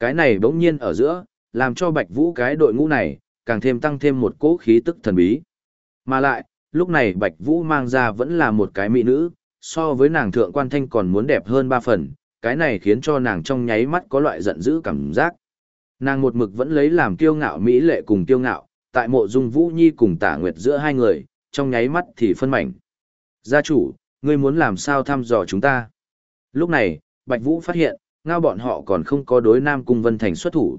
Cái này bỗng nhiên ở giữa, làm cho Bạch Vũ cái đội ngũ này, càng thêm tăng thêm một cỗ khí tức thần bí. Mà lại, lúc này Bạch Vũ mang ra vẫn là một cái mỹ nữ, so với nàng thượng quan thanh còn muốn đẹp hơn ba phần, cái này khiến cho nàng trong nháy mắt có loại giận dữ cảm giác. Nàng một mực vẫn lấy làm kiêu ngạo mỹ lệ cùng kiêu ngạo, tại mộ dung Vũ Nhi cùng tả nguyệt giữa hai người, trong nháy mắt thì phân mảnh. Gia chủ, ngươi muốn làm sao thăm dò chúng ta? Lúc này, Bạch Vũ phát hiện, ngao bọn họ còn không có đối Nam Cung Vân Thành xuất thủ.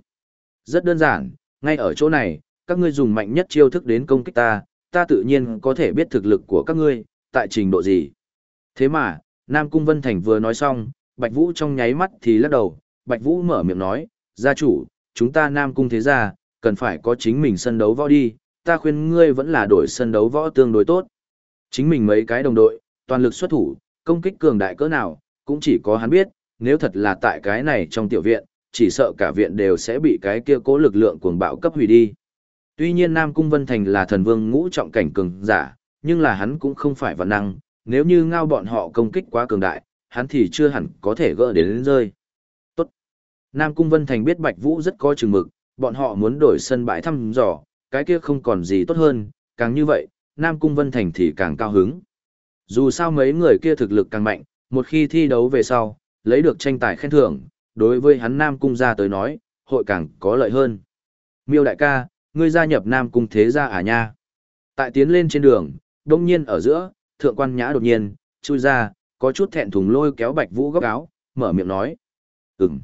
Rất đơn giản, ngay ở chỗ này, các ngươi dùng mạnh nhất chiêu thức đến công kích ta, ta tự nhiên có thể biết thực lực của các ngươi, tại trình độ gì. Thế mà, Nam Cung Vân Thành vừa nói xong, Bạch Vũ trong nháy mắt thì lắc đầu, Bạch Vũ mở miệng nói, gia chủ, chúng ta Nam Cung thế gia, cần phải có chính mình sân đấu võ đi, ta khuyên ngươi vẫn là đổi sân đấu võ tương đối tốt. Chính mình mấy cái đồng đội, toàn lực xuất thủ, công kích cường đại cỡ nào, cũng chỉ có hắn biết, nếu thật là tại cái này trong tiểu viện, chỉ sợ cả viện đều sẽ bị cái kia cố lực lượng cuồng bạo cấp hủy đi. Tuy nhiên Nam Cung Vân Thành là thần vương ngũ trọng cảnh cường giả, nhưng là hắn cũng không phải vạn năng, nếu như ngao bọn họ công kích quá cường đại, hắn thì chưa hẳn có thể gỡ đến, đến rơi. Tốt. Nam Cung Vân Thành biết Bạch Vũ rất có chừng mực, bọn họ muốn đổi sân bãi thăm dò, cái kia không còn gì tốt hơn, càng như vậy, Nam Cung Vân Thành thì càng cao hứng. Dù sao mấy người kia thực lực càng mạnh, một khi thi đấu về sau, lấy được tranh tài khen thưởng, đối với hắn Nam Cung ra tới nói, hội càng có lợi hơn. Miêu đại ca, ngươi gia nhập Nam Cung thế gia à nha. Tại tiến lên trên đường, đông nhiên ở giữa, thượng quan nhã đột nhiên, chui ra, có chút thẹn thùng lôi kéo bạch vũ góc áo, mở miệng nói. Ừm.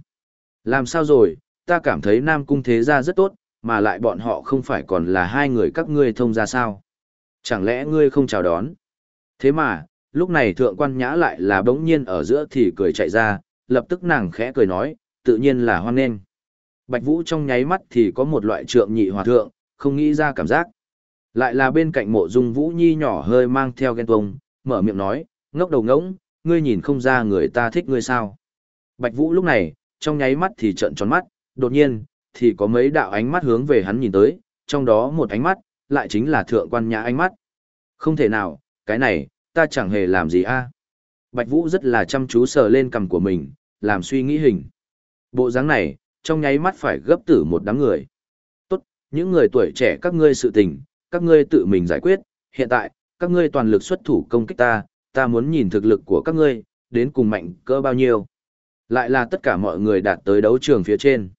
Làm sao rồi, ta cảm thấy Nam Cung thế gia rất tốt, mà lại bọn họ không phải còn là hai người các ngươi thông ra sao. Chẳng lẽ ngươi không chào đón? Thế mà, lúc này thượng quan nhã lại là bỗng nhiên ở giữa thì cười chạy ra, lập tức nàng khẽ cười nói, tự nhiên là hoan nghênh. Bạch Vũ trong nháy mắt thì có một loại trượng nhị hòa thượng, không nghĩ ra cảm giác. Lại là bên cạnh mộ dung Vũ Nhi nhỏ hơi mang theo ghen tuông, mở miệng nói, ngốc đầu ngỗng, ngươi nhìn không ra người ta thích ngươi sao. Bạch Vũ lúc này, trong nháy mắt thì trợn tròn mắt, đột nhiên, thì có mấy đạo ánh mắt hướng về hắn nhìn tới, trong đó một ánh mắt, lại chính là thượng quan nhã ánh mắt. Không thể nào, cái này, ta chẳng hề làm gì a. Bạch Vũ rất là chăm chú sờ lên cằm của mình, làm suy nghĩ hình. Bộ dáng này, trong nháy mắt phải gấp tử một đám người. Tốt, những người tuổi trẻ các ngươi sự tình, các ngươi tự mình giải quyết, hiện tại, các ngươi toàn lực xuất thủ công kích ta, ta muốn nhìn thực lực của các ngươi, đến cùng mạnh cỡ bao nhiêu. Lại là tất cả mọi người đạt tới đấu trường phía trên.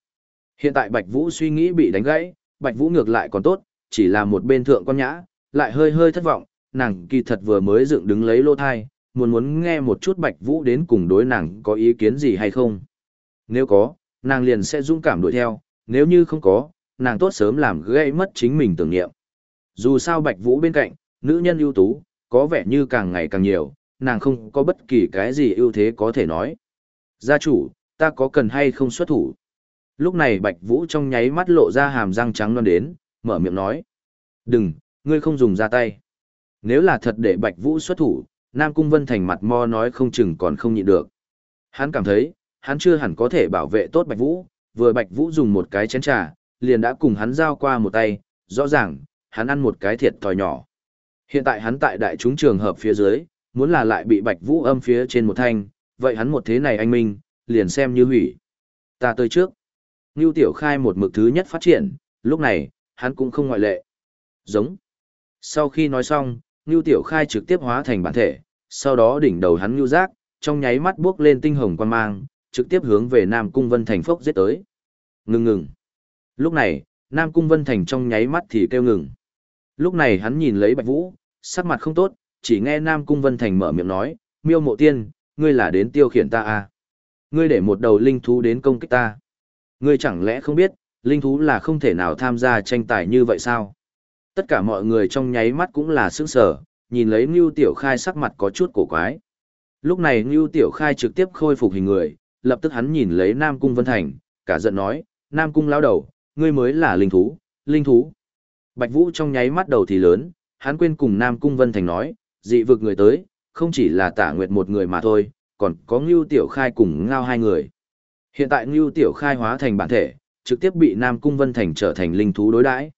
Hiện tại Bạch Vũ suy nghĩ bị đánh gãy, Bạch Vũ ngược lại còn tốt, chỉ là một bên thượng quan nhã, lại hơi hơi thất vọng, nàng kỳ thật vừa mới dựng đứng lấy lô thai, muốn muốn nghe một chút Bạch Vũ đến cùng đối nàng có ý kiến gì hay không. Nếu có, nàng liền sẽ dũng cảm đuổi theo, nếu như không có, nàng tốt sớm làm gây mất chính mình tưởng niệm. Dù sao Bạch Vũ bên cạnh, nữ nhân ưu tú, có vẻ như càng ngày càng nhiều, nàng không có bất kỳ cái gì ưu thế có thể nói. Gia chủ, ta có cần hay không xuất thủ? Lúc này Bạch Vũ trong nháy mắt lộ ra hàm răng trắng non đến, mở miệng nói. Đừng, ngươi không dùng ra tay. Nếu là thật để Bạch Vũ xuất thủ, Nam Cung Vân Thành mặt mo nói không chừng còn không nhịn được. Hắn cảm thấy, hắn chưa hẳn có thể bảo vệ tốt Bạch Vũ, vừa Bạch Vũ dùng một cái chén trà, liền đã cùng hắn giao qua một tay, rõ ràng, hắn ăn một cái thiệt thòi nhỏ. Hiện tại hắn tại đại chúng trường hợp phía dưới, muốn là lại bị Bạch Vũ âm phía trên một thanh, vậy hắn một thế này anh minh, liền xem như hủy. Ta tới trước. Ngưu Tiểu Khai một mực thứ nhất phát triển, lúc này, hắn cũng không ngoại lệ. Giống. Sau khi nói xong, Ngưu Tiểu Khai trực tiếp hóa thành bản thể, sau đó đỉnh đầu hắn Ngưu Giác, trong nháy mắt bước lên tinh hồng quan mang, trực tiếp hướng về Nam Cung Vân Thành phốc giết tới. Ngừng ngừng. Lúc này, Nam Cung Vân Thành trong nháy mắt thì kêu ngừng. Lúc này hắn nhìn lấy Bạch Vũ, sắc mặt không tốt, chỉ nghe Nam Cung Vân Thành mở miệng nói, miêu mộ tiên, ngươi là đến tiêu khiển ta à? Ngươi để một đầu linh thú đến công kích ta. Ngươi chẳng lẽ không biết, linh thú là không thể nào tham gia tranh tài như vậy sao? Tất cả mọi người trong nháy mắt cũng là sững sờ, nhìn lấy Ngưu Tiểu Khai sắc mặt có chút cổ quái. Lúc này Ngưu Tiểu Khai trực tiếp khôi phục hình người, lập tức hắn nhìn lấy Nam Cung Vân Thành, cả giận nói, Nam Cung lão đầu, ngươi mới là linh thú, linh thú. Bạch Vũ trong nháy mắt đầu thì lớn, hắn quên cùng Nam Cung Vân Thành nói, dị vực người tới, không chỉ là tả nguyệt một người mà thôi, còn có Ngưu Tiểu Khai cùng ngao hai người. Hiện tại Ngưu Tiểu Khai hóa thành bản thể, trực tiếp bị Nam Cung Vân Thành trở thành linh thú đối đãi.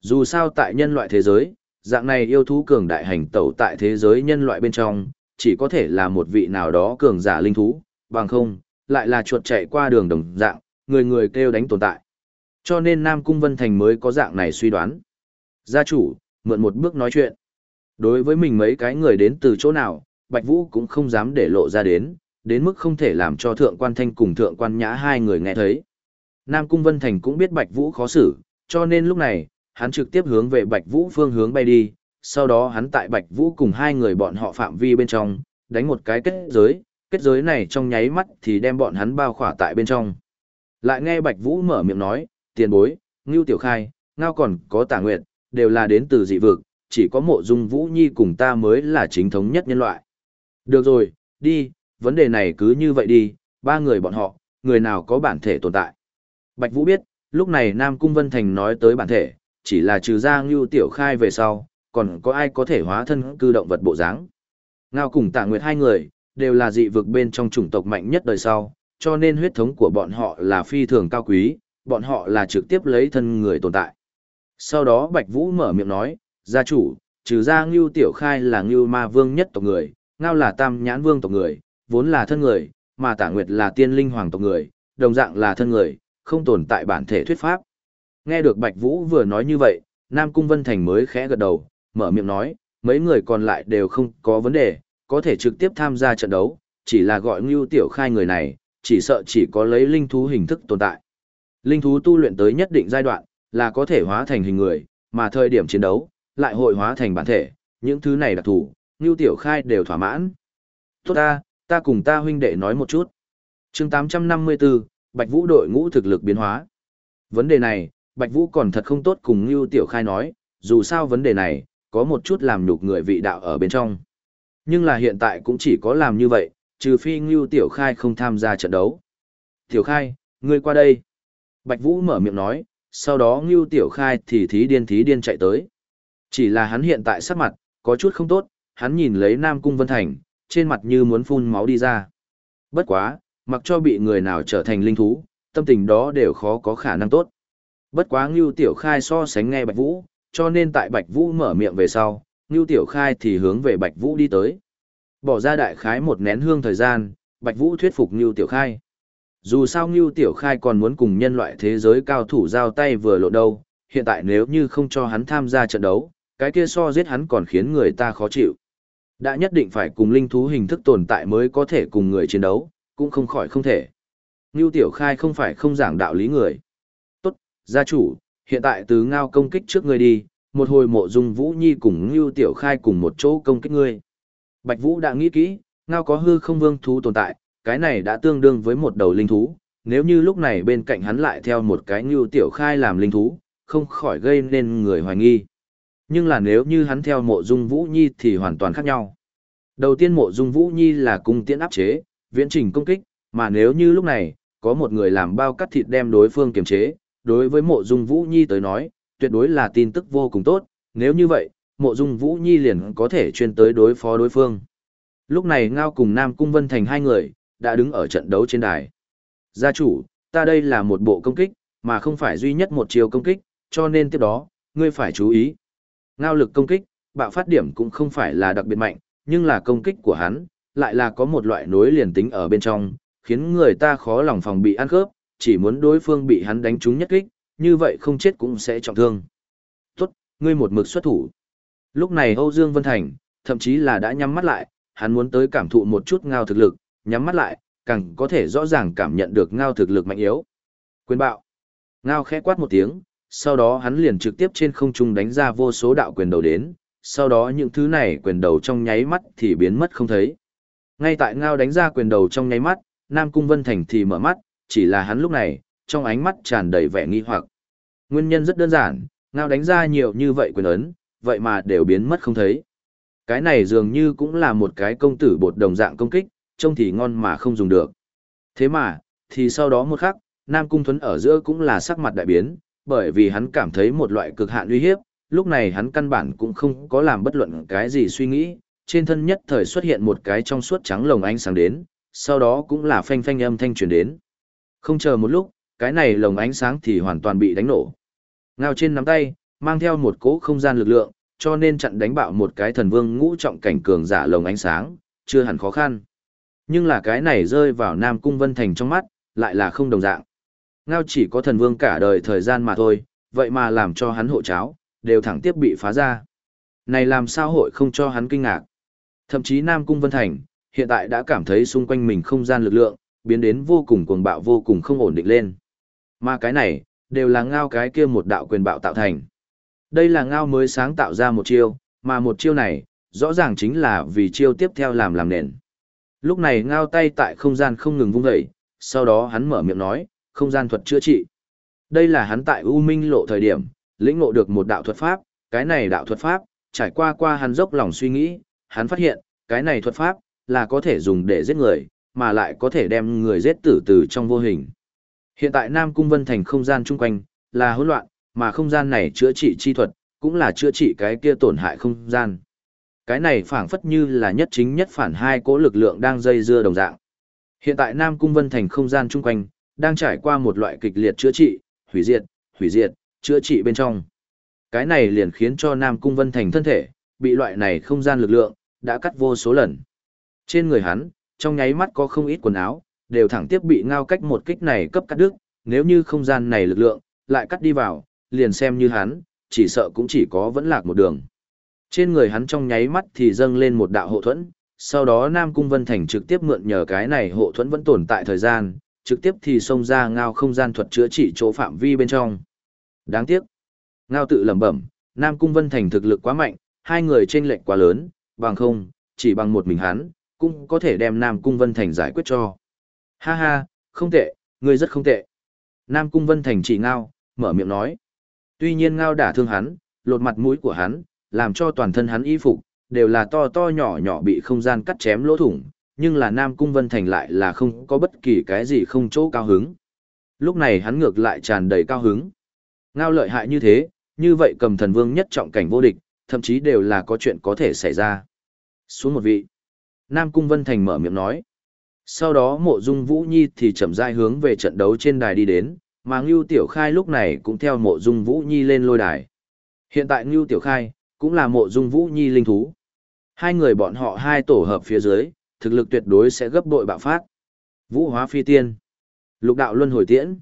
Dù sao tại nhân loại thế giới, dạng này yêu thú cường đại hành tẩu tại thế giới nhân loại bên trong, chỉ có thể là một vị nào đó cường giả linh thú, bằng không, lại là chuột chạy qua đường đồng dạng, người người kêu đánh tồn tại. Cho nên Nam Cung Vân Thành mới có dạng này suy đoán. Gia chủ, mượn một bước nói chuyện. Đối với mình mấy cái người đến từ chỗ nào, Bạch Vũ cũng không dám để lộ ra đến, đến mức không thể làm cho Thượng Quan Thanh cùng Thượng Quan Nhã hai người nghe thấy. Nam Cung Vân Thành cũng biết Bạch Vũ khó xử, cho nên lúc này, hắn trực tiếp hướng về Bạch Vũ phương hướng bay đi, sau đó hắn tại Bạch Vũ cùng hai người bọn họ phạm vi bên trong, đánh một cái kết giới, kết giới này trong nháy mắt thì đem bọn hắn bao khỏa tại bên trong. Lại nghe Bạch Vũ mở miệng nói, tiền bối, Ngưu Tiểu Khai, Ngao còn có Tả Nguyệt, đều là đến từ dị vực, chỉ có mộ dung Vũ Nhi cùng ta mới là chính thống nhất nhân loại. Được rồi, đi, vấn đề này cứ như vậy đi, ba người bọn họ, người nào có bản thể tồn tại. Bạch Vũ biết, lúc này Nam Cung Vân Thành nói tới bản thể, chỉ là trừ ra Ngưu Tiểu Khai về sau, còn có ai có thể hóa thân cư động vật bộ dáng. Ngao cùng Tạ Nguyệt hai người, đều là dị vực bên trong chủng tộc mạnh nhất đời sau, cho nên huyết thống của bọn họ là phi thường cao quý, bọn họ là trực tiếp lấy thân người tồn tại. Sau đó Bạch Vũ mở miệng nói, gia chủ, trừ ra Ngưu Tiểu Khai là Ngưu Ma Vương nhất tộc người, Ngao là Tam Nhãn Vương tộc người, vốn là thân người, mà Tả Nguyệt là Tiên Linh Hoàng tộc người, đồng dạng là thân người, không tồn tại bản thể thuyết pháp. Nghe được Bạch Vũ vừa nói như vậy, Nam Cung Vân Thành mới khẽ gật đầu, mở miệng nói, mấy người còn lại đều không có vấn đề, có thể trực tiếp tham gia trận đấu, chỉ là gọi Ngưu Tiểu Khai người này, chỉ sợ chỉ có lấy linh thú hình thức tồn tại. Linh thú tu luyện tới nhất định giai đoạn, là có thể hóa thành hình người, mà thời điểm chiến đấu, lại hội hóa thành bản thể, những thứ này đặc thủ, Ngưu Tiểu Khai đều thỏa mãn. Tốt ta, ta cùng ta huynh đệ nói một chút. chương 854, Bạch Vũ đội ngũ thực lực biến hóa. Vấn đề này, Bạch Vũ còn thật không tốt cùng Ngưu Tiểu Khai nói, dù sao vấn đề này, có một chút làm nhục người vị đạo ở bên trong. Nhưng là hiện tại cũng chỉ có làm như vậy, trừ phi Ngưu Tiểu Khai không tham gia trận đấu. Tiểu Khai, ngươi qua đây. Bạch Vũ mở miệng nói, sau đó Ngưu Tiểu Khai thì thí điên thí điên chạy tới. Chỉ là hắn hiện tại sắc mặt, có chút không tốt, hắn nhìn lấy Nam Cung Vân Thành, trên mặt như muốn phun máu đi ra. Bất quá, mặc cho bị người nào trở thành linh thú, tâm tình đó đều khó có khả năng tốt. Bất quá Ngưu Tiểu Khai so sánh nghe Bạch Vũ, cho nên tại Bạch Vũ mở miệng về sau, Ngưu Tiểu Khai thì hướng về Bạch Vũ đi tới. Bỏ ra đại khái một nén hương thời gian, Bạch Vũ thuyết phục Ngưu Tiểu Khai. Dù sao Ngưu Tiểu Khai còn muốn cùng nhân loại thế giới cao thủ giao tay vừa lộ đâu, hiện tại nếu như không cho hắn tham gia trận đấu, cái kia so giết hắn còn khiến người ta khó chịu. Đã nhất định phải cùng linh thú hình thức tồn tại mới có thể cùng người chiến đấu, cũng không khỏi không thể. Ngưu Tiểu Khai không phải không giảng đạo lý người. Gia chủ, hiện tại từ ngao công kích trước ngươi đi, một hồi mộ dung Vũ Nhi cùng Ngưu Tiểu Khai cùng một chỗ công kích ngươi. Bạch Vũ đã nghĩ kỹ, ngao có hư không vương thú tồn tại, cái này đã tương đương với một đầu linh thú, nếu như lúc này bên cạnh hắn lại theo một cái Ngưu Tiểu Khai làm linh thú, không khỏi gây nên người hoài nghi. Nhưng là nếu như hắn theo mộ dung Vũ Nhi thì hoàn toàn khác nhau. Đầu tiên mộ dung Vũ Nhi là cung tiễn áp chế, viễn trình công kích, mà nếu như lúc này, có một người làm bao cắt thịt đem đối phương kiềm chế, đối với mộ dung Vũ Nhi tới nói, tuyệt đối là tin tức vô cùng tốt, nếu như vậy, mộ dung Vũ Nhi liền có thể chuyên tới đối phó đối phương. Lúc này Ngao cùng Nam Cung Vân Thành hai người, đã đứng ở trận đấu trên đài. Gia chủ, ta đây là một bộ công kích, mà không phải duy nhất một chiều công kích, cho nên tiếp đó, ngươi phải chú ý. Ngao lực công kích, bạo phát điểm cũng không phải là đặc biệt mạnh, nhưng là công kích của hắn, lại là có một loại nối liền tính ở bên trong, khiến người ta khó lòng phòng bị ăn khớp, chỉ muốn đối phương bị hắn đánh trúng nhất kích, như vậy không chết cũng sẽ trọng thương. Tốt, ngươi một mực xuất thủ. Lúc này Âu Dương Vân Thành, thậm chí là đã nhắm mắt lại, hắn muốn tới cảm thụ một chút ngao thực lực, nhắm mắt lại, càng có thể rõ ràng cảm nhận được ngao thực lực mạnh yếu. Quyền bạo. Ngao khẽ quát một tiếng, sau đó hắn liền trực tiếp trên không trung đánh ra vô số đạo quyền đầu đến, sau đó những thứ này quyền đầu trong nháy mắt thì biến mất không thấy. Ngay tại Ngao đánh ra quyền đầu trong nháy mắt, Nam Cung Vân Thành thì mở mắt, chỉ là hắn lúc này, trong ánh mắt tràn đầy vẻ nghi hoặc. Nguyên nhân rất đơn giản, Ngao đánh ra nhiều như vậy quyền ấn, vậy mà đều biến mất không thấy. Cái này dường như cũng là một cái công tử bột đồng dạng công kích, trông thì ngon mà không dùng được. Thế mà, thì sau đó một khắc, Nam Cung Thuấn ở giữa cũng là sắc mặt đại biến, bởi vì hắn cảm thấy một loại cực hạn uy hiếp, lúc này hắn căn bản cũng không có làm bất luận cái gì suy nghĩ, trên thân nhất thời xuất hiện một cái trong suốt trắng lồng ánh sáng đến, sau đó cũng là phanh phanh âm thanh truyền đến. Không chờ một lúc, cái này lồng ánh sáng thì hoàn toàn bị đánh nổ. Ngao trên nắm tay, mang theo một cỗ không gian lực lượng, cho nên chặn đánh bạo một cái thần vương ngũ trọng cảnh cường giả lồng ánh sáng, chưa hẳn khó khăn. Nhưng là cái này rơi vào Nam Cung Vân Thành trong mắt, lại là không đồng dạng. Ngao chỉ có thần vương cả đời thời gian mà thôi, vậy mà làm cho hắn hộ cháo, đều thẳng tiếp bị phá ra. Này làm sao hội không cho hắn kinh ngạc. Thậm chí Nam Cung Vân Thành, hiện tại đã cảm thấy xung quanh mình không gian lực lượng, biến đến vô cùng cuồng bạo vô cùng không ổn định lên. Mà cái này, đều là ngao cái kia một đạo quyền bạo tạo thành. Đây là ngao mới sáng tạo ra một chiêu, mà một chiêu này, rõ ràng chính là vì chiêu tiếp theo làm làm nền. Lúc này ngao tay tại không gian không ngừng vung dậy, sau đó hắn mở miệng nói, không gian thuật chữa trị. Đây là hắn tại U Minh lộ thời điểm, lĩnh ngộ được một đạo thuật pháp, cái này đạo thuật pháp, trải qua qua hắn dốc lòng suy nghĩ, hắn phát hiện, cái này thuật pháp, là có thể dùng để giết người, mà lại có thể đem người giết tử từ trong vô hình. Hiện tại Nam Cung Vân Thành không gian chung quanh, là hỗn loạn, mà không gian này chữa trị chi thuật, cũng là chữa trị cái kia tổn hại không gian. Cái này phảng phất như là nhất chính nhất phản hai cỗ lực lượng đang dây dưa đồng dạng. Hiện tại Nam Cung Vân Thành không gian chung quanh, đang trải qua một loại kịch liệt chữa trị, hủy diệt, hủy diệt, chữa trị bên trong. Cái này liền khiến cho Nam Cung Vân Thành thân thể, bị loại này không gian lực lượng, đã cắt vô số lần. Trên người hắn, trong nháy mắt có không ít quần áo, đều thẳng tiếp bị ngao cách một kích này cấp cắt đứt, nếu như không gian này lực lượng, lại cắt đi vào, liền xem như hắn, chỉ sợ cũng chỉ có vẫn lạc một đường. Trên người hắn trong nháy mắt thì dâng lên một đạo hộ thuẫn, sau đó Nam Cung Vân Thành trực tiếp mượn nhờ cái này hộ thuẫn vẫn tồn tại thời gian, trực tiếp thì xông ra ngao không gian thuật chữa trị chỗ phạm vi bên trong. Đáng tiếc. Ngao tự lẩm bẩm, Nam Cung Vân Thành thực lực quá mạnh, hai người trên lệnh quá lớn, bằng không, chỉ bằng một mình hắn, cũng có thể đem Nam Cung Vân Thành giải quyết cho. Ha ha, không tệ, ngươi rất không tệ. Nam Cung Vân Thành chỉ ngao, mở miệng nói. Tuy nhiên ngao đả thương hắn, lột mặt mũi của hắn, làm cho toàn thân hắn y phục, đều là to to nhỏ nhỏ bị không gian cắt chém lỗ thủng, nhưng là Nam Cung Vân Thành lại là không có bất kỳ cái gì không chỗ cao hứng. Lúc này hắn ngược lại tràn đầy cao hứng. Ngao lợi hại như thế, như vậy cầm thần vương nhất trọng cảnh vô địch, thậm chí đều là có chuyện có thể xảy ra. Xuống một vị. Nam Cung Vân Thành mở miệng nói. Sau đó mộ dung Vũ Nhi thì chậm rãi hướng về trận đấu trên đài đi đến, mà Ngưu Tiểu Khai lúc này cũng theo mộ dung Vũ Nhi lên lôi đài. Hiện tại Ngưu Tiểu Khai, cũng là mộ dung Vũ Nhi linh thú. Hai người bọn họ hai tổ hợp phía dưới, thực lực tuyệt đối sẽ gấp bội bạo phát. Vũ hóa phi tiên. Lục đạo luân hồi tiễn.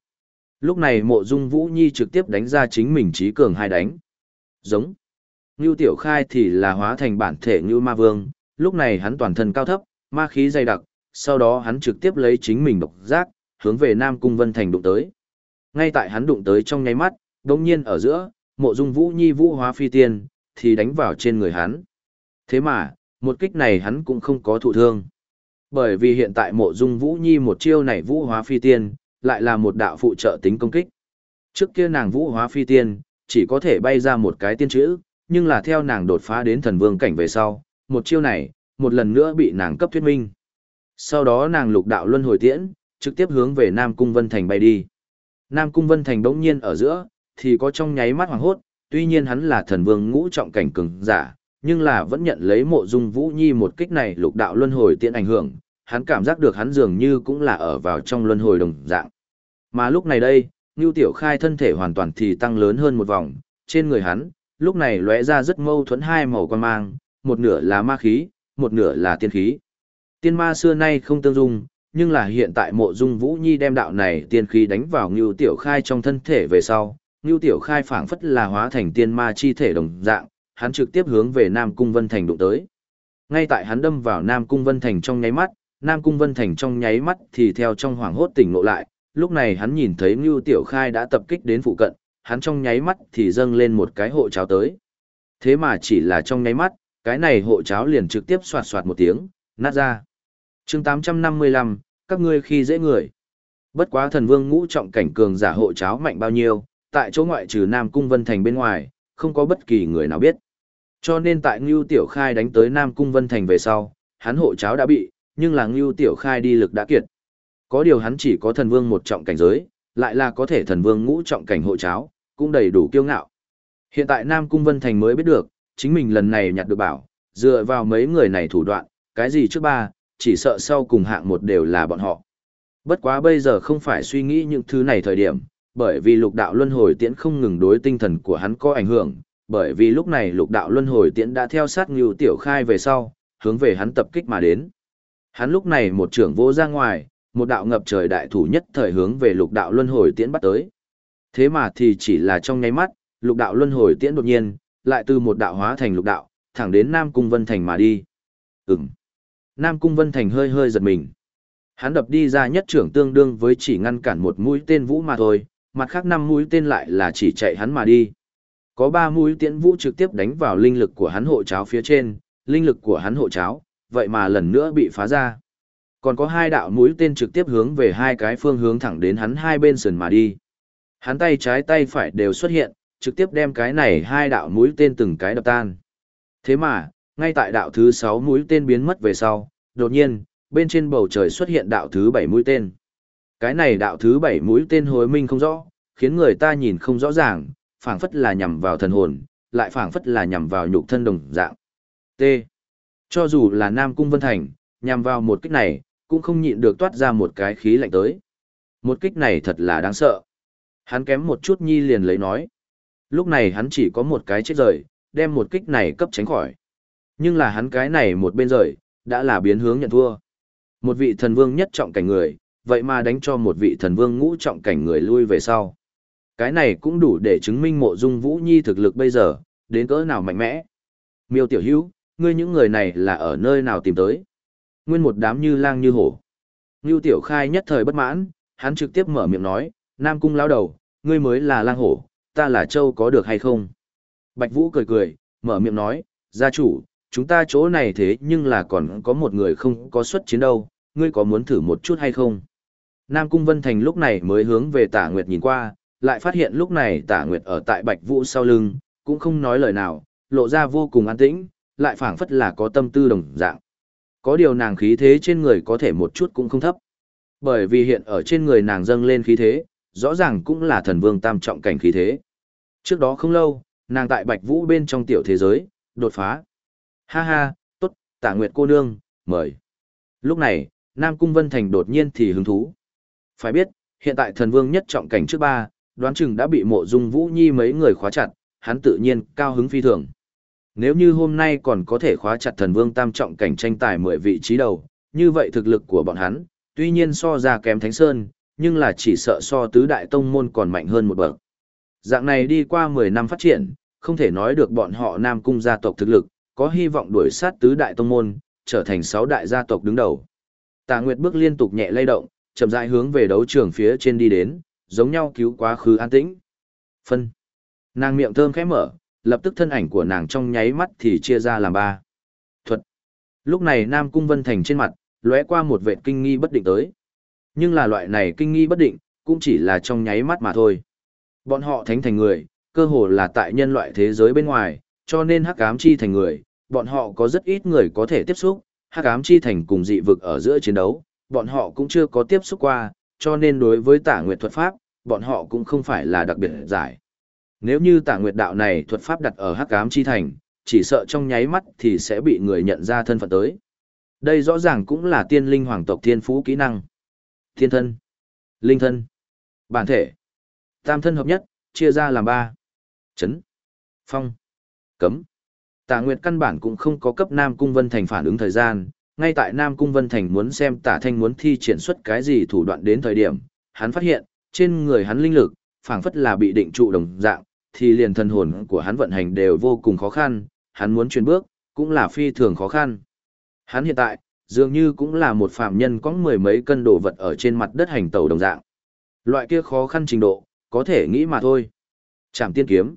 Lúc này mộ dung Vũ Nhi trực tiếp đánh ra chính mình trí cường hai đánh. Giống. Ngưu Tiểu Khai thì là hóa thành bản thể Ngưu Ma Vương, lúc này hắn toàn thân cao thấp, ma khí dày đặc, sau đó hắn trực tiếp lấy chính mình độc giác, hướng về Nam Cung Vân Thành đụng tới. Ngay tại hắn đụng tới trong nháy mắt, đồng nhiên ở giữa, mộ dung Vũ Nhi vũ hóa phi tiên, thì đánh vào trên người hắn. Thế mà, một kích này hắn cũng không có thụ thương. Bởi vì hiện tại mộ dung Vũ Nhi một chiêu này vũ hóa phi tiên, lại là một đạo phụ trợ tính công kích. Trước kia nàng vũ hóa phi tiên, chỉ có thể bay ra một cái tiên chữ, nhưng là theo nàng đột phá đến thần vương cảnh về sau, một chiêu này, một lần nữa bị nàng cấp thuyết minh. Sau đó nàng lục đạo luân hồi tiễn, trực tiếp hướng về Nam Cung Vân Thành bay đi. Nam Cung Vân Thành đống nhiên ở giữa, thì có trong nháy mắt hoàng hốt, tuy nhiên hắn là thần vương ngũ trọng cảnh cường giả, nhưng là vẫn nhận lấy mộ dung Vũ Nhi một kích này lục đạo luân hồi tiễn ảnh hưởng, hắn cảm giác được hắn dường như cũng là ở vào trong luân hồi đồng dạng. Mà lúc này đây, Ngưu Tiểu Khai thân thể hoàn toàn thì tăng lớn hơn một vòng, trên người hắn, lúc này lóe ra rất mâu thuẫn hai màu quan mang, một nửa là ma khí, một nửa là tiên khí. Tiên ma xưa nay không tương dung, nhưng là hiện tại mộ dung Vũ Nhi đem đạo này tiên khí đánh vào Ngưu Tiểu Khai trong thân thể về sau, Ngưu Tiểu Khai phảng phất là hóa thành tiên ma chi thể đồng dạng, hắn trực tiếp hướng về Nam Cung Vân Thành đụng tới. Ngay tại hắn đâm vào Nam Cung Vân Thành trong nháy mắt, Nam Cung Vân Thành trong nháy mắt thì theo trong hoàng hốt tỉnh ngộ lại, lúc này hắn nhìn thấy Ngưu Tiểu Khai đã tập kích đến phụ cận, hắn trong nháy mắt thì dâng lên một cái hộ cháo tới. Thế mà chỉ là trong nháy mắt, cái này hộ cháo liền trực tiếp soạt soạt một tiếng, nát ra. chương 855, các ngươi khi dễ người. Bất quá thần vương ngũ trọng cảnh cường giả hộ cháo mạnh bao nhiêu, tại chỗ ngoại trừ Nam Cung Vân Thành bên ngoài, không có bất kỳ người nào biết. Cho nên tại Ngưu Tiểu Khai đánh tới Nam Cung Vân Thành về sau, hắn hộ cháo đã bị, nhưng là Ngưu Tiểu Khai đi lực đã kiệt. Có điều hắn chỉ có thần vương một trọng cảnh giới, lại là có thể thần vương ngũ trọng cảnh hộ cháo, cũng đầy đủ kiêu ngạo. Hiện tại Nam Cung Vân Thành mới biết được, chính mình lần này nhặt được bảo, dựa vào mấy người này thủ đoạn, cái gì trước ba, chỉ sợ sau cùng hạng một đều là bọn họ. Bất quá bây giờ không phải suy nghĩ những thứ này thời điểm, bởi vì lục đạo luân hồi tiễn không ngừng đối tinh thần của hắn có ảnh hưởng, bởi vì lúc này lục đạo luân hồi tiễn đã theo sát Ngưu Tiểu Khai về sau, hướng về hắn tập kích mà đến. Hắn lúc này một trưởng vô ra ngoài, một đạo ngập trời đại thủ nhất thời hướng về lục đạo luân hồi tiễn bắt tới. Thế mà thì chỉ là trong nháy mắt, lục đạo luân hồi tiễn đột nhiên, lại từ một đạo hóa thành lục đạo, thẳng đến Nam Cung Vân Thành mà đi. Ừm. Nam Cung Vân Thành hơi hơi giật mình. Hắn đập đi ra nhất trưởng tương đương với chỉ ngăn cản một mũi tên vũ mà thôi, mặt khác năm mũi tên lại là chỉ chạy hắn mà đi. Có ba mũi tiễn vũ trực tiếp đánh vào linh lực của hắn hộ cháo phía trên, linh lực của hắn hộ cháo, vậy mà lần nữa bị phá ra. Còn có hai đạo mũi tên trực tiếp hướng về hai cái phương hướng thẳng đến hắn hai bên sườn mà đi. Hắn tay trái tay phải đều xuất hiện, trực tiếp đem cái này hai đạo mũi tên từng cái đập tan. Thế mà, ngay tại đạo thứ sáu mũi tên biến mất về sau, đột nhiên, bên trên bầu trời xuất hiện đạo thứ bảy mũi tên. Cái này đạo thứ bảy mũi tên hối minh không rõ, khiến người ta nhìn không rõ ràng, phảng phất là nhằm vào thần hồn, lại phảng phất là nhằm vào nhục thân đồng dạng. T. Cho dù là Nam Cung Vân Thành, nhằm vào một kích này, cũng không nhịn được toát ra một cái khí lạnh tới. Một kích này thật là đáng sợ. Hắn kém một chút nhi liền lấy nói. Lúc này hắn chỉ có một cái chết rời, đem một kích này cấp tránh khỏi. Nhưng là hắn cái này một bên rời, đã là biến hướng nhận thua. Một vị thần vương nhất trọng cảnh người, vậy mà đánh cho một vị thần vương ngũ trọng cảnh người lui về sau. Cái này cũng đủ để chứng minh mộ dung vũ nhi thực lực bây giờ, đến cỡ nào mạnh mẽ. Miêu tiểu hữu, ngươi những người này là ở nơi nào tìm tới. Nguyên một đám như lang như hổ. Ngưu tiểu khai nhất thời bất mãn, hắn trực tiếp mở miệng nói, Nam cung lão đầu, ngươi mới là lang hổ, ta là châu có được hay không? Bạch Vũ cười cười, mở miệng nói, gia chủ, chúng ta chỗ này thế nhưng là còn có một người không có xuất chiến đâu, ngươi có muốn thử một chút hay không? Nam Cung Vân Thành lúc này mới hướng về Tả Nguyệt nhìn qua, lại phát hiện lúc này Tả Nguyệt ở tại Bạch Vũ sau lưng, cũng không nói lời nào, lộ ra vô cùng an tĩnh, lại phảng phất là có tâm tư đồng dạng. Có điều nàng khí thế trên người có thể một chút cũng không thấp. Bởi vì hiện ở trên người nàng dâng lên khí thế, rõ ràng cũng là thần vương tam trọng cảnh khí thế. Trước đó không lâu, nàng tại Bạch Vũ bên trong tiểu thế giới, đột phá. Ha ha, tốt, Tả Nguyệt cô nương, mời. Lúc này, Nam Cung Vân Thành đột nhiên thì hứng thú. Phải biết, hiện tại thần vương nhất trọng cảnh trước ba, đoán chừng đã bị mộ dung Vũ Nhi mấy người khóa chặt, hắn tự nhiên cao hứng phi thường. Nếu như hôm nay còn có thể khóa chặt thần vương tam trọng cảnh tranh tài 10 vị trí đầu, như vậy thực lực của bọn hắn, tuy nhiên so ra kém Thánh Sơn, nhưng là chỉ sợ so tứ đại tông môn còn mạnh hơn một bậc. Dạng này đi qua 10 năm phát triển, không thể nói được bọn họ Nam Cung gia tộc thực lực, có hy vọng đuổi sát tứ đại tông môn, trở thành sáu đại gia tộc đứng đầu. Tà Nguyệt bước liên tục nhẹ lay động, chậm rãi hướng về đấu trường phía trên đi đến, giống nhau cứu quá khứ an tĩnh. Phân. Nàng miệng thơm khẽ mở, lập tức thân ảnh của nàng trong nháy mắt thì chia ra làm ba. Thuật. Lúc này Nam Cung Vân Thành trên mặt, lóe qua một vệ kinh nghi bất định tới. Nhưng là loại này kinh nghi bất định, cũng chỉ là trong nháy mắt mà thôi. Bọn họ thánh thành người, cơ hồ là tại nhân loại thế giới bên ngoài, cho nên hắc ám chi thành người, bọn họ có rất ít người có thể tiếp xúc, hắc ám chi thành cùng dị vực ở giữa chiến đấu, bọn họ cũng chưa có tiếp xúc qua, cho nên đối với tả nguyệt thuật pháp, bọn họ cũng không phải là đặc biệt giải. Nếu như tả nguyệt đạo này thuật pháp đặt ở hắc ám chi thành, chỉ sợ trong nháy mắt thì sẽ bị người nhận ra thân phận tới. Đây rõ ràng cũng là tiên linh hoàng tộc thiên phú kỹ năng. Thiên thân, linh thân, bản thể, tam thân hợp nhất, chia ra làm ba. Chấn, phong, cấm. Tả Nguyệt căn bản cũng không có cấp Nam Cung Vân Thành phản ứng thời gian, ngay tại Nam Cung Vân Thành muốn xem Tả Thanh muốn thi triển xuất cái gì thủ đoạn đến thời điểm, hắn phát hiện, trên người hắn linh lực, phảng phất là bị định trụ đồng dạng, thì liền thần hồn của hắn vận hành đều vô cùng khó khăn, hắn muốn chuyển bước, cũng là phi thường khó khăn. Hắn hiện tại, dường như cũng là một phạm nhân có mười mấy cân đồ vật ở trên mặt đất hành tàu đồng dạng. Loại kia khó khăn trình độ, có thể nghĩ mà thôi. Chạm tiên kiếm.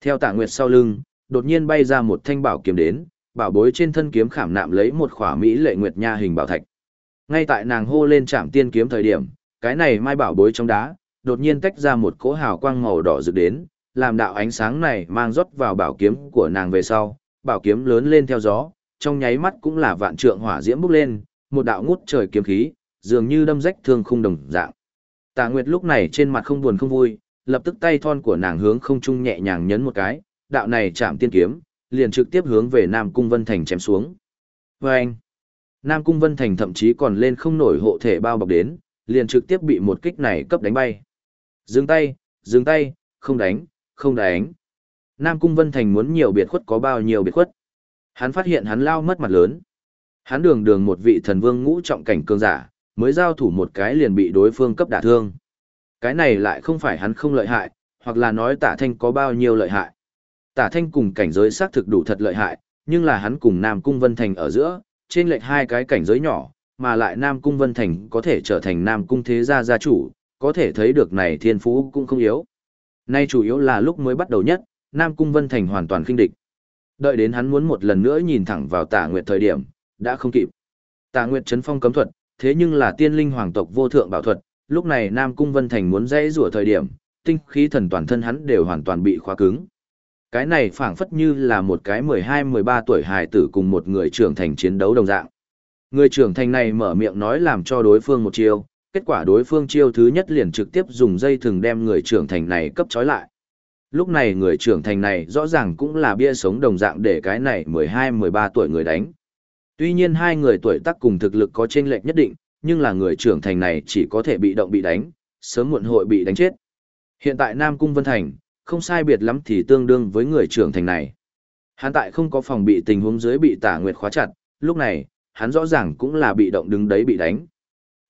Theo Tạ Nguyệt sau lưng, đột nhiên bay ra một thanh bảo kiếm đến, bảo bối trên thân kiếm khảm nạm lấy một khỏa mỹ lệ nguyệt nha hình bảo thạch. Ngay tại nàng hô lên Trảm tiên kiếm thời điểm, cái này mai bảo bối trong đá, đột nhiên tách ra một cỗ hào quang màu đỏ rực đến, làm đạo ánh sáng này mang rót vào bảo kiếm của nàng về sau, bảo kiếm lớn lên theo gió, trong nháy mắt cũng là vạn trượng hỏa diễm bốc lên, một đạo ngút trời kiếm khí, dường như đâm rách thương khung đồng dạng. Tà Nguyệt lúc này trên mặt không buồn không vui, lập tức tay thon của nàng hướng không trung nhẹ nhàng nhấn một cái, đạo này chạm tiên kiếm, liền trực tiếp hướng về Nam Cung Vân Thành chém xuống. Và anh, Nam Cung Vân Thành thậm chí còn lên không nổi hộ thể bao bọc đến, liền trực tiếp bị một kích này cấp đánh bay. Dừng tay, dừng tay, không đánh, không đánh. Nam Cung Vân Thành muốn nhiều biệt khuất có bao nhiêu biệt khuất. Hắn phát hiện hắn lao mất mặt lớn. Hắn đường đường một vị thần vương ngũ trọng cảnh cường giả, mới giao thủ một cái liền bị đối phương cấp đả thương. Cái này lại không phải hắn không lợi hại, hoặc là nói tả thanh có bao nhiêu lợi hại. Tả thanh cùng cảnh giới xác thực đủ thật lợi hại, nhưng là hắn cùng Nam Cung Vân Thành ở giữa, trên lệch hai cái cảnh giới nhỏ, mà lại Nam Cung Vân Thành có thể trở thành Nam Cung Thế Gia gia chủ, có thể thấy được này thiên phú cũng không yếu. Nay chủ yếu là lúc mới bắt đầu nhất, Nam Cung Vân Thành hoàn toàn kinh địch. Đợi đến hắn muốn một lần nữa nhìn thẳng vào tả nguyệt thời điểm, đã không kịp. Tả nguyệt chấn phong cấm thuật, thế nhưng là tiên linh hoàng tộc vô thượng bảo thuật, lúc này Nam Cung Vân Thành muốn dãy rủa thời điểm, tinh khí thần toàn thân hắn đều hoàn toàn bị khóa cứng. Cái này phảng phất như là một cái 12-13 tuổi hài tử cùng một người trưởng thành chiến đấu đồng dạng. Người trưởng thành này mở miệng nói làm cho đối phương một chiêu, kết quả đối phương chiêu thứ nhất liền trực tiếp dùng dây thừng đem người trưởng thành này cấp trói lại. Lúc này người trưởng thành này rõ ràng cũng là bia sống đồng dạng để cái này 12-13 tuổi người đánh. Tuy nhiên hai người tuổi tác cùng thực lực có chênh lệch nhất định, nhưng là người trưởng thành này chỉ có thể bị động bị đánh, sớm muộn hội bị đánh chết. Hiện tại Nam Cung Vân Thành, không sai biệt lắm thì tương đương với người trưởng thành này. Hắn tại không có phòng bị tình huống dưới bị tả nguyệt khóa chặt, lúc này, hắn rõ ràng cũng là bị động đứng đấy bị đánh.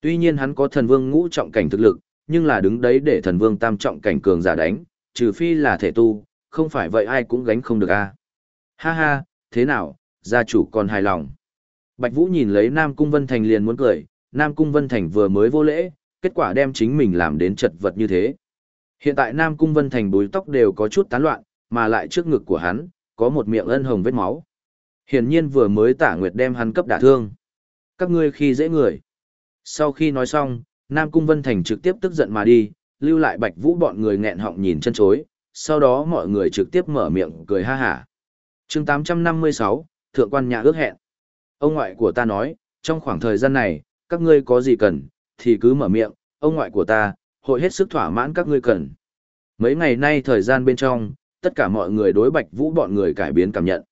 Tuy nhiên hắn có thần vương ngũ trọng cảnh thực lực, nhưng là đứng đấy để thần vương tam trọng cảnh cường giả đánh, trừ phi là thể tu, không phải vậy ai cũng gánh không được a. Ha ha, thế nào, gia chủ còn hài lòng. Bạch Vũ nhìn lấy Nam Cung Vân Thành liền muốn cười, Nam Cung Vân Thành vừa mới vô lễ, kết quả đem chính mình làm đến chật vật như thế. Hiện tại Nam Cung Vân Thành búi tóc đều có chút tán loạn, mà lại trước ngực của hắn, có một miệng ân hồng vết máu. Hiển nhiên vừa mới tả nguyệt đem hắn cấp đả thương. Các ngươi khi dễ người. Sau khi nói xong, Nam Cung Vân Thành trực tiếp tức giận mà đi, lưu lại Bạch Vũ bọn người nghẹn họng nhìn chân chối, sau đó mọi người trực tiếp mở miệng cười ha hả. chương 856, Thượng quan nhà ước hẹn. Ông ngoại của ta nói, trong khoảng thời gian này, các ngươi có gì cần, thì cứ mở miệng, ông ngoại của ta, hội hết sức thỏa mãn các ngươi cần. Mấy ngày nay thời gian bên trong, tất cả mọi người đối Bạch Vũ bọn người cải biến cảm nhận.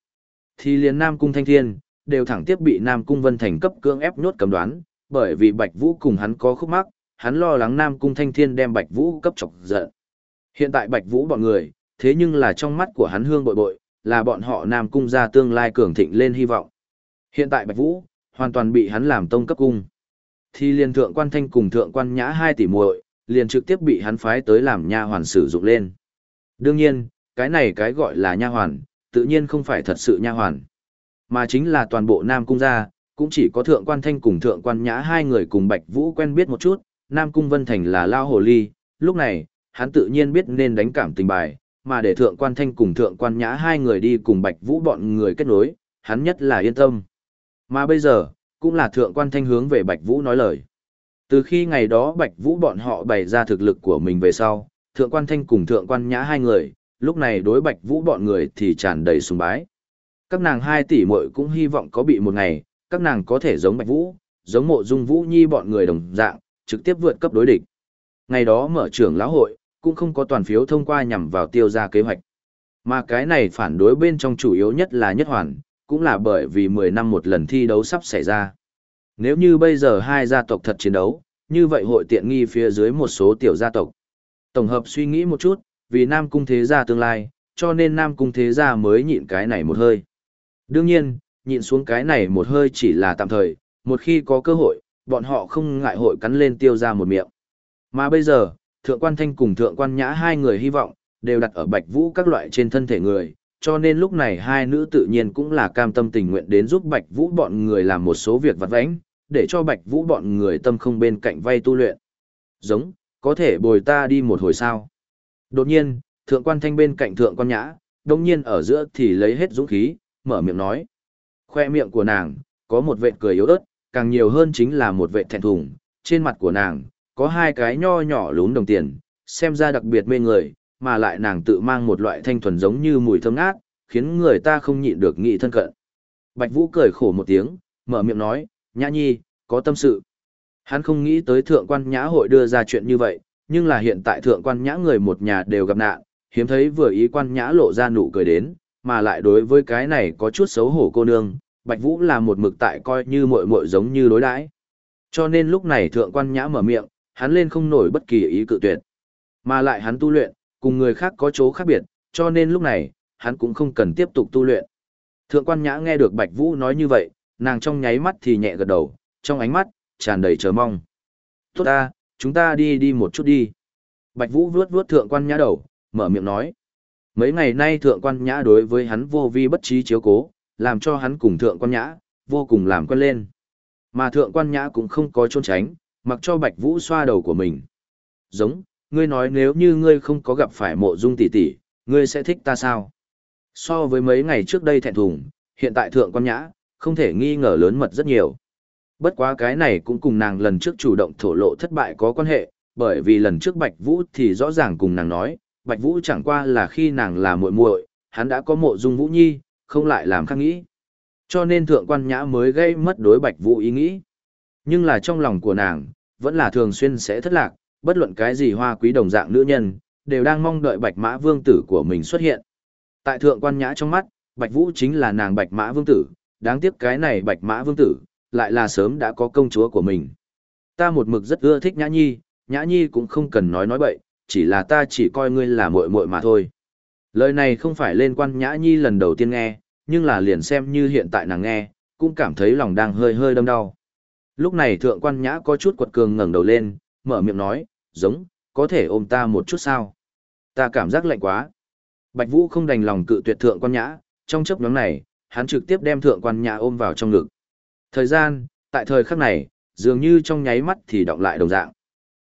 Thì liền Nam Cung Thanh Thiên, đều thẳng tiếp bị Nam Cung Vân Thành cấp cưỡng ép nhốt cầm đoán, bởi vì Bạch Vũ cùng hắn có khúc mắc, hắn lo lắng Nam Cung Thanh Thiên đem Bạch Vũ cấp chọc giận. Hiện tại Bạch Vũ bọn người, thế nhưng là trong mắt của hắn hương bội bội, là bọn họ Nam Cung gia tương lai cường thịnh lên hy vọng. Hiện tại Bạch Vũ, hoàn toàn bị hắn làm tông cấp cung. Thì liền thượng quan thanh cùng thượng quan nhã hai tỷ muội liền trực tiếp bị hắn phái tới làm nha hoàn sử dụng lên. Đương nhiên, cái này cái gọi là nha hoàn, tự nhiên không phải thật sự nha hoàn, mà chính là toàn bộ Nam Cung gia, cũng chỉ có thượng quan thanh cùng thượng quan nhã hai người cùng Bạch Vũ quen biết một chút, Nam Cung Vân Thành là lao hồ ly, lúc này, hắn tự nhiên biết nên đánh cảm tình bài, mà để thượng quan thanh cùng thượng quan nhã hai người đi cùng Bạch Vũ bọn người kết nối, hắn nhất là yên tâm. Mà bây giờ, cũng là thượng quan thanh hướng về Bạch Vũ nói lời. Từ khi ngày đó Bạch Vũ bọn họ bày ra thực lực của mình về sau, thượng quan thanh cùng thượng quan nhã hai người, lúc này đối Bạch Vũ bọn người thì tràn đầy sùng bái. Các nàng hai tỷ muội cũng hy vọng có bị một ngày, các nàng có thể giống Bạch Vũ, giống mộ dung Vũ Nhi bọn người đồng dạng, trực tiếp vượt cấp đối địch. Ngày đó mở trưởng lão hội, cũng không có toàn phiếu thông qua nhằm vào tiêu ra kế hoạch. Mà cái này phản đối bên trong chủ yếu nhất là nhất hoàn, cũng là bởi vì 10 năm một lần thi đấu sắp xảy ra. Nếu như bây giờ hai gia tộc thật chiến đấu, như vậy hội tiện nghi phía dưới một số tiểu gia tộc. Tổng hợp suy nghĩ một chút, vì Nam Cung Thế Gia tương lai, cho nên Nam Cung Thế Gia mới nhịn cái này một hơi. Đương nhiên, nhịn xuống cái này một hơi chỉ là tạm thời, một khi có cơ hội, bọn họ không ngại hội cắn lên tiêu ra một miệng. Mà bây giờ, Thượng quan Thanh cùng Thượng quan Nhã hai người hy vọng, đều đặt ở Bạch Vũ các loại trên thân thể người, cho nên lúc này hai nữ tự nhiên cũng là cam tâm tình nguyện đến giúp Bạch Vũ bọn người làm một số việc vặt vãnh, để cho Bạch Vũ bọn người tâm không bên cạnh vay tu luyện. Giống, có thể bồi ta đi một hồi sao. Đột nhiên, Thượng quan Thanh bên cạnh Thượng quan Nhã, đồng nhiên ở giữa thì lấy hết dũng khí, mở miệng nói. Khoe miệng của nàng, có một vệt cười yếu ớt, càng nhiều hơn chính là một vệt thẹn thùng, trên mặt của nàng, có hai cái nho nhỏ lún đồng tiền, xem ra đặc biệt mê người, mà lại nàng tự mang một loại thanh thuần giống như mùi thơm ngát, khiến người ta không nhịn được nghĩ thân cận. Bạch Vũ cười khổ một tiếng, mở miệng nói, Nhã Nhi, có tâm sự. Hắn không nghĩ tới thượng quan nhã hội đưa ra chuyện như vậy, nhưng là hiện tại thượng quan nhã người một nhà đều gặp nạn, hiếm thấy vừa ý quan nhã lộ ra nụ cười đến, mà lại đối với cái này có chút xấu hổ cô nương, Bạch Vũ là một mực tại coi như muội muội giống như đối đãi. Cho nên lúc này thượng quan nhã mở miệng, hắn lên không nổi bất kỳ ý cự tuyệt. Mà lại hắn tu luyện, cùng người khác có chỗ khác biệt, cho nên lúc này, hắn cũng không cần tiếp tục tu luyện. Thượng quan nhã nghe được Bạch Vũ nói như vậy, nàng trong nháy mắt thì nhẹ gật đầu, trong ánh mắt, tràn đầy chờ mong. Tốt ta, chúng ta đi đi một chút đi. Bạch Vũ vuốt vuốt thượng quan nhã đầu, mở miệng nói. Mấy ngày nay thượng quan nhã đối với hắn vô vi bất trí chiếu cố, làm cho hắn cùng thượng quan nhã, vô cùng làm quen lên. Mà thượng quan nhã cũng không có trốn tránh, mặc cho Bạch Vũ xoa đầu của mình. Giống, ngươi nói nếu như ngươi không có gặp phải mộ dung tỷ tỷ, ngươi sẽ thích ta sao? So với mấy ngày trước đây thẹn thùng, hiện tại thượng quan nhã, không thể nghi ngờ lớn mật rất nhiều. Bất quá cái này cũng cùng nàng lần trước chủ động thổ lộ thất bại có quan hệ, bởi vì lần trước Bạch Vũ thì rõ ràng cùng nàng nói, Bạch Vũ chẳng qua là khi nàng là muội muội, hắn đã có mộ dung Vũ Nhi, không lại làm khác nghĩ. Cho nên thượng quan nhã mới gây mất đối Bạch Vũ ý nghĩ. Nhưng là trong lòng của nàng, vẫn là thường xuyên sẽ thất lạc, bất luận cái gì hoa quý đồng dạng nữ nhân, đều đang mong đợi Bạch Mã Vương tử của mình xuất hiện. Tại thượng quan nhã trong mắt, Bạch Vũ chính là nàng Bạch Mã Vương tử, đáng tiếc cái này Bạch Mã Vương tử, lại là sớm đã có công chúa của mình. Ta một mực rất ưa thích Nhã Nhi, Nhã Nhi cũng không cần nói nói bậy, chỉ là ta chỉ coi ngươi là muội muội mà thôi. Lời này không phải lên quan Nhã Nhi lần đầu tiên nghe, nhưng là liền xem như hiện tại nàng nghe, cũng cảm thấy lòng đang hơi hơi đâm đau. Lúc này thượng quan Nhã có chút quật cường ngẩng đầu lên, mở miệng nói, giống, có thể ôm ta một chút sao? Ta cảm giác lạnh quá. Bạch Vũ không đành lòng cự tuyệt thượng quan Nhã, trong chấp nhóm này, hắn trực tiếp đem thượng quan Nhã ôm vào trong ngực. Thời gian, tại thời khắc này, dường như trong nháy mắt thì động lại đồng dạng.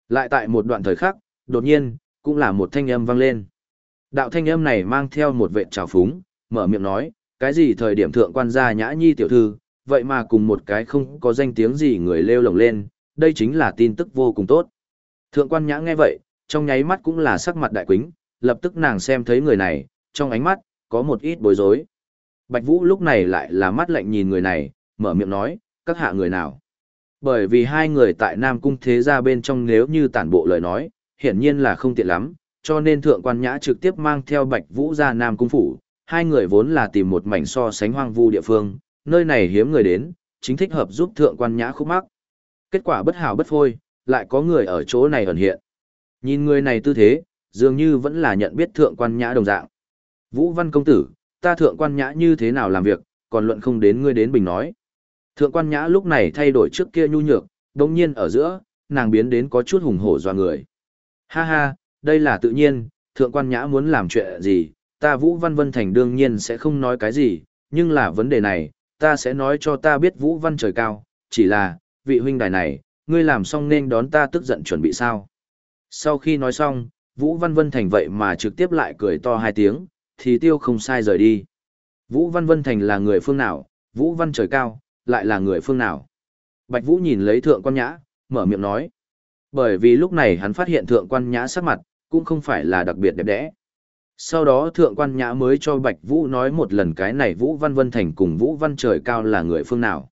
Lại tại một đoạn thời khắc, đột nhiên, cũng là một thanh âm vang lên. Đạo thanh âm này mang theo một vệ trào phúng, mở miệng nói, cái gì thời điểm thượng quan gia nhã nhi tiểu thư, vậy mà cùng một cái không có danh tiếng gì người lêu lồng lên, đây chính là tin tức vô cùng tốt. Thượng quan nhã nghe vậy, trong nháy mắt cũng là sắc mặt đại quính, lập tức nàng xem thấy người này, trong ánh mắt, có một ít bối rối. Bạch Vũ lúc này lại là mắt lạnh nhìn người này, mở miệng nói, các hạ người nào. Bởi vì hai người tại Nam Cung thế gia bên trong nếu như tản bộ lời nói, hiển nhiên là không tiện lắm, cho nên thượng quan nhã trực tiếp mang theo Bạch Vũ ra Nam Cung phủ, hai người vốn là tìm một mảnh so sánh hoang vu địa phương, nơi này hiếm người đến, chính thích hợp giúp thượng quan nhã khúc mắc. Kết quả bất hảo bất phôi, lại có người ở chỗ này ẩn hiện. Nhìn người này tư thế, dường như vẫn là nhận biết thượng quan nhã đồng dạng. Vũ Văn công tử, ta thượng quan nhã như thế nào làm việc, còn luận không đến ngươi đến bình nói. Thượng quan nhã lúc này thay đổi trước kia nhu nhược, đồng nhiên ở giữa, nàng biến đến có chút hùng hổ doa người. Ha ha, đây là tự nhiên, thượng quan nhã muốn làm chuyện gì, ta Vũ Văn Vân Thành đương nhiên sẽ không nói cái gì, nhưng là vấn đề này, ta sẽ nói cho ta biết Vũ Văn trời cao, chỉ là, vị huynh đài này, ngươi làm xong nên đón ta tức giận chuẩn bị sao. Sau khi nói xong, Vũ Văn Vân Thành vậy mà trực tiếp lại cười to hai tiếng, thì tiêu không sai rời đi. Vũ Văn Vân Thành là người phương nào, Vũ Văn trời cao, lại là người phương nào. Bạch Vũ nhìn lấy thượng quan nhã, mở miệng nói. Bởi vì lúc này hắn phát hiện thượng quan nhã sắc mặt, cũng không phải là đặc biệt đẹp đẽ. Sau đó thượng quan nhã mới cho Bạch Vũ nói một lần cái này Vũ Văn Vân Thành cùng Vũ Văn Trời Cao là người phương nào.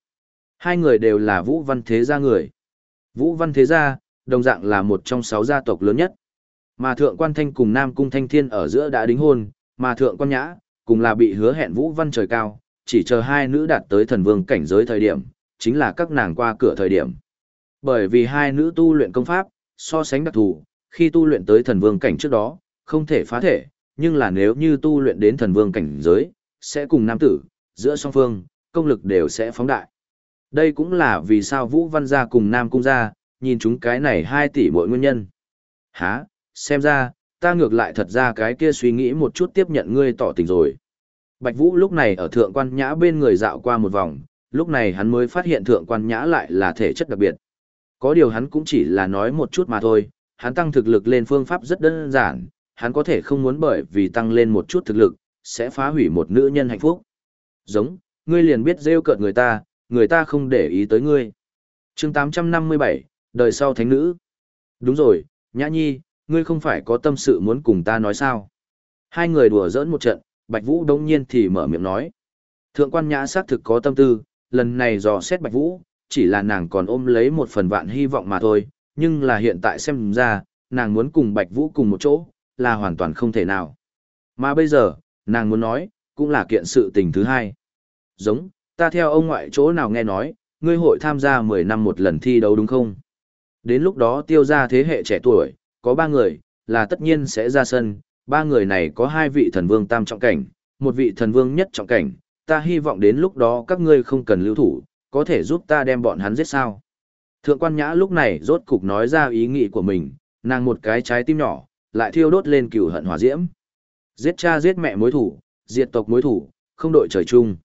Hai người đều là Vũ Văn Thế Gia người. Vũ Văn Thế Gia, đồng dạng là một trong sáu gia tộc lớn nhất. Mà thượng quan thanh cùng Nam Cung Thanh Thiên ở giữa đã đính hôn, mà thượng quan nhã, cùng là bị hứa hẹn Vũ Văn Trời Cao, chỉ chờ hai nữ đạt tới thần vương cảnh giới thời điểm, chính là các nàng qua cửa thời điểm. Bởi vì hai nữ tu luyện công pháp, so sánh đặc thù, khi tu luyện tới thần vương cảnh trước đó, không thể phá thể, nhưng là nếu như tu luyện đến thần vương cảnh giới, sẽ cùng nam tử, giữa song phương, công lực đều sẽ phóng đại. Đây cũng là vì sao Vũ Văn gia cùng Nam Cung gia, nhìn chúng cái này hai tỷ mỗi nguyên nhân. Hả, xem ra, ta ngược lại thật ra cái kia suy nghĩ một chút tiếp nhận ngươi tỏ tình rồi. Bạch Vũ lúc này ở thượng quan nhã bên người dạo qua một vòng, lúc này hắn mới phát hiện thượng quan nhã lại là thể chất đặc biệt. Có điều hắn cũng chỉ là nói một chút mà thôi, hắn tăng thực lực lên phương pháp rất đơn giản, hắn có thể không muốn bởi vì tăng lên một chút thực lực, sẽ phá hủy một nữ nhân hạnh phúc. Giống, ngươi liền biết rêu cợt người ta, người ta không để ý tới ngươi. chương 857, đời sau thánh nữ. Đúng rồi, Nhã Nhi, ngươi không phải có tâm sự muốn cùng ta nói sao? Hai người đùa giỡn một trận, Bạch Vũ đông nhiên thì mở miệng nói. Thượng quan nhã xác thực có tâm tư, lần này dò xét Bạch Vũ, chỉ là nàng còn ôm lấy một phần vạn hy vọng mà thôi, nhưng là hiện tại xem ra, nàng muốn cùng Bạch Vũ cùng một chỗ, là hoàn toàn không thể nào. Mà bây giờ, nàng muốn nói, cũng là kiện sự tình thứ hai. Giống, ta theo ông ngoại chỗ nào nghe nói, ngươi hội tham gia 10 năm một lần thi đấu đúng không? Đến lúc đó tiêu ra thế hệ trẻ tuổi, có ba người, là tất nhiên sẽ ra sân, ba người này có hai vị thần vương tam trọng cảnh, một vị thần vương nhất trọng cảnh, ta hy vọng đến lúc đó các ngươi không cần lưu thủ, có thể giúp ta đem bọn hắn giết sao. Thượng quan nhã lúc này rốt cục nói ra ý nghĩ của mình, nàng một cái trái tim nhỏ, lại thiêu đốt lên cửu hận hỏa diễm. Giết cha giết mẹ mối thủ, diệt tộc mối thủ, không đội trời chung.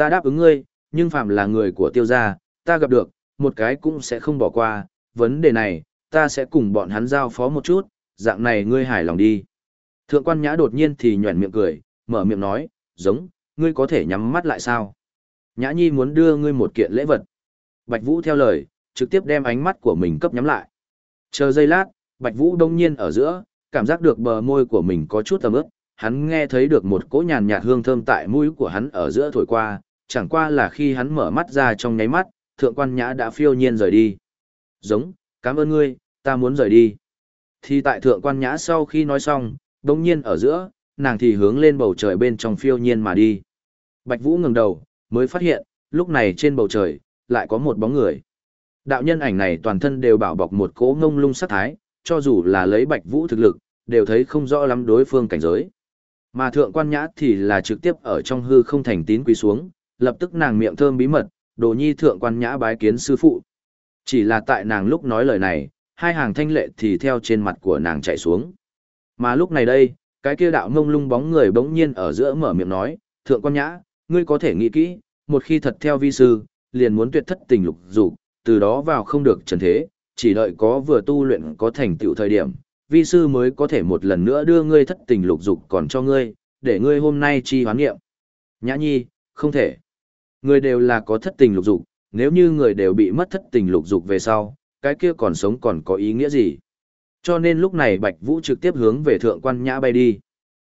Ta đáp ứng ngươi, nhưng phạm là người của tiêu gia, ta gặp được, một cái cũng sẽ không bỏ qua, vấn đề này, ta sẽ cùng bọn hắn giao phó một chút, dạng này ngươi hài lòng đi. Thượng quan nhã đột nhiên thì nhuẩn miệng cười, mở miệng nói, giống, ngươi có thể nhắm mắt lại sao? Nhã nhi muốn đưa ngươi một kiện lễ vật. Bạch Vũ theo lời, trực tiếp đem ánh mắt của mình cấp nhắm lại. Chờ giây lát, Bạch Vũ đông nhiên ở giữa, cảm giác được bờ môi của mình có chút ẩm ướt, hắn nghe thấy được một cỗ nhàn nhạt hương thơm tại mũi của hắn ở giữa thổi qua, chẳng qua là khi hắn mở mắt ra trong nháy mắt, thượng quan nhã đã phiêu nhiên rời đi. Giống, cảm ơn ngươi, ta muốn rời đi. Thì tại thượng quan nhã sau khi nói xong, đồng nhiên ở giữa, nàng thì hướng lên bầu trời bên trong phiêu nhiên mà đi. Bạch Vũ ngẩng đầu, mới phát hiện, lúc này trên bầu trời, lại có một bóng người. Đạo nhân ảnh này toàn thân đều bảo bọc một cỗ ngông lung sát thái, cho dù là lấy Bạch Vũ thực lực, đều thấy không rõ lắm đối phương cảnh giới. Mà thượng quan nhã thì là trực tiếp ở trong hư không thành tín quỳ xuống, lập tức nàng miệng thơm bí mật, đồ nhi thượng quan nhã bái kiến sư phụ. Chỉ là tại nàng lúc nói lời này, hai hàng thanh lệ thì theo trên mặt của nàng chạy xuống. Mà lúc này đây, cái kia đạo ngông lung bóng người bỗng nhiên ở giữa mở miệng nói, thượng quan nhã, ngươi có thể nghĩ kỹ, một khi thật theo vi sư, liền muốn tuyệt thất tình lục dục, từ đó vào không được trần thế, chỉ đợi có vừa tu luyện có thành tựu thời điểm, vi sư mới có thể một lần nữa đưa ngươi thất tình lục dục còn cho ngươi, để ngươi hôm nay chi hoán nghiệm. Nhã nhi, không thể. Người đều là có thất tình lục dục, nếu như người đều bị mất thất tình lục dục về sau, cái kia còn sống còn có ý nghĩa gì? Cho nên lúc này Bạch Vũ trực tiếp hướng về thượng quan nhã bay đi.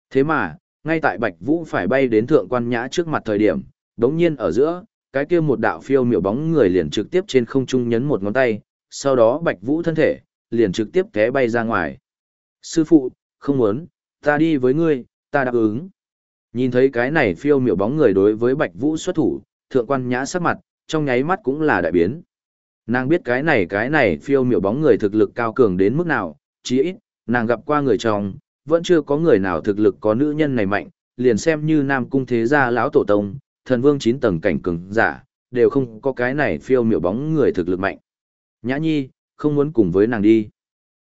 Thế mà, ngay tại Bạch Vũ phải bay đến thượng quan nhã trước mặt thời điểm, đống nhiên ở giữa, cái kia một đạo phiêu miểu bóng người liền trực tiếp trên không trung nhấn một ngón tay, sau đó Bạch Vũ thân thể, liền trực tiếp té bay ra ngoài. Sư phụ, không muốn, ta đi với ngươi, ta đáp ứng. Nhìn thấy cái này phiêu miểu bóng người đối với Bạch Vũ xuất thủ, thượng quan nhã sắc mặt, trong nháy mắt cũng là đại biến. Nàng biết cái này cái này phiêu miểu bóng người thực lực cao cường đến mức nào, chí ít, nàng gặp qua người chồng, vẫn chưa có người nào thực lực có nữ nhân này mạnh, liền xem như nam cung thế gia lão tổ tông, thần vương chín tầng cảnh cường giả, đều không có cái này phiêu miểu bóng người thực lực mạnh. Nhã nhi, không muốn cùng với nàng đi.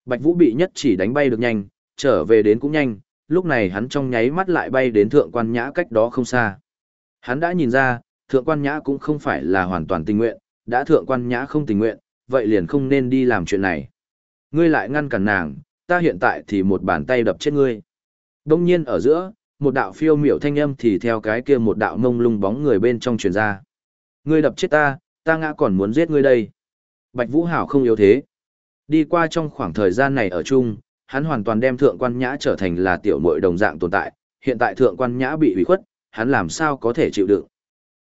Bạch Vũ bị nhất chỉ đánh bay được nhanh, trở về đến cũng nhanh, lúc này hắn trong nháy mắt lại bay đến thượng quan nhã cách đó không xa. Hắn đã nhìn ra, thượng quan nhã cũng không phải là hoàn toàn tình nguyện, đã thượng quan nhã không tình nguyện, vậy liền không nên đi làm chuyện này. Ngươi lại ngăn cản nàng, ta hiện tại thì một bàn tay đập chết ngươi. Đông nhiên ở giữa, một đạo phiêu miểu thanh âm thì theo cái kia một đạo mông lung bóng người bên trong truyền ra. Ngươi đập chết ta, ta ngã còn muốn giết ngươi đây. Bạch Vũ Hảo không yếu thế. Đi qua trong khoảng thời gian này ở chung, hắn hoàn toàn đem thượng quan nhã trở thành là tiểu muội đồng dạng tồn tại, hiện tại thượng quan nhã bị hủy khuất, hắn làm sao có thể chịu đựng.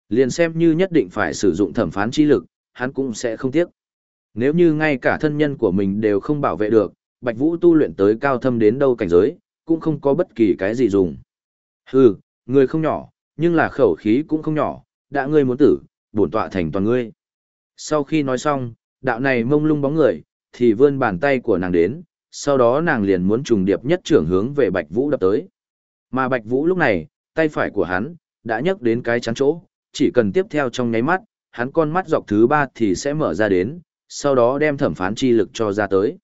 Liền xem như nhất định phải sử dụng thẩm phán chi lực, hắn cũng sẽ không tiếc. Nếu như ngay cả thân nhân của mình đều không bảo vệ được, Bạch Vũ tu luyện tới cao thâm đến đâu cảnh giới, cũng không có bất kỳ cái gì dùng. Hừ, người không nhỏ, nhưng là khẩu khí cũng không nhỏ, đã ngươi muốn tử, bổn tọa thành toàn ngươi. Sau khi nói xong, đạo này mông lung bóng người, thì vươn bàn tay của nàng đến, sau đó nàng liền muốn trùng điệp nhất trưởng hướng về Bạch Vũ đập tới. Mà Bạch Vũ lúc này, tay phải của hắn, đã nhấc đến cái chắn chỗ, chỉ cần tiếp theo trong nháy mắt, hắn con mắt dọc thứ ba thì sẽ mở ra đến, sau đó đem thẩm phán chi lực cho ra tới.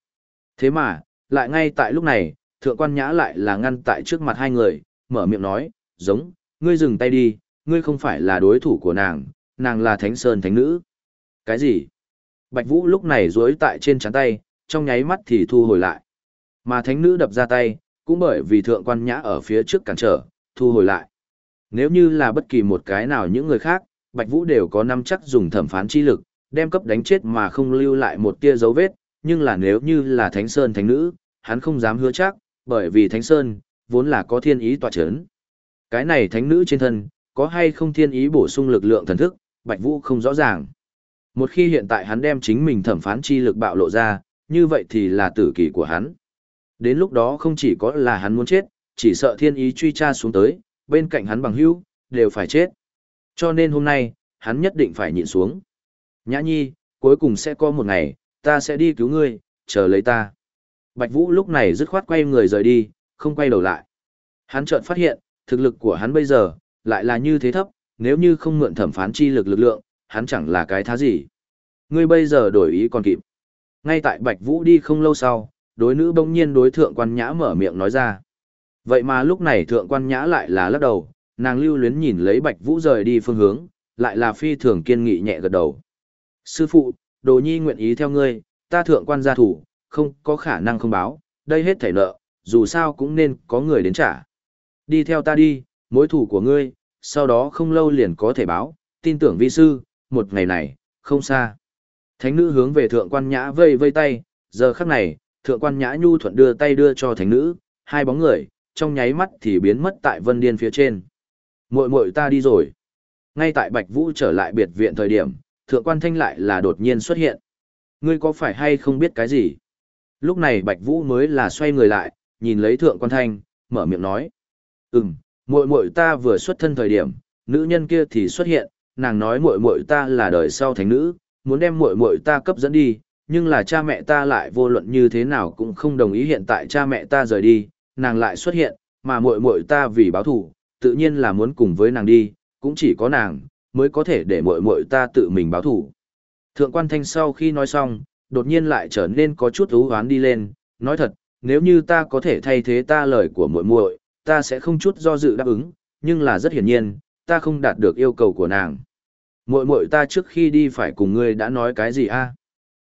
Thế mà, lại ngay tại lúc này, thượng quan nhã lại là ngăn tại trước mặt hai người, mở miệng nói, giống, ngươi dừng tay đi, ngươi không phải là đối thủ của nàng, nàng là thánh sơn thánh nữ. Cái gì? Bạch Vũ lúc này duỗi tại trên chắn tay, trong nháy mắt thì thu hồi lại. Mà thánh nữ đập ra tay, cũng bởi vì thượng quan nhã ở phía trước cản trở, thu hồi lại. Nếu như là bất kỳ một cái nào những người khác, Bạch Vũ đều có năm chắc dùng thẩm phán chi lực, đem cấp đánh chết mà không lưu lại một tia dấu vết, nhưng là nếu như là Thánh Sơn Thánh Nữ, hắn không dám hứa chắc, bởi vì Thánh Sơn, vốn là có thiên ý tỏa chấn. Cái này Thánh Nữ trên thân, có hay không thiên ý bổ sung lực lượng thần thức, Bạch Vũ không rõ ràng. Một khi hiện tại hắn đem chính mình thẩm phán chi lực bạo lộ ra, như vậy thì là tử kỳ của hắn. Đến lúc đó không chỉ có là hắn muốn chết, chỉ sợ thiên ý truy tra xuống tới, bên cạnh hắn bằng hữu đều phải chết. Cho nên hôm nay, hắn nhất định phải nhịn xuống. Nhã nhi, cuối cùng sẽ có một ngày, ta sẽ đi cứu ngươi, chờ lấy ta. Bạch Vũ lúc này dứt khoát quay người rời đi, không quay đầu lại. Hắn chợt phát hiện, thực lực của hắn bây giờ, lại là như thế thấp, nếu như không mượn thẩm phán chi lực lực lượng, hắn chẳng là cái thá gì. Ngươi bây giờ đổi ý còn kịp. Ngay tại Bạch Vũ đi không lâu sau, đối nữ bỗng nhiên đối thượng quan nhã mở miệng nói ra. Vậy mà lúc này thượng quan nhã lại là lắc đầu, nàng lưu luyến nhìn lấy Bạch Vũ rời đi phương hướng, lại là phi thường kiên nghị nhẹ gật đầu. Sư phụ, đồ nhi nguyện ý theo ngươi, ta thượng quan gia thủ, không có khả năng không báo, đây hết thảy nợ, dù sao cũng nên có người đến trả. Đi theo ta đi, mối thủ của ngươi, sau đó không lâu liền có thể báo, tin tưởng vi sư, một ngày này, không xa. Thánh nữ hướng về thượng quan nhã vây vây tay, giờ khắc này, thượng quan nhã nhu thuận đưa tay đưa cho thánh nữ, hai bóng người, trong nháy mắt thì biến mất tại vân điên phía trên. Muội muội ta đi rồi. Ngay tại Bạch Vũ trở lại biệt viện thời điểm, thượng quan thanh lại là đột nhiên xuất hiện. Ngươi có phải hay không biết cái gì? Lúc này Bạch Vũ mới là xoay người lại, nhìn lấy thượng quan thanh, mở miệng nói. Ừm, muội muội ta vừa xuất thân thời điểm, nữ nhân kia thì xuất hiện, nàng nói muội muội ta là đời sau thánh nữ, muốn đem muội muội ta cấp dẫn đi, nhưng là cha mẹ ta lại vô luận như thế nào cũng không đồng ý hiện tại cha mẹ ta rời đi, nàng lại xuất hiện, mà muội muội ta vì báo thù, tự nhiên là muốn cùng với nàng đi, cũng chỉ có nàng mới có thể để muội muội ta tự mình báo thù. Thượng quan thanh sau khi nói xong, đột nhiên lại trở nên có chút u hoán đi lên, nói thật, nếu như ta có thể thay thế ta lời của muội muội, ta sẽ không chút do dự đáp ứng, nhưng là rất hiển nhiên, ta không đạt được yêu cầu của nàng. Muội muội ta trước khi đi phải cùng ngươi đã nói cái gì a?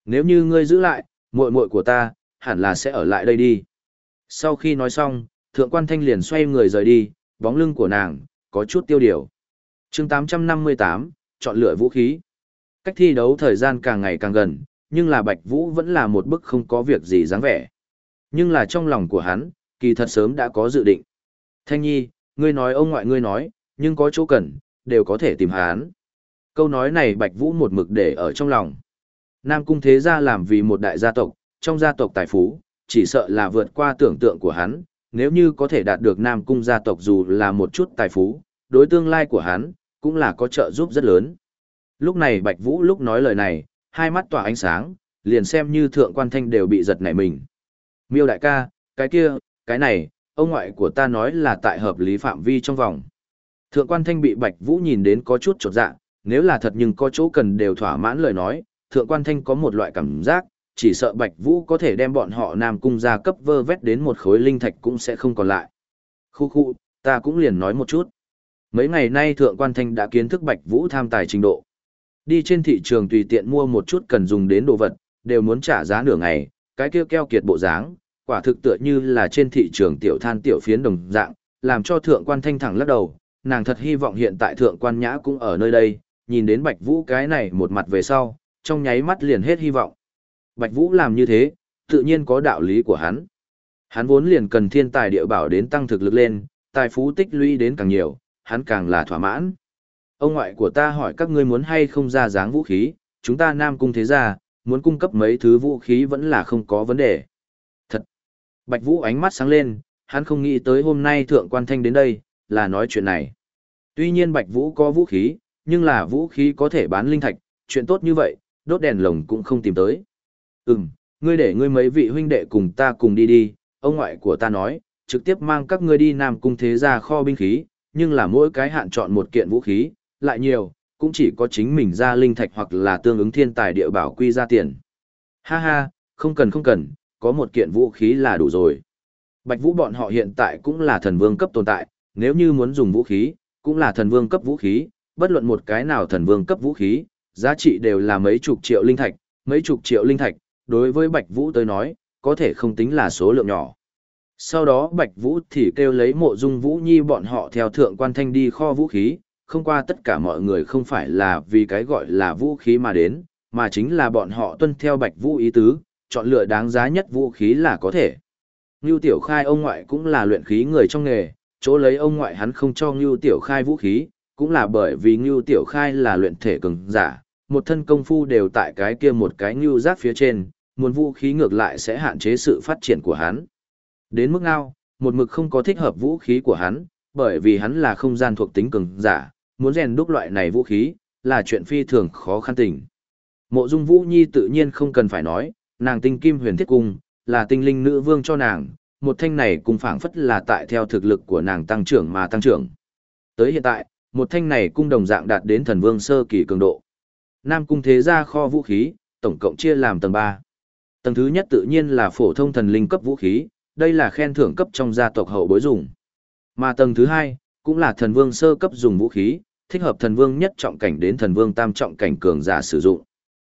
Nếu như ngươi giữ lại, muội muội của ta, hẳn là sẽ ở lại đây đi. Sau khi nói xong, thượng quan thanh liền xoay người rời đi, bóng lưng của nàng, có chút tiêu điều. chương 858, chọn lựa vũ khí. Cách thi đấu thời gian càng ngày càng gần, nhưng là Bạch Vũ vẫn là một bức không có việc gì dáng vẻ. Nhưng là trong lòng của hắn, kỳ thật sớm đã có dự định. Thanh nhi, ngươi nói ông ngoại ngươi nói, nhưng có chỗ cần, đều có thể tìm hắn. Câu nói này Bạch Vũ một mực để ở trong lòng. Nam Cung Thế Gia làm vì một đại gia tộc, trong gia tộc tài phú, chỉ sợ là vượt qua tưởng tượng của hắn, nếu như có thể đạt được Nam Cung gia tộc dù là một chút tài phú, đối tương lai của hắn, cũng là có trợ giúp rất lớn. Lúc này Bạch Vũ lúc nói lời này, hai mắt tỏa ánh sáng, liền xem như thượng quan thanh đều bị giật nảy mình. Miêu đại ca, cái kia, cái này, ông ngoại của ta nói là tại hợp lý phạm vi trong vòng. Thượng quan thanh bị Bạch Vũ nhìn đến có chút trột dạ, nếu là thật nhưng có chỗ cần đều thỏa mãn lời nói, thượng quan thanh có một loại cảm giác, chỉ sợ Bạch Vũ có thể đem bọn họ Nam Cung gia cấp vơ vét đến một khối linh thạch cũng sẽ không còn lại. Khu khu, ta cũng liền nói một chút. Mấy ngày nay Thượng Quan Thanh đã kiến thức Bạch Vũ tham tài trình độ. Đi trên thị trường tùy tiện mua một chút cần dùng đến đồ vật, đều muốn trả giá nửa ngày, cái kia keo kiệt bộ dáng, quả thực tựa như là trên thị trường tiểu than tiểu phiến đồng dạng, làm cho Thượng Quan Thanh thẳng lắc đầu, nàng thật hy vọng hiện tại Thượng Quan Nhã cũng ở nơi đây, nhìn đến Bạch Vũ cái này một mặt về sau, trong nháy mắt liền hết hy vọng. Bạch Vũ làm như thế, tự nhiên có đạo lý của hắn. Hắn vốn liền cần thiên tài địa bảo đến tăng thực lực lên, tài phú tích lũy đến càng nhiều, hắn càng là thỏa mãn. Ông ngoại của ta hỏi các ngươi muốn hay không ra dáng vũ khí, chúng ta Nam Cung thế gia, muốn cung cấp mấy thứ vũ khí vẫn là không có vấn đề. Thật! Bạch Vũ ánh mắt sáng lên, hắn không nghĩ tới hôm nay Thượng Quan Thanh đến đây, là nói chuyện này. Tuy nhiên Bạch Vũ có vũ khí, nhưng là vũ khí có thể bán linh thạch, chuyện tốt như vậy, đốt đèn lồng cũng không tìm tới. Ừm, ngươi để ngươi mấy vị huynh đệ cùng ta cùng đi đi, ông ngoại của ta nói, trực tiếp mang các ngươi đi Nam Cung thế gia kho binh khí, nhưng là mỗi cái hạn chọn một kiện vũ khí, lại nhiều, cũng chỉ có chính mình ra linh thạch hoặc là tương ứng thiên tài địa bảo quy ra tiền. Ha ha, không cần không cần, có một kiện vũ khí là đủ rồi. Bạch Vũ bọn họ hiện tại cũng là thần vương cấp tồn tại, nếu như muốn dùng vũ khí, cũng là thần vương cấp vũ khí, bất luận một cái nào thần vương cấp vũ khí, giá trị đều là mấy chục triệu linh thạch, mấy chục triệu linh thạch, đối với Bạch Vũ tới nói, có thể không tính là số lượng nhỏ. Sau đó Bạch Vũ thì kêu lấy mộ dung Vũ Nhi bọn họ theo thượng quan thanh đi kho vũ khí, không qua tất cả mọi người không phải là vì cái gọi là vũ khí mà đến, mà chính là bọn họ tuân theo Bạch Vũ ý tứ, chọn lựa đáng giá nhất vũ khí là có thể. Ngưu Tiểu Khai ông ngoại cũng là luyện khí người trong nghề, chỗ lấy ông ngoại hắn không cho Ngưu Tiểu Khai vũ khí, cũng là bởi vì Ngưu Tiểu Khai là luyện thể cường giả, một thân công phu đều tại cái kia một cái Ngưu giác phía trên, nguồn vũ khí ngược lại sẽ hạn chế sự phát triển của hắn. Đến mức ngao, một mực không có thích hợp vũ khí của hắn, bởi vì hắn là không gian thuộc tính cường giả, muốn rèn đúc loại này vũ khí, là chuyện phi thường khó khăn tình. Mộ Dung Vũ Nhi tự nhiên không cần phải nói, nàng tinh kim huyền thiết cung, là tinh linh nữ vương cho nàng, một thanh này cung phảng phất là tại theo thực lực của nàng tăng trưởng mà tăng trưởng. Tới hiện tại, một thanh này cung đồng dạng đạt đến thần vương sơ kỳ cường độ. Nam cung thế gia kho vũ khí, tổng cộng chia làm tầng 3. Tầng thứ nhất tự nhiên là phổ thông thần linh cấp vũ khí, đây là khen thưởng cấp trong gia tộc hậu bối dùng. Mà tầng thứ hai, cũng là thần vương sơ cấp dùng vũ khí, thích hợp thần vương nhất trọng cảnh đến thần vương tam trọng cảnh cường giả sử dụng.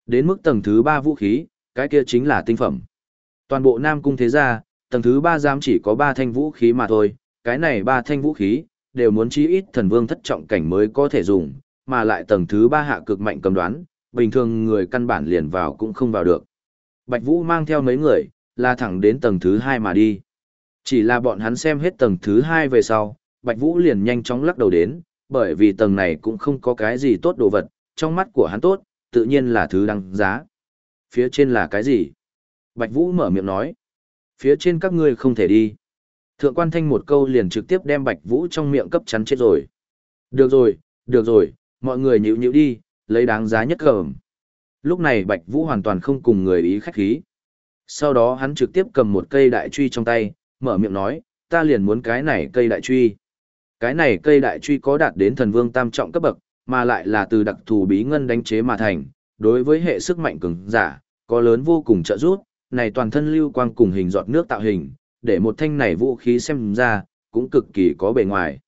Đến mức tầng thứ ba vũ khí, cái kia chính là tinh phẩm. Toàn bộ Nam Cung thế gia, tầng thứ ba giam chỉ có ba thanh vũ khí mà thôi, cái này ba thanh vũ khí, đều muốn chí ít thần vương thất trọng cảnh mới có thể dùng, mà lại tầng thứ ba hạ cực mạnh cầm đoán, bình thường người căn bản liền vào cũng không vào được. Bạch Vũ mang theo mấy người, là thẳng đến tầng thứ hai mà đi. Chỉ là bọn hắn xem hết tầng thứ hai về sau, Bạch Vũ liền nhanh chóng lắc đầu đến, bởi vì tầng này cũng không có cái gì tốt đồ vật, trong mắt của hắn tốt, tự nhiên là thứ đăng giá. Phía trên là cái gì? Bạch Vũ mở miệng nói. Phía trên các ngươi không thể đi. Thượng quan thanh một câu liền trực tiếp đem Bạch Vũ trong miệng cấp chắn chết rồi. Được rồi, được rồi, mọi người nhịu nhịu đi, lấy đáng giá nhất cầm. Lúc này Bạch Vũ hoàn toàn không cùng người ý khách khí. Sau đó hắn trực tiếp cầm một cây đại truy trong tay, mở miệng nói, ta liền muốn cái này cây đại truy. Cái này cây đại truy có đạt đến thần vương tam trọng cấp bậc, mà lại là từ đặc thù bí ngân đánh chế mà thành, đối với hệ sức mạnh cường giả, có lớn vô cùng trợ giúp, này toàn thân lưu quang cùng hình giọt nước tạo hình, để một thanh này vũ khí xem ra, cũng cực kỳ có bề ngoài.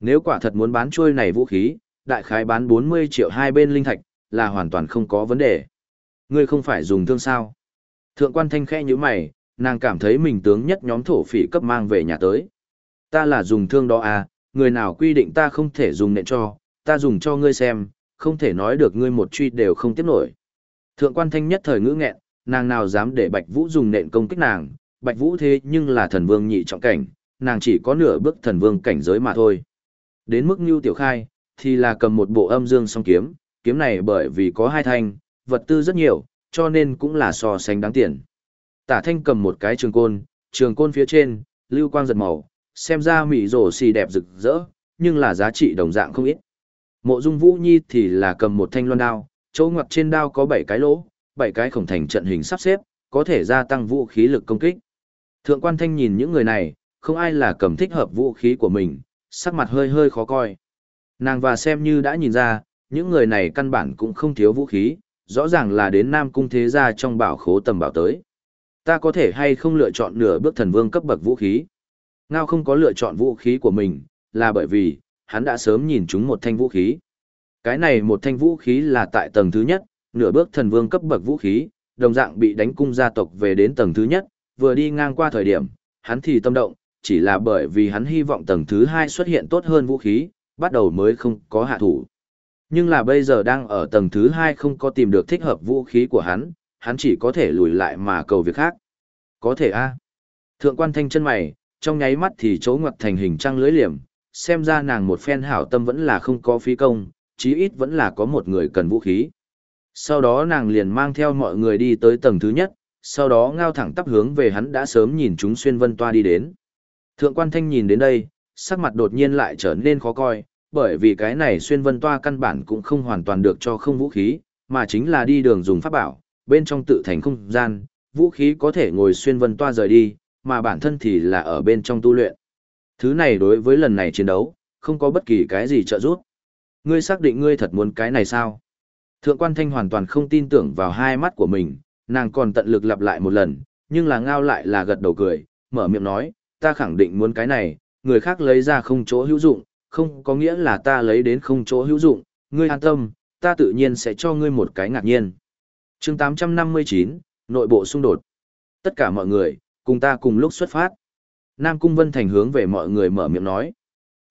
Nếu quả thật muốn bán trôi này vũ khí, đại khái bán 40 triệu hai bên linh thạch, là hoàn toàn không có vấn đề. Ngươi không phải dùng thương sao? Thượng quan thanh khẽ như mày, nàng cảm thấy mình tướng nhất nhóm thổ phỉ cấp mang về nhà tới. Ta là dùng thương đó à, người nào quy định ta không thể dùng nện cho, ta dùng cho ngươi xem, không thể nói được ngươi một truy đều không tiếp nổi. Thượng quan thanh nhất thời ngữ nghẹn, nàng nào dám để Bạch Vũ dùng nện công kích nàng, Bạch Vũ thế nhưng là thần vương nhị trọng cảnh, nàng chỉ có nửa bước thần vương cảnh giới mà thôi. Đến mức Nưu Tiểu Khai, thì là cầm một bộ âm dương song kiếm, kiếm này bởi vì có hai thanh, vật tư rất nhiều, cho nên cũng là so sánh đáng tiền. Tả thanh cầm một cái trường côn, trường côn phía trên, lưu quang giật màu, xem ra mỹ rổ xì đẹp rực rỡ, nhưng là giá trị đồng dạng không ít. Mộ dung vũ nhi thì là cầm một thanh loan đao, chỗ ngoặt trên đao có 7 cái lỗ, 7 cái khổng thành trận hình sắp xếp, có thể gia tăng vũ khí lực công kích. Thượng quan thanh nhìn những người này, không ai là cầm thích hợp vũ khí của mình, sắc mặt hơi hơi khó coi. Nàng và xem như đã nhìn ra, những người này căn bản cũng không thiếu vũ khí, rõ ràng là đến Nam Cung Thế Gia trong bảo khố tầm bảo tới. Ta có thể hay không lựa chọn nửa bước thần vương cấp bậc vũ khí? Ngao không có lựa chọn vũ khí của mình, là bởi vì, hắn đã sớm nhìn chúng một thanh vũ khí. Cái này một thanh vũ khí là tại tầng thứ nhất, nửa bước thần vương cấp bậc vũ khí, đồng dạng bị đánh cung gia tộc về đến tầng thứ nhất, vừa đi ngang qua thời điểm, hắn thì tâm động, chỉ là bởi vì hắn hy vọng tầng thứ hai xuất hiện tốt hơn vũ khí, bắt đầu mới không có hạ thủ. Nhưng là bây giờ đang ở tầng thứ hai không có tìm được thích hợp vũ khí của hắn, hắn chỉ có thể lùi lại mà cầu việc khác. Có thể a Thượng quan thanh chân mày, trong nháy mắt thì chỗ ngoặt thành hình trăng lưới liềm, xem ra nàng một phen hảo tâm vẫn là không có phí công, chí ít vẫn là có một người cần vũ khí. Sau đó nàng liền mang theo mọi người đi tới tầng thứ nhất, sau đó ngao thẳng tắp hướng về hắn đã sớm nhìn chúng xuyên vân toa đi đến. Thượng quan thanh nhìn đến đây, sắc mặt đột nhiên lại trở nên khó coi, bởi vì cái này xuyên vân toa căn bản cũng không hoàn toàn được cho không vũ khí, mà chính là đi đường dùng pháp bảo, bên trong tự thành không gian, vũ khí có thể ngồi xuyên vân toa rời đi, mà bản thân thì là ở bên trong tu luyện. Thứ này đối với lần này chiến đấu, không có bất kỳ cái gì trợ giúp. Ngươi xác định ngươi thật muốn cái này sao? Thượng quan thanh hoàn toàn không tin tưởng vào hai mắt của mình, nàng còn tận lực lặp lại một lần, nhưng là ngao lại là gật đầu cười, mở miệng nói, ta khẳng định muốn cái này, người khác lấy ra không chỗ hữu dụng, không có nghĩa là ta lấy đến không chỗ hữu dụng, ngươi an tâm, ta tự nhiên sẽ cho ngươi một cái ngạc nhiên. chương 859, nội bộ xung đột. Tất cả mọi người, cùng ta cùng lúc xuất phát. Nam Cung Vân Thành hướng về mọi người mở miệng nói.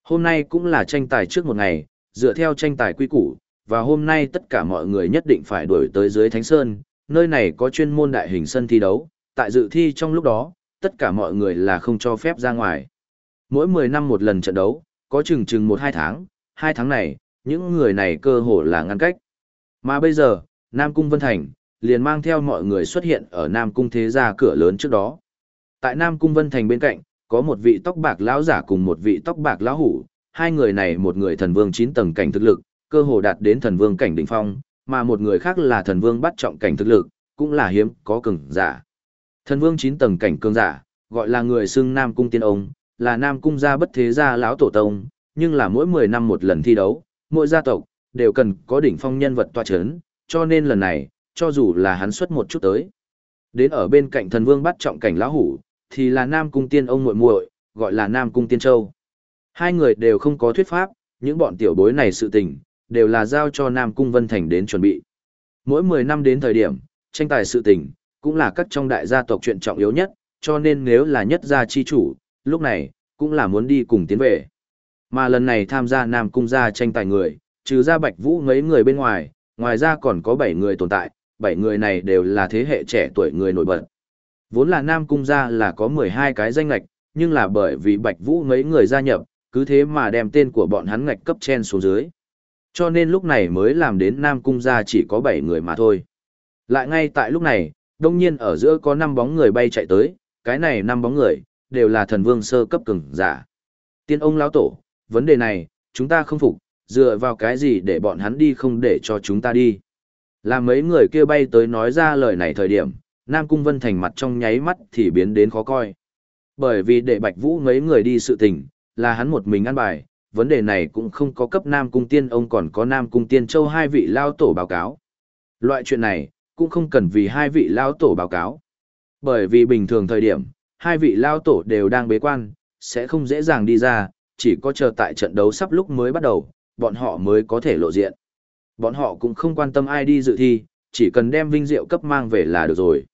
Hôm nay cũng là tranh tài trước một ngày, dựa theo tranh tài quy củ, và hôm nay tất cả mọi người nhất định phải đuổi tới dưới Thánh Sơn, nơi này có chuyên môn đại hình sân thi đấu, tại dự thi trong lúc đó, tất cả mọi người là không cho phép ra ngoài. Mỗi 10 năm một lần trận đấu, có chừng chừng 1-2 tháng, hai tháng này, những người này cơ hồ là ngăn cách. Mà bây giờ, Nam Cung Vân Thành, liền mang theo mọi người xuất hiện ở Nam Cung Thế Gia cửa lớn trước đó. Tại Nam Cung Vân Thành bên cạnh, có một vị tóc bạc lão giả cùng một vị tóc bạc lão hủ, hai người này một người thần vương 9 tầng cảnh thực lực, cơ hồ đạt đến thần vương cảnh đỉnh phong, mà một người khác là thần vương bắt trọng cảnh thực lực, cũng là hiếm có cường giả. Thần vương 9 tầng cảnh cường giả, gọi là người xưng Nam Cung Tiên Ông, là Nam Cung gia bất thế gia lão tổ tông, nhưng là mỗi 10 năm một lần thi đấu, mỗi gia tộc đều cần có đỉnh phong nhân vật tọa chấn, cho nên lần này, cho dù là hắn xuất một chút tới. Đến ở bên cạnh thần vương bắt trọng cảnh lão hủ, thì là Nam Cung Tiên ông muội muội, gọi là Nam Cung Tiên Châu. Hai người đều không có thuyết pháp, những bọn tiểu bối này sự tình, đều là giao cho Nam Cung Vân Thành đến chuẩn bị. Mỗi 10 năm đến thời điểm, tranh tài sự tình, cũng là các trong đại gia tộc chuyện trọng yếu nhất, cho nên nếu là nhất gia chi chủ, lúc này, cũng là muốn đi cùng tiến về. Mà lần này tham gia Nam Cung gia tranh tài người, trừ ra Bạch Vũ mấy người bên ngoài, ngoài ra còn có 7 người tồn tại, 7 người này đều là thế hệ trẻ tuổi người nổi bật. Vốn là Nam Cung gia là có 12 cái danh ngạch, nhưng là bởi vì Bạch Vũ mấy người gia nhập, cứ thế mà đem tên của bọn hắn ngạch cấp trên xuống dưới. Cho nên lúc này mới làm đến Nam Cung gia chỉ có 7 người mà thôi. Lại ngay tại lúc này, đông nhiên ở giữa có 5 bóng người bay chạy tới, cái này 5 bóng người, đều là thần vương sơ cấp cường giả. Tiên ông lão tổ, vấn đề này, chúng ta không phục, dựa vào cái gì để bọn hắn đi không để cho chúng ta đi. Là mấy người kia bay tới nói ra lời này thời điểm, Nam Cung Vân Thành mặt trong nháy mắt thì biến đến khó coi. Bởi vì để Bạch Vũ mấy người đi sự tình, là hắn một mình ăn bài, vấn đề này cũng không có cấp Nam Cung Tiên ông còn có Nam Cung Tiên Châu hai vị lao tổ báo cáo. Loại chuyện này, cũng không cần vì hai vị lao tổ báo cáo. Bởi vì bình thường thời điểm, hai vị lao tổ đều đang bế quan, sẽ không dễ dàng đi ra, chỉ có chờ tại trận đấu sắp lúc mới bắt đầu, bọn họ mới có thể lộ diện. Bọn họ cũng không quan tâm ai đi dự thi, chỉ cần đem vinh diệu cấp mang về là được rồi.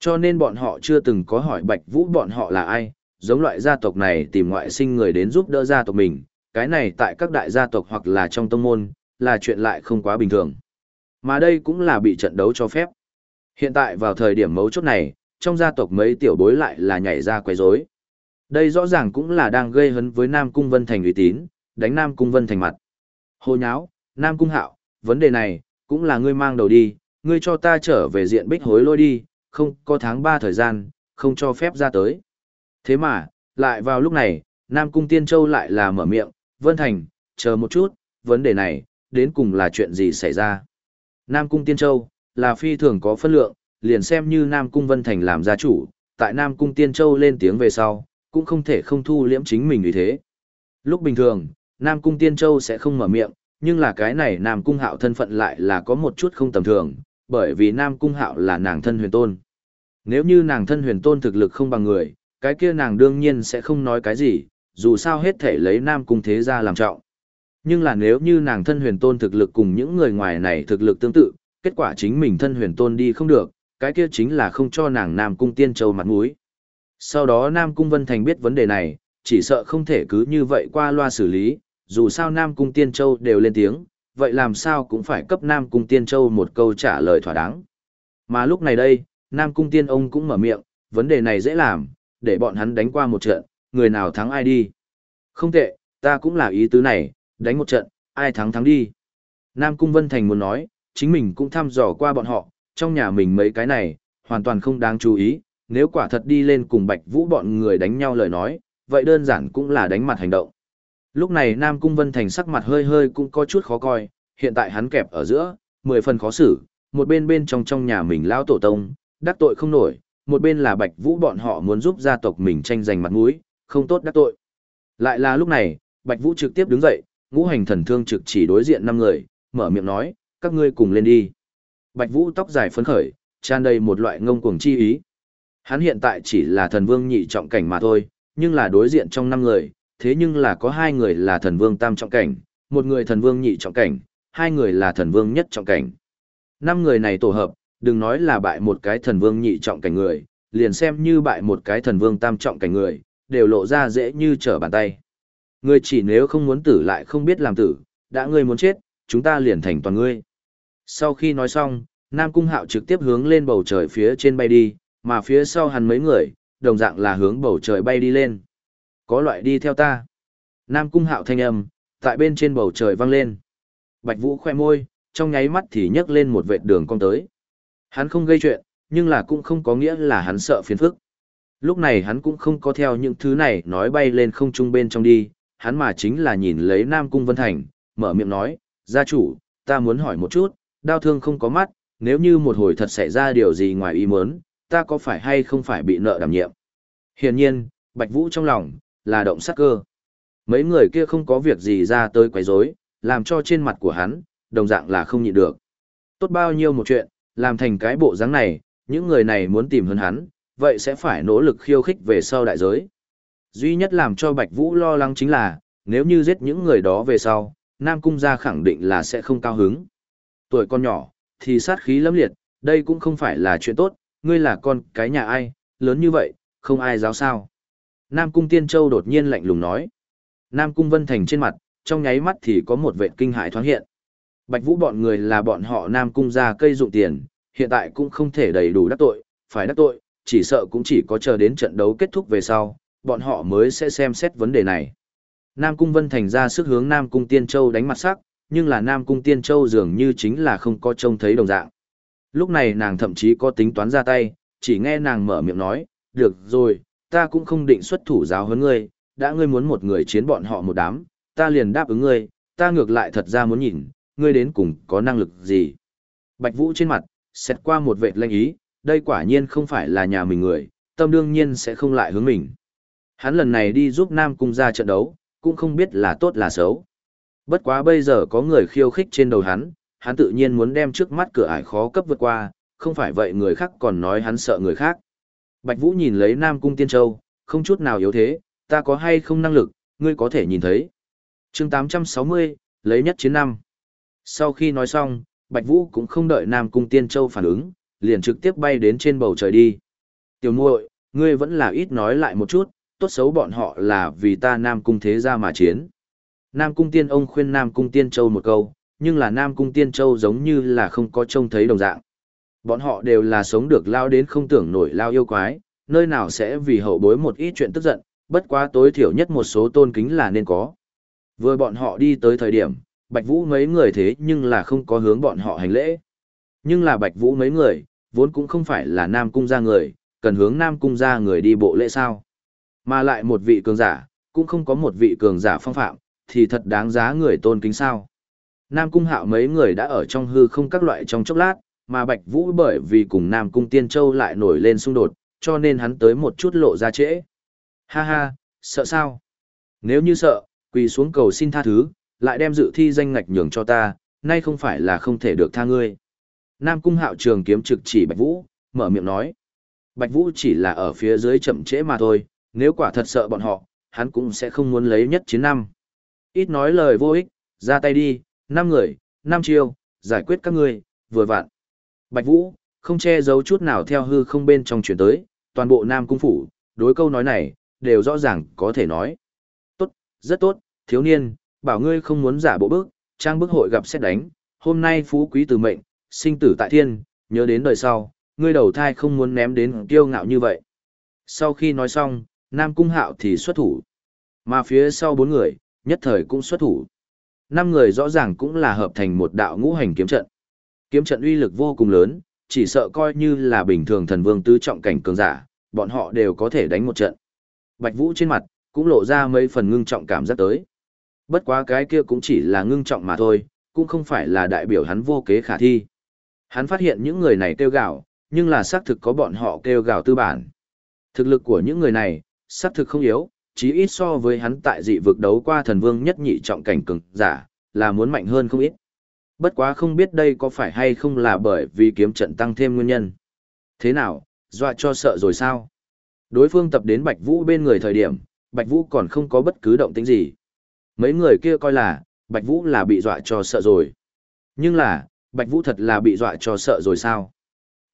Cho nên bọn họ chưa từng có hỏi Bạch Vũ bọn họ là ai, giống loại gia tộc này tìm ngoại sinh người đến giúp đỡ gia tộc mình, cái này tại các đại gia tộc hoặc là trong tông môn, là chuyện lại không quá bình thường. Mà đây cũng là bị trận đấu cho phép. Hiện tại vào thời điểm mấu chốt này, trong gia tộc mấy tiểu bối lại là nhảy ra quấy rối. Đây rõ ràng cũng là đang gây hấn với Nam Cung Vân Thành uy tín, đánh Nam Cung Vân Thành mặt. Hồ nháo, Nam Cung Hạo, vấn đề này, cũng là ngươi mang đầu đi, ngươi cho ta trở về diện bích hối lôi đi, không có tháng 3 thời gian, không cho phép ra tới. Thế mà, lại vào lúc này, Nam Cung Tiên Châu lại là mở miệng, Vân Thành, chờ một chút, vấn đề này, đến cùng là chuyện gì xảy ra. Nam Cung Tiên Châu, là phi thường có phân lượng, liền xem như Nam Cung Vân Thành làm gia chủ, tại Nam Cung Tiên Châu lên tiếng về sau, cũng không thể không thu liễm chính mình vì thế. Lúc bình thường, Nam Cung Tiên Châu sẽ không mở miệng, nhưng là cái này Nam Cung Hạo thân phận lại là có một chút không tầm thường, bởi vì Nam Cung Hạo là nàng thân huyền tôn. Nếu như nàng thân huyền tôn thực lực không bằng người, cái kia nàng đương nhiên sẽ không nói cái gì, dù sao hết thể lấy Nam Cung thế gia làm trọng. Nhưng là nếu như nàng thân huyền tôn thực lực cùng những người ngoài này thực lực tương tự, kết quả chính mình thân huyền tôn đi không được, cái kia chính là không cho nàng Nam Cung Tiên Châu mặt mũi. Sau đó Nam Cung Vân Thành biết vấn đề này, chỉ sợ không thể cứ như vậy qua loa xử lý, dù sao Nam Cung Tiên Châu đều lên tiếng, vậy làm sao cũng phải cấp Nam Cung Tiên Châu một câu trả lời thỏa đáng. Mà lúc này đây, Nam Cung Tiên ông cũng mở miệng, vấn đề này dễ làm, để bọn hắn đánh qua một trận, người nào thắng ai đi. Không tệ, ta cũng là ý tứ này, đánh một trận, ai thắng thắng đi. Nam Cung Vân Thành muốn nói, chính mình cũng thăm dò qua bọn họ, trong nhà mình mấy cái này, hoàn toàn không đáng chú ý, nếu quả thật đi lên cùng Bạch Vũ bọn người đánh nhau lời nói, vậy đơn giản cũng là đánh mặt hành động. Lúc này Nam Cung Vân Thành sắc mặt hơi hơi cũng có chút khó coi, hiện tại hắn kẹp ở giữa, mười phần khó xử, một bên bên trong trong nhà mình lao tổ tông, đắc tội không nổi, một bên là Bạch Vũ bọn họ muốn giúp gia tộc mình tranh giành mặt mũi, không tốt đắc tội. Lại là lúc này, Bạch Vũ trực tiếp đứng dậy, ngũ hành thần thương trực chỉ đối diện năm người, mở miệng nói, các ngươi cùng lên đi. Bạch Vũ tóc dài phấn khởi, tràn đầy một loại ngông cuồng chi ý. Hắn hiện tại chỉ là thần vương nhị trọng cảnh mà thôi, nhưng là đối diện trong năm người, thế nhưng là có hai người là thần vương tam trọng cảnh, một người thần vương nhị trọng cảnh, hai người là thần vương nhất trọng cảnh. Năm người này tổ hợp, đừng nói là bại một cái thần vương nhị trọng cảnh người, liền xem như bại một cái thần vương tam trọng cảnh người, đều lộ ra dễ như trở bàn tay. Ngươi chỉ nếu không muốn tử lại không biết làm tử, đã ngươi muốn chết, chúng ta liền thành toàn ngươi. Sau khi nói xong, Nam Cung Hạo trực tiếp hướng lên bầu trời phía trên bay đi, mà phía sau hắn mấy người, đồng dạng là hướng bầu trời bay đi lên. Có loại đi theo ta. Nam Cung Hạo thanh âm, tại bên trên bầu trời vang lên. Bạch Vũ khoe môi, trong nháy mắt thì nhấc lên một vệt đường cong tới. Hắn không gây chuyện, nhưng là cũng không có nghĩa là hắn sợ phiền phức. Lúc này hắn cũng không có theo những thứ này nói bay lên không trung bên trong đi, hắn mà chính là nhìn lấy Nam Cung Vân Thành, mở miệng nói, gia chủ, ta muốn hỏi một chút, đau thương không có mắt, nếu như một hồi thật xảy ra điều gì ngoài ý muốn, ta có phải hay không phải bị nợ đảm nhiệm. Hiển nhiên, Bạch Vũ trong lòng, là động sát cơ. Mấy người kia không có việc gì ra tới quấy rối, làm cho trên mặt của hắn, đồng dạng là không nhịn được. Tốt bao nhiêu một chuyện, làm thành cái bộ dáng này, những người này muốn tìm hơn hắn, vậy sẽ phải nỗ lực khiêu khích về sau đại giới. Duy nhất làm cho Bạch Vũ lo lắng chính là, nếu như giết những người đó về sau, Nam Cung gia khẳng định là sẽ không cao hứng. Tuổi con nhỏ, thì sát khí lâm liệt, đây cũng không phải là chuyện tốt, ngươi là con cái nhà ai, lớn như vậy, không ai giáo sao. Nam Cung Tiên Châu đột nhiên lạnh lùng nói. Nam Cung Vân Thành trên mặt, trong nháy mắt thì có một vệ kinh hãi thoáng hiện. Bạch Vũ bọn người là bọn họ Nam Cung ra cây dụng tiền, hiện tại cũng không thể đầy đủ đắc tội, phải đắc tội, chỉ sợ cũng chỉ có chờ đến trận đấu kết thúc về sau, bọn họ mới sẽ xem xét vấn đề này. Nam Cung Vân Thành ra sức hướng Nam Cung Tiên Châu đánh mặt sắc, nhưng là Nam Cung Tiên Châu dường như chính là không có trông thấy đồng dạng. Lúc này nàng thậm chí có tính toán ra tay, chỉ nghe nàng mở miệng nói, được rồi, ta cũng không định xuất thủ giáo huấn ngươi, đã ngươi muốn một người chiến bọn họ một đám, ta liền đáp ứng ngươi, ta ngược lại thật ra muốn nhìn, ngươi đến cùng có năng lực gì. Bạch Vũ trên mặt, xét qua một vệt lanh ý, đây quả nhiên không phải là nhà mình người, tâm đương nhiên sẽ không lại hướng mình. Hắn lần này đi giúp Nam Cung ra trận đấu, cũng không biết là tốt là xấu. Bất quá bây giờ có người khiêu khích trên đầu hắn, hắn tự nhiên muốn đem trước mắt cửa ải khó cấp vượt qua, không phải vậy người khác còn nói hắn sợ người khác. Bạch Vũ nhìn lấy Nam Cung Tiên Châu, không chút nào yếu thế, ta có hay không năng lực, ngươi có thể nhìn thấy. chương 860, lấy nhất chiến năm. Sau khi nói xong, Bạch Vũ cũng không đợi Nam Cung Tiên Châu phản ứng, liền trực tiếp bay đến trên bầu trời đi. Tiểu muội, ngươi vẫn là ít nói lại một chút, tốt xấu bọn họ là vì ta Nam Cung thế gia mà chiến. Nam Cung Tiên ông khuyên Nam Cung Tiên Châu một câu, nhưng là Nam Cung Tiên Châu giống như là không có trông thấy đồng dạng. Bọn họ đều là sống được lao đến không tưởng nổi lao yêu quái, nơi nào sẽ vì hậu bối một ít chuyện tức giận, bất quá tối thiểu nhất một số tôn kính là nên có. Vừa bọn họ đi tới thời điểm, Bạch Vũ mấy người thế nhưng là không có hướng bọn họ hành lễ. Nhưng là Bạch Vũ mấy người, vốn cũng không phải là Nam Cung gia người, cần hướng Nam Cung gia người đi bộ lễ sao. Mà lại một vị cường giả, cũng không có một vị cường giả phong phạm, thì thật đáng giá người tôn kính sao. Nam Cung hạo mấy người đã ở trong hư không các loại trong chốc lát, mà Bạch Vũ bởi vì cùng Nam Cung Tiên Châu lại nổi lên xung đột, cho nên hắn tới một chút lộ ra trễ. Ha ha, sợ sao? Nếu như sợ, quỳ xuống cầu xin tha thứ, lại đem dự thi danh ngạch nhường cho ta, nay không phải là không thể được tha ngươi. Nam Cung hạo trường kiếm trực chỉ Bạch Vũ, mở miệng nói. Bạch Vũ chỉ là ở phía dưới chậm trễ mà thôi, nếu quả thật sợ bọn họ, hắn cũng sẽ không muốn lấy nhất chiến năm. Ít nói lời vô ích, ra tay đi, năm người, năm chiêu, giải quyết các ngươi, vừa vặn. Bạch Vũ, không che giấu chút nào theo hư không bên trong chuyển tới, toàn bộ Nam Cung Phủ, đối câu nói này, đều rõ ràng có thể nói. Tốt, rất tốt, thiếu niên, bảo ngươi không muốn giả bộ bước, trang bức hội gặp xét đánh, hôm nay phú quý từ mệnh, sinh tử tại thiên, nhớ đến đời sau, ngươi đầu thai không muốn ném đến kiêu ngạo như vậy. Sau khi nói xong, Nam Cung Hạo thì xuất thủ. Mà phía sau bốn người, nhất thời cũng xuất thủ. Năm người rõ ràng cũng là hợp thành một đạo ngũ hành kiếm trận. Kiếm trận uy lực vô cùng lớn, chỉ sợ coi như là bình thường thần vương tứ trọng cảnh cường giả, bọn họ đều có thể đánh một trận. Bạch Vũ trên mặt, cũng lộ ra mấy phần ngưng trọng cảm giác tới. Bất quá cái kia cũng chỉ là ngưng trọng mà thôi, cũng không phải là đại biểu hắn vô kế khả thi. Hắn phát hiện những người này kêu gào, nhưng là xác thực có bọn họ kêu gào tư bản. Thực lực của những người này, xác thực không yếu, chí ít so với hắn tại dị vực đấu qua thần vương nhất nhị trọng cảnh cường giả, là muốn mạnh hơn không ít. Bất quá không biết đây có phải hay không là bởi vì kiếm trận tăng thêm nguyên nhân. Thế nào, dọa cho sợ rồi sao? Đối phương tập đến Bạch Vũ bên người thời điểm, Bạch Vũ còn không có bất cứ động tĩnh gì. Mấy người kia coi là, Bạch Vũ là bị dọa cho sợ rồi. Nhưng là, Bạch Vũ thật là bị dọa cho sợ rồi sao?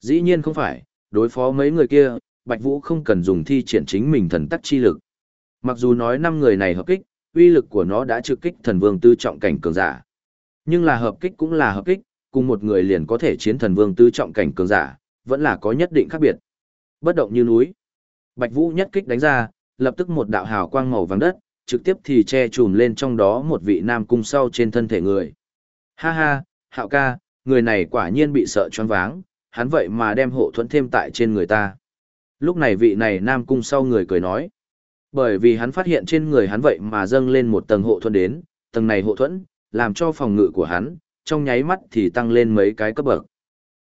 Dĩ nhiên không phải, đối phó mấy người kia, Bạch Vũ không cần dùng thi triển chính mình thần tắc chi lực. Mặc dù nói năm người này hợp kích, uy lực của nó đã trực kích thần vương tư trọng cảnh cường giả. Nhưng là hợp kích cũng là hợp kích, cùng một người liền có thể chiến thần vương tư trọng cảnh cường giả, vẫn là có nhất định khác biệt. Bất động như núi. Bạch Vũ nhất kích đánh ra, lập tức một đạo hào quang màu vàng đất, trực tiếp thì che chùm lên trong đó một vị nam cung sau trên thân thể người. Ha ha, hạo ca, người này quả nhiên bị sợ choáng váng, hắn vậy mà đem hộ thuẫn thêm tại trên người ta. Lúc này vị này nam cung sau người cười nói. Bởi vì hắn phát hiện trên người hắn vậy mà dâng lên một tầng hộ thuẫn đến, tầng này hộ thuẫn, làm cho phòng ngự của hắn, trong nháy mắt thì tăng lên mấy cái cấp bậc.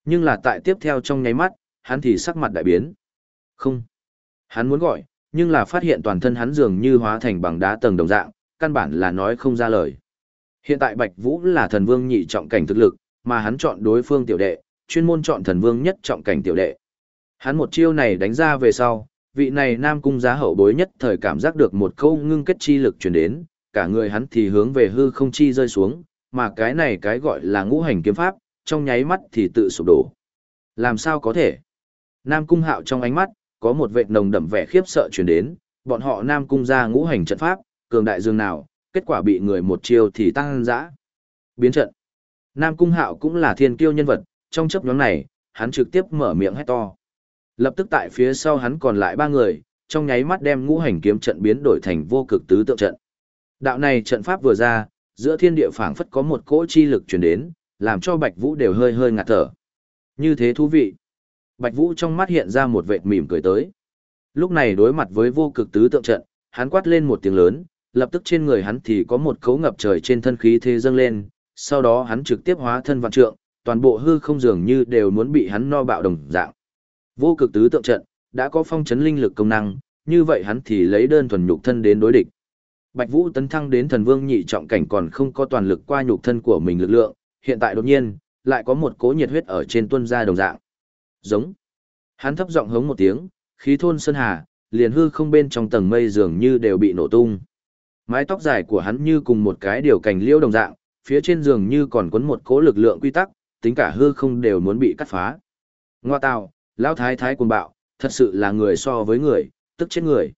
Nhưng là tại tiếp theo trong nháy mắt, hắn thì sắc mặt đại biến. Không. Hắn muốn gọi, nhưng là phát hiện toàn thân hắn dường như hóa thành bằng đá tầng đồng dạng, căn bản là nói không ra lời. Hiện tại Bạch Vũ là thần vương nhị trọng cảnh thực lực, mà hắn chọn đối phương tiểu đệ, chuyên môn chọn thần vương nhất trọng cảnh tiểu đệ. Hắn một chiêu này đánh ra về sau, vị này nam cung giá hậu bối nhất thời cảm giác được một câu ngưng kết chi lực truyền đến, cả người hắn thì hướng về hư không chi rơi xuống, mà cái này cái gọi là ngũ hành kiếm pháp, trong nháy mắt thì tự sụp đổ. Làm sao có thể? Nam cung hạo trong ánh mắt, có một vệt nồng đậm vẻ khiếp sợ truyền đến, bọn họ Nam cung ra ngũ hành trận pháp, cường đại dương nào, kết quả bị người một chiêu thì tăng dã. Biến trận. Nam cung hạo cũng là thiên kiêu nhân vật, trong chấp nhóm này, hắn trực tiếp mở miệng hét to. Lập tức tại phía sau hắn còn lại ba người, trong nháy mắt đem ngũ hành kiếm trận biến đổi thành vô cực tứ tượng trận. Đạo này trận pháp vừa ra, giữa thiên địa phảng phất có một cỗ chi lực truyền đến, làm cho Bạch Vũ đều hơi hơi ngạt thở. Như thế thú vị. Bạch Vũ trong mắt hiện ra một vệt mỉm cười tới. Lúc này đối mặt với vô cực tứ tượng trận, hắn quát lên một tiếng lớn, lập tức trên người hắn thì có một cấu ngập trời trên thân khí thế dâng lên, sau đó hắn trực tiếp hóa thân vạn trượng, toàn bộ hư không dường như đều muốn bị hắn no bạo đồng dạng. Vô cực tứ tượng trận, đã có phong chấn linh lực công năng, như vậy hắn thì lấy đơn thuần nhục thân đến đối địch. Bạch Vũ tấn thăng đến thần vương nhị trọng cảnh còn không có toàn lực qua nhục thân của mình lực lượng, hiện tại đột nhiên, lại có một cỗ nhiệt huyết ở trên tuân ra đồng dạng. Giống. Hắn thấp giọng hống một tiếng, khí thôn sơn hà, liền hư không bên trong tầng mây dường như đều bị nổ tung. Mái tóc dài của hắn như cùng một cái điều cành liễu đồng dạng, phía trên giường như còn quấn một cỗ lực lượng quy tắc, tính cả hư không đều muốn bị cắt phá. Ngoa tào, lão thái thái cuồng bạo, thật sự là người so với người, tức chết người.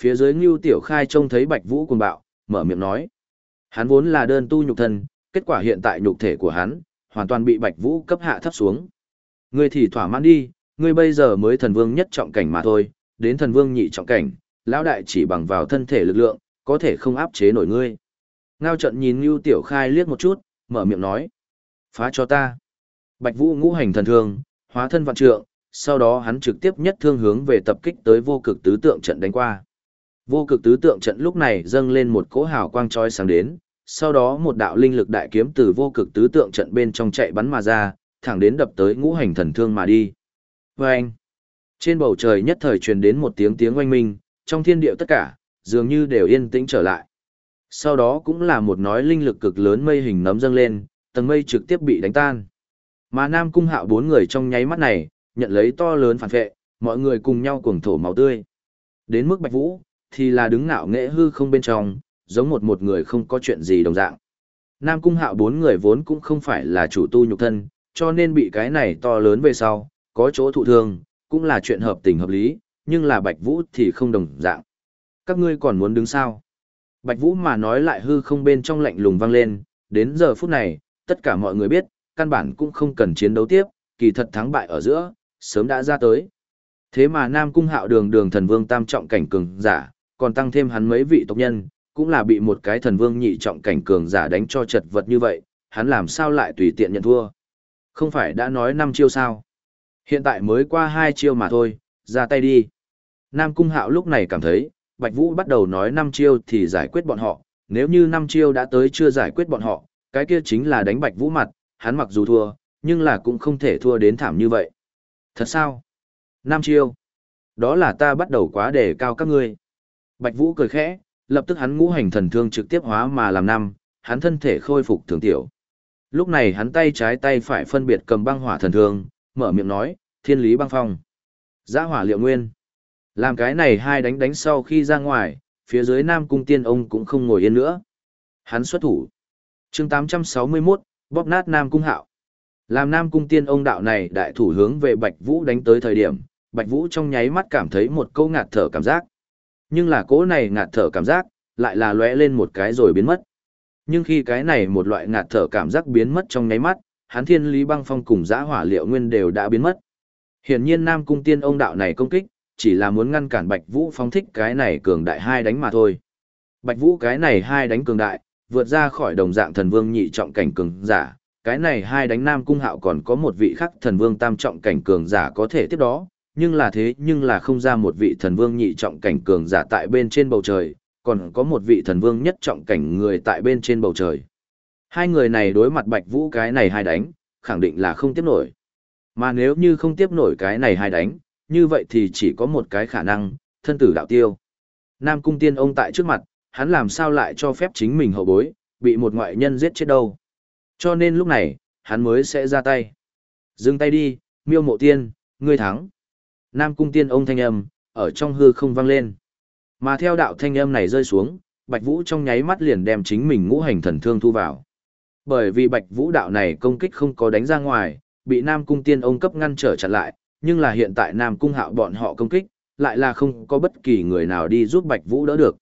Phía dưới Ngưu Tiểu Khai trông thấy Bạch Vũ cuồng bạo, mở miệng nói. Hắn vốn là đơn tu nhục thân, kết quả hiện tại nhục thể của hắn, hoàn toàn bị Bạch Vũ cấp hạ thấp xuống. Ngươi thì thỏa mãn đi, ngươi bây giờ mới thần vương nhất trọng cảnh mà thôi, đến thần vương nhị trọng cảnh, lão đại chỉ bằng vào thân thể lực lượng, có thể không áp chế nổi ngươi. Ngao trận nhìn Ngưu Tiểu Khai liếc một chút, mở miệng nói. Phá cho ta. Bạch Vũ ngũ hành thần thương, hóa thân vạn trượng, sau đó hắn trực tiếp nhất thương hướng về tập kích tới vô cực tứ tượng trận đánh qua. Vô cực tứ tượng trận lúc này dâng lên một cỗ hào quang chói sáng đến, sau đó một đạo linh lực đại kiếm từ vô cực tứ tượng trận bên trong chạy bắn mà ra, thẳng đến đập tới ngũ hành thần thương mà đi. Và trên bầu trời nhất thời truyền đến một tiếng tiếng oanh minh, trong thiên địa tất cả, dường như đều yên tĩnh trở lại. Sau đó cũng là một nói linh lực cực lớn mây hình nấm dâng lên, tầng mây trực tiếp bị đánh tan. Mà Nam Cung Hạo bốn người trong nháy mắt này, nhận lấy to lớn phản vệ, mọi người cùng nhau cuồng thổ máu tươi. Đến mức Bạch Vũ, thì là đứng ngạo nghệ hư không bên trong, giống một một người không có chuyện gì đồng dạng. Nam Cung Hạo bốn người vốn cũng không phải là chủ tu nhục thân, cho nên bị cái này to lớn về sau, có chỗ thụ thương, cũng là chuyện hợp tình hợp lý, nhưng là Bạch Vũ thì không đồng dạng. Các ngươi còn muốn đứng sao? Bạch Vũ mà nói lại hư không bên trong lạnh lùng vang lên, đến giờ phút này, tất cả mọi người biết, căn bản cũng không cần chiến đấu tiếp, kỳ thật thắng bại ở giữa, sớm đã ra tới. Thế mà Nam Cung Hạo đường đường thần vương tam trọng cảnh cường giả, còn tăng thêm hắn mấy vị tộc nhân, cũng là bị một cái thần vương nhị trọng cảnh cường giả đánh cho chật vật như vậy, hắn làm sao lại tùy tiện nhận thua. Không phải đã nói năm chiêu sao? Hiện tại mới qua hai chiêu mà thôi, ra tay đi. Nam Cung Hạo lúc này cảm thấy, Bạch Vũ bắt đầu nói năm chiêu thì giải quyết bọn họ, nếu như năm chiêu đã tới chưa giải quyết bọn họ, cái kia chính là đánh Bạch Vũ mặt, hắn mặc dù thua, nhưng là cũng không thể thua đến thảm như vậy. Thật sao? nam chiêu. Đó là ta bắt đầu quá đề cao các ngươi. Bạch Vũ cười khẽ, lập tức hắn ngũ hành thần thương trực tiếp hóa mà làm năm, hắn thân thể khôi phục thường tiểu. Lúc này hắn tay trái tay phải phân biệt cầm băng hỏa thần thương, mở miệng nói, thiên lý băng phong. Giã hỏa liệu nguyên. Làm cái này hai đánh đánh sau khi ra ngoài, phía dưới Nam Cung Tiên ông cũng không ngồi yên nữa. Hắn xuất thủ. chương 861, bóp nát Nam Cung Hạo. Làm Nam Cung Tiên ông đạo này đại thủ hướng về Bạch Vũ đánh tới thời điểm, Bạch Vũ trong nháy mắt cảm thấy một câu ngạt thở cảm giác. Nhưng là cỗ này ngạt thở cảm giác, lại là lóe lên một cái rồi biến mất. Nhưng khi cái này một loại ngạt thở cảm giác biến mất trong nháy mắt, hắn thiên lý băng phong cùng giã hỏa liệu nguyên đều đã biến mất. Hiển nhiên Nam Cung Tiên ông đạo này công kích, chỉ là muốn ngăn cản Bạch Vũ phóng thích cái này cường đại hai đánh mà thôi. Bạch Vũ cái này hai đánh cường đại, vượt ra khỏi đồng dạng thần vương nhị trọng cảnh cường giả, cái này hai đánh Nam Cung Hạo còn có một vị khác thần vương tam trọng cảnh cường giả có thể tiếp đó, nhưng là thế nhưng là không ra một vị thần vương nhị trọng cảnh cường giả tại bên trên bầu trời, còn có một vị thần vương nhất trọng cảnh người tại bên trên bầu trời. Hai người này đối mặt Bạch Vũ cái này hai đánh, khẳng định là không tiếp nổi. Mà nếu như không tiếp nổi cái này hai đánh, như vậy thì chỉ có một cái khả năng, thân tử đạo tiêu. Nam Cung Tiên ông tại trước mặt, hắn làm sao lại cho phép chính mình hậu bối, bị một ngoại nhân giết chết đâu. Cho nên lúc này, hắn mới sẽ ra tay. Dừng tay đi, miêu mộ tiên, ngươi thắng. Nam cung tiên ông thanh âm, ở trong hư không vang lên. Mà theo đạo thanh âm này rơi xuống, Bạch Vũ trong nháy mắt liền đem chính mình ngũ hành thần thương thu vào. Bởi vì Bạch Vũ đạo này công kích không có đánh ra ngoài, bị Nam cung tiên ông cấp ngăn trở chặn lại, nhưng là hiện tại Nam cung hạo bọn họ công kích, lại là không có bất kỳ người nào đi giúp Bạch Vũ đỡ được.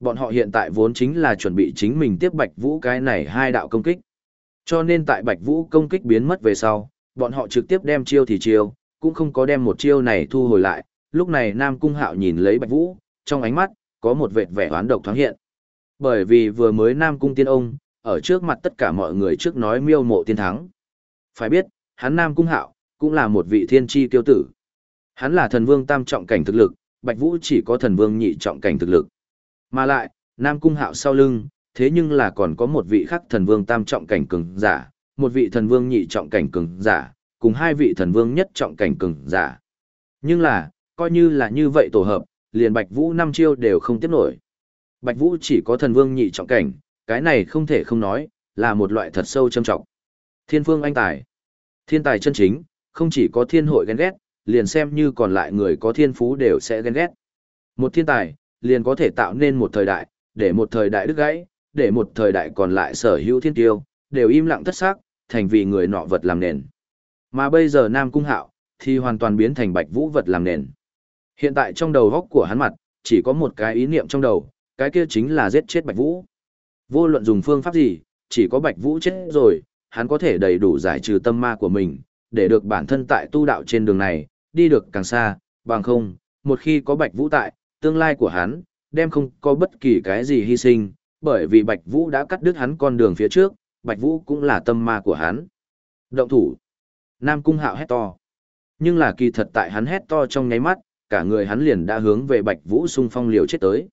Bọn họ hiện tại vốn chính là chuẩn bị chính mình tiếp Bạch Vũ cái này hai đạo công kích. Cho nên tại Bạch Vũ công kích biến mất về sau, bọn họ trực tiếp đem chiêu thì chiêu, cũng không có đem một chiêu này thu hồi lại. Lúc này Nam Cung Hạo nhìn lấy Bạch Vũ, trong ánh mắt, có một vệt vẻ oán độc thoáng hiện. Bởi vì vừa mới Nam Cung Tiên Ông, ở trước mặt tất cả mọi người trước nói miêu mộ tiên thắng. Phải biết, hắn Nam Cung Hạo, cũng là một vị thiên chi tiêu tử. Hắn là thần vương tam trọng cảnh thực lực, Bạch Vũ chỉ có thần vương nhị trọng cảnh thực lực. Mà lại, Nam Cung Hạo sau lưng, thế nhưng là còn có một vị khác thần vương tam trọng cảnh cường giả, một vị thần vương nhị trọng cảnh cường giả, cùng hai vị thần vương nhất trọng cảnh cường giả. Nhưng là, coi như là như vậy tổ hợp, liền Bạch Vũ năm chiêu đều không tiếp nổi. Bạch Vũ chỉ có thần vương nhị trọng cảnh, cái này không thể không nói, là một loại thật sâu châm trọng. Thiên phương anh tài. Thiên tài chân chính, không chỉ có thiên hội ghen ghét, liền xem như còn lại người có thiên phú đều sẽ ghen ghét. Một thiên tài, liền có thể tạo nên một thời đại, để một thời đại đứt gãy, để một thời đại còn lại sở hữu thiên tiêu, đều im lặng thất xác, thành vì người nọ vật làm nền. Mà bây giờ Nam Cung Hạo, thì hoàn toàn biến thành bạch vũ vật làm nền. Hiện tại trong đầu góc của hắn mặt, chỉ có một cái ý niệm trong đầu, cái kia chính là giết chết bạch vũ. Vô luận dùng phương pháp gì, chỉ có bạch vũ chết rồi, hắn có thể đầy đủ giải trừ tâm ma của mình, để được bản thân tại tu đạo trên đường này, đi được càng xa, bằng không, một khi có bạch vũ tại, tương lai của hắn, đem không có bất kỳ cái gì hy sinh, bởi vì Bạch Vũ đã cắt đứt hắn con đường phía trước, Bạch Vũ cũng là tâm ma của hắn. Động thủ. Nam Cung Hạo hét to. Nhưng là kỳ thật tại hắn hét to trong nháy mắt, cả người hắn liền đã hướng về Bạch Vũ xung phong liều chết tới.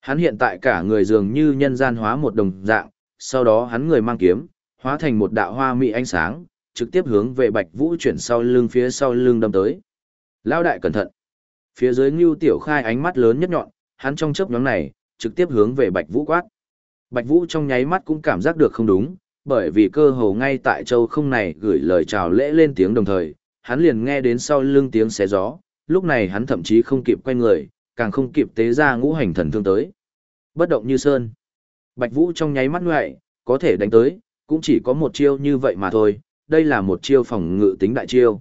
Hắn hiện tại cả người dường như nhân gian hóa một đồng dạng, sau đó hắn người mang kiếm, hóa thành một đạo hoa mỹ ánh sáng, trực tiếp hướng về Bạch Vũ chuyển sau lưng phía sau lưng đâm tới. Lão đại cẩn thận. Phía dưới Ngưu Tiểu Khai ánh mắt lớn nhất nhọn, hắn trong chớp nhoáng này, trực tiếp hướng về Bạch Vũ quát. Bạch Vũ trong nháy mắt cũng cảm giác được không đúng, bởi vì cơ hồ ngay tại châu không này gửi lời chào lễ lên tiếng đồng thời, hắn liền nghe đến sau lưng tiếng xé gió, lúc này hắn thậm chí không kịp quay người, càng không kịp tế ra ngũ hành thần thương tới. Bất động như sơn. Bạch Vũ trong nháy mắt ngoại, có thể đánh tới, cũng chỉ có một chiêu như vậy mà thôi, đây là một chiêu phòng ngự tính đại chiêu.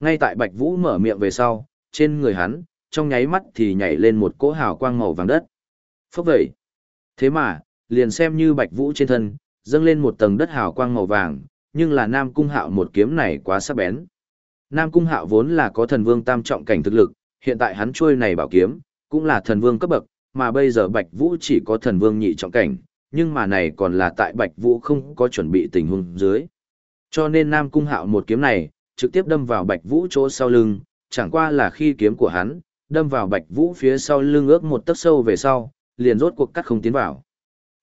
Ngay tại Bạch Vũ mở miệng về sau, trên người hắn, trong nháy mắt thì nhảy lên một cỗ hào quang màu vàng đất. Phốc vậy. Thế mà, liền xem như Bạch Vũ trên thân, dâng lên một tầng đất hào quang màu vàng, nhưng là Nam Cung Hạo một kiếm này quá sắc bén. Nam Cung Hạo vốn là có thần vương tam trọng cảnh thực lực, hiện tại hắn trôi này bảo kiếm, cũng là thần vương cấp bậc, mà bây giờ Bạch Vũ chỉ có thần vương nhị trọng cảnh, nhưng mà này còn là tại Bạch Vũ không có chuẩn bị tình huống dưới. Cho nên Nam Cung Hạo một kiếm này, trực tiếp đâm vào Bạch Vũ chỗ sau lưng, chẳng qua là khi kiếm của hắn, đâm vào Bạch Vũ phía sau lưng ước một tấc sâu về sau, liền rốt cuộc cắt không tiến vào.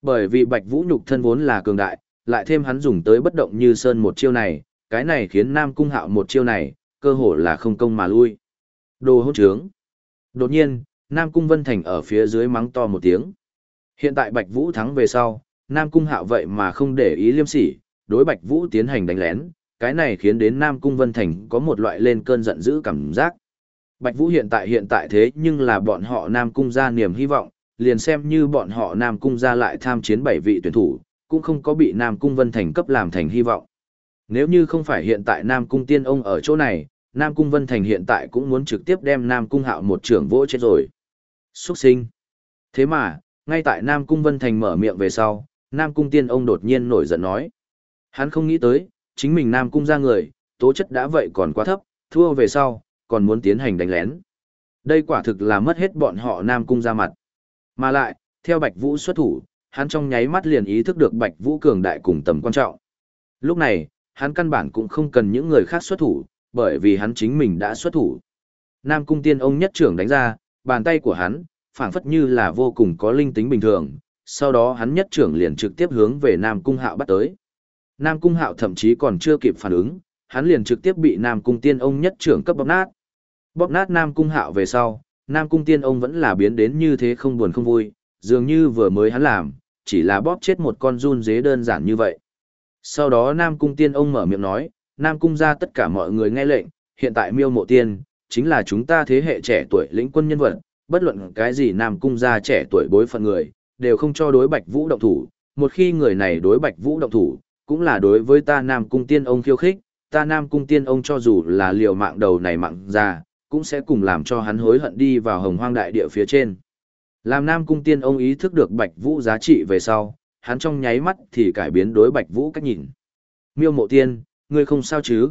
Bởi vì Bạch Vũ nhục thân vốn là cường đại, lại thêm hắn dùng tới bất động như sơn một chiêu này, cái này khiến Nam Cung Hạo một chiêu này, cơ hồ là không công mà lui. Đồ hỗn trướng. Đột nhiên, Nam Cung Vân Thành ở phía dưới mắng to một tiếng. Hiện tại Bạch Vũ thắng về sau, Nam Cung Hạo vậy mà không để ý liêm sỉ, đối Bạch Vũ tiến hành đánh lén, cái này khiến đến Nam Cung Vân Thành có một loại lên cơn giận dữ cảm giác. Bạch Vũ hiện tại hiện tại thế nhưng là bọn họ Nam Cung ra niềm hy vọng, liền xem như bọn họ Nam Cung ra lại tham chiến bảy vị tuyển thủ, cũng không có bị Nam Cung Vân Thành cấp làm thành hy vọng. Nếu như không phải hiện tại Nam Cung Tiên ông ở chỗ này, Nam Cung Vân Thành hiện tại cũng muốn trực tiếp đem Nam Cung Hạo một trưởng vỗ chết rồi. Xuất sinh. Thế mà, ngay tại Nam Cung Vân Thành mở miệng về sau, Nam Cung Tiên ông đột nhiên nổi giận nói. Hắn không nghĩ tới, chính mình Nam Cung ra người, tố chất đã vậy còn quá thấp, thua về sau, còn muốn tiến hành đánh lén. Đây quả thực là mất hết bọn họ Nam Cung ra mặt. Mà lại, theo Bạch Vũ xuất thủ, hắn trong nháy mắt liền ý thức được Bạch Vũ cường đại cùng tầm quan trọng. Lúc này, hắn căn bản cũng không cần những người khác xuất thủ, bởi vì hắn chính mình đã xuất thủ. Nam Cung Tiên ông nhất trưởng đánh ra, bàn tay của hắn, phảng phất như là vô cùng có linh tính bình thường, sau đó hắn nhất trưởng liền trực tiếp hướng về Nam Cung Hạo bắt tới. Nam Cung Hạo thậm chí còn chưa kịp phản ứng, hắn liền trực tiếp bị Nam Cung Tiên ông nhất trưởng cấp bóp nát. Bóp nát Nam Cung Hạo về sau, Nam Cung Tiên ông vẫn là biến đến như thế không buồn không vui, dường như vừa mới hắn làm, chỉ là bóp chết một con run dế đơn giản như vậy. Sau đó Nam Cung Tiên ông mở miệng nói, Nam Cung ra tất cả mọi người nghe lệnh, hiện tại miêu mộ tiên, chính là chúng ta thế hệ trẻ tuổi lĩnh quân nhân vật, bất luận cái gì Nam Cung ra trẻ tuổi bối phận người, đều không cho đối Bạch Vũ động thủ, một khi người này đối Bạch Vũ động thủ, cũng là đối với ta Nam Cung Tiên ông khiêu khích, ta Nam Cung Tiên ông cho dù là liều mạng đầu này mạng ra, cũng sẽ cùng làm cho hắn hối hận đi vào hồng hoang đại địa phía trên. Làm Nam Cung Tiên ông ý thức được Bạch Vũ giá trị về sau, hắn trong nháy mắt thì cải biến đối Bạch Vũ cách nhìn. Miêu mộ tiên, ngươi không sao chứ?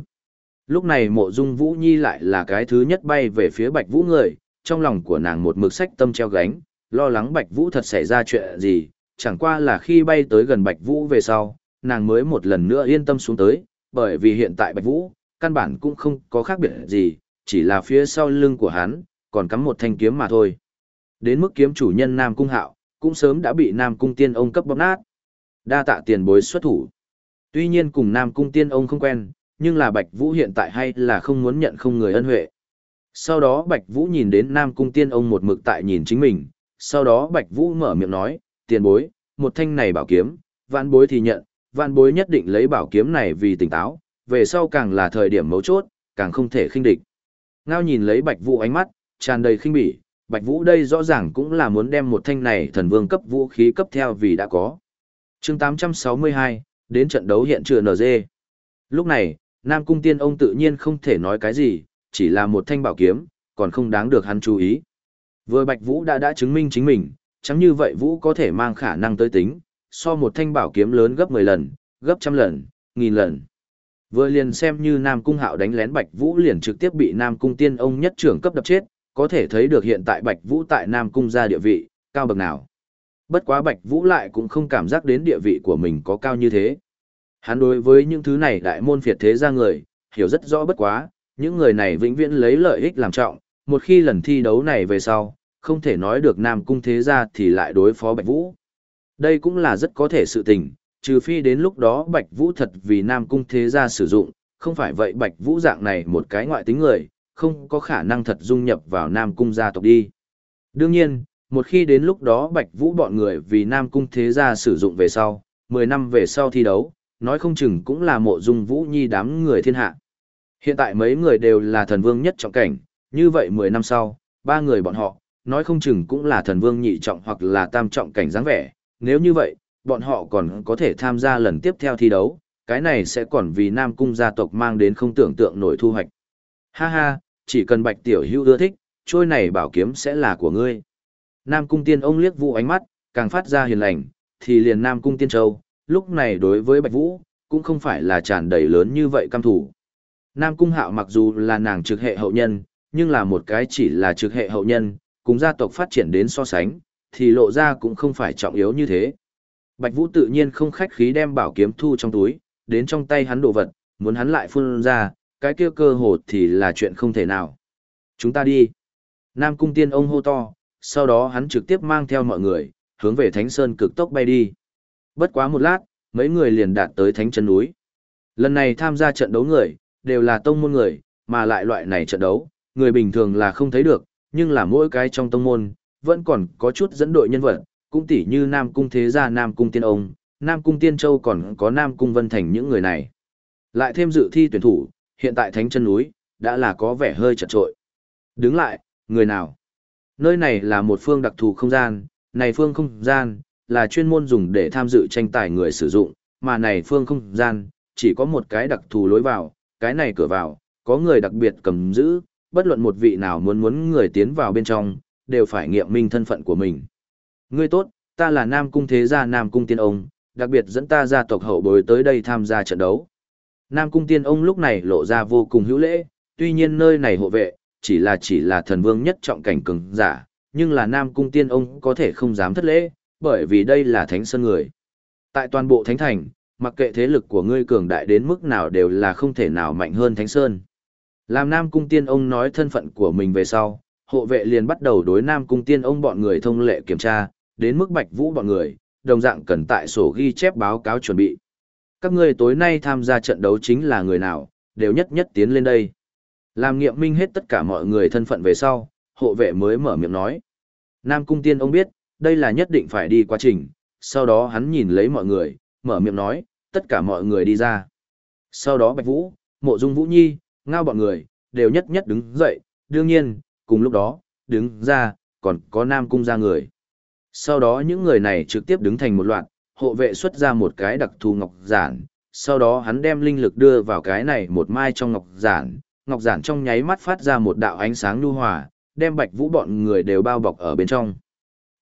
Lúc này mộ dung Vũ Nhi lại là cái thứ nhất bay về phía Bạch Vũ người, trong lòng của nàng một mực sách tâm treo gánh, lo lắng Bạch Vũ thật xảy ra chuyện gì, chẳng qua là khi bay tới gần Bạch Vũ về sau, nàng mới một lần nữa yên tâm xuống tới, bởi vì hiện tại Bạch Vũ, căn bản cũng không có khác biệt gì, chỉ là phía sau lưng của hắn, còn cắm một thanh kiếm mà thôi. Đến mức kiếm chủ nhân Nam Cung Hạo, cũng sớm đã bị Nam Cung Tiên ông cấp bóp nát. Đa tạ tiền bối xuất thủ. Tuy nhiên cùng Nam Cung Tiên ông không quen, nhưng là Bạch Vũ hiện tại hay là không muốn nhận không người ân huệ. Sau đó Bạch Vũ nhìn đến Nam Cung Tiên ông một mực tại nhìn chính mình, sau đó Bạch Vũ mở miệng nói, tiền bối, một thanh này bảo kiếm, vạn bối thì nhận, vạn bối nhất định lấy bảo kiếm này vì tỉnh táo, về sau càng là thời điểm mấu chốt, càng không thể khinh địch. Ngao nhìn lấy Bạch Vũ ánh mắt, tràn đầy khinh bỉ, Bạch Vũ đây rõ ràng cũng là muốn đem một thanh này thần vương cấp vũ khí cấp theo vì đã có. chương 862, đến trận đấu hiện trường NG. Lúc này, Nam Cung Tiên ông tự nhiên không thể nói cái gì, chỉ là một thanh bảo kiếm, còn không đáng được hắn chú ý. Vừa Bạch Vũ đã đã chứng minh chính mình, chẳng như vậy Vũ có thể mang khả năng tới tính, so một thanh bảo kiếm lớn gấp 10 lần, gấp trăm lần, nghìn lần. Vừa liền xem như Nam Cung Hạo đánh lén Bạch Vũ liền trực tiếp bị Nam Cung Tiên ông nhất trưởng cấp đập chết, có thể thấy được hiện tại Bạch Vũ tại Nam Cung gia địa vị, cao bậc nào. Bất quá Bạch Vũ lại cũng không cảm giác đến địa vị của mình có cao như thế. Hắn đối với những thứ này đại môn phiệt thế ra người, hiểu rất rõ bất quá, những người này vĩnh viễn lấy lợi ích làm trọng, một khi lần thi đấu này về sau, không thể nói được Nam Cung thế gia thì lại đối phó Bạch Vũ. Đây cũng là rất có thể sự tình, trừ phi đến lúc đó Bạch Vũ thật vì Nam Cung thế gia sử dụng, không phải vậy Bạch Vũ dạng này một cái ngoại tính người, không có khả năng thật dung nhập vào Nam Cung gia tộc đi. Đương nhiên, một khi đến lúc đó Bạch Vũ bọn người vì Nam Cung thế gia sử dụng về sau, 10 năm về sau thi đấu, nói không chừng cũng là mộ dung Vũ Nhi đám người thiên hạ. Hiện tại mấy người đều là thần vương nhất trọng cảnh, như vậy 10 năm sau, ba người bọn họ, nói không chừng cũng là thần vương nhị trọng hoặc là tam trọng cảnh dáng vẻ, nếu như vậy, bọn họ còn có thể tham gia lần tiếp theo thi đấu, cái này sẽ còn vì Nam Cung gia tộc mang đến không tưởng tượng nổi thu hoạch. Ha ha, chỉ cần bạch tiểu hữu ưa thích, trôi này bảo kiếm sẽ là của ngươi. Nam cung tiên ông liếc vũ ánh mắt, càng phát ra hiền lành, thì liền Nam cung tiên châu, lúc này đối với bạch vũ, cũng không phải là tràn đầy lớn như vậy cam thủ. Nam cung hạo mặc dù là nàng trực hệ hậu nhân, nhưng là một cái chỉ là trực hệ hậu nhân, cùng gia tộc phát triển đến so sánh, thì lộ ra cũng không phải trọng yếu như thế. Bạch Vũ tự nhiên không khách khí đem bảo kiếm thu trong túi, đến trong tay hắn đồ vật, muốn hắn lại phun ra, cái kia cơ hồ thì là chuyện không thể nào. Chúng ta đi. Nam cung tiên ông hô to, sau đó hắn trực tiếp mang theo mọi người, hướng về Thánh Sơn cực tốc bay đi. Bất quá một lát, mấy người liền đạt tới Thánh Chân núi. Lần này tham gia trận đấu người, đều là tông môn người, mà lại loại này trận đấu, người bình thường là không thấy được, nhưng là mỗi cái trong tông môn, vẫn còn có chút dẫn đội nhân vật, cũng tỉ như Nam Cung Thế Gia Nam Cung Tiên Ông, Nam Cung Tiên Châu còn có Nam Cung Vân Thành những người này. Lại thêm dự thi tuyển thủ, hiện tại thánh chân núi, đã là có vẻ hơi chật trội. Đứng lại, người nào? Nơi này là một phương đặc thù không gian, này phương không gian, là chuyên môn dùng để tham dự tranh tài người sử dụng, mà này phương không gian, chỉ có một cái đặc thù lối vào, cái này cửa vào, có người đặc biệt cầm giữ, bất luận một vị nào muốn muốn người tiến vào bên trong, đều phải nghiệm minh thân phận của mình. Ngươi tốt, ta là Nam Cung Thế Gia Nam Cung Tiên Ông, đặc biệt dẫn ta gia tộc hậu bối tới đây tham gia trận đấu. Nam Cung Tiên ông lúc này lộ ra vô cùng hữu lễ, tuy nhiên nơi này hộ vệ, chỉ là chỉ là thần vương nhất trọng cảnh cường giả, nhưng là Nam Cung Tiên ông có thể không dám thất lễ, bởi vì đây là thánh sơn người. Tại toàn bộ thánh thành, mặc kệ thế lực của ngươi cường đại đến mức nào đều là không thể nào mạnh hơn thánh sơn. Làm Nam Cung Tiên ông nói thân phận của mình về sau, hộ vệ liền bắt đầu đối Nam Cung Tiên ông bọn người thông lệ kiểm tra, đến mức Bạch Vũ bọn người, đồng dạng cần tại sổ ghi chép báo cáo chuẩn bị. Các ngươi tối nay tham gia trận đấu chính là người nào, đều nhất nhất tiến lên đây. Làm nghiệm minh hết tất cả mọi người thân phận về sau, hộ vệ mới mở miệng nói. Nam Cung Tiên ông biết, đây là nhất định phải đi quá trình, sau đó hắn nhìn lấy mọi người, mở miệng nói, tất cả mọi người đi ra. Sau đó Bạch Vũ, Mộ Dung Vũ Nhi, ngao bọn người, đều nhất nhất đứng dậy, đương nhiên, cùng lúc đó, đứng ra, còn có Nam Cung ra người. Sau đó những người này trực tiếp đứng thành một loạt, hộ vệ xuất ra một cái đặc thù ngọc giản, sau đó hắn đem linh lực đưa vào cái này một mai trong ngọc giản, ngọc giản trong nháy mắt phát ra một đạo ánh sáng nhu hòa, đem Bạch Vũ bọn người đều bao bọc ở bên trong.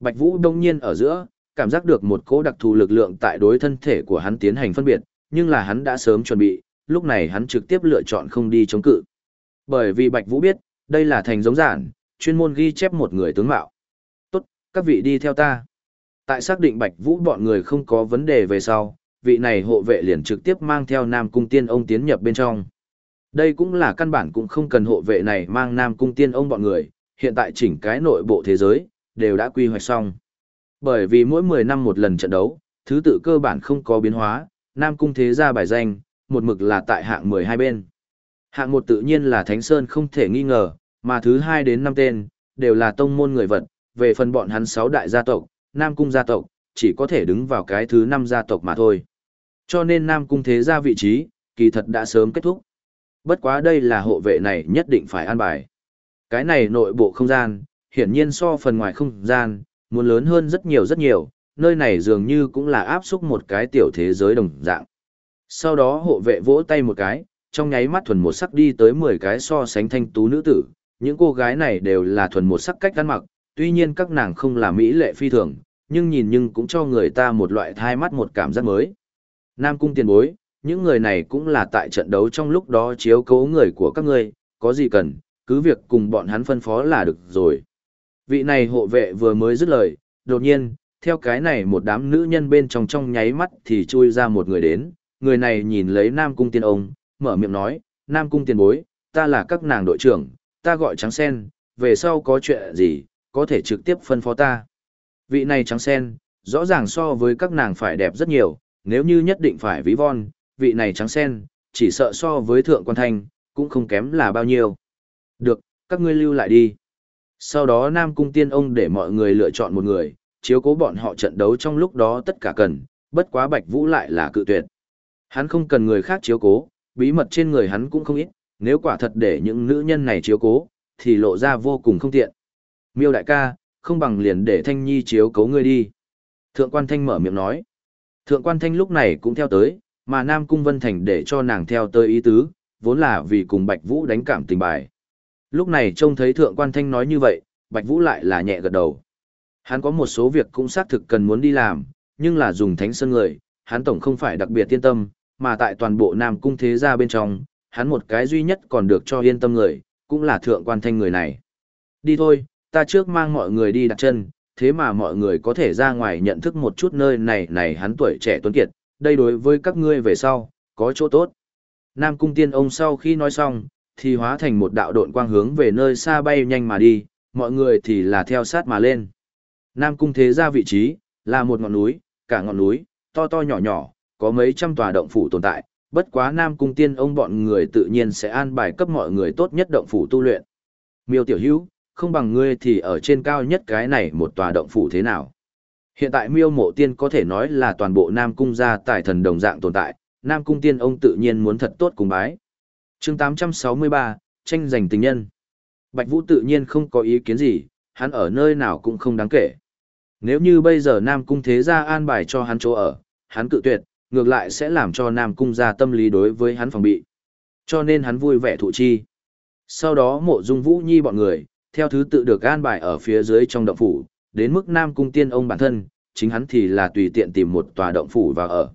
Bạch Vũ đông nhiên ở giữa, cảm giác được một cỗ đặc thù lực lượng tại đối thân thể của hắn tiến hành phân biệt, nhưng là hắn đã sớm chuẩn bị, lúc này hắn trực tiếp lựa chọn không đi chống cự. Bởi vì Bạch Vũ biết, đây là thành giống giản, chuyên môn ghi chép một người tướng mạo. Các vị đi theo ta. Tại xác định Bạch Vũ bọn người không có vấn đề về sau, vị này hộ vệ liền trực tiếp mang theo Nam Cung Tiên ông tiến nhập bên trong. Đây cũng là căn bản cũng không cần hộ vệ này mang Nam Cung Tiên ông bọn người, hiện tại chỉnh cái nội bộ thế giới, đều đã quy hoạch xong. Bởi vì mỗi 10 năm một lần trận đấu, thứ tự cơ bản không có biến hóa, Nam Cung thế gia bài danh, một mực là tại hạng 12 bên. Hạng một tự nhiên là Thánh Sơn không thể nghi ngờ, mà thứ hai đến năm tên, đều là tông môn người vật, về phần bọn hắn sáu đại gia tộc, Nam Cung gia tộc, chỉ có thể đứng vào cái thứ năm gia tộc mà thôi. Cho nên Nam Cung thế gia vị trí, kỳ thật đã sớm kết thúc. Bất quá đây là hộ vệ này nhất định phải an bài. Cái này nội bộ không gian, hiển nhiên so phần ngoài không gian, muốn lớn hơn rất nhiều rất nhiều, nơi này dường như cũng là áp xúc một cái tiểu thế giới đồng dạng. Sau đó hộ vệ vỗ tay một cái, trong nháy mắt thuần một sắc đi tới 10 cái so sánh thanh tú nữ tử, những cô gái này đều là thuần một sắc cách ăn mặc, tuy nhiên các nàng không là mỹ lệ phi thường, nhưng nhìn nhưng cũng cho người ta một loại thai mắt một cảm giác mới. Nam cung tiền bối, những người này cũng là tại trận đấu trong lúc đó chiếu cố người của các ngươi, có gì cần, cứ việc cùng bọn hắn phân phó là được rồi. Vị này hộ vệ vừa mới dứt lời, đột nhiên, theo cái này một đám nữ nhân bên trong trong nháy mắt thì chui ra một người đến, người này nhìn lấy Nam Cung Tiên ông, mở miệng nói, Nam Cung Tiên bối, ta là các nàng đội trưởng, ta gọi Trắng Sen, về sau có chuyện gì, có thể trực tiếp phân phó ta. Vị này Trắng Sen, rõ ràng so với các nàng phải đẹp rất nhiều, nếu như nhất định phải ví von, vị này Trắng Sen, chỉ sợ so với Thượng Quan Thanh, cũng không kém là bao nhiêu. Được, các ngươi lưu lại đi. Sau đó Nam Cung Tiên ông để mọi người lựa chọn một người, chiếu cố bọn họ trận đấu trong lúc đó tất cả cần, bất quá Bạch Vũ lại là cự tuyệt. Hắn không cần người khác chiếu cố, bí mật trên người hắn cũng không ít, nếu quả thật để những nữ nhân này chiếu cố, thì lộ ra vô cùng không tiện. Miêu đại ca, không bằng liền để Thanh Nhi chiếu cố ngươi đi. Thượng quan Thanh mở miệng nói. Thượng quan Thanh lúc này cũng theo tới, mà Nam Cung Vân Thành để cho nàng theo tới ý tứ, vốn là vì cùng Bạch Vũ đánh cảm tình bài. Lúc này trông thấy Thượng quan Thanh nói như vậy, Bạch Vũ lại là nhẹ gật đầu. Hắn có một số việc cũng xác thực cần muốn đi làm, nhưng là dùng thánh sơn người, hắn tổng không phải đặc biệt tiên tâm, mà tại toàn bộ Nam Cung thế gia bên trong, hắn một cái duy nhất còn được cho yên tâm người, cũng là thượng quan thanh người này. Đi thôi, ta trước mang mọi người đi đặt chân, thế mà mọi người có thể ra ngoài nhận thức một chút nơi này này hắn tuổi trẻ tuấn kiệt, đây đối với các ngươi về sau, có chỗ tốt. Nam Cung tiên ông sau khi nói xong, thì hóa thành một đạo độn quang hướng về nơi xa bay nhanh mà đi, mọi người thì là theo sát mà lên. Nam Cung thế ra vị trí, là một ngọn núi, cả ngọn núi, to to nhỏ nhỏ, có mấy trăm tòa động phủ tồn tại, bất quá Nam Cung tiên ông bọn người tự nhiên sẽ an bài cấp mọi người tốt nhất động phủ tu luyện. Miêu tiểu hữu, không bằng ngươi thì ở trên cao nhất cái này một tòa động phủ thế nào. Hiện tại miêu mộ tiên có thể nói là toàn bộ Nam Cung gia tài thần đồng dạng tồn tại, Nam Cung tiên ông tự nhiên muốn thật tốt cùng bái. chương 863, tranh giành tình nhân. Bạch Vũ tự nhiên không có ý kiến gì, hắn ở nơi nào cũng không đáng kể. Nếu như bây giờ Nam Cung thế gia an bài cho hắn chỗ ở, hắn cự tuyệt, ngược lại sẽ làm cho Nam Cung gia tâm lý đối với hắn phòng bị. Cho nên hắn vui vẻ thụ chi. Sau đó mộ dung vũ nhi bọn người, theo thứ tự được an bài ở phía dưới trong động phủ, đến mức Nam Cung tiên ông bản thân, chính hắn thì là tùy tiện tìm một tòa động phủ và ở.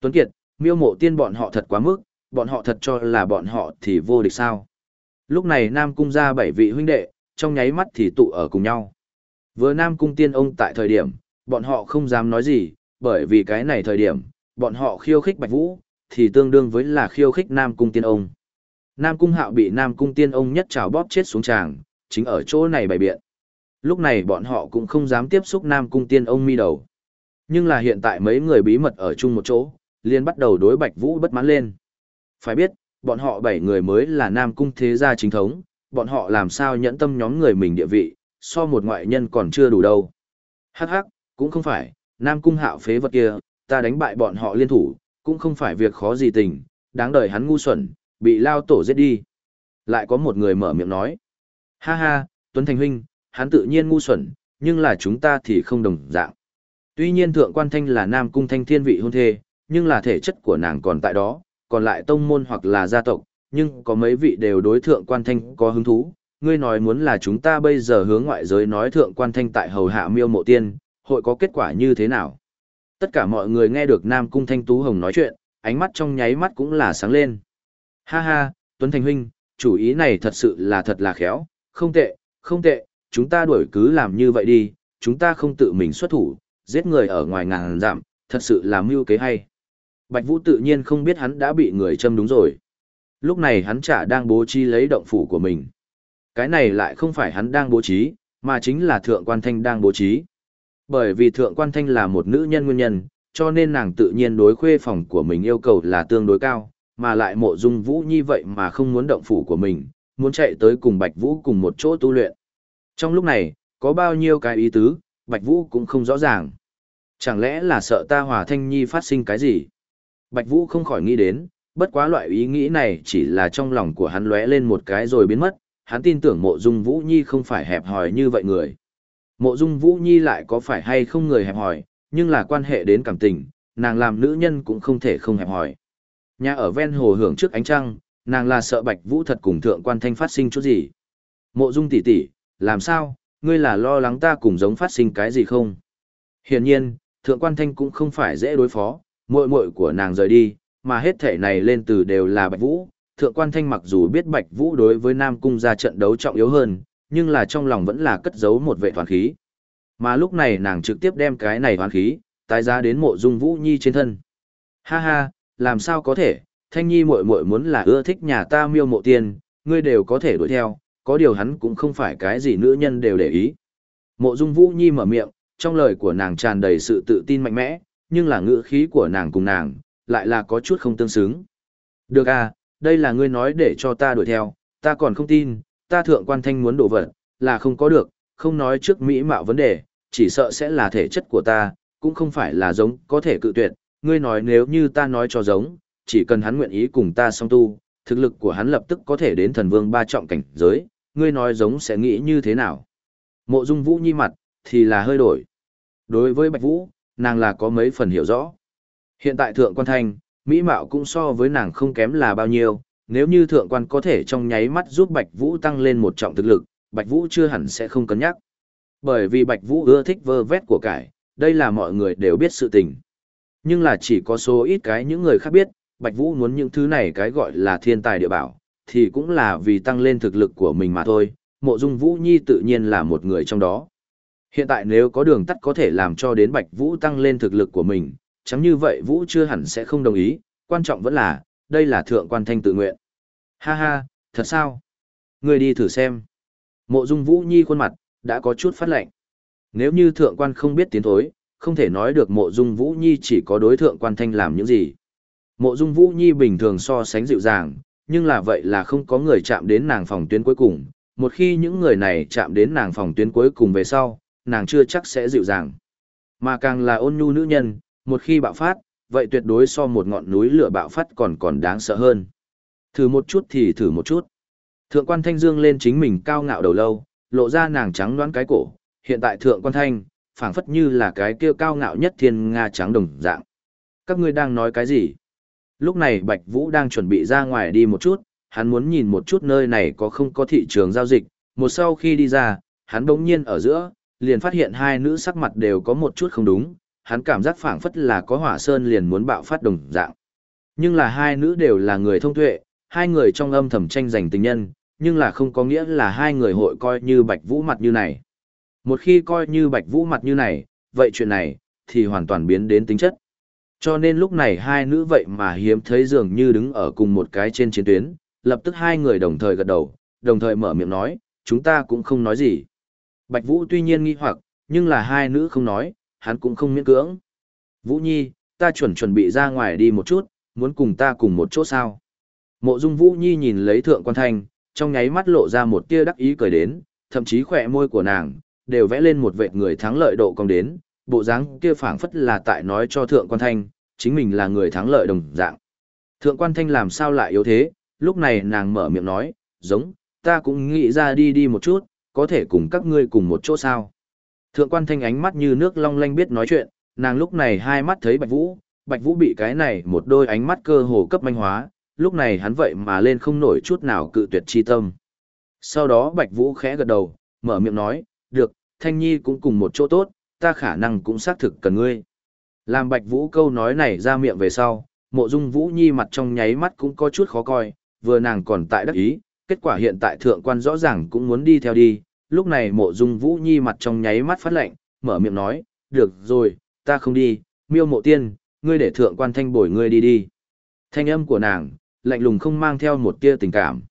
Tuấn Kiệt, miêu mộ tiên bọn họ thật quá mức, bọn họ thật cho là bọn họ thì vô địch sao. Lúc này Nam Cung ra bảy vị huynh đệ, trong nháy mắt thì tụ ở cùng nhau. Vừa Nam Cung tiên ông tại thời điểm, bọn họ không dám nói gì, bởi vì cái này thời điểm, bọn họ khiêu khích Bạch Vũ, thì tương đương với là khiêu khích Nam Cung tiên ông. Nam Cung hạo bị Nam Cung tiên ông nhất trào bóp chết xuống tràng, chính ở chỗ này bày biện. Lúc này bọn họ cũng không dám tiếp xúc Nam Cung tiên ông mi đầu. Nhưng là hiện tại mấy người bí mật ở chung một chỗ, liền bắt đầu đối Bạch Vũ bất mãn lên. Phải biết, bọn họ bảy người mới là Nam Cung thế gia chính thống, bọn họ làm sao nhẫn tâm nhóm người mình địa vị, so một ngoại nhân còn chưa đủ đâu. Hắc hắc, cũng không phải, Nam Cung hạo phế vật kia, ta đánh bại bọn họ liên thủ, cũng không phải việc khó gì tình, đáng đời hắn ngu xuẩn, bị lao tổ giết đi. Lại có một người mở miệng nói. Ha ha, Tuấn Thành Huynh, hắn tự nhiên ngu xuẩn, nhưng là chúng ta thì không đồng dạng. Tuy nhiên Thượng Quan Thanh là Nam Cung Thanh Thiên vị hôn thê, nhưng là thể chất của nàng còn tại đó, còn lại tông môn hoặc là gia tộc, nhưng có mấy vị đều đối Thượng Quan Thanh có hứng thú. Ngươi nói muốn là chúng ta bây giờ hướng ngoại giới nói Thượng Quan Thanh tại hầu hạ miêu mộ tiên, hội có kết quả như thế nào? Tất cả mọi người nghe được Nam Cung Thanh Tú Hồng nói chuyện, ánh mắt trong nháy mắt cũng là sáng lên. Ha ha, Tuấn Thành Huynh, chủ ý này thật sự là thật là khéo, không tệ, không tệ, chúng ta đuổi cứ làm như vậy đi, chúng ta không tự mình xuất thủ, giết người ở ngoài ngàn giảm, thật sự là mưu kế hay. Bạch Vũ tự nhiên không biết hắn đã bị người châm đúng rồi. Lúc này hắn chả đang bố trí lấy động phủ của mình. Cái này lại không phải hắn đang bố trí, mà chính là Thượng Quan Thanh đang bố trí. Bởi vì Thượng Quan Thanh là một nữ nhân nguyên nhân, cho nên nàng tự nhiên đối khuê phòng của mình yêu cầu là tương đối cao, mà lại mộ dung vũ nhi vậy mà không muốn động phủ của mình, muốn chạy tới cùng Bạch Vũ cùng một chỗ tu luyện. Trong lúc này, có bao nhiêu cái ý tứ, Bạch Vũ cũng không rõ ràng. Chẳng lẽ là sợ ta hòa thanh nhi phát sinh cái gì? Bạch Vũ không khỏi nghĩ đến, bất quá loại ý nghĩ này chỉ là trong lòng của hắn lóe lên một cái rồi biến mất, hắn tin tưởng mộ dung Vũ Nhi không phải hẹp hòi như vậy người. Mộ dung Vũ Nhi lại có phải hay không người hẹp hòi, nhưng là quan hệ đến cảm tình, nàng làm nữ nhân cũng không thể không hẹp hòi. Nhà ở ven hồ hưởng trước ánh trăng, nàng là sợ Bạch Vũ thật cùng thượng quan thanh phát sinh chút gì. Mộ dung tỷ tỷ, làm sao, ngươi là lo lắng ta cùng giống phát sinh cái gì không? Hiển nhiên, thượng quan thanh cũng không phải dễ đối phó, muội muội của nàng rời đi, mà hết thể này lên từ đều là Bạch Vũ. Thượng quan thanh mặc dù biết Bạch Vũ đối với Nam Cung ra trận đấu trọng yếu hơn, nhưng là trong lòng vẫn là cất giấu một vệ toàn khí. Mà lúc này nàng trực tiếp đem cái này hoàn khí, tái giá đến mộ dung Vũ Nhi trên thân. Ha ha, làm sao có thể, Thanh Nhi muội muội muốn là ưa thích nhà ta miêu mộ tiền, ngươi đều có thể đuổi theo, có điều hắn cũng không phải cái gì nữ nhân đều để ý. Mộ dung Vũ Nhi mở miệng, trong lời của nàng tràn đầy sự tự tin mạnh mẽ, nhưng là ngữ khí của nàng cùng nàng, lại là có chút không tương xứng. Được à, đây là ngươi nói để cho ta đuổi theo, ta còn không tin, ta thượng quan thanh muốn đổ vật, là không có được, không nói trước mỹ mạo vấn đề, chỉ sợ sẽ là thể chất của ta, cũng không phải là giống có thể cự tuyệt, ngươi nói nếu như ta nói cho giống, chỉ cần hắn nguyện ý cùng ta song tu, thực lực của hắn lập tức có thể đến thần vương ba trọng cảnh giới, ngươi nói giống sẽ nghĩ như thế nào. Mộ dung vũ nhi mặt, thì là hơi đổi. Đối với Bạch Vũ, nàng là có mấy phần hiểu rõ. Hiện tại thượng quan thanh, mỹ mạo cũng so với nàng không kém là bao nhiêu, nếu như thượng quan có thể trong nháy mắt giúp Bạch Vũ tăng lên một trọng thực lực, Bạch Vũ chưa hẳn sẽ không cân nhắc. Bởi vì Bạch Vũ ưa thích vơ vét của cải, đây là mọi người đều biết sự tình. Nhưng là chỉ có số ít cái những người khác biết, Bạch Vũ muốn những thứ này cái gọi là thiên tài địa bảo, thì cũng là vì tăng lên thực lực của mình mà thôi. Mộ Dung Vũ Nhi tự nhiên là một người trong đó. Hiện tại nếu có đường tắt có thể làm cho đến Bạch Vũ tăng lên thực lực của mình, chẳng như vậy Vũ chưa hẳn sẽ không đồng ý, quan trọng vẫn là, đây là thượng quan thanh tự nguyện. Ha ha, thật sao? Người đi thử xem. Mộ Dung Vũ Nhi khuôn mặt, đã có chút phát lạnh. Nếu như thượng quan không biết tiến thối, không thể nói được mộ Dung Vũ Nhi chỉ có đối thượng quan thanh làm những gì. Mộ Dung Vũ Nhi bình thường so sánh dịu dàng, nhưng là vậy là không có người chạm đến nàng phòng tuyến cuối cùng. Một khi những người này chạm đến nàng phòng tuyến cuối cùng về sau, nàng chưa chắc sẽ dịu dàng. Mà càng là ôn nhu nữ nhân, một khi bạo phát, vậy tuyệt đối so một ngọn núi lửa bạo phát còn còn đáng sợ hơn. Thử một chút thì thử một chút. Thượng quan thanh dương lên chính mình cao ngạo đầu lâu, lộ ra nàng trắng đoán cái cổ. Hiện tại thượng quan thanh, phảng phất như là cái kia cao ngạo nhất thiên nga trắng đồng dạng. Các ngươi đang nói cái gì? Lúc này Bạch Vũ đang chuẩn bị ra ngoài đi một chút, hắn muốn nhìn một chút nơi này có không có thị trường giao dịch. Một sau khi đi ra, hắn đống nhiên ở giữa, liền phát hiện hai nữ sắc mặt đều có một chút không đúng, hắn cảm giác phảng phất là có hỏa sơn liền muốn bạo phát đồng dạng. Nhưng là hai nữ đều là người thông tuệ, hai người trong âm thầm tranh giành tình nhân, nhưng là không có nghĩa là hai người hội coi như Bạch Vũ mặt như này. Một khi coi như Bạch Vũ mặt như này, vậy chuyện này, thì hoàn toàn biến đến tính chất. Cho nên lúc này hai nữ vậy mà hiếm thấy dường như đứng ở cùng một cái trên chiến tuyến, lập tức hai người đồng thời gật đầu, đồng thời mở miệng nói, chúng ta cũng không nói gì. Bạch Vũ tuy nhiên nghi hoặc, nhưng là hai nữ không nói, hắn cũng không miễn cưỡng. Vũ Nhi, ta chuẩn chuẩn bị ra ngoài đi một chút, muốn cùng ta cùng một chỗ sao. Mộ dung Vũ Nhi nhìn lấy thượng quan thanh, trong nháy mắt lộ ra một tia đắc ý cười đến, thậm chí khỏe môi của nàng, đều vẽ lên một vệt người thắng lợi độ cong đến, bộ dáng kia phảng phất là tại nói cho thượng quan thanh, chính mình là người thắng lợi đồng dạng. Thượng quan thanh làm sao lại yếu thế, lúc này nàng mở miệng nói, giống, ta cũng nghĩ ra đi đi một chút, có thể cùng các ngươi cùng một chỗ sao. Thượng quan thanh ánh mắt như nước long lanh biết nói chuyện, nàng lúc này hai mắt thấy Bạch Vũ, Bạch Vũ bị cái này một đôi ánh mắt cơ hồ cấp manh hóa, lúc này hắn vậy mà lên không nổi chút nào cự tuyệt chi tâm. Sau đó Bạch Vũ khẽ gật đầu, mở miệng nói, được, Thanh Nhi cũng cùng một chỗ tốt, ta khả năng cũng xác thực cần ngươi. Làm Bạch Vũ câu nói này ra miệng về sau, mộ dung Vũ Nhi mặt trong nháy mắt cũng có chút khó coi, vừa nàng còn tại đắc ý, kết quả hiện tại thượng quan rõ ràng cũng muốn đi theo đi, lúc này mộ dung Vũ Nhi mặt trong nháy mắt phát lệnh, mở miệng nói, được rồi, ta không đi, miêu mộ tiên, ngươi để thượng quan thanh bồi ngươi đi đi. Thanh âm của nàng, lạnh lùng không mang theo một tia tình cảm.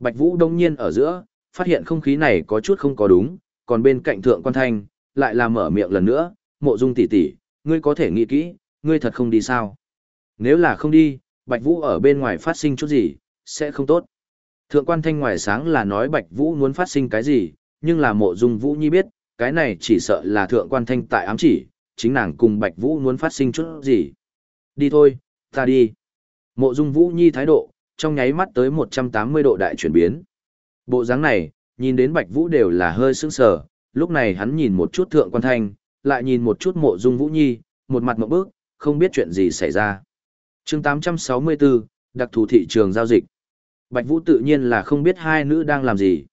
Bạch Vũ đông nhiên ở giữa, phát hiện không khí này có chút không có đúng, còn bên cạnh thượng quan thanh, lại là mở miệng lần nữa, mộ dung tỷ tỷ, ngươi có thể nghĩ kỹ, ngươi thật không đi sao? Nếu là không đi, Bạch Vũ ở bên ngoài phát sinh chút gì, sẽ không tốt. Thượng quan thanh ngoài sáng là nói Bạch Vũ muốn phát sinh cái gì, nhưng là mộ dung Vũ Nhi biết, cái này chỉ sợ là thượng quan thanh tại ám chỉ, chính nàng cùng Bạch Vũ muốn phát sinh chút gì. Đi thôi, ta đi. Mộ dung Vũ Nhi thái độ, trong nháy mắt tới 180 độ đại chuyển biến. Bộ dáng này, nhìn đến Bạch Vũ đều là hơi sững sờ, lúc này hắn nhìn một chút thượng quan thanh, lại nhìn một chút mộ dung Vũ Nhi, một mặt một bước, không biết chuyện gì xảy ra. chương 864, đặc thù thị trường giao dịch. Bạch Vũ tự nhiên là không biết hai nữ đang làm gì.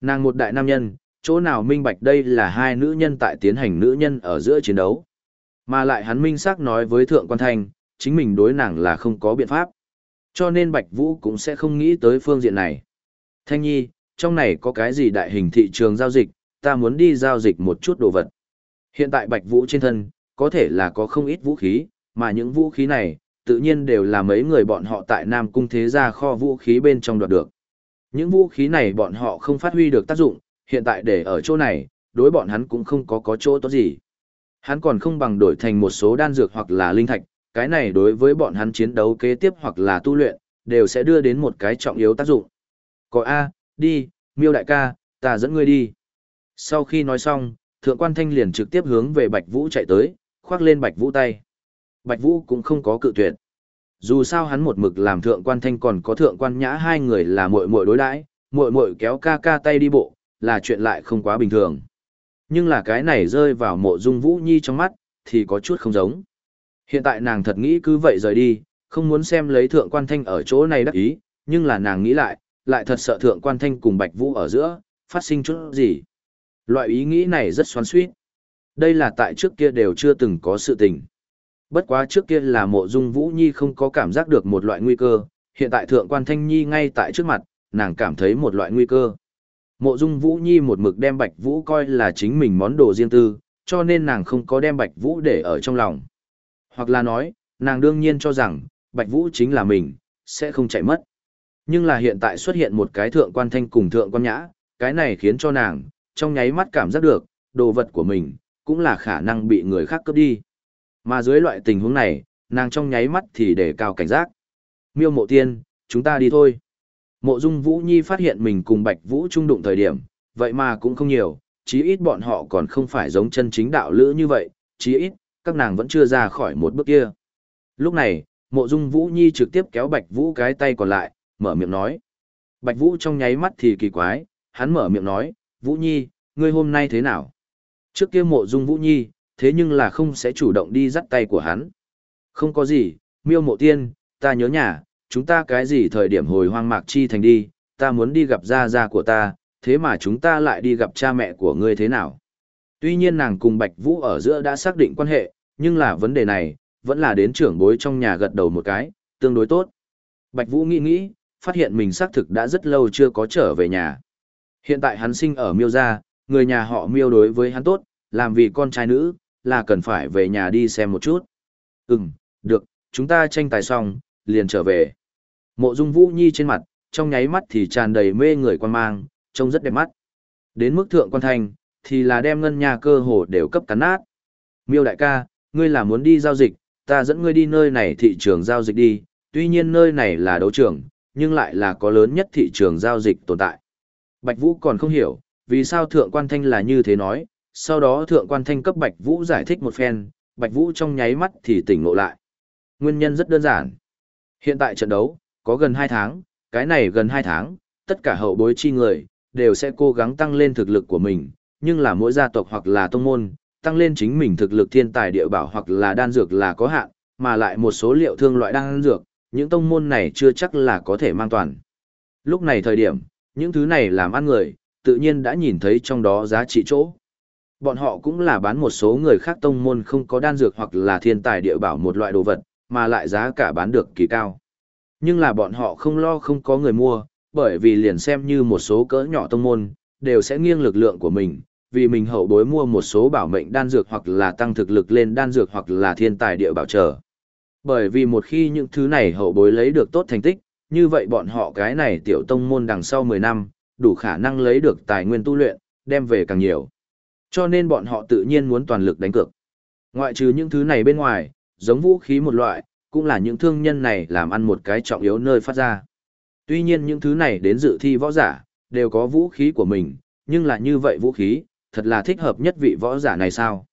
Nàng một đại nam nhân, chỗ nào minh bạch đây là hai nữ nhân tại tiến hành nữ nhân ở giữa chiến đấu. Mà lại hắn minh xác nói với thượng quan thanh, chính mình đối nàng là không có biện pháp. Cho nên Bạch Vũ cũng sẽ không nghĩ tới phương diện này. Thanh nhi, trong này có cái gì đại hình thị trường giao dịch, ta muốn đi giao dịch một chút đồ vật. Hiện tại Bạch Vũ trên thân, có thể là có không ít vũ khí, mà những vũ khí này, tự nhiên đều là mấy người bọn họ tại Nam Cung Thế Gia kho vũ khí bên trong đoạt được. Những vũ khí này bọn họ không phát huy được tác dụng, hiện tại để ở chỗ này, đối bọn hắn cũng không có có chỗ tốt gì. Hắn còn không bằng đổi thành một số đan dược hoặc là linh thạch, cái này đối với bọn hắn chiến đấu kế tiếp hoặc là tu luyện, đều sẽ đưa đến một cái trọng yếu tác dụng. Có A, đi, miêu đại ca, ta dẫn ngươi đi. Sau khi nói xong, thượng quan thanh liền trực tiếp hướng về Bạch Vũ chạy tới, khoác lên Bạch Vũ tay. Bạch Vũ cũng không có cự tuyệt. Dù sao hắn một mực làm thượng quan thanh còn có thượng quan nhã hai người là muội muội đối đãi, muội muội kéo ca ca tay đi bộ, là chuyện lại không quá bình thường. Nhưng là cái này rơi vào mộ dung Vũ Nhi trong mắt, thì có chút không giống. Hiện tại nàng thật nghĩ cứ vậy rời đi, không muốn xem lấy thượng quan thanh ở chỗ này đắc ý, nhưng là nàng nghĩ lại, lại thật sợ thượng quan thanh cùng Bạch Vũ ở giữa, phát sinh chút gì. Loại ý nghĩ này rất xoắn suýt. Đây là tại trước kia đều chưa từng có sự tình. Bất quá trước kia là mộ dung Vũ Nhi không có cảm giác được một loại nguy cơ, hiện tại thượng quan thanh nhi ngay tại trước mặt, nàng cảm thấy một loại nguy cơ. Mộ dung Vũ Nhi một mực đem Bạch Vũ coi là chính mình món đồ riêng tư, cho nên nàng không có đem Bạch Vũ để ở trong lòng. Hoặc là nói, nàng đương nhiên cho rằng, Bạch Vũ chính là mình, sẽ không chạy mất. Nhưng là hiện tại xuất hiện một cái thượng quan thanh cùng thượng quan nhã, cái này khiến cho nàng, trong nháy mắt cảm giác được, đồ vật của mình, cũng là khả năng bị người khác cướp đi. Mà dưới loại tình huống này, nàng trong nháy mắt thì để cao cảnh giác. Miêu mộ tiên, chúng ta đi thôi. Mộ dung Vũ Nhi phát hiện mình cùng Bạch Vũ trung đụng thời điểm, vậy mà cũng không nhiều, chí ít bọn họ còn không phải giống chân chính đạo lữ như vậy, chí ít, các nàng vẫn chưa ra khỏi một bước kia. Lúc này, mộ dung Vũ Nhi trực tiếp kéo Bạch Vũ cái tay còn lại, mở miệng nói. Bạch Vũ trong nháy mắt thì kỳ quái, hắn mở miệng nói, Vũ Nhi, ngươi hôm nay thế nào? Trước kia mộ dung Vũ Nhi, thế nhưng là không sẽ chủ động đi dắt tay của hắn. Không có gì, miêu mộ tiên, ta nhớ nhà, chúng ta cái gì thời điểm hồi hoang mạc chi thành đi, ta muốn đi gặp gia gia của ta, thế mà chúng ta lại đi gặp cha mẹ của ngươi thế nào? Tuy nhiên nàng cùng Bạch Vũ ở giữa đã xác định quan hệ, nhưng là vấn đề này, vẫn là đến trưởng bối trong nhà gật đầu một cái, tương đối tốt. Bạch Vũ nghĩ nghĩ, phát hiện mình xác thực đã rất lâu chưa có trở về nhà. Hiện tại hắn sinh ở miêu gia, người nhà họ miêu đối với hắn tốt, làm vì con trai nữ, là cần phải về nhà đi xem một chút. Ừm, được, chúng ta tranh tài xong, liền trở về. Mộ dung Vũ Nhi trên mặt, trong nháy mắt thì tràn đầy mê người quan mang, trông rất đẹp mắt. Đến mức thượng quan thành, thì là đem ngân nhà cơ hồ đều cấp cắn nát. Miêu đại ca, ngươi là muốn đi giao dịch, ta dẫn ngươi đi nơi này thị trường giao dịch đi, tuy nhiên nơi này là đấu trường, nhưng lại là có lớn nhất thị trường giao dịch tồn tại. Bạch Vũ còn không hiểu, vì sao thượng quan thanh là như thế nói, sau đó thượng quan thanh cấp Bạch Vũ giải thích một phen, Bạch Vũ trong nháy mắt thì tỉnh ngộ lại. Nguyên nhân rất đơn giản. Hiện tại trận đấu, có gần 2 tháng, cái này gần 2 tháng, tất cả hậu bối chi người, đều sẽ cố gắng tăng lên thực lực của mình, nhưng là mỗi gia tộc hoặc là tông môn, tăng lên chính mình thực lực thiên tài địa bảo hoặc là đan dược là có hạn, mà lại một số liệu thương loại đan dược, những tông môn này chưa chắc là có thể mang toàn. Lúc này thời điểm, những thứ này làm ăn người, tự nhiên đã nhìn thấy trong đó giá trị chỗ. Bọn họ cũng là bán một số người khác tông môn không có đan dược hoặc là thiên tài địa bảo một loại đồ vật, mà lại giá cả bán được kỳ cao. Nhưng là bọn họ không lo không có người mua, bởi vì liền xem như một số cỡ nhỏ tông môn, đều sẽ nghiêng lực lượng của mình, vì mình hậu bối mua một số bảo mệnh đan dược hoặc là tăng thực lực lên đan dược hoặc là thiên tài địa bảo trở. Bởi vì một khi những thứ này hậu bối lấy được tốt thành tích, như vậy bọn họ cái này tiểu tông môn đằng sau 10 năm, đủ khả năng lấy được tài nguyên tu luyện, đem về càng nhiều. Cho nên bọn họ tự nhiên muốn toàn lực đánh cược. Ngoại trừ những thứ này bên ngoài, giống vũ khí một loại, cũng là những thương nhân này làm ăn một cái trọng yếu nơi phát ra. Tuy nhiên những thứ này đến dự thi võ giả, đều có vũ khí của mình, nhưng là như vậy vũ khí, thật là thích hợp nhất vị võ giả này sao?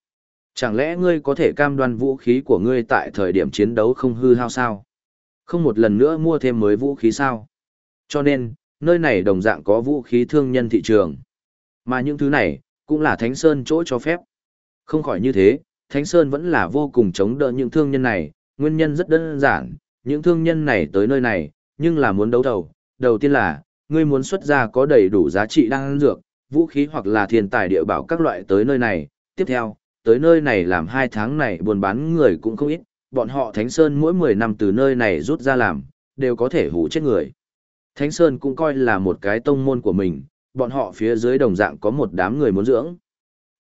Chẳng lẽ ngươi có thể cam đoan vũ khí của ngươi tại thời điểm chiến đấu không hư hao sao? Không một lần nữa mua thêm mới vũ khí sao? Cho nên, nơi này đồng dạng có vũ khí thương nhân thị trường. Mà những thứ này, cũng là Thánh Sơn chỗ cho phép. Không khỏi như thế, Thánh Sơn vẫn là vô cùng chống đỡ những thương nhân này, nguyên nhân rất đơn giản, những thương nhân này tới nơi này, nhưng là muốn đấu thầu. Đầu tiên là, ngươi muốn xuất ra có đầy đủ giá trị đang dược, vũ khí hoặc là thiên tài địa bảo các loại tới nơi này. Tiếp theo, tới nơi này làm hai tháng này buôn bán người cũng không ít, bọn họ Thánh Sơn mỗi 10 năm từ nơi này rút ra làm, đều có thể hủ chết người. Thánh Sơn cũng coi là một cái tông môn của mình, bọn họ phía dưới đồng dạng có một đám người muốn dưỡng.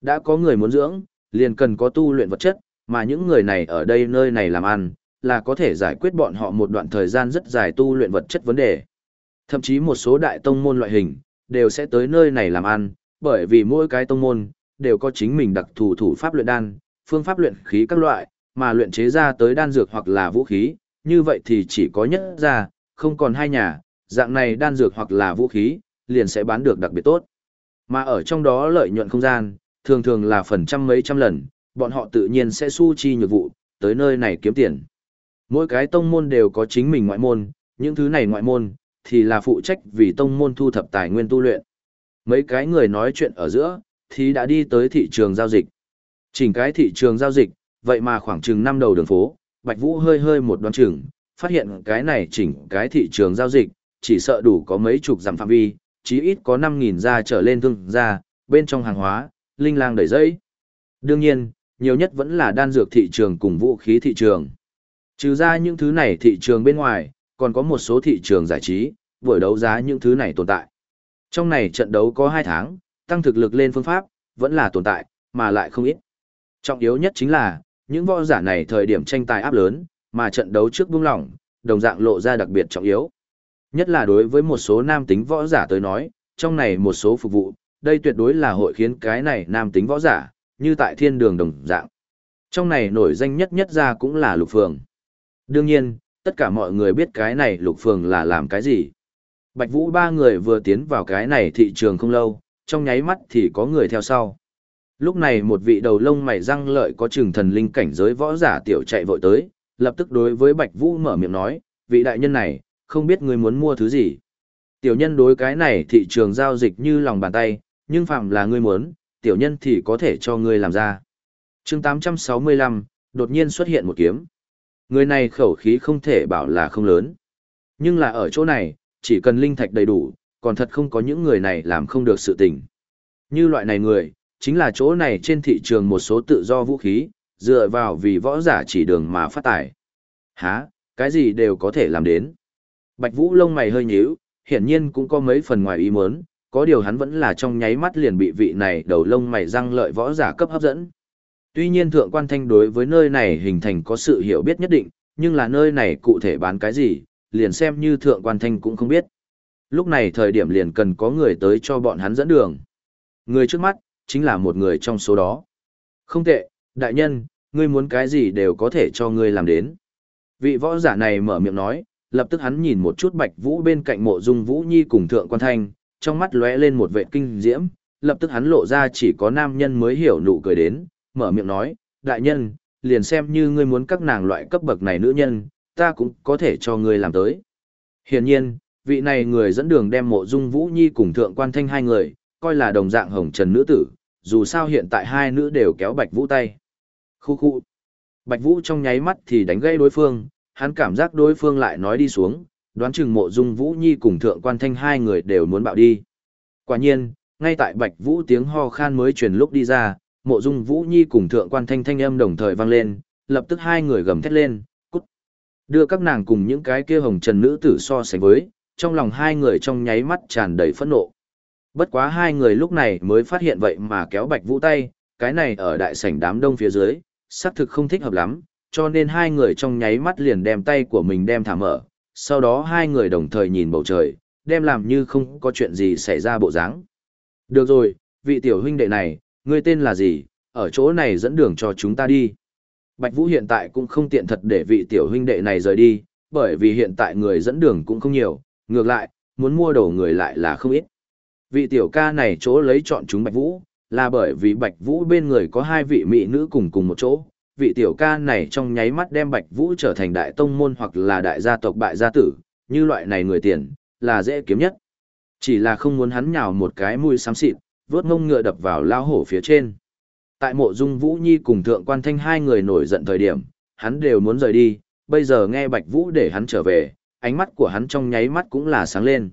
Đã có người muốn dưỡng, liền cần có tu luyện vật chất, mà những người này ở đây nơi này làm ăn, là có thể giải quyết bọn họ một đoạn thời gian rất dài tu luyện vật chất vấn đề. Thậm chí một số đại tông môn loại hình, đều sẽ tới nơi này làm ăn, bởi vì mỗi cái tông môn, đều có chính mình đặc thù thủ pháp luyện đan, phương pháp luyện khí các loại, mà luyện chế ra tới đan dược hoặc là vũ khí, như vậy thì chỉ có nhất ra, không còn hai nhà, dạng này đan dược hoặc là vũ khí, liền sẽ bán được đặc biệt tốt. Mà ở trong đó lợi nhuận không gian, thường thường là phần trăm mấy trăm lần, bọn họ tự nhiên sẽ su chi nhược vụ, tới nơi này kiếm tiền. Mỗi cái tông môn đều có chính mình ngoại môn, những thứ này ngoại môn, thì là phụ trách vì tông môn thu thập tài nguyên tu luyện. Mấy cái người nói chuyện ở giữa, thì đã đi tới thị trường giao dịch. Chỉnh cái thị trường giao dịch, vậy mà khoảng chừng năm đầu đường phố, Bạch Vũ hơi hơi một đoán chừng, phát hiện cái này chỉnh cái thị trường giao dịch, chỉ sợ đủ có mấy chục dặm phạm vi, chí ít có 5.000 gia trở lên thương gia, bên trong hàng hóa, linh lang đầy dây. Đương nhiên, nhiều nhất vẫn là đan dược thị trường cùng vũ khí thị trường. Trừ ra những thứ này thị trường bên ngoài, còn có một số thị trường giải trí, buổi đấu giá những thứ này tồn tại. Trong này trận đấu có 2 tháng, tăng thực lực lên phương pháp, vẫn là tồn tại, mà lại không ít. Trọng yếu nhất chính là, những võ giả này thời điểm tranh tài áp lớn, mà trận đấu trước buông lỏng, đồng dạng lộ ra đặc biệt trọng yếu. Nhất là đối với một số nam tính võ giả tới nói, trong này một số phục vụ, đây tuyệt đối là hội khiến cái này nam tính võ giả, như tại thiên đường đồng dạng. Trong này nổi danh nhất nhất ra cũng là lục phường. Đương nhiên, tất cả mọi người biết cái này lục phường là làm cái gì. Bạch Vũ ba người vừa tiến vào cái này thị trường không lâu, trong nháy mắt thì có người theo sau. Lúc này một vị đầu lông mày răng lợi có trường thần linh cảnh giới võ giả tiểu chạy vội tới, lập tức đối với Bạch Vũ mở miệng nói, vị đại nhân này, không biết người muốn mua thứ gì. Tiểu nhân đối cái này thị trường giao dịch như lòng bàn tay, nhưng phạm là ngươi muốn, tiểu nhân thì có thể cho ngươi làm ra. chương 865, đột nhiên xuất hiện một kiếm. Người này khẩu khí không thể bảo là không lớn. Nhưng là ở chỗ này, chỉ cần linh thạch đầy đủ, còn thật không có những người này làm không được sự tình. Như loại này người, chính là chỗ này trên thị trường một số tự do vũ khí, dựa vào vì võ giả chỉ đường mà phát tài. Hả, cái gì đều có thể làm đến. Bạch Vũ lông mày hơi nhíu, hiển nhiên cũng có mấy phần ngoài ý muốn, có điều hắn vẫn là trong nháy mắt liền bị vị này đầu lông mày răng lợi võ giả cấp hấp dẫn. Tuy nhiên thượng quan thanh đối với nơi này hình thành có sự hiểu biết nhất định, nhưng là nơi này cụ thể bán cái gì, liền xem như thượng quan thanh cũng không biết. Lúc này thời điểm liền cần có người tới cho bọn hắn dẫn đường. Người trước mắt, chính là một người trong số đó. Không tệ, đại nhân, ngươi muốn cái gì đều có thể cho ngươi làm đến. Vị võ giả này mở miệng nói, lập tức hắn nhìn một chút Bạch Vũ bên cạnh mộ dung Vũ Nhi cùng Thượng Quan Thanh, trong mắt lóe lên một vệ kinh diễm, lập tức hắn lộ ra chỉ có nam nhân mới hiểu nụ cười đến, mở miệng nói, đại nhân, liền xem như ngươi muốn các nàng loại cấp bậc này nữ nhân, ta cũng có thể cho ngươi làm tới. Hiển nhiên, vị này người dẫn đường đem mộ dung Vũ Nhi cùng thượng quan thanh hai người, coi là đồng dạng hồng trần nữ tử, dù sao hiện tại hai nữ đều kéo Bạch Vũ tay. Khu khu. Bạch Vũ trong nháy mắt thì đánh gây đối phương, hắn cảm giác đối phương lại nói đi xuống, đoán chừng mộ dung Vũ Nhi cùng thượng quan thanh hai người đều muốn bạo đi. Quả nhiên, ngay tại Bạch Vũ tiếng ho khan mới truyền lúc đi ra, mộ dung Vũ Nhi cùng thượng quan thanh thanh âm đồng thời vang lên, lập tức hai người gầm thét lên, cút. Đưa các nàng cùng những cái kia hồng trần nữ tử so sánh với, trong lòng hai người trong nháy mắt tràn đầy phẫn nộ. Bất quá hai người lúc này mới phát hiện vậy mà kéo Bạch Vũ tay, cái này ở đại sảnh đám đông phía dưới, xác thực không thích hợp lắm, cho nên hai người trong nháy mắt liền đem tay của mình đem thả mở, sau đó hai người đồng thời nhìn bầu trời, đem làm như không có chuyện gì xảy ra bộ dáng. Được rồi, vị tiểu huynh đệ này, ngươi tên là gì, ở chỗ này dẫn đường cho chúng ta đi. Bạch Vũ hiện tại cũng không tiện thật để vị tiểu huynh đệ này rời đi, bởi vì hiện tại người dẫn đường cũng không nhiều, ngược lại, muốn mua đồ người lại là không ít. Vị tiểu ca này chỗ lấy chọn chúng Bạch Vũ, là bởi vì Bạch Vũ bên người có hai vị mỹ nữ cùng cùng một chỗ. Vị tiểu ca này trong nháy mắt đem Bạch Vũ trở thành đại tông môn hoặc là đại gia tộc bại gia tử, như loại này người tiền, là dễ kiếm nhất. Chỉ là không muốn hắn nhào một cái mũi xám xịt, vớt ngông ngựa đập vào lao hổ phía trên. Tại mộ dung Vũ Nhi cùng thượng quan thanh hai người nổi giận thời điểm, hắn đều muốn rời đi, bây giờ nghe Bạch Vũ để hắn trở về, ánh mắt của hắn trong nháy mắt cũng là sáng lên.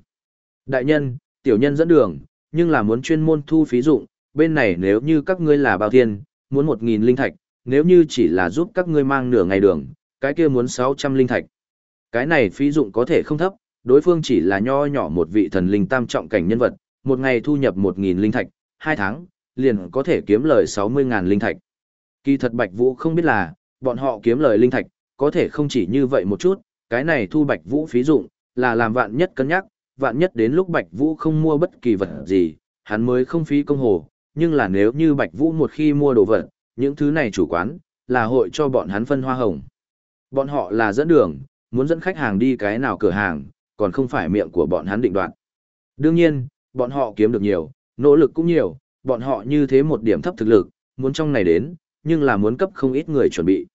Đại nhân, tiểu nhân dẫn đường, nhưng là muốn chuyên môn thu phí dụng, bên này nếu như các ngươi là bao thiên, muốn một nghìn linh thạch, nếu như chỉ là giúp các ngươi mang nửa ngày đường, cái kia muốn sáu trăm linh thạch. Cái này phí dụng có thể không thấp, đối phương chỉ là nho nhỏ một vị thần linh tam trọng cảnh nhân vật, một ngày thu nhập một nghìn linh thạch, hai tháng, liền có thể kiếm lời sáu mươi ngàn linh thạch. Kỳ thật Bạch Vũ không biết là, bọn họ kiếm lời linh thạch, có thể không chỉ như vậy một chút, cái này thu Bạch Vũ phí dụng, là làm vạn nhất cân nhắc, vạn nhất đến lúc Bạch Vũ không mua bất kỳ vật gì, hắn mới không phí công hồ, nhưng là nếu như Bạch Vũ một khi mua đồ vật, những thứ này chủ quán, là hội cho bọn hắn phân hoa hồng. Bọn họ là dẫn đường, muốn dẫn khách hàng đi cái nào cửa hàng, còn không phải miệng của bọn hắn định đoạt. Đương nhiên, bọn họ kiếm được nhiều, nỗ lực cũng nhiều, bọn họ như thế một điểm thấp thực lực, muốn trong này đến, nhưng là muốn cấp không ít người chuẩn bị.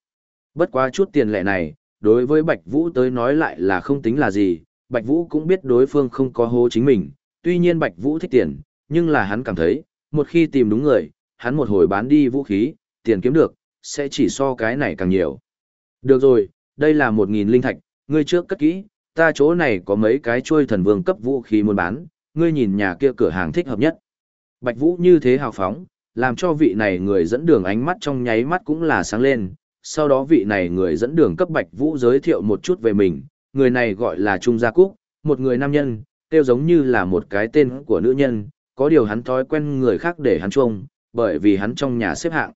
Bất quá chút tiền lệ này, đối với Bạch Vũ tới nói lại là không tính là gì, Bạch Vũ cũng biết đối phương không có hố chính mình, tuy nhiên Bạch Vũ thích tiền, nhưng là hắn cảm thấy, một khi tìm đúng người, hắn một hồi bán đi vũ khí, tiền kiếm được, sẽ chỉ so cái này càng nhiều. Được rồi, đây là một nghìn linh thạch, ngươi trước cất kỹ, ta chỗ này có mấy cái chuôi thần vương cấp vũ khí muốn bán, ngươi nhìn nhà kia cửa hàng thích hợp nhất. Bạch Vũ như thế hào phóng, làm cho vị này người dẫn đường ánh mắt trong nháy mắt cũng là sáng lên, sau đó vị này người dẫn đường cấp Bạch Vũ giới thiệu một chút về mình, người này gọi là Trung Gia Cúc, một người nam nhân, kêu giống như là một cái tên của nữ nhân, có điều hắn thói quen người khác để hắn trông, bởi vì hắn trong nhà xếp hạng.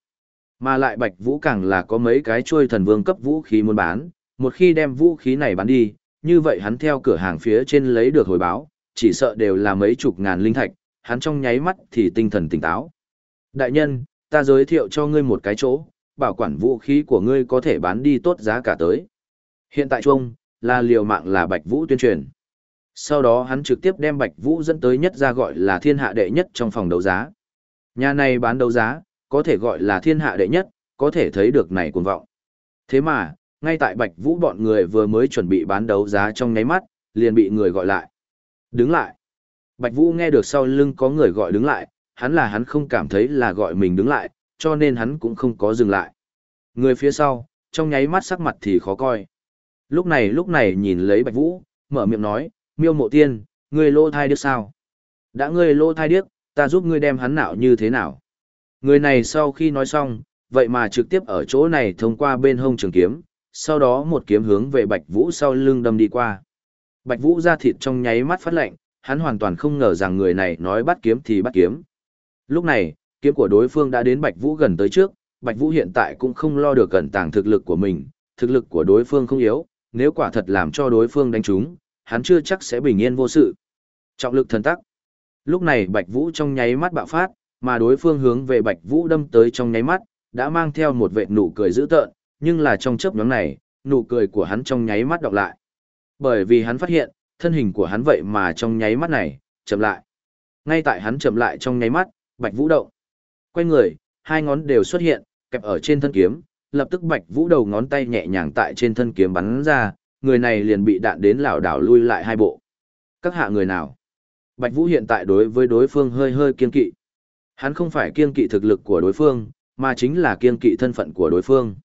Mà lại Bạch Vũ càng là có mấy cái chuôi thần vương cấp vũ khí muốn bán, một khi đem vũ khí này bán đi, như vậy hắn theo cửa hàng phía trên lấy được hồi báo, chỉ sợ đều là mấy chục ngàn linh thạch, hắn trong nháy mắt thì tinh thần tỉnh táo. Đại nhân, ta giới thiệu cho ngươi một cái chỗ, bảo quản vũ khí của ngươi có thể bán đi tốt giá cả tới. Hiện tại chung, là liều mạng là Bạch Vũ tuyên truyền. Sau đó hắn trực tiếp đem Bạch Vũ dẫn tới nhất ra gọi là thiên hạ đệ nhất trong phòng đấu giá. Nhà này bán đấu giá, có thể gọi là thiên hạ đệ nhất, có thể thấy được này cuồng vọng. Thế mà, ngay tại Bạch Vũ bọn người vừa mới chuẩn bị bán đấu giá trong nháy mắt, liền bị người gọi lại. Đứng lại. Bạch Vũ nghe được sau lưng có người gọi đứng lại, hắn là hắn không cảm thấy là gọi mình đứng lại, cho nên hắn cũng không có dừng lại. Người phía sau, trong nháy mắt sắc mặt thì khó coi. Lúc này lúc này nhìn lấy Bạch Vũ, mở miệng nói, miêu mộ tiên, ngươi lô thai điếc sao? Đã ngươi lô thai điếc, ta giúp ngươi đem hắn nạo như thế nào? Người này sau khi nói xong, vậy mà trực tiếp ở chỗ này thông qua bên hông trường kiếm, sau đó một kiếm hướng về Bạch Vũ sau lưng đâm đi qua. Bạch Vũ ra thịt trong nháy mắt phát lạnh, hắn hoàn toàn không ngờ rằng người này nói bắt kiếm thì bắt kiếm. Lúc này, kiếm của đối phương đã đến Bạch Vũ gần tới trước, Bạch Vũ hiện tại cũng không lo được cẩn tàng thực lực của mình, thực lực của đối phương không yếu, nếu quả thật làm cho đối phương đánh trúng, hắn chưa chắc sẽ bình yên vô sự. Trọng lực thần tắc. Lúc này Bạch Vũ trong nháy mắt bạo phát, mà đối phương hướng về Bạch Vũ đâm tới trong nháy mắt, đã mang theo một vệt nụ cười dữ tợn, nhưng là trong chớp nhoáng này, nụ cười của hắn trong nháy mắt đọc lại. Bởi vì hắn phát hiện, thân hình của hắn vậy mà trong nháy mắt này, chậm lại. Ngay tại hắn chậm lại trong nháy mắt, Bạch Vũ động. Quay người, hai ngón đều xuất hiện, kẹp ở trên thân kiếm, lập tức Bạch Vũ đầu ngón tay nhẹ nhàng tại trên thân kiếm bắn ra, người này liền bị đạn đến lảo đảo lui lại hai bộ. Các hạ người nào? Bạch Vũ hiện tại đối với đối phương hơi hơi kiên kỵ. Hắn không phải kiên kỵ thực lực của đối phương, mà chính là kiên kỵ thân phận của đối phương.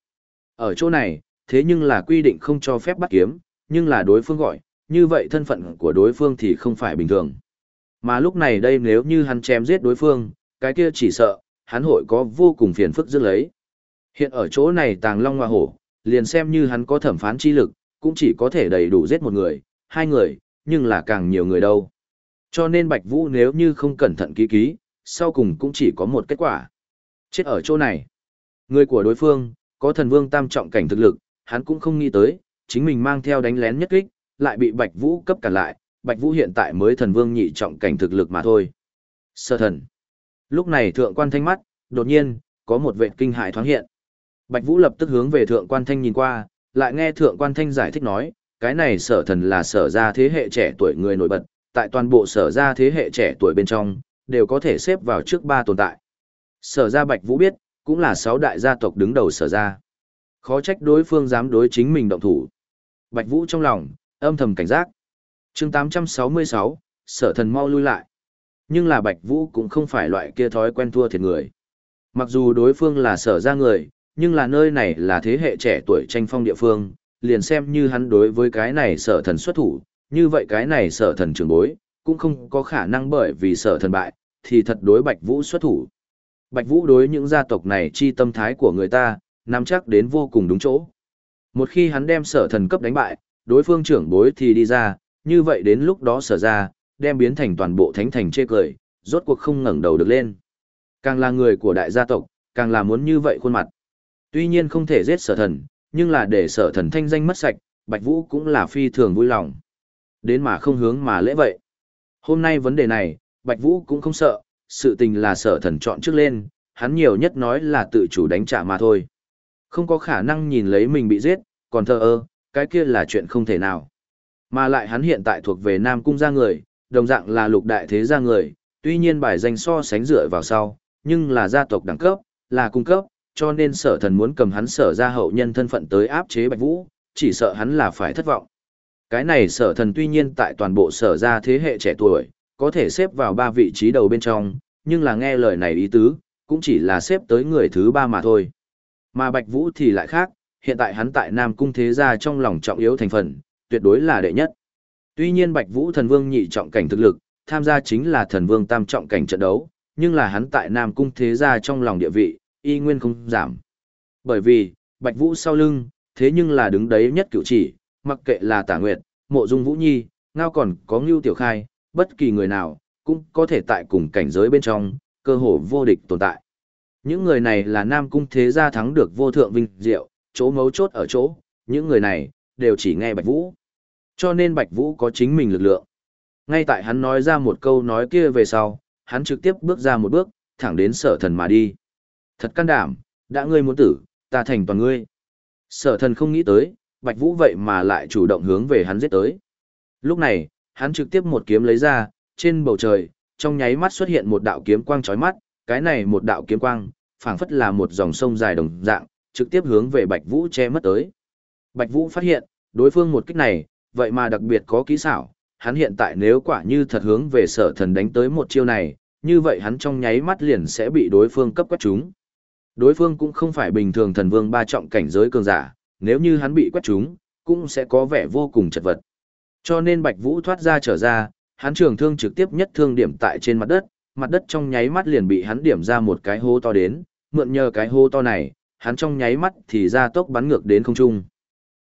Ở chỗ này, thế nhưng là quy định không cho phép bắt kiếm, nhưng là đối phương gọi, như vậy thân phận của đối phương thì không phải bình thường. Mà lúc này đây nếu như hắn chém giết đối phương, cái kia chỉ sợ, hắn hội có vô cùng phiền phức dứt lấy. Hiện ở chỗ này tàng long hoa hổ, liền xem như hắn có thẩm phán chi lực, cũng chỉ có thể đầy đủ giết một người, hai người, nhưng là càng nhiều người đâu. Cho nên Bạch Vũ nếu như không cẩn thận ký ký, sau cùng cũng chỉ có một kết quả. Chết ở chỗ này. Người của đối phương, có thần vương tam trọng cảnh thực lực, hắn cũng không nghĩ tới, chính mình mang theo đánh lén nhất kích, lại bị Bạch Vũ cấp cản lại, Bạch Vũ hiện tại mới thần vương nhị trọng cảnh thực lực mà thôi. Sơ thần. Lúc này thượng quan thanh mắt, đột nhiên, có một vệ kinh hại thoáng hiện. Bạch Vũ lập tức hướng về thượng quan thanh nhìn qua, lại nghe thượng quan thanh giải thích nói, cái này sở thần là sở ra thế hệ trẻ tuổi người nổi bật, tại toàn bộ sở ra thế hệ trẻ tuổi bên trong, đều có thể xếp vào trước ba tồn tại. Sở ra Bạch Vũ biết, cũng là sáu đại gia tộc đứng đầu sở ra. Khó trách đối phương dám đối chính mình động thủ. Bạch Vũ trong lòng, âm thầm cảnh giác. chương 866, sở thần mau lui lại. Nhưng là Bạch Vũ cũng không phải loại kia thói quen thua thiệt người. Mặc dù đối phương là sở ra người, nhưng là nơi này là thế hệ trẻ tuổi tranh phong địa phương, liền xem như hắn đối với cái này sở thần xuất thủ, như vậy cái này sở thần trưởng bối, cũng không có khả năng bởi vì sở thần bại, thì thật đối Bạch Vũ xuất thủ. Bạch Vũ đối những gia tộc này chi tâm thái của người ta, nắm chắc đến vô cùng đúng chỗ. Một khi hắn đem sở thần cấp đánh bại, đối phương trưởng bối thì đi ra, như vậy đến lúc đó sở ra, đem biến thành toàn bộ thánh thành chê cười, rốt cuộc không ngẩng đầu được lên. Càng là người của đại gia tộc, càng là muốn như vậy khuôn mặt. Tuy nhiên không thể giết sở thần, nhưng là để sở thần thanh danh mất sạch, Bạch Vũ cũng là phi thường vui lòng. Đến mà không hướng mà lễ vậy. Hôm nay vấn đề này, Bạch Vũ cũng không sợ, sự tình là sở thần chọn trước lên, hắn nhiều nhất nói là tự chủ đánh trả mà thôi. Không có khả năng nhìn lấy mình bị giết, còn thờ ơ, cái kia là chuyện không thể nào. Mà lại hắn hiện tại thuộc về Nam Cung gia người, đồng dạng là lục đại thế gia người, tuy nhiên bài danh so sánh dựa vào sau, nhưng là gia tộc đẳng cấp, là cung cấp, cho nên sở thần muốn cầm hắn sở ra hậu nhân thân phận tới áp chế Bạch Vũ, chỉ sợ hắn là phải thất vọng. Cái này sở thần tuy nhiên tại toàn bộ sở ra thế hệ trẻ tuổi, có thể xếp vào ba vị trí đầu bên trong, nhưng là nghe lời này ý tứ, cũng chỉ là xếp tới người thứ ba mà thôi. Mà Bạch Vũ thì lại khác, hiện tại hắn tại Nam Cung Thế Gia trong lòng trọng yếu thành phần, tuyệt đối là đệ nhất. Tuy nhiên Bạch Vũ thần vương nhị trọng cảnh thực lực, tham gia chính là thần vương tam trọng cảnh trận đấu, nhưng là hắn tại Nam Cung Thế Gia trong lòng địa vị, y nguyên không giảm. Bởi vì, Bạch Vũ sau lưng, thế nhưng là đứng đấy nhất cựu chỉ, mặc kệ là Tả Nguyệt, Mộ Dung Vũ Nhi, ngao còn có Ngưu Tiểu Khai, bất kỳ người nào, cũng có thể tại cùng cảnh giới bên trong, cơ hồ vô địch tồn tại. Những người này là Nam Cung Thế Gia thắng được vô thượng vinh diệu, chỗ mấu chốt ở chỗ, những người này, đều chỉ nghe Bạch Vũ. Cho nên Bạch Vũ có chính mình lực lượng. Ngay tại hắn nói ra một câu nói kia về sau, hắn trực tiếp bước ra một bước, thẳng đến sở thần mà đi. Thật can đảm, đã ngươi muốn tử, ta thành toàn ngươi. Sở thần không nghĩ tới, Bạch Vũ vậy mà lại chủ động hướng về hắn giết tới. Lúc này, hắn trực tiếp một kiếm lấy ra, trên bầu trời, trong nháy mắt xuất hiện một đạo kiếm quang chói mắt, cái này một đạo kiếm quang, phảng phất là một dòng sông dài đồng dạng, trực tiếp hướng về Bạch Vũ che mất tới. Bạch Vũ phát hiện, đối phương một kích này, vậy mà đặc biệt có kỹ xảo, hắn hiện tại nếu quả như thật hướng về sở thần đánh tới một chiêu này, như vậy hắn trong nháy mắt liền sẽ bị đối phương cấp quét chúng. Đối phương cũng không phải bình thường thần vương ba trọng cảnh giới cường giả, nếu như hắn bị quét trúng, cũng sẽ có vẻ vô cùng chật vật. Cho nên Bạch Vũ thoát ra trở ra, hắn trường thương trực tiếp nhất thương điểm tại trên mặt đất, mặt đất trong nháy mắt liền bị hắn điểm ra một cái hố to đến, mượn nhờ cái hố to này, hắn trong nháy mắt thì ra tốc bắn ngược đến không trung.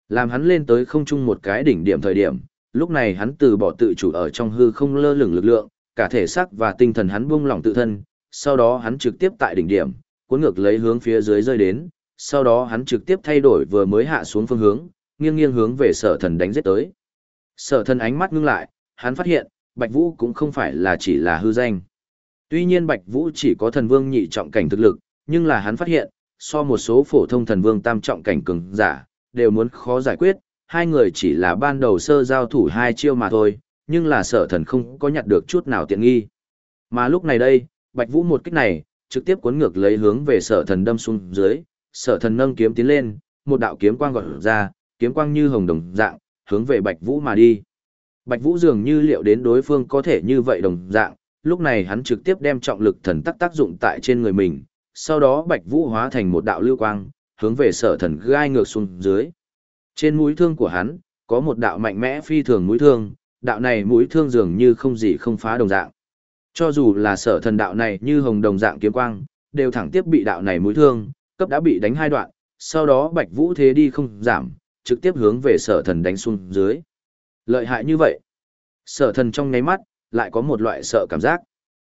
Làm hắn lên tới không trung một cái đỉnh điểm thời điểm, lúc này hắn từ bỏ tự chủ ở trong hư không lơ lửng lực lượng, cả thể xác và tinh thần hắn buông lỏng tự thân, sau đó hắn trực tiếp tại đỉnh điểm, cuốn ngược lấy hướng phía dưới rơi đến, sau đó hắn trực tiếp thay đổi vừa mới hạ xuống phương hướng, nghiêng nghiêng hướng về sở thần đánh giết tới. Sở thần ánh mắt ngưng lại, hắn phát hiện, Bạch Vũ cũng không phải là chỉ là hư danh. Tuy nhiên Bạch Vũ chỉ có thần vương nhị trọng cảnh thực lực, nhưng là hắn phát hiện, so một số phổ thông thần vương tam trọng cảnh cường giả, đều muốn khó giải quyết, hai người chỉ là ban đầu sơ giao thủ hai chiêu mà thôi, nhưng là sở thần không có nhặt được chút nào tiện nghi. Mà lúc này đây, Bạch Vũ một kích này, trực tiếp cuốn ngược lấy hướng về sở thần đâm xuống dưới, sở thần nâng kiếm tiến lên, một đạo kiếm quang gọt ra, kiếm quang như hồng đồng dạng, hướng về Bạch Vũ mà đi. Bạch Vũ dường như liệu đến đối phương có thể như vậy đồng dạng, lúc này hắn trực tiếp đem trọng lực thần tắc tác dụng tại trên người mình, sau đó Bạch Vũ hóa thành một đạo lưu quang, hướng về sở thần gai ngược xuống dưới. Trên mũi thương của hắn, có một đạo mạnh mẽ phi thường mũi thương, đạo này mũi thương dường như không gì không phá đồng dạng. Cho dù là sở thần đạo này như hồng đồng dạng kiếm quang, đều thẳng tiếp bị đạo này mũi thương, cấp đã bị đánh hai đoạn, sau đó Bạch Vũ thế đi không giảm, trực tiếp hướng về sở thần đánh xuống dưới. Lợi hại như vậy. Sở thần trong ngáy mắt, lại có một loại sợ cảm giác.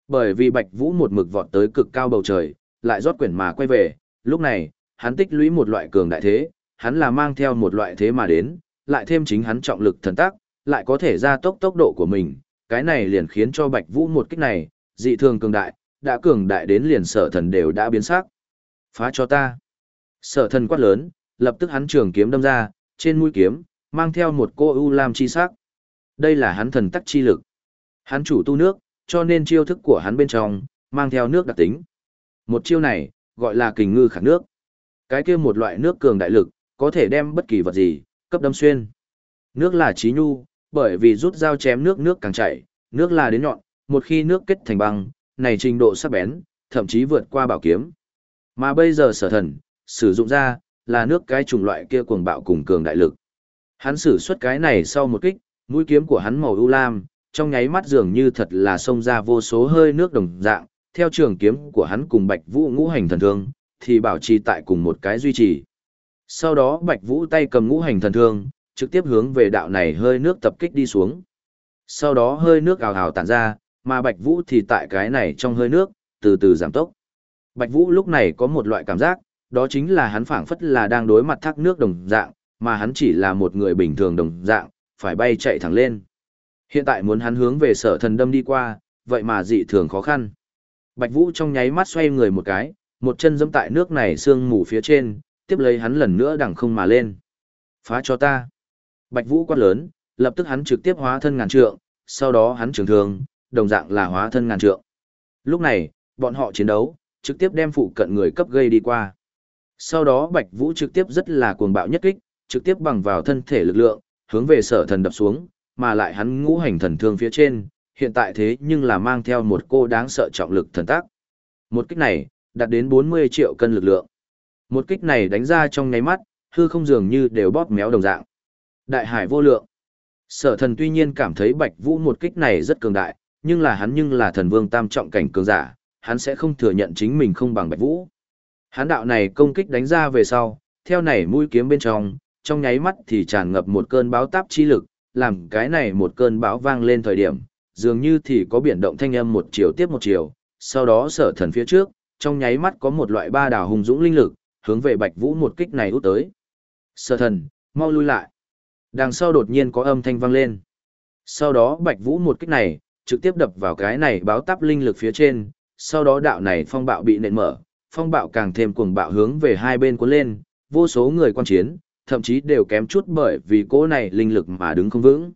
Bởi vì Bạch Vũ một mực vọt tới cực cao bầu trời, lại rót quyển mà quay về, lúc này, hắn tích lũy một loại cường đại thế, hắn là mang theo một loại thế mà đến, lại thêm chính hắn trọng lực thần tác, lại có thể gia tốc tốc độ của mình, cái này liền khiến cho Bạch Vũ một kích này, dị thường cường đại, đã cường đại đến liền sở thần đều đã biến sắc. Phá cho ta. Sở thần quát lớn, lập tức hắn trường kiếm đâm ra, trên mũi kiếm, mang theo một cô u lam chi sắc. Đây là hắn thần tắc chi lực. Hắn chủ tu nước, cho nên chiêu thức của hắn bên trong, mang theo nước đặc tính. Một chiêu này, gọi là kình ngư khả nước. Cái kia một loại nước cường đại lực, có thể đem bất kỳ vật gì, cấp đâm xuyên. Nước là trí nhu, bởi vì rút dao chém nước nước càng chảy, nước là đến nhọn, một khi nước kết thành băng, này trình độ sắc bén, thậm chí vượt qua bảo kiếm. Mà bây giờ sở thần, sử dụng ra, là nước cái chủng loại kia cuồng bạo cùng cường đại lực. Hắn sử xuất cái này sau một kích, mũi kiếm của hắn màu ưu lam, trong nháy mắt dường như thật là xông ra vô số hơi nước đồng dạng, theo trường kiếm của hắn cùng Bạch Vũ ngũ hành thần thương, thì bảo trì tại cùng một cái duy trì. Sau đó Bạch Vũ tay cầm ngũ hành thần thương, trực tiếp hướng về đạo này hơi nước tập kích đi xuống. Sau đó hơi nước ào ào tản ra, mà Bạch Vũ thì tại cái này trong hơi nước, từ từ giảm tốc. Bạch Vũ lúc này có một loại cảm giác, đó chính là hắn phảng phất là đang đối mặt thác nước đồng dạng, mà hắn chỉ là một người bình thường đồng dạng, phải bay chạy thẳng lên. Hiện tại muốn hắn hướng về sở thần đâm đi qua, vậy mà dị thường khó khăn. Bạch Vũ trong nháy mắt xoay người một cái, một chân giẫm tại nước này sương mù phía trên, tiếp lấy hắn lần nữa đằng không mà lên. Phá cho ta. Bạch Vũ quát lớn, lập tức hắn trực tiếp hóa thân ngàn trượng, sau đó hắn trường thương, đồng dạng là hóa thân ngàn trượng. Lúc này, bọn họ chiến đấu, trực tiếp đem phụ cận người cấp gây đi qua. Sau đó Bạch Vũ trực tiếp rất là cuồng bạo nhất kích, trực tiếp bằng vào thân thể lực lượng, hướng về sở thần đập xuống, mà lại hắn ngũ hành thần thương phía trên, hiện tại thế nhưng là mang theo một cô đáng sợ trọng lực thần tác. Một kích này, đạt đến 40 triệu cân lực lượng. Một kích này đánh ra trong nháy mắt, hư không dường như đều bóp méo đồng dạng. Đại hải vô lượng. Sở thần tuy nhiên cảm thấy Bạch Vũ một kích này rất cường đại, nhưng là hắn nhưng là thần vương tam trọng cảnh cường giả, hắn sẽ không thừa nhận chính mình không bằng Bạch Vũ. Hắn đạo này công kích đánh ra về sau, theo này mũi kiếm bên trong, trong nháy mắt thì tràn ngập một cơn báo táp chi lực, làm cái này một cơn bão vang lên thời điểm, dường như thì có biển động thanh âm một chiều tiếp một chiều, sau đó sở thần phía trước, trong nháy mắt có một loại ba đảo hùng dũng linh lực, hướng về Bạch Vũ một kích này út tới. Sở thần, mau lui lại. Đằng sau đột nhiên có âm thanh vang lên. Sau đó Bạch Vũ một kích này, trực tiếp đập vào cái này báo táp linh lực phía trên, sau đó đạo này phong bạo bị nện mở, phong bạo càng thêm cuồng bạo hướng về hai bên cuốn lên, vô số người quan chiến, thậm chí đều kém chút bởi vì cỗ này linh lực mà đứng không vững.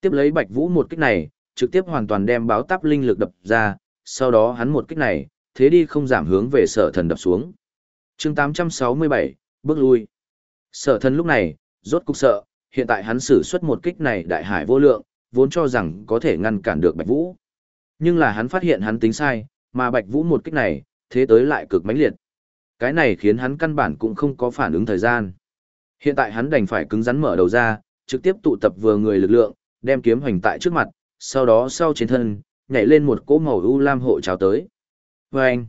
Tiếp lấy Bạch Vũ một kích này, trực tiếp hoàn toàn đem báo táp linh lực đập ra, sau đó hắn một kích này, thế đi không giảm hướng về sở thần đập xuống. chương 867, bước lui. Sở thần lúc này, rốt cục sợ, hiện tại hắn sử xuất một kích này đại hải vô lượng, vốn cho rằng có thể ngăn cản được Bạch Vũ. Nhưng là hắn phát hiện hắn tính sai, mà Bạch Vũ một kích này, thế tới lại cực mãnh liệt. Cái này khiến hắn căn bản cũng không có phản ứng thời gian. Hiện tại hắn đành phải cứng rắn mở đầu ra, trực tiếp tụ tập vừa người lực lượng, đem kiếm hoành tại trước mặt, sau đó sau trên thân, nhảy lên một cỗ màu u lam hộ trào tới. Vâng! anh,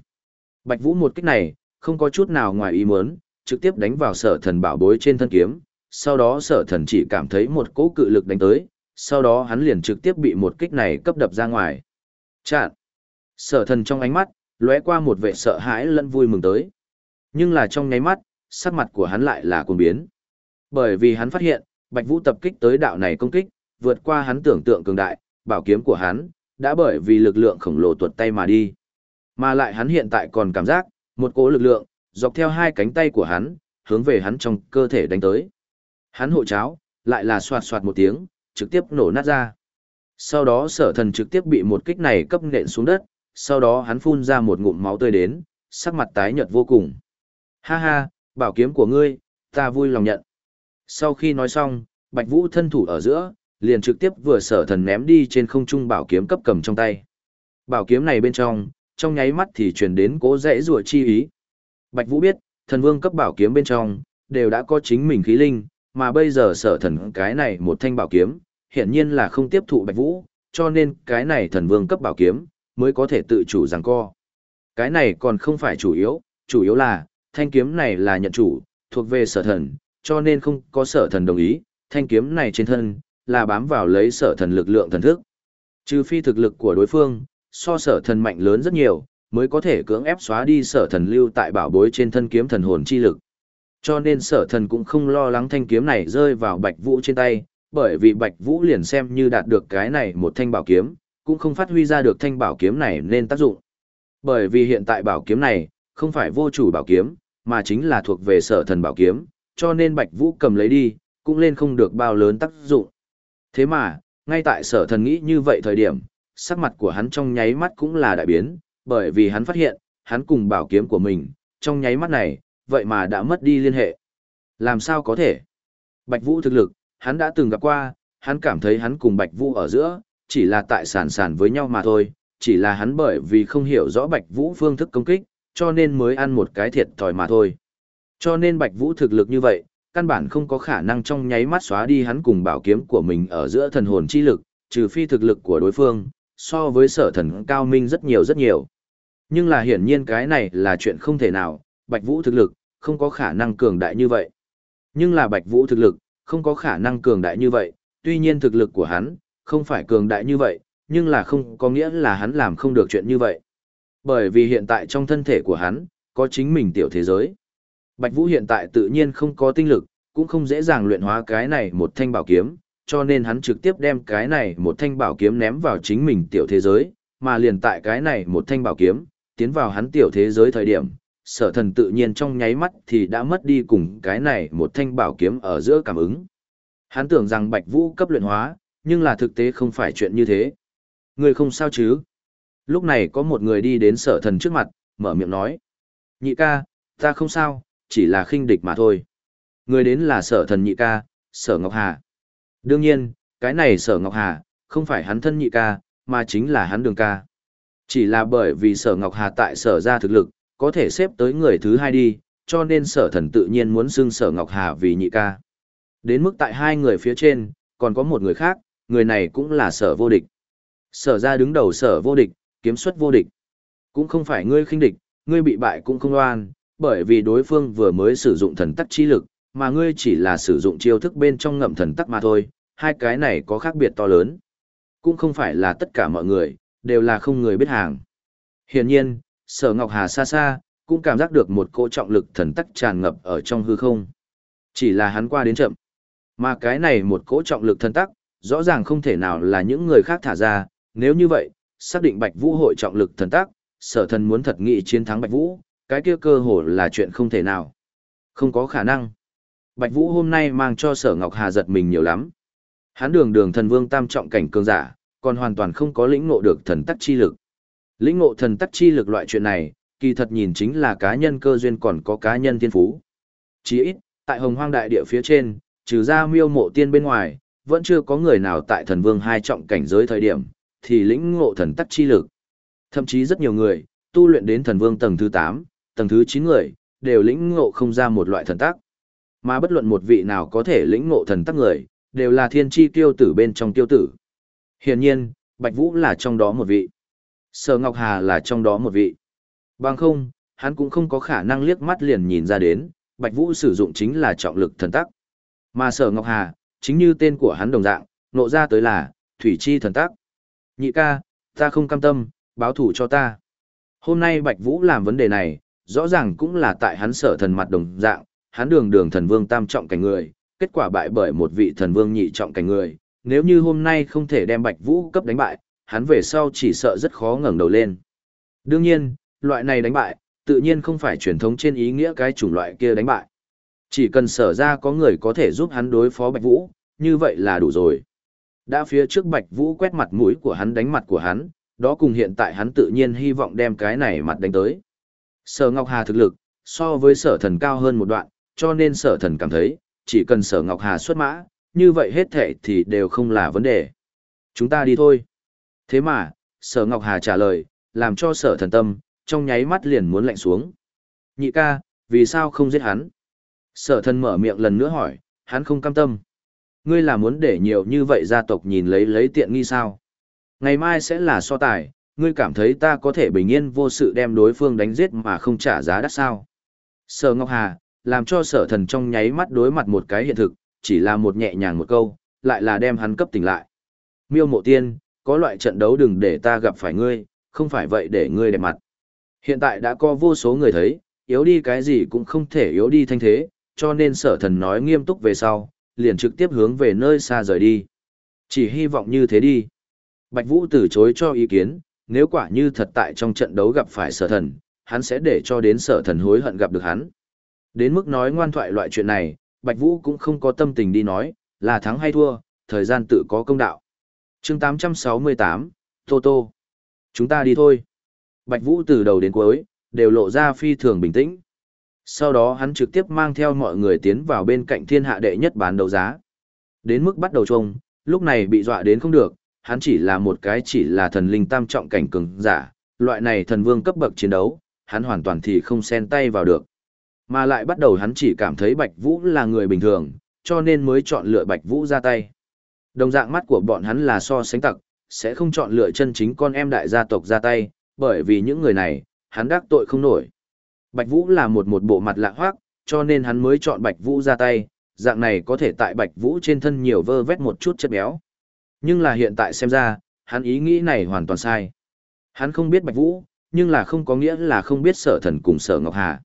Bạch Vũ một kích này, không có chút nào ngoài ý muốn, trực tiếp đánh vào sở thần bảo bối trên thân kiếm, sau đó sở thần chỉ cảm thấy một cỗ cự lực đánh tới, sau đó hắn liền trực tiếp bị một kích này cấp đập ra ngoài. Chạn! Sở thần trong ánh mắt, lóe qua một vẻ sợ hãi lẫn vui mừng tới. Nhưng là trong nháy mắt, sắc mặt của hắn lại là cuồng biến. Bởi vì hắn phát hiện, Bạch Vũ tập kích tới đạo này công kích, vượt qua hắn tưởng tượng cường đại, bảo kiếm của hắn, đã bởi vì lực lượng khổng lồ tuột tay mà đi. Mà lại hắn hiện tại còn cảm giác, một cỗ lực lượng, dọc theo hai cánh tay của hắn, hướng về hắn trong cơ thể đánh tới. Hắn hộ cháo, lại là soạt soạt một tiếng, trực tiếp nổ nát ra. Sau đó sở thần trực tiếp bị một kích này cấp nện xuống đất, sau đó hắn phun ra một ngụm máu tươi đến, sắc mặt tái nhợt vô cùng. Ha ha, Bảo kiếm của ngươi, ta vui lòng nhận. Sau khi nói xong, Bạch Vũ thân thủ ở giữa, liền trực tiếp vừa sở thần ném đi trên không trung bảo kiếm cấp cầm trong tay. Bảo kiếm này bên trong, trong nháy mắt thì truyền đến cố dễ rùa chi ý. Bạch Vũ biết, thần vương cấp bảo kiếm bên trong, đều đã có chính mình khí linh, mà bây giờ sở thần cái này một thanh bảo kiếm, hiển nhiên là không tiếp thụ Bạch Vũ, cho nên cái này thần vương cấp bảo kiếm, mới có thể tự chủ giằng co. Cái này còn không phải chủ yếu, chủ yếu là, thanh kiếm này là nhận chủ, thuộc về sở thần, cho nên không có sở thần đồng ý, thanh kiếm này trên thân, là bám vào lấy sở thần lực lượng thần thức. Trừ phi thực lực của đối phương, so sở thần mạnh lớn rất nhiều, mới có thể cưỡng ép xóa đi sở thần lưu tại bảo bối trên thân kiếm thần hồn chi lực. Cho nên sở thần cũng không lo lắng thanh kiếm này rơi vào bạch vũ trên tay, bởi vì bạch vũ liền xem như đạt được cái này một thanh bảo kiếm, cũng không phát huy ra được thanh bảo kiếm này nên tác dụng. Bởi vì hiện tại bảo kiếm này, không phải vô chủ bảo kiếm, mà chính là thuộc về sở thần bảo kiếm, cho nên bạch vũ cầm lấy đi, cũng lên không được bao lớn tác dụng. Thế mà, ngay tại sở thần nghĩ như vậy thời điểm, sắc mặt của hắn trong nháy mắt cũng là đại biến, bởi vì hắn phát hiện, hắn cùng bảo kiếm của mình, trong nháy mắt này, vậy mà đã mất đi liên hệ. Làm sao có thể? Bạch Vũ thực lực, hắn đã từng gặp qua, hắn cảm thấy hắn cùng Bạch Vũ ở giữa, chỉ là tại sản sản với nhau mà thôi, chỉ là hắn bởi vì không hiểu rõ Bạch Vũ phương thức công kích, cho nên mới ăn một cái thiệt thòi mà thôi. Cho nên Bạch Vũ thực lực như vậy, căn bản không có khả năng trong nháy mắt xóa đi hắn cùng bảo kiếm của mình ở giữa thần hồn chi lực, trừ phi thực lực của đối phương, so với sở thần cao minh rất nhiều rất nhiều. Nhưng là hiển nhiên cái này là chuyện không thể nào, Bạch Vũ thực lực, không có khả năng cường đại như vậy. Nhưng là Bạch Vũ thực lực, không có khả năng cường đại như vậy, tuy nhiên thực lực của hắn, không phải cường đại như vậy, nhưng là không có nghĩa là hắn làm không được chuyện như vậy. Bởi vì hiện tại trong thân thể của hắn, có chính mình tiểu thế giới. Bạch Vũ hiện tại tự nhiên không có tinh lực, cũng không dễ dàng luyện hóa cái này một thanh bảo kiếm, cho nên hắn trực tiếp đem cái này một thanh bảo kiếm ném vào chính mình tiểu thế giới, mà liền tại cái này một thanh bảo kiếm, tiến vào hắn tiểu thế giới thời điểm, sở thần tự nhiên trong nháy mắt thì đã mất đi cùng cái này một thanh bảo kiếm ở giữa cảm ứng. Hắn tưởng rằng Bạch Vũ cấp luyện hóa, nhưng là thực tế không phải chuyện như thế. Người không sao chứ? Lúc này có một người đi đến sở thần trước mặt, mở miệng nói. Nhị ca, ta không sao, chỉ là khinh địch mà thôi. Người đến là sở thần nhị ca, sở Ngọc Hà. Đương nhiên, cái này sở Ngọc Hà, không phải hắn thân nhị ca, mà chính là hắn đường ca. Chỉ là bởi vì sở Ngọc Hà tại sở ra thực lực, có thể xếp tới người thứ hai đi, cho nên sở thần tự nhiên muốn xưng sở Ngọc Hà vì nhị ca. Đến mức tại hai người phía trên, còn có một người khác, người này cũng là sở vô địch. Sở ra đứng đầu sở vô địch, kiếm xuất vô địch. Cũng không phải ngươi khinh địch, ngươi bị bại cũng không oan, bởi vì đối phương vừa mới sử dụng thần tắc chi lực, mà ngươi chỉ là sử dụng chiêu thức bên trong ngậm thần tắc mà thôi, hai cái này có khác biệt to lớn. Cũng không phải là tất cả mọi người, đều là không người biết hàng. Hiển nhiên, sở Ngọc Hà xa xa, cũng cảm giác được một cỗ trọng lực thần tắc tràn ngập ở trong hư không. Chỉ là hắn qua đến chậm. Mà cái này một cỗ trọng lực thần tắc, rõ ràng không thể nào là những người khác thả ra, nếu như vậy, xác định Bạch Vũ hội trọng lực thần tắc, sở thần muốn thật nghị chiến thắng Bạch Vũ, cái kia cơ hồ là chuyện không thể nào. Không có khả năng. Bạch Vũ hôm nay mang cho sở Ngọc Hà giật mình nhiều lắm. Hắn đường đường thần vương tam trọng cảnh cường giả, còn hoàn toàn không có lĩnh ngộ được thần tắc chi lực. Lĩnh ngộ thần tắc chi lực loại chuyện này, kỳ thật nhìn chính là cá nhân cơ duyên còn có cá nhân thiên phú. Chỉ ít, tại hồng hoang đại địa phía trên, trừ ra miêu mộ tiên bên ngoài, vẫn chưa có người nào tại thần vương hai trọng cảnh giới thời điểm, thì lĩnh ngộ thần tắc chi lực. Thậm chí rất nhiều người, tu luyện đến thần vương tầng thứ 8, tầng thứ 9 người, đều lĩnh ngộ không ra một loại thần tắc. Mà bất luận một vị nào có thể lĩnh ngộ thần tắc người, đều là thiên chi tiêu tử bên trong tiêu tử. Hiển nhiên, Bạch Vũ là trong đó một vị. Sở Ngọc Hà là trong đó một vị. Bằng không, hắn cũng không có khả năng liếc mắt liền nhìn ra đến, Bạch Vũ sử dụng chính là trọng lực thần tắc. Mà Sở Ngọc Hà, chính như tên của hắn đồng dạng, nộ ra tới là, Thủy Chi thần tắc. Nhị ca, ta không cam tâm, báo thủ cho ta. Hôm nay Bạch Vũ làm vấn đề này, rõ ràng cũng là tại hắn sở thần mặt đồng dạng, hắn đường đường thần vương tam trọng cảnh người, kết quả bại bởi một vị thần vương nhị trọng cảnh người. Nếu như hôm nay không thể đem Bạch Vũ cấp đánh bại, hắn về sau chỉ sợ rất khó ngẩng đầu lên. Đương nhiên, loại này đánh bại, tự nhiên không phải truyền thống trên ý nghĩa cái chủng loại kia đánh bại. Chỉ cần sở ra có người có thể giúp hắn đối phó Bạch Vũ, như vậy là đủ rồi. Đã phía trước Bạch Vũ quét mặt mũi của hắn đánh mặt của hắn, đó cùng hiện tại hắn tự nhiên hy vọng đem cái này mặt đánh tới. Sở Ngọc Hà thực lực, so với sở thần cao hơn một đoạn, cho nên sở thần cảm thấy, chỉ cần sở Ngọc Hà xuất mã, như vậy hết thể thì đều không là vấn đề. Chúng ta đi thôi. Thế mà, sở Ngọc Hà trả lời, làm cho sở thần tâm, trong nháy mắt liền muốn lạnh xuống. Nhị ca, vì sao không giết hắn? Sở thần mở miệng lần nữa hỏi, hắn không cam tâm. Ngươi là muốn để nhiều như vậy gia tộc nhìn lấy lấy tiện nghi sao? Ngày mai sẽ là so tài, ngươi cảm thấy ta có thể bình yên vô sự đem đối phương đánh giết mà không trả giá đắt sao? Sở Ngọc Hà, làm cho sở thần trong nháy mắt đối mặt một cái hiện thực, chỉ là một nhẹ nhàng một câu, lại là đem hắn cấp tỉnh lại. Miêu mộ tiên, có loại trận đấu đừng để ta gặp phải ngươi, không phải vậy để ngươi đẹp mặt. Hiện tại đã có vô số người thấy, yếu đi cái gì cũng không thể yếu đi thanh thế, cho nên sở thần nói nghiêm túc về sau, liền trực tiếp hướng về nơi xa rời đi. Chỉ hy vọng như thế đi. Bạch Vũ từ chối cho ý kiến, nếu quả như thật tại trong trận đấu gặp phải sở thần, hắn sẽ để cho đến sở thần hối hận gặp được hắn. Đến mức nói ngoan thoại loại chuyện này, Bạch Vũ cũng không có tâm tình đi nói, là thắng hay thua, thời gian tự có công đạo chương 868, Tô Tô. Chúng ta đi thôi. Bạch Vũ từ đầu đến cuối, đều lộ ra phi thường bình tĩnh. Sau đó hắn trực tiếp mang theo mọi người tiến vào bên cạnh thiên hạ đệ nhất bán đấu giá. Đến mức bắt đầu trông, lúc này bị dọa đến không được, hắn chỉ là một cái chỉ là thần linh tam trọng cảnh cường giả, loại này thần vương cấp bậc chiến đấu, hắn hoàn toàn thì không xen tay vào được. Mà lại bắt đầu hắn chỉ cảm thấy Bạch Vũ là người bình thường, cho nên mới chọn lựa Bạch Vũ ra tay. Đồng dạng mắt của bọn hắn là so sánh tặc, sẽ không chọn lựa chân chính con em đại gia tộc ra tay, bởi vì những người này, hắn đắc tội không nổi. Bạch Vũ là một một bộ mặt lạ hoác, cho nên hắn mới chọn Bạch Vũ ra tay, dạng này có thể tại Bạch Vũ trên thân nhiều vơ vét một chút chất béo. Nhưng là hiện tại xem ra, hắn ý nghĩ này hoàn toàn sai. Hắn không biết Bạch Vũ, nhưng là không có nghĩa là không biết sở thần cùng sở Ngọc Hà.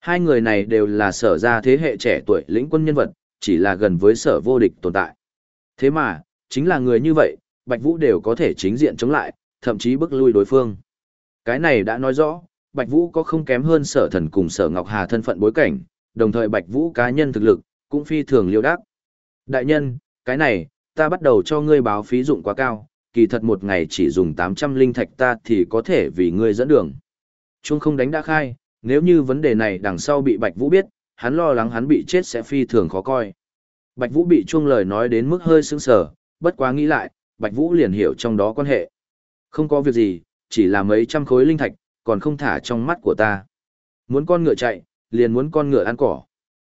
Hai người này đều là sở ra thế hệ trẻ tuổi lĩnh quân nhân vật, chỉ là gần với sở vô địch tồn tại. Thế mà, chính là người như vậy, Bạch Vũ đều có thể chính diện chống lại, thậm chí bức lui đối phương. Cái này đã nói rõ, Bạch Vũ có không kém hơn sở thần cùng sở Ngọc Hà thân phận bối cảnh, đồng thời Bạch Vũ cá nhân thực lực, cũng phi thường liêu đắc. Đại nhân, cái này, ta bắt đầu cho ngươi báo phí dụng quá cao, kỳ thật một ngày chỉ dùng 800 linh thạch ta thì có thể vì ngươi dẫn đường. Chúng không đánh đã khai, nếu như vấn đề này đằng sau bị Bạch Vũ biết, hắn lo lắng hắn bị chết sẽ phi thường khó coi. Bạch Vũ bị chuông lời nói đến mức hơi sững sờ, bất quá nghĩ lại, Bạch Vũ liền hiểu trong đó quan hệ. Không có việc gì, chỉ là mấy trăm khối linh thạch, còn không thả trong mắt của ta. Muốn con ngựa chạy, liền muốn con ngựa ăn cỏ.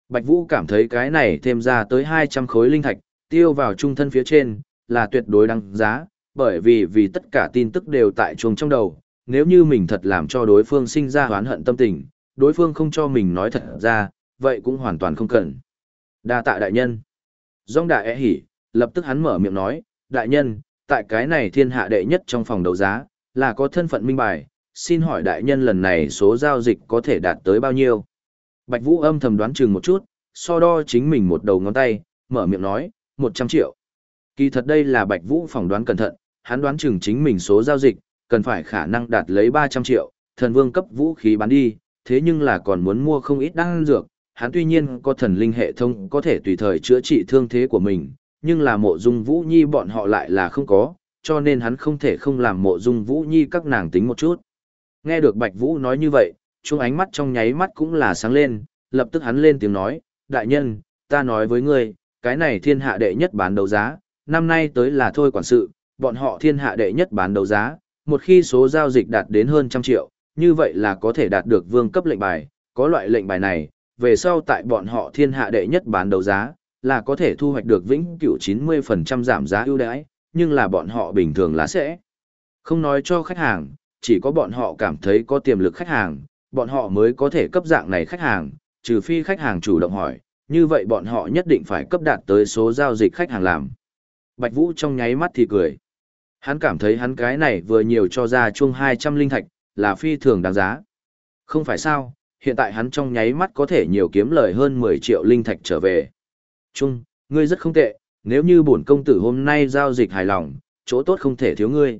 Bạch Vũ cảm thấy cái này thêm ra tới 200 khối linh thạch, tiêu vào trung thân phía trên, là tuyệt đối đăng giá, bởi vì vì tất cả tin tức đều tại chuông trong đầu, nếu như mình thật làm cho đối phương sinh ra hoán hận tâm tình, đối phương không cho mình nói thật ra, vậy cũng hoàn toàn không cần. Đa tạ đại nhân. Dông đại e hỉ, lập tức hắn mở miệng nói, đại nhân, tại cái này thiên hạ đệ nhất trong phòng đấu giá, là có thân phận minh bài, xin hỏi đại nhân lần này số giao dịch có thể đạt tới bao nhiêu? Bạch Vũ âm thầm đoán chừng một chút, so đo chính mình một đầu ngón tay, mở miệng nói, 100 triệu. Kỳ thật đây là Bạch Vũ phỏng đoán cẩn thận, hắn đoán chừng chính mình số giao dịch, cần phải khả năng đạt lấy 300 triệu, thần vương cấp vũ khí bán đi, thế nhưng là còn muốn mua không ít đan dược, hắn tuy nhiên có thần linh hệ thống có thể tùy thời chữa trị thương thế của mình, nhưng là mộ dung vũ nhi bọn họ lại là không có, cho nên hắn không thể không làm mộ dung vũ nhi các nàng tính một chút. Nghe được Bạch Vũ nói như vậy, chung ánh mắt trong nháy mắt cũng là sáng lên, lập tức hắn lên tiếng nói, đại nhân, ta nói với ngươi, cái này thiên hạ đệ nhất bán đấu giá, năm nay tới là thôi quản sự, bọn họ thiên hạ đệ nhất bán đấu giá, một khi số giao dịch đạt đến hơn trăm triệu, như vậy là có thể đạt được vương cấp lệnh bài, có loại lệnh bài này, về sau tại bọn họ thiên hạ đệ nhất bán đấu giá, là có thể thu hoạch được vĩnh cửu 90% giảm giá ưu đãi, nhưng là bọn họ bình thường là sẽ không nói cho khách hàng, chỉ có bọn họ cảm thấy có tiềm lực khách hàng, bọn họ mới có thể cấp dạng này khách hàng, trừ phi khách hàng chủ động hỏi, như vậy bọn họ nhất định phải cấp đạt tới số giao dịch khách hàng làm. Bạch Vũ trong nháy mắt thì cười. Hắn cảm thấy hắn cái này vừa nhiều cho ra chuông 200 linh thạch, là phi thường đáng giá. Không phải sao, hiện tại hắn trong nháy mắt có thể nhiều kiếm lời hơn 10 triệu linh thạch trở về. Trung, ngươi rất không tệ, nếu như bổn công tử hôm nay giao dịch hài lòng, chỗ tốt không thể thiếu ngươi.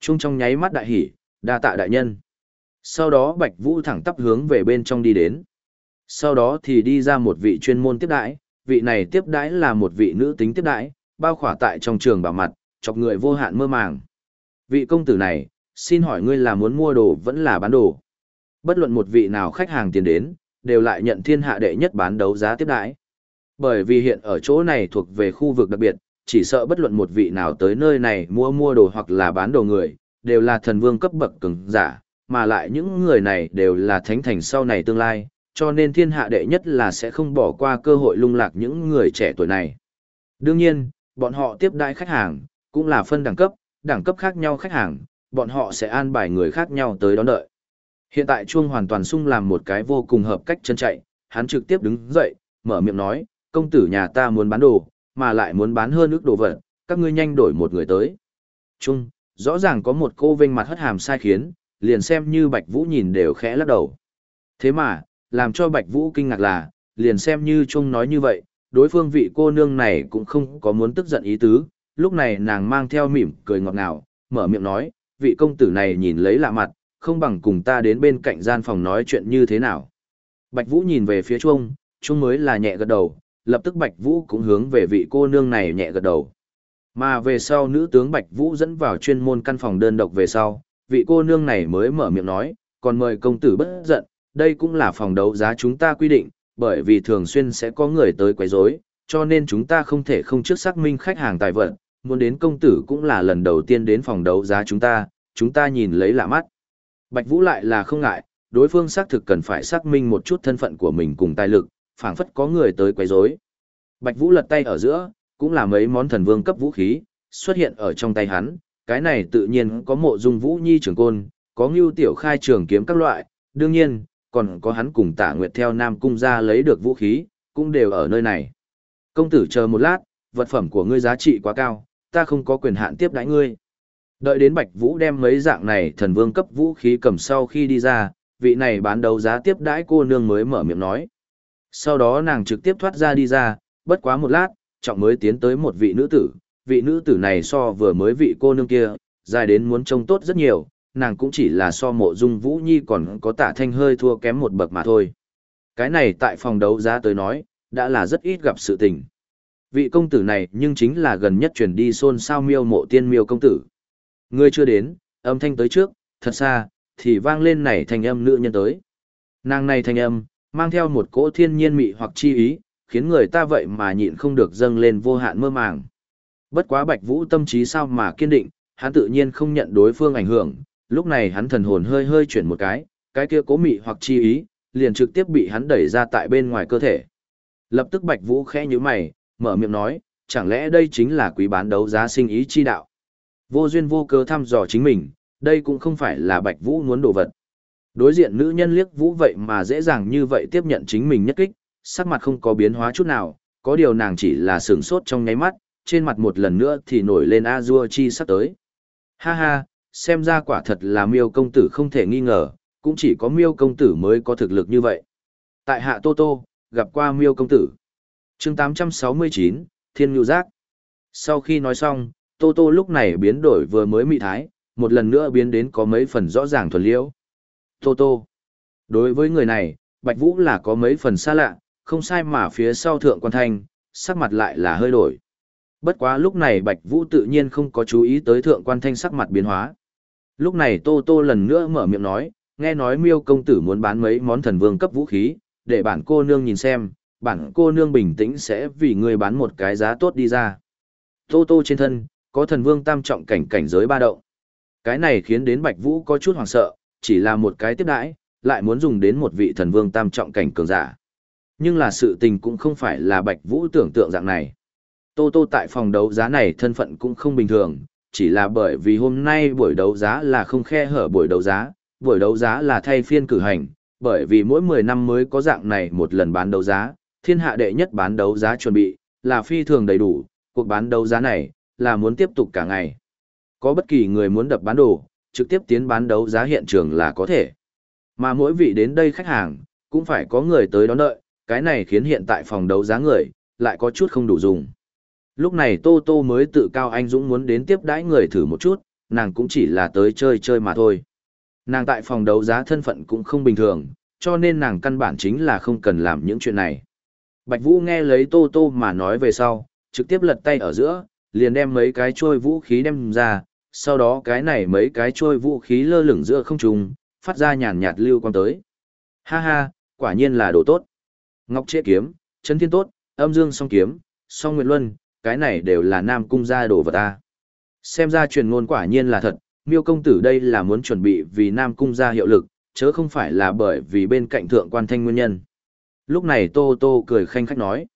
Trung trong nháy mắt đại hỉ, đa tạ đại nhân. Sau đó Bạch Vũ thẳng tắp hướng về bên trong đi đến. Sau đó thì đi ra một vị chuyên môn tiếp đãi, vị này tiếp đãi là một vị nữ tính tiếp đãi, bao khỏa tại trong trường bảo mặt, chọc người vô hạn mơ màng. Vị công tử này, xin hỏi ngươi là muốn mua đồ vẫn là bán đồ? Bất luận một vị nào khách hàng tiền đến, đều lại nhận thiên hạ đệ nhất bán đấu giá tiếp đãi. Bởi vì hiện ở chỗ này thuộc về khu vực đặc biệt, chỉ sợ bất luận một vị nào tới nơi này mua mua đồ hoặc là bán đồ người, đều là thần vương cấp bậc cường giả, mà lại những người này đều là thánh thành sau này tương lai, cho nên thiên hạ đệ nhất là sẽ không bỏ qua cơ hội lung lạc những người trẻ tuổi này. Đương nhiên, bọn họ tiếp đãi khách hàng, cũng là phân đẳng cấp, đẳng cấp khác nhau khách hàng, bọn họ sẽ an bài người khác nhau tới đón đợi. Hiện tại chuông hoàn toàn sung làm một cái vô cùng hợp cách chân chạy, hắn trực tiếp đứng dậy, mở miệng nói, công tử nhà ta muốn bán đồ, mà lại muốn bán hơn ước đồ vật, các ngươi nhanh đổi một người tới. Trung, rõ ràng có một cô vinh mặt hất hàm sai khiến, liền xem như Bạch Vũ nhìn đều khẽ lắc đầu. Thế mà, làm cho Bạch Vũ kinh ngạc là, liền xem như Trung nói như vậy, đối phương vị cô nương này cũng không có muốn tức giận ý tứ, lúc này nàng mang theo mỉm cười ngọt ngào, mở miệng nói, vị công tử này nhìn lấy lạ mặt, không bằng cùng ta đến bên cạnh gian phòng nói chuyện như thế nào. Bạch Vũ nhìn về phía Trung, Trung mới là nhẹ gật đầu, lập tức Bạch Vũ cũng hướng về vị cô nương này nhẹ gật đầu. Mà về sau nữ tướng Bạch Vũ dẫn vào chuyên môn căn phòng đơn độc về sau, vị cô nương này mới mở miệng nói, còn mời công tử bất giận, đây cũng là phòng đấu giá chúng ta quy định, bởi vì thường xuyên sẽ có người tới quấy rối, cho nên chúng ta không thể không trước xác minh khách hàng tài vận, muốn đến công tử cũng là lần đầu tiên đến phòng đấu giá chúng ta, chúng ta nhìn lấy lạ mắt. Bạch Vũ lại là không ngại, đối phương xác thực cần phải xác minh một chút thân phận của mình cùng tài lực, phảng phất có người tới quấy rối. Bạch Vũ lật tay ở giữa, cũng là mấy món thần vương cấp vũ khí, xuất hiện ở trong tay hắn, cái này tự nhiên có mộ dung vũ nhi trường côn, có ngưu tiểu khai trường kiếm các loại, đương nhiên, còn có hắn cùng tả nguyệt theo Nam Cung ra lấy được vũ khí, cũng đều ở nơi này. Công tử chờ một lát, vật phẩm của ngươi giá trị quá cao, ta không có quyền hạn tiếp đãi ngươi. Đợi đến Bạch Vũ đem mấy dạng này thần vương cấp vũ khí cầm sau khi đi ra, vị này bán đấu giá tiếp đãi cô nương mới mở miệng nói. Sau đó nàng trực tiếp thoát ra đi ra, bất quá một lát, trọng mới tiến tới một vị nữ tử, vị nữ tử này so vừa mới vị cô nương kia, dài đến muốn trông tốt rất nhiều, nàng cũng chỉ là so mộ dung vũ nhi còn có tả thanh hơi thua kém một bậc mà thôi. Cái này tại phòng đấu giá tới nói, đã là rất ít gặp sự tình. Vị công tử này nhưng chính là gần nhất chuyển đi xôn sao miêu mộ tiên miêu công tử. Ngươi chưa đến, âm thanh tới trước, thật xa, thì vang lên này thanh âm nữ nhân tới. Nàng này thanh âm, mang theo một cỗ thiên nhiên mị hoặc chi ý, khiến người ta vậy mà nhịn không được dâng lên vô hạn mơ màng. Bất quá Bạch Vũ tâm trí sao mà kiên định, hắn tự nhiên không nhận đối phương ảnh hưởng, lúc này hắn thần hồn hơi hơi chuyển một cái, cái kia cố mị hoặc chi ý, liền trực tiếp bị hắn đẩy ra tại bên ngoài cơ thể. Lập tức Bạch Vũ khẽ nhíu mày, mở miệng nói, chẳng lẽ đây chính là quý bán đấu giá sinh ý chi đạo? Vô duyên vô cớ thăm dò chính mình, đây cũng không phải là Bạch Vũ muốn đổ vật. Đối diện nữ nhân liếc Vũ vậy mà dễ dàng như vậy tiếp nhận chính mình nhất kích, sắc mặt không có biến hóa chút nào, có điều nàng chỉ là sửng sốt trong nháy mắt, trên mặt một lần nữa thì nổi lên a dua chi sắp tới. Ha ha, xem ra quả thật là miêu công tử không thể nghi ngờ, cũng chỉ có miêu công tử mới có thực lực như vậy. Tại hạ Tô Tô, gặp qua miêu công tử. chương 869, Thiên Nhu Giác. Sau khi nói xong, Tô Tô lúc này biến đổi vừa mới mị thái, một lần nữa biến đến có mấy phần rõ ràng thuần liễu. Tô Tô. Đối với người này, Bạch Vũ là có mấy phần xa lạ, không sai mà phía sau thượng quan thanh, sắc mặt lại là hơi đổi. Bất quá lúc này Bạch Vũ tự nhiên không có chú ý tới thượng quan thanh sắc mặt biến hóa. Lúc này Tô Tô lần nữa mở miệng nói, nghe nói miêu công tử muốn bán mấy món thần vương cấp vũ khí, để bản cô nương nhìn xem, bản cô nương bình tĩnh sẽ vì người bán một cái giá tốt đi ra. Tô Tô trên thân, có thần vương tam trọng cảnh cảnh giới ba động. Cái này khiến đến Bạch Vũ có chút hoảng sợ, chỉ là một cái tiếp đãi, lại muốn dùng đến một vị thần vương tam trọng cảnh cường giả. Nhưng là sự tình cũng không phải là Bạch Vũ tưởng tượng dạng này. Tô Tô tại phòng đấu giá này thân phận cũng không bình thường, chỉ là bởi vì hôm nay buổi đấu giá là không khe hở buổi đấu giá, buổi đấu giá là thay phiên cử hành, bởi vì mỗi 10 năm mới có dạng này một lần bán đấu giá, thiên hạ đệ nhất bán đấu giá chuẩn bị, là phi thường đầy đủ, cuộc bán đấu giá này, là muốn tiếp tục cả ngày. Có bất kỳ người muốn đập bán đồ, trực tiếp tiến bán đấu giá hiện trường là có thể. Mà mỗi vị đến đây khách hàng, cũng phải có người tới đón đợi, cái này khiến hiện tại phòng đấu giá người, lại có chút không đủ dùng. Lúc này Tô Tô mới tự cao anh Dũng muốn đến tiếp đãi người thử một chút, nàng cũng chỉ là tới chơi chơi mà thôi. Nàng tại phòng đấu giá thân phận cũng không bình thường, cho nên nàng căn bản chính là không cần làm những chuyện này. Bạch Vũ nghe lấy Tô Tô mà nói về sau, trực tiếp lật tay ở giữa, liền đem mấy cái trôi vũ khí đem ra, sau đó cái này mấy cái trôi vũ khí lơ lửng giữa không trung, phát ra nhàn nhạt lưu quang tới. Ha ha, quả nhiên là đồ tốt. Ngọc Chế kiếm, Trấn Thiên Tốt, Âm Dương Song kiếm, Song Nguyệt Luân, cái này đều là Nam cung gia đồ vật ta. Xem ra truyền ngôn quả nhiên là thật, Miêu công tử đây là muốn chuẩn bị vì Nam cung gia hiệu lực, chớ không phải là bởi vì bên cạnh thượng quan thanh nguyên nhân. Lúc này Tô Tô cười khanh khách nói.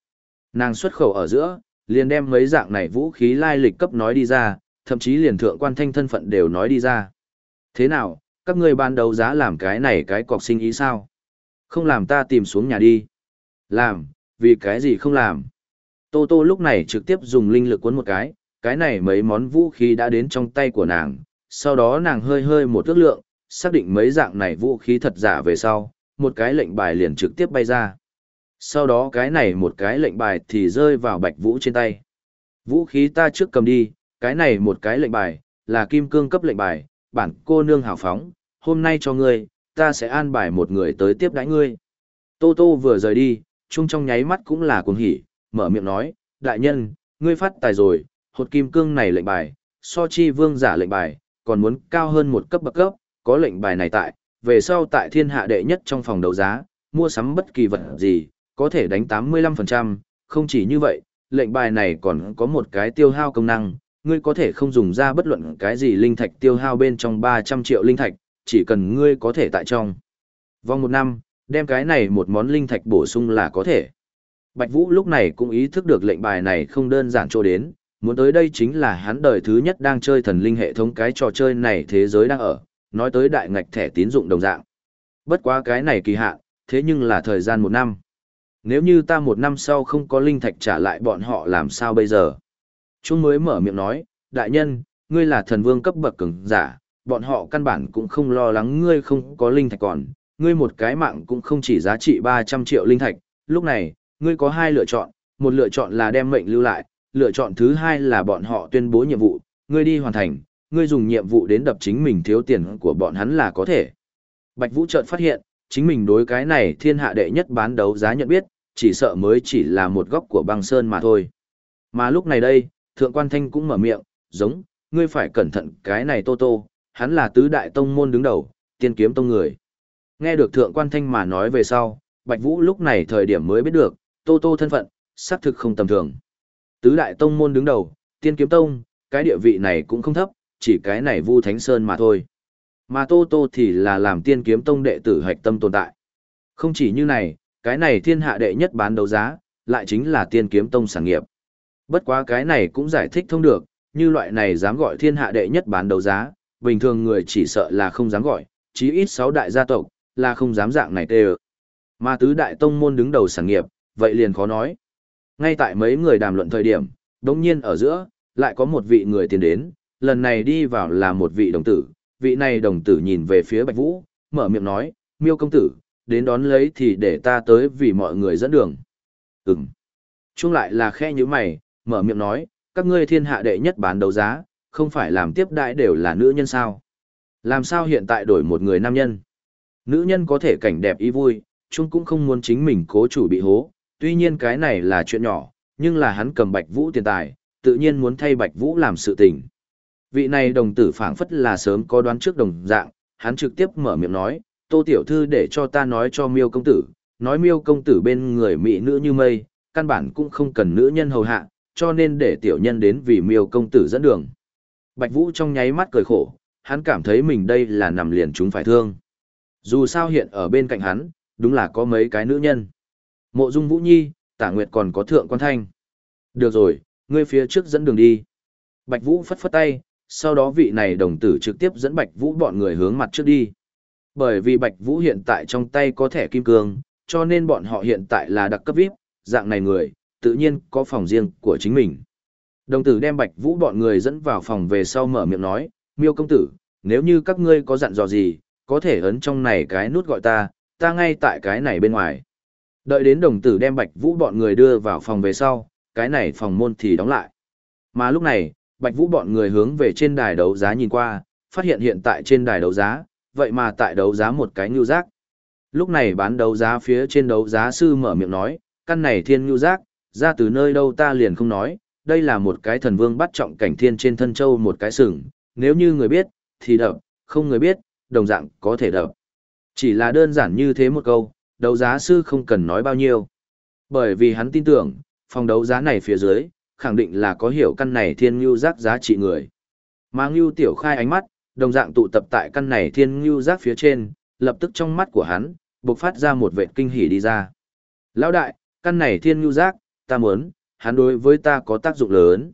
Nàng xuất khẩu ở giữa, liền đem mấy dạng này vũ khí lai lịch cấp nói đi ra, thậm chí liền thượng quan thanh thân phận đều nói đi ra. Thế nào, các ngươi ban đầu giá làm cái này cái cọc sinh ý sao? Không làm ta tìm xuống nhà đi. Làm, vì cái gì không làm? Tô Tô lúc này trực tiếp dùng linh lực cuốn một cái, cái này mấy món vũ khí đã đến trong tay của nàng, sau đó nàng hơi hơi một ước lượng, xác định mấy dạng này vũ khí thật giả về sau, một cái lệnh bài liền trực tiếp bay ra. Sau đó cái này một cái lệnh bài thì rơi vào bạch vũ trên tay. Vũ khí ta trước cầm đi, cái này một cái lệnh bài, là kim cương cấp lệnh bài, bản cô nương hào phóng, hôm nay cho ngươi, ta sẽ an bài một người tới tiếp đãi ngươi. Tô Tô vừa rời đi, chung trong nháy mắt cũng là cuồng hỉ, mở miệng nói, đại nhân, ngươi phát tài rồi, hột kim cương này lệnh bài, so chi vương giả lệnh bài, còn muốn cao hơn một cấp bậc cấp, có lệnh bài này tại, về sau tại thiên hạ đệ nhất trong phòng đấu giá, mua sắm bất kỳ vật gì, có thể đánh 85%, không chỉ như vậy, lệnh bài này còn có một cái tiêu hao công năng, ngươi có thể không dùng ra bất luận cái gì linh thạch tiêu hao bên trong 300 triệu linh thạch, chỉ cần ngươi có thể tại trong. Vòng một năm, đem cái này một món linh thạch bổ sung là có thể. Bạch Vũ lúc này cũng ý thức được lệnh bài này không đơn giản cho đến, muốn tới đây chính là hắn đời thứ nhất đang chơi thần linh hệ thống cái trò chơi này thế giới đang ở, nói tới đại ngạch thẻ tín dụng đồng dạng. Bất quá cái này kỳ hạn, thế nhưng là thời gian một năm. Nếu như ta một năm sau không có linh thạch trả lại bọn họ làm sao bây giờ? chúng mới mở miệng nói, đại nhân, ngươi là thần vương cấp bậc cường giả, bọn họ căn bản cũng không lo lắng ngươi không có linh thạch còn, ngươi một cái mạng cũng không chỉ giá trị 300 triệu linh thạch, lúc này, ngươi có hai lựa chọn, một lựa chọn là đem mệnh lưu lại, lựa chọn thứ hai là bọn họ tuyên bố nhiệm vụ, ngươi đi hoàn thành, ngươi dùng nhiệm vụ đến đập chính mình thiếu tiền của bọn hắn là có thể. Bạch Vũ chợt phát hiện, chính mình đối cái này thiên hạ đệ nhất bán đấu giá nhận biết, chỉ sợ mới chỉ là một góc của băng sơn mà thôi. Mà lúc này đây, Thượng Quan Thanh cũng mở miệng, giống, ngươi phải cẩn thận cái này Tô Tô, hắn là tứ đại tông môn đứng đầu, tiên kiếm tông người. Nghe được Thượng Quan Thanh mà nói về sau, Bạch Vũ lúc này thời điểm mới biết được, Tô Tô thân phận, xác thực không tầm thường. Tứ đại tông môn đứng đầu, tiên kiếm tông, cái địa vị này cũng không thấp, chỉ cái này Vu Thánh Sơn mà thôi. Mà Tô Tô thì là làm tiên kiếm tông đệ tử hạch tâm tồn tại. Không chỉ như này, cái này thiên hạ đệ nhất bán đấu giá, lại chính là tiên kiếm tông sản nghiệp. Bất quá cái này cũng giải thích thông được, như loại này dám gọi thiên hạ đệ nhất bán đấu giá, bình thường người chỉ sợ là không dám gọi, chí ít sáu đại gia tộc, là không dám dạng này tê Mà tứ đại tông môn đứng đầu sản nghiệp, vậy liền khó nói. Ngay tại mấy người đàm luận thời điểm, đồng nhiên ở giữa, lại có một vị người tiến đến, lần này đi vào là một vị đồng tử, vị này đồng tử nhìn về phía Bạch Vũ, mở miệng nói, miêu công tử, đến đón lấy thì để ta tới vì mọi người dẫn đường. Ừm. Chung lại là khe như mày, mở miệng nói, các ngươi thiên hạ đệ nhất bán đấu giá, không phải làm tiếp đại đều là nữ nhân sao. Làm sao hiện tại đổi một người nam nhân? Nữ nhân có thể cảnh đẹp ý vui, chung cũng không muốn chính mình cố chủ bị hố, tuy nhiên cái này là chuyện nhỏ, nhưng là hắn cầm Bạch Vũ tiền tài, tự nhiên muốn thay Bạch Vũ làm sự tình. Vị này đồng tử phảng phất là sớm có đoán trước đồng dạng, hắn trực tiếp mở miệng nói, Tô tiểu thư để cho ta nói cho Miêu công tử, nói Miêu công tử bên người mỹ nữ như mây, căn bản cũng không cần nữ nhân hầu hạ, cho nên để tiểu nhân đến vì Miêu công tử dẫn đường. Bạch Vũ trong nháy mắt cười khổ, hắn cảm thấy mình đây là nằm liền chúng phải thương. Dù sao hiện ở bên cạnh hắn, đúng là có mấy cái nữ nhân. Mộ Dung Vũ Nhi, Tả Nguyệt còn có Thượng Quan Thanh. Được rồi, ngươi phía trước dẫn đường đi. Bạch Vũ phất phất tay, sau đó vị này đồng tử trực tiếp dẫn Bạch Vũ bọn người hướng mặt trước đi. Bởi vì Bạch Vũ hiện tại trong tay có thẻ kim cương, cho nên bọn họ hiện tại là đặc cấp VIP, dạng này người, tự nhiên có phòng riêng của chính mình. Đồng tử đem Bạch Vũ bọn người dẫn vào phòng về sau mở miệng nói, miêu công tử, nếu như các ngươi có dặn dò gì, có thể ấn trong này cái nút gọi ta, ta ngay tại cái này bên ngoài. Đợi đến đồng tử đem Bạch Vũ bọn người đưa vào phòng về sau, cái này phòng môn thì đóng lại. Mà lúc này, Bạch Vũ bọn người hướng về trên đài đấu giá nhìn qua, phát hiện hiện tại trên đài đấu giá, vậy mà tại đấu giá một cái ngưu giác. Lúc này bán đấu giá phía trên đấu giá sư mở miệng nói, căn này thiên ngưu giác, ra từ nơi đâu ta liền không nói, đây là một cái thần vương bắt trọng cảnh thiên trên thân châu một cái sừng, nếu như người biết, thì đập, không người biết, đồng dạng có thể đập. Chỉ là đơn giản như thế một câu, đấu giá sư không cần nói bao nhiêu. Bởi vì hắn tin tưởng, phòng đấu giá này phía dưới, khẳng định là có hiểu căn này thiên ngưu giác giá trị người. Mà ngưu tiểu khai ánh mắt, đồng dạng tụ tập tại căn này thiên ngưu giác phía trên, lập tức trong mắt của hắn, bộc phát ra một vệt kinh hỉ đi ra. Lão đại, căn này thiên ngưu giác, ta muốn, hắn đối với ta có tác dụng lớn.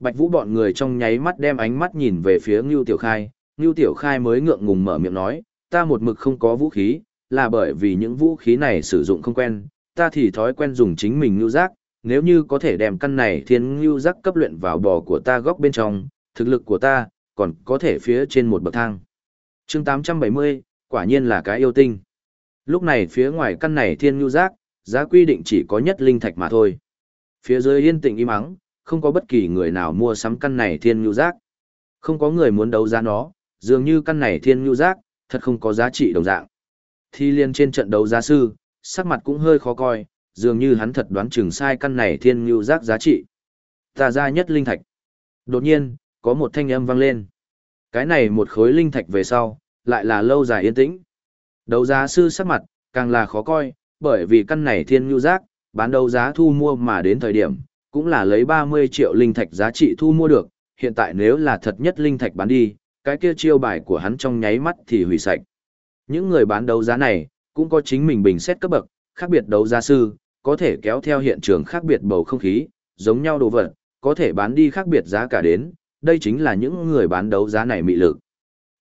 Bạch Vũ bọn người trong nháy mắt đem ánh mắt nhìn về phía Ngưu Tiểu Khai, Ngưu Tiểu Khai mới ngượng ngùng mở miệng nói, ta một mực không có vũ khí, là bởi vì những vũ khí này sử dụng không quen, ta thì thói quen dùng chính mình ngưu giác, nếu như có thể đem căn này thiên ngưu giác cấp luyện vào bò của ta góc bên trong, thực lực của ta, còn có thể phía trên một bậc thang. chương 870, quả nhiên là cái yêu tinh. Lúc này phía ngoài căn này thiên nhu giác, giá quy định chỉ có nhất linh thạch mà thôi. Phía dưới yên tĩnh im ắng, không có bất kỳ người nào mua sắm căn này thiên nhu giác. Không có người muốn đấu giá nó, dường như căn này thiên nhu giác, thật không có giá trị đồng dạng. Thi liên trên trận đấu giá sư, sắc mặt cũng hơi khó coi, dường như hắn thật đoán chừng sai căn này thiên nhu giác giá trị. Ta ra nhất linh thạch. Đột nhiên, có một thanh âm vang lên. Cái này một khối linh thạch về sau, lại là lâu dài yên tĩnh. Đấu giá sư sắc mặt, càng là khó coi, bởi vì căn này thiên nhu giác, bán đấu giá thu mua mà đến thời điểm, cũng là lấy 30 triệu linh thạch giá trị thu mua được, hiện tại nếu là thật nhất linh thạch bán đi, cái kia chiêu bài của hắn trong nháy mắt thì hủy sạch. Những người bán đấu giá này, cũng có chính mình bình xét cấp bậc, khác biệt đấu giá sư, có thể kéo theo hiện trường khác biệt bầu không khí, giống nhau đồ vật, có thể bán đi khác biệt giá cả đến, đây chính là những người bán đấu giá này mị lực.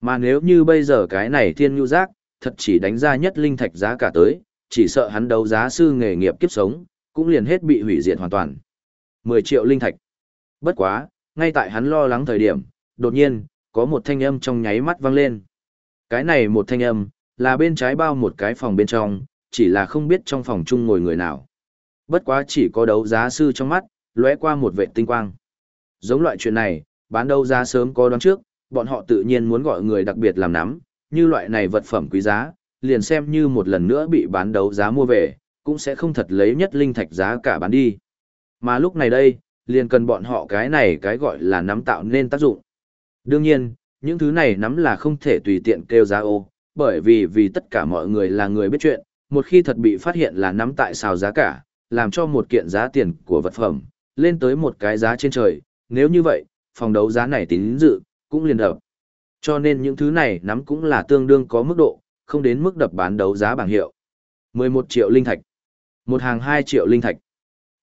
Mà nếu như bây giờ cái này thiên nhu giác, thật chỉ đánh ra nhất linh thạch giá cả tới, chỉ sợ hắn đấu giá sư nghề nghiệp kiếp sống, cũng liền hết bị hủy diệt hoàn toàn. 10 triệu linh thạch. Bất quá, ngay tại hắn lo lắng thời điểm, đột nhiên, có một thanh âm trong nháy mắt vang lên. Cái này một thanh âm, là bên trái bao một cái phòng bên trong, chỉ là không biết trong phòng chung ngồi người nào. Bất quá chỉ có đấu giá sư trong mắt, lóe qua một vệ tinh quang. Giống loại chuyện này, bán đấu giá sớm có đoán trước, bọn họ tự nhiên muốn gọi người đặc biệt làm nắm, như loại này vật phẩm quý giá, liền xem như một lần nữa bị bán đấu giá mua về, cũng sẽ không thật lấy nhất linh thạch giá cả bán đi. Mà lúc này đây, liền cần bọn họ cái này cái gọi là nắm tạo nên tác dụng. Đương nhiên, những thứ này nắm là không thể tùy tiện kêu giá ô, bởi vì vì tất cả mọi người là người biết chuyện, một khi thật bị phát hiện là nắm tại xào giá cả, làm cho một kiện giá tiền của vật phẩm, lên tới một cái giá trên trời, nếu như vậy, phòng đấu giá này tín dự, cũng liền đập. Cho nên những thứ này nắm cũng là tương đương có mức độ, không đến mức đập bán đấu giá bảng hiệu. 11 triệu linh thạch, một hàng 2 triệu linh thạch.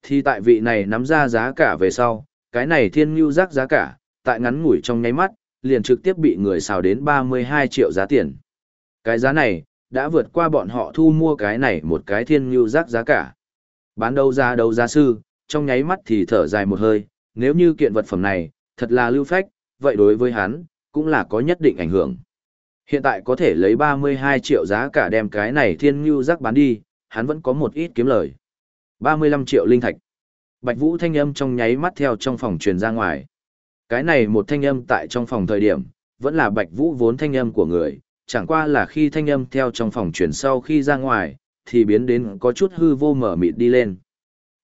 Thì tại vị này nắm ra giá cả về sau, cái này thiên ngưu rác giá cả, tại ngắn ngủi trong nháy mắt, liền trực tiếp bị người xào đến 32 triệu giá tiền. Cái giá này, đã vượt qua bọn họ thu mua cái này một cái thiên ngưu rác giá cả. Bán đấu giá đấu giá sư, trong nháy mắt thì thở dài một hơi, nếu như kiện vật phẩm này, thật là lưu phách, vậy đối với hắn, cũng là có nhất định ảnh hưởng. Hiện tại có thể lấy 32 triệu giá cả đem cái này thiên ngưu rắc bán đi, hắn vẫn có một ít kiếm lời. 35 triệu linh thạch. Bạch Vũ thanh âm trong nháy mắt theo trong phòng truyền ra ngoài. Cái này một thanh âm tại trong phòng thời điểm, vẫn là Bạch Vũ vốn thanh âm của người, chẳng qua là khi thanh âm theo trong phòng truyền sau khi ra ngoài, thì biến đến có chút hư vô mở mịt đi lên.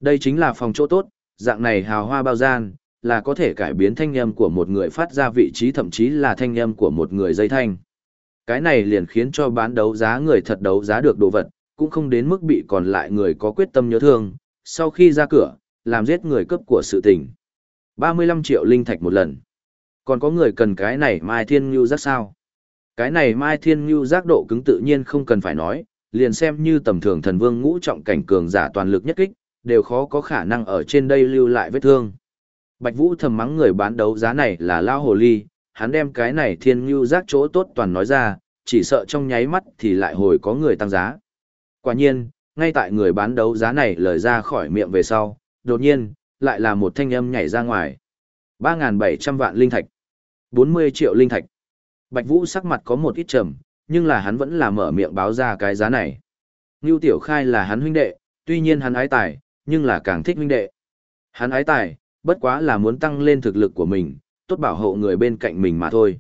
Đây chính là phòng chỗ tốt, dạng này hào hoa bao gian, là có thể cải biến thanh âm của một người phát ra vị trí thậm chí là thanh âm của một người dây thanh. Cái này liền khiến cho bán đấu giá người thật đấu giá được đồ vật, cũng không đến mức bị còn lại người có quyết tâm nhớ thương, sau khi ra cửa, làm giết người cấp của sự tình. 35 triệu linh thạch một lần. Còn có người cần cái này Mai Thiên Ngưu giác sao? Cái này Mai Thiên Ngưu giác độ cứng tự nhiên không cần phải nói, liền xem như tầm thường thần vương ngũ trọng cảnh cường giả toàn lực nhất kích, đều khó có khả năng ở trên đây lưu lại vết thương. Bạch Vũ thầm mắng người bán đấu giá này là lao hồ ly, hắn đem cái này Thiên Nhu giác chỗ tốt toàn nói ra, chỉ sợ trong nháy mắt thì lại hồi có người tăng giá. Quả nhiên, ngay tại người bán đấu giá này lời ra khỏi miệng về sau, đột nhiên, lại là một thanh âm nhảy ra ngoài. 3.700 vạn linh thạch. 40 triệu linh thạch. Bạch Vũ sắc mặt có một ít trầm, nhưng là hắn vẫn là mở miệng báo ra cái giá này. Ngưu Tiểu Khai là hắn huynh đệ, tuy nhiên hắn ái tài, nhưng là càng thích huynh đệ. Hắn ái tài, bất quá là muốn tăng lên thực lực của mình, tốt bảo hộ người bên cạnh mình mà thôi.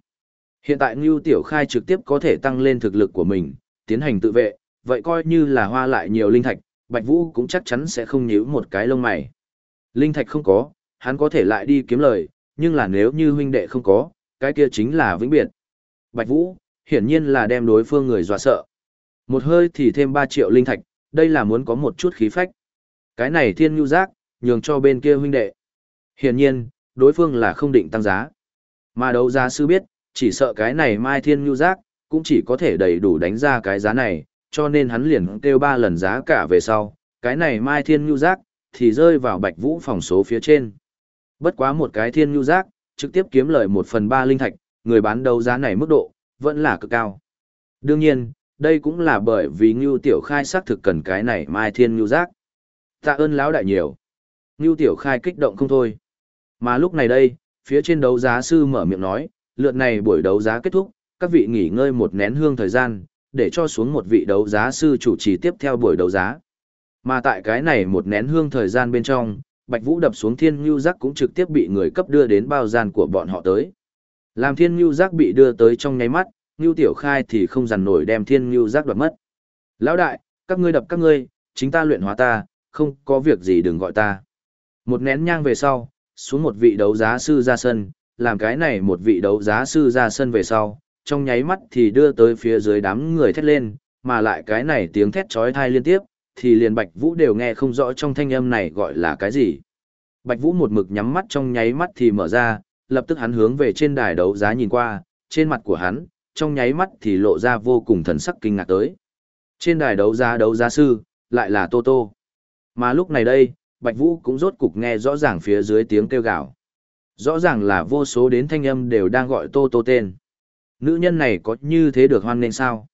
Hiện tại Ngưu Tiểu Khai trực tiếp có thể tăng lên thực lực của mình, tiến hành tự vệ, vậy coi như là hoa lại nhiều linh thạch, Bạch Vũ cũng chắc chắn sẽ không nhíu một cái lông mày. Linh thạch không có, hắn có thể lại đi kiếm lời, nhưng là nếu như huynh đệ không có, cái kia chính là vĩnh biệt. Bạch Vũ, hiển nhiên là đem đối phương người dọa sợ. Một hơi thì thêm 3 triệu linh thạch, đây là muốn có một chút khí phách. Cái này thiên nhu giác, nhường cho bên kia huynh đệ. Hiển nhiên, đối phương là không định tăng giá. Mà đấu giá sư biết, chỉ sợ cái này mai thiên nhu giác, cũng chỉ có thể đầy đủ đánh ra cái giá này, cho nên hắn liền kêu ba lần giá cả về sau, cái này mai thiên nhu giác, thì rơi vào bạch vũ phòng số phía trên. Bất quá một cái thiên nhu giác, trực tiếp kiếm lợi một phần ba linh thạch, người bán đấu giá này mức độ, vẫn là cực cao. Đương nhiên, đây cũng là bởi vì Ngưu Tiểu Khai xác thực cần cái này mai thiên nhu giác. Tạ ơn lão đại nhiều. Ngưu Tiểu Khai kích động không thôi. Mà lúc này đây, phía trên đấu giá sư mở miệng nói, lượt này buổi đấu giá kết thúc, các vị nghỉ ngơi một nén hương thời gian, để cho xuống một vị đấu giá sư chủ trì tiếp theo buổi đấu giá. Mà tại cái này một nén hương thời gian bên trong, Bạch Vũ đập xuống Thiên Nhu Giác cũng trực tiếp bị người cấp đưa đến bao gian của bọn họ tới. Làm Thiên Nhu Giác bị đưa tới trong nháy mắt, Nhu Tiểu Khai thì không dằn nổi đem Thiên Nhu Giác đoạt mất. Lão đại, các ngươi đập các ngươi, chính ta luyện hóa ta, không có việc gì đừng gọi ta. Một nén nhang về sau, xuống một vị đấu giá sư ra sân, làm cái này một vị đấu giá sư ra sân về sau, trong nháy mắt thì đưa tới phía dưới đám người thét lên, mà lại cái này tiếng thét chói tai liên tiếp, thì liền Bạch Vũ đều nghe không rõ trong thanh âm này gọi là cái gì. Bạch Vũ một mực nhắm mắt trong nháy mắt thì mở ra, lập tức hắn hướng về trên đài đấu giá nhìn qua, trên mặt của hắn, trong nháy mắt thì lộ ra vô cùng thần sắc kinh ngạc tới. Trên đài đấu giá đấu giá sư, lại là Tô Tô. Mà lúc này đây, Bạch Vũ cũng rốt cục nghe rõ ràng phía dưới tiếng kêu gào. Rõ ràng là vô số đến thanh âm đều đang gọi Tô Tô tên. Nữ nhân này có như thế được hoan nên sao?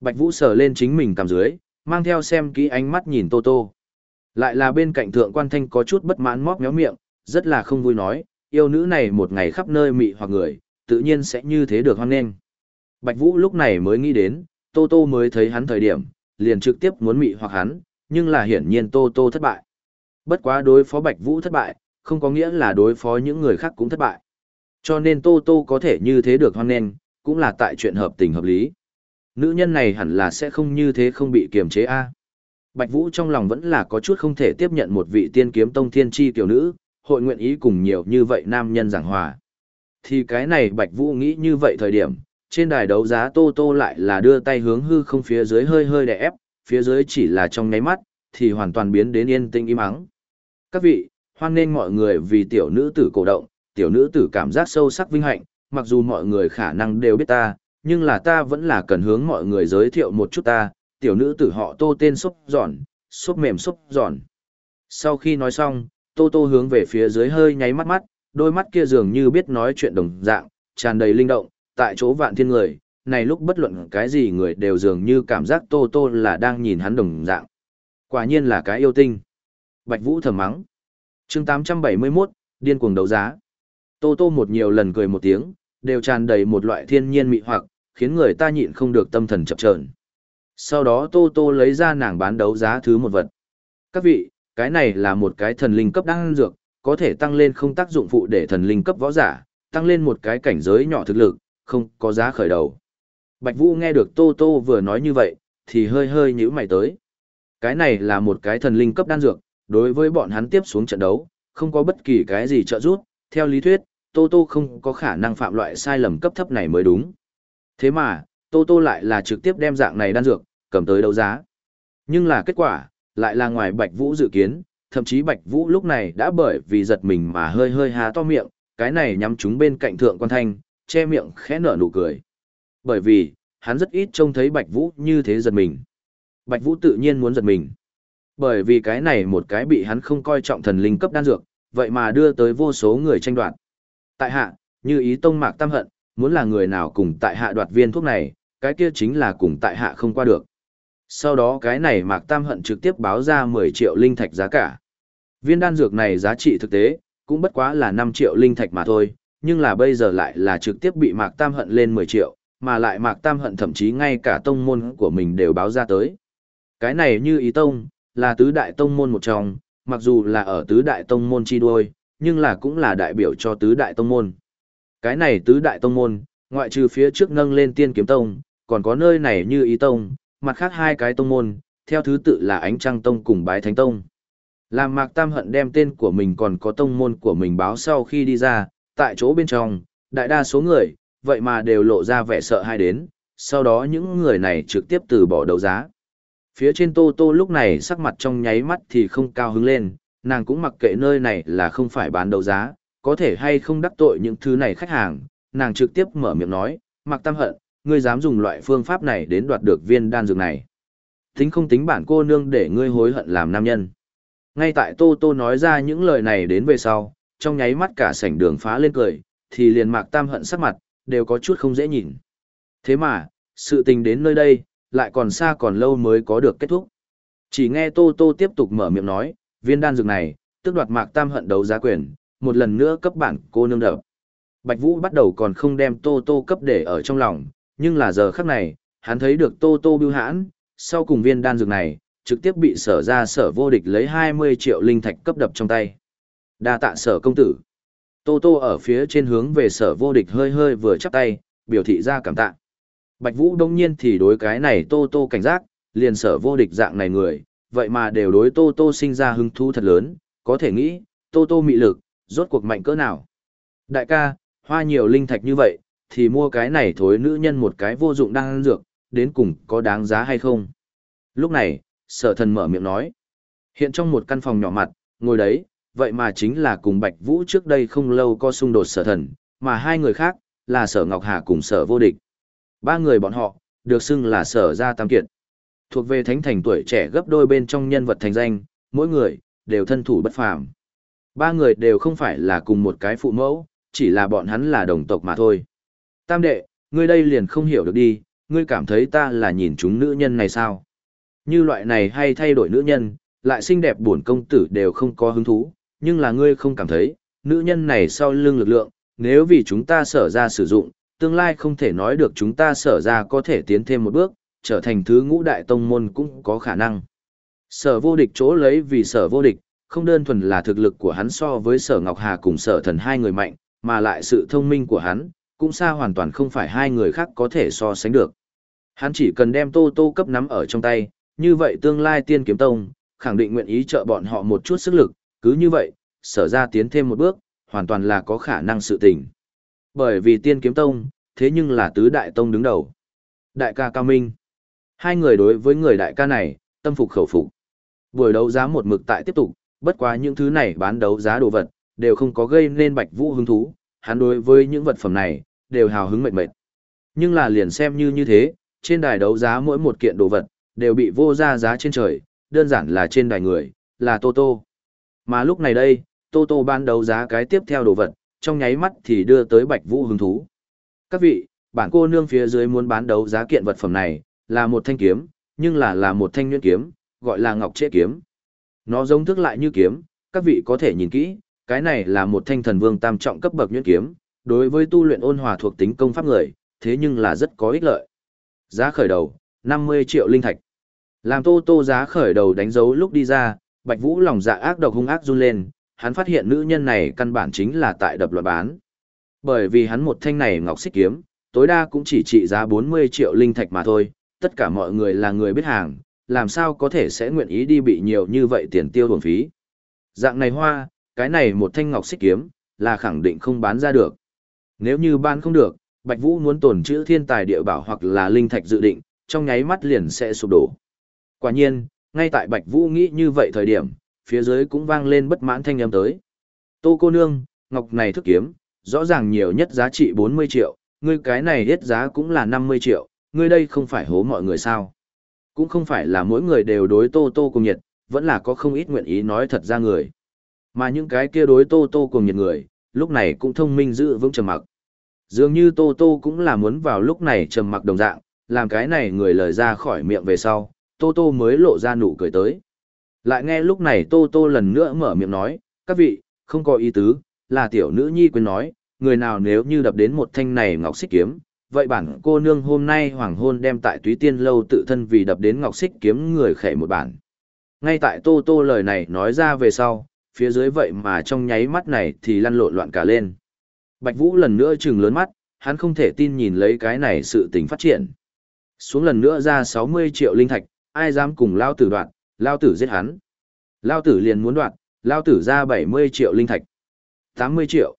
Bạch Vũ sờ lên chính mình cầm dưới, mang theo xem kỹ ánh mắt nhìn Tô Tô. Lại là bên cạnh thượng quan thanh có chút bất mãn móc méo miệng, rất là không vui nói, yêu nữ này một ngày khắp nơi mị hoặc người, tự nhiên sẽ như thế được hoan nghênh. Bạch Vũ lúc này mới nghĩ đến, Tô Tô mới thấy hắn thời điểm, liền trực tiếp muốn mị hoặc hắn, nhưng là hiển nhiên Tô Tô thất bại. Bất quá đối phó Bạch Vũ thất bại, không có nghĩa là đối phó những người khác cũng thất bại. Cho nên Tô Tô có thể như thế được hoan nghênh, cũng là tại chuyện hợp tình hợp lý. Nữ nhân này hẳn là sẽ không như thế không bị kiềm chế a. Bạch Vũ trong lòng vẫn là có chút không thể tiếp nhận một vị tiên kiếm tông thiên chi tiểu nữ, hội nguyện ý cùng nhiều như vậy nam nhân giảng hòa. Thì cái này Bạch Vũ nghĩ như vậy thời điểm, trên đài đấu giá Tô Tô lại là đưa tay hướng hư không phía dưới hơi hơi đè ép, phía dưới chỉ là trong nháy mắt, thì hoàn toàn biến đến yên tĩnh im ắng. Các vị, hoan nghênh mọi người vì tiểu nữ tử cổ động, tiểu nữ tử cảm giác sâu sắc vinh hạnh, mặc dù mọi người khả năng đều biết ta, nhưng là ta vẫn là cần hướng mọi người giới thiệu một chút ta, tiểu nữ tử họ tô tên xúc giòn, xúc mềm xúc giòn. Sau khi nói xong, tô tô hướng về phía dưới hơi nháy mắt mắt, đôi mắt kia dường như biết nói chuyện đồng dạng, tràn đầy linh động, tại chỗ vạn thiên người, này lúc bất luận cái gì người đều dường như cảm giác tô tô là đang nhìn hắn đồng dạng. Quả nhiên là cái yêu tinh. Bạch Vũ thầm mắng. chương 871, điên cuồng đấu giá. Tô tô một nhiều lần cười một tiếng, đều tràn đầy một loại thiên nhiên mị hoặc, khiến người ta nhịn không được tâm thần chập chờn. Sau đó Tô Tô lấy ra nàng bán đấu giá thứ một vật. Các vị, cái này là một cái thần linh cấp đan dược, có thể tăng lên không tác dụng phụ để thần linh cấp võ giả, tăng lên một cái cảnh giới nhỏ thực lực, không có giá khởi đầu. Bạch Vũ nghe được Tô Tô vừa nói như vậy, thì hơi hơi nhíu mày tới. Cái này là một cái thần linh cấp đan dược, đối với bọn hắn tiếp xuống trận đấu, không có bất kỳ cái gì trợ giúp, theo lý thuyết, Tô Tô không có khả năng phạm loại sai lầm cấp thấp này mới đúng. Thế mà, Tô Tô lại là trực tiếp đem dạng này đan dược, cầm tới đấu giá. Nhưng là kết quả, lại là ngoài Bạch Vũ dự kiến, thậm chí Bạch Vũ lúc này đã bởi vì giật mình mà hơi hơi há to miệng, cái này nhắm chúng bên cạnh thượng quan thanh, che miệng khẽ nở nụ cười. Bởi vì, hắn rất ít trông thấy Bạch Vũ như thế giật mình. Bạch Vũ tự nhiên muốn giật mình. Bởi vì cái này một cái bị hắn không coi trọng thần linh cấp đan dược, vậy mà đưa tới vô số người tranh đoạt. Tại hạ, như ý tông mạc tam hận, muốn là người nào cùng tại hạ đoạt viên thuốc này, cái kia chính là cùng tại hạ không qua được. Sau đó cái này mạc tam hận trực tiếp báo ra 10 triệu linh thạch giá cả. Viên đan dược này giá trị thực tế, cũng bất quá là 5 triệu linh thạch mà thôi, nhưng là bây giờ lại là trực tiếp bị mạc tam hận lên 10 triệu, mà lại mạc tam hận thậm chí ngay cả tông môn của mình đều báo ra tới. Cái này như ý tông, là tứ đại tông môn một trong, mặc dù là ở tứ đại tông môn chi đuôi, nhưng là cũng là đại biểu cho tứ đại tông môn. Cái này tứ đại tông môn, ngoại trừ phía trước nâng lên tiên kiếm tông, còn có nơi này như ý tông, mặt khác hai cái tông môn, theo thứ tự là ánh trăng tông cùng bái thánh tông. Làm mạc tam hận đem tên của mình còn có tông môn của mình báo sau khi đi ra, tại chỗ bên trong, đại đa số người, vậy mà đều lộ ra vẻ sợ hai đến, sau đó những người này trực tiếp từ bỏ đấu giá. Phía trên Tô Tô lúc này sắc mặt trong nháy mắt thì không cao hứng lên, nàng cũng mặc kệ nơi này là không phải bán đấu giá, có thể hay không đắc tội những thứ này khách hàng, nàng trực tiếp mở miệng nói, mặc tam hận, ngươi dám dùng loại phương pháp này đến đoạt được viên đan dược này. Tính không tính bản cô nương để ngươi hối hận làm nam nhân. Ngay tại Tô Tô nói ra những lời này đến về sau, trong nháy mắt cả sảnh đường phá lên cười, thì liền mạc tam hận sắc mặt, đều có chút không dễ nhìn. Thế mà, sự tình đến nơi đây, lại còn xa còn lâu mới có được kết thúc. Chỉ nghe Tô Tô tiếp tục mở miệng nói, viên đan dược này, tức đoạt mạc tam hận đấu giá quyền, một lần nữa cấp bản cô nương đập. Bạch Vũ bắt đầu còn không đem Tô Tô cấp để ở trong lòng, nhưng là giờ khắc này, hắn thấy được Tô Tô bưu hãn, sau cùng viên đan dược này, trực tiếp bị sở ra sở vô địch lấy 20 triệu linh thạch cấp đập trong tay. đa tạ sở công tử. Tô Tô ở phía trên hướng về sở vô địch hơi hơi vừa chắp tay, biểu thị ra cảm tạ. Bạch Vũ đông nhiên thì đối cái này Tô Tô cảnh giác, liền sở vô địch dạng này người, vậy mà đều đối Tô Tô sinh ra hứng thú thật lớn, có thể nghĩ, Tô Tô mị lực, rốt cuộc mạnh cỡ nào. Đại ca, hoa nhiều linh thạch như vậy, thì mua cái này thối nữ nhân một cái vô dụng đang ăn dược, đến cùng có đáng giá hay không. Lúc này, sở thần mở miệng nói. Hiện trong một căn phòng nhỏ mặt, ngồi đấy, vậy mà chính là cùng Bạch Vũ trước đây không lâu có xung đột sở thần, mà hai người khác, là sở Ngọc Hà cùng sở vô địch. Ba người bọn họ, được xưng là sở gia tam kiệt. Thuộc về thánh thành tuổi trẻ gấp đôi bên trong nhân vật thành danh, mỗi người, đều thân thủ bất phàm. Ba người đều không phải là cùng một cái phụ mẫu, chỉ là bọn hắn là đồng tộc mà thôi. Tam đệ, ngươi đây liền không hiểu được đi, ngươi cảm thấy ta là nhìn chúng nữ nhân này sao? Như loại này hay thay đổi nữ nhân, lại xinh đẹp buồn công tử đều không có hứng thú, nhưng là ngươi không cảm thấy, nữ nhân này sau lưng lực lượng, nếu vì chúng ta sở ra sử dụng, tương lai không thể nói được chúng ta sở ra có thể tiến thêm một bước, trở thành thứ ngũ đại tông môn cũng có khả năng. Sở vô địch chỗ lấy vì sở vô địch, không đơn thuần là thực lực của hắn so với sở Ngọc Hà cùng sở thần hai người mạnh, mà lại sự thông minh của hắn, cũng xa hoàn toàn không phải hai người khác có thể so sánh được. Hắn chỉ cần đem tô tô cấp nắm ở trong tay, như vậy tương lai tiên kiếm tông, khẳng định nguyện ý trợ bọn họ một chút sức lực, cứ như vậy, sở ra tiến thêm một bước, hoàn toàn là có khả năng sự tình. Bởi vì tiên kiếm tông, thế nhưng là tứ đại tông đứng đầu. Đại ca Cao Minh. Hai người đối với người đại ca này, tâm phục khẩu phục. Buổi đấu giá một mực tại tiếp tục, bất quá những thứ này bán đấu giá đồ vật, đều không có gây nên Bạch Vũ hứng thú, hắn đối với những vật phẩm này, đều hào hứng mệt mệt. Nhưng là liền xem như như thế, trên đài đấu giá mỗi một kiện đồ vật, đều bị vô ra giá trên trời, đơn giản là trên đài người, là Tô Tô. Mà lúc này đây, Tô Tô ban đấu giá cái tiếp theo đồ vật, trong nháy mắt thì đưa tới Bạch Vũ hứng thú. Các vị, bản cô nương phía dưới muốn bán đấu giá kiện vật phẩm này, là một thanh kiếm, nhưng là là một thanh nhuyễn kiếm, gọi là ngọc chế kiếm. Nó giống thức lại như kiếm, các vị có thể nhìn kỹ, cái này là một thanh thần vương tam trọng cấp bậc nhuyễn kiếm, đối với tu luyện ôn hòa thuộc tính công pháp người, thế nhưng là rất có ích lợi. Giá khởi đầu, 50 triệu linh thạch. Làm tô tô giá khởi đầu đánh dấu lúc đi ra, Bạch Vũ lòng dạ ác độc hung ác run lên, hắn phát hiện nữ nhân này căn bản chính là tại đập loạn bán. Bởi vì hắn một thanh này ngọc xích kiếm, tối đa cũng chỉ trị giá 40 triệu linh thạch mà thôi, tất cả mọi người là người biết hàng, làm sao có thể sẽ nguyện ý đi bị nhiều như vậy tiền tiêu bổng phí. Dạng này hoa, cái này một thanh ngọc xích kiếm, là khẳng định không bán ra được. Nếu như bán không được, Bạch Vũ muốn tồn trữ thiên tài địa bảo hoặc là linh thạch dự định, trong nháy mắt liền sẽ sụp đổ. Quả nhiên, ngay tại Bạch Vũ nghĩ như vậy thời điểm, phía dưới cũng vang lên bất mãn thanh âm tới. Tô cô nương, ngọc này thức kiếm, rõ ràng nhiều nhất giá trị 40 triệu, ngươi cái này hết giá cũng là 50 triệu, ngươi đây không phải hố mọi người sao. Cũng không phải là mỗi người đều đối Tô Tô cùng nhiệt, vẫn là có không ít nguyện ý nói thật ra người. Mà những cái kia đối Tô Tô cùng nhiệt người, lúc này cũng thông minh giữ vững trầm mặc. Dường như Tô Tô cũng là muốn vào lúc này trầm mặc đồng dạng, làm cái này người lời ra khỏi miệng về sau, Tô Tô mới lộ ra nụ cười tới. Lại nghe lúc này Tô Tô lần nữa mở miệng nói, các vị, không có ý tứ, là tiểu nữ nhi quên nói, người nào nếu như đập đến một thanh này ngọc xích kiếm, vậy bản cô nương hôm nay hoàng hôn đem tại túy tiên lâu tự thân vì đập đến ngọc xích kiếm người khệ một bản. Ngay tại Tô Tô lời này nói ra về sau, phía dưới vậy mà trong nháy mắt này thì lăn lộn loạn cả lên. Bạch Vũ lần nữa trừng lớn mắt, hắn không thể tin nhìn lấy cái này sự tình phát triển. Xuống lần nữa ra 60 triệu linh thạch, ai dám cùng lao tử đoạn, lao tử giết hắn. Lao tử liền muốn đoạn, lao tử ra 70 triệu linh thạch. 80 triệu.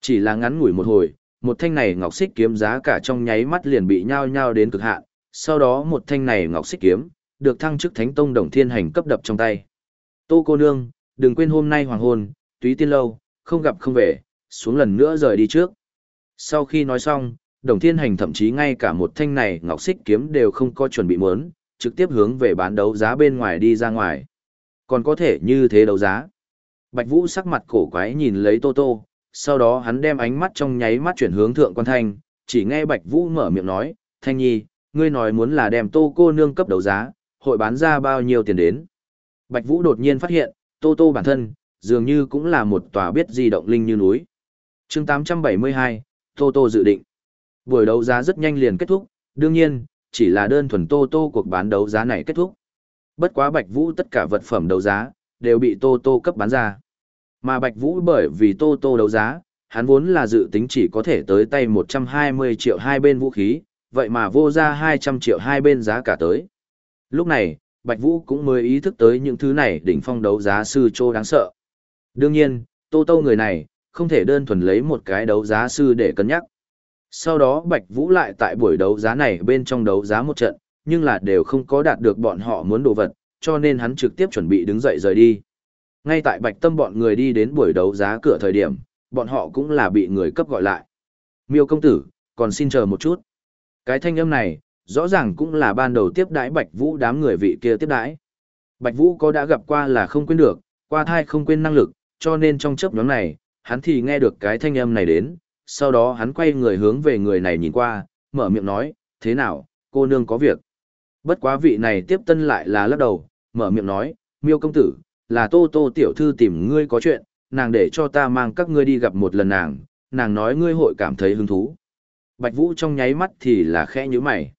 Chỉ là ngắn ngủi một hồi, một thanh này ngọc xích kiếm giá cả trong nháy mắt liền bị nhao nhao đến cực hạn, sau đó một thanh này ngọc xích kiếm, được thăng chức thánh tông đồng thiên hành cấp đập trong tay. Tô cô nương, đừng quên hôm nay hoàng hôn, túy tiên lâu, không gặp không về, xuống lần nữa rời đi trước. Sau khi nói xong, đồng thiên hành thậm chí ngay cả một thanh này ngọc xích kiếm đều không có chuẩn bị muốn, trực tiếp hướng về bán đấu giá bên ngoài đi ra ngoài. Còn có thể như thế đấu giá. Bạch Vũ sắc mặt cổ quái nhìn lấy Tô Tô, sau đó hắn đem ánh mắt trong nháy mắt chuyển hướng thượng quan thanh, chỉ nghe Bạch Vũ mở miệng nói, Thanh Nhi, ngươi nói muốn là đem Tô cô nương cấp đấu giá, hội bán ra bao nhiêu tiền đến. Bạch Vũ đột nhiên phát hiện, Tô Tô bản thân, dường như cũng là một tòa biết di động linh như núi. chương 872, Tô Tô dự định. Buổi đấu giá rất nhanh liền kết thúc, đương nhiên, chỉ là đơn thuần Tô Tô cuộc bán đấu giá này kết thúc. Bất quá Bạch Vũ tất cả vật phẩm đấu giá, đều bị Tô Tô cấp bán ra. Mà Bạch Vũ bởi vì Tô Tô đấu giá, hắn vốn là dự tính chỉ có thể tới tay 120 triệu hai bên vũ khí, vậy mà vô ra 200 triệu hai bên giá cả tới. Lúc này, Bạch Vũ cũng mới ý thức tới những thứ này đỉnh phong đấu giá sư trô đáng sợ. Đương nhiên, Tô Tô người này, không thể đơn thuần lấy một cái đấu giá sư để cân nhắc. Sau đó Bạch Vũ lại tại buổi đấu giá này bên trong đấu giá một trận, nhưng là đều không có đạt được bọn họ muốn đồ vật, cho nên hắn trực tiếp chuẩn bị đứng dậy rời đi. Ngay tại Bạch Tâm bọn người đi đến buổi đấu giá cửa thời điểm, bọn họ cũng là bị người cấp gọi lại. Miêu công tử, còn xin chờ một chút. Cái thanh âm này, rõ ràng cũng là ban đầu tiếp đãi Bạch Vũ đám người vị kia tiếp đãi. Bạch Vũ có đã gặp qua là không quên được, qua thai không quên năng lực, cho nên trong chớp nhóm này, hắn thì nghe được cái thanh âm này đến, sau đó hắn quay người hướng về người này nhìn qua, mở miệng nói, thế nào, cô nương có việc. Bất quá vị này tiếp tân lại là lắc đầu, mở miệng nói, miêu công tử, là tô tô tiểu thư tìm ngươi có chuyện, nàng để cho ta mang các ngươi đi gặp một lần nàng, nàng nói ngươi hội cảm thấy hứng thú. Bạch Vũ trong nháy mắt thì là khẽ như mày.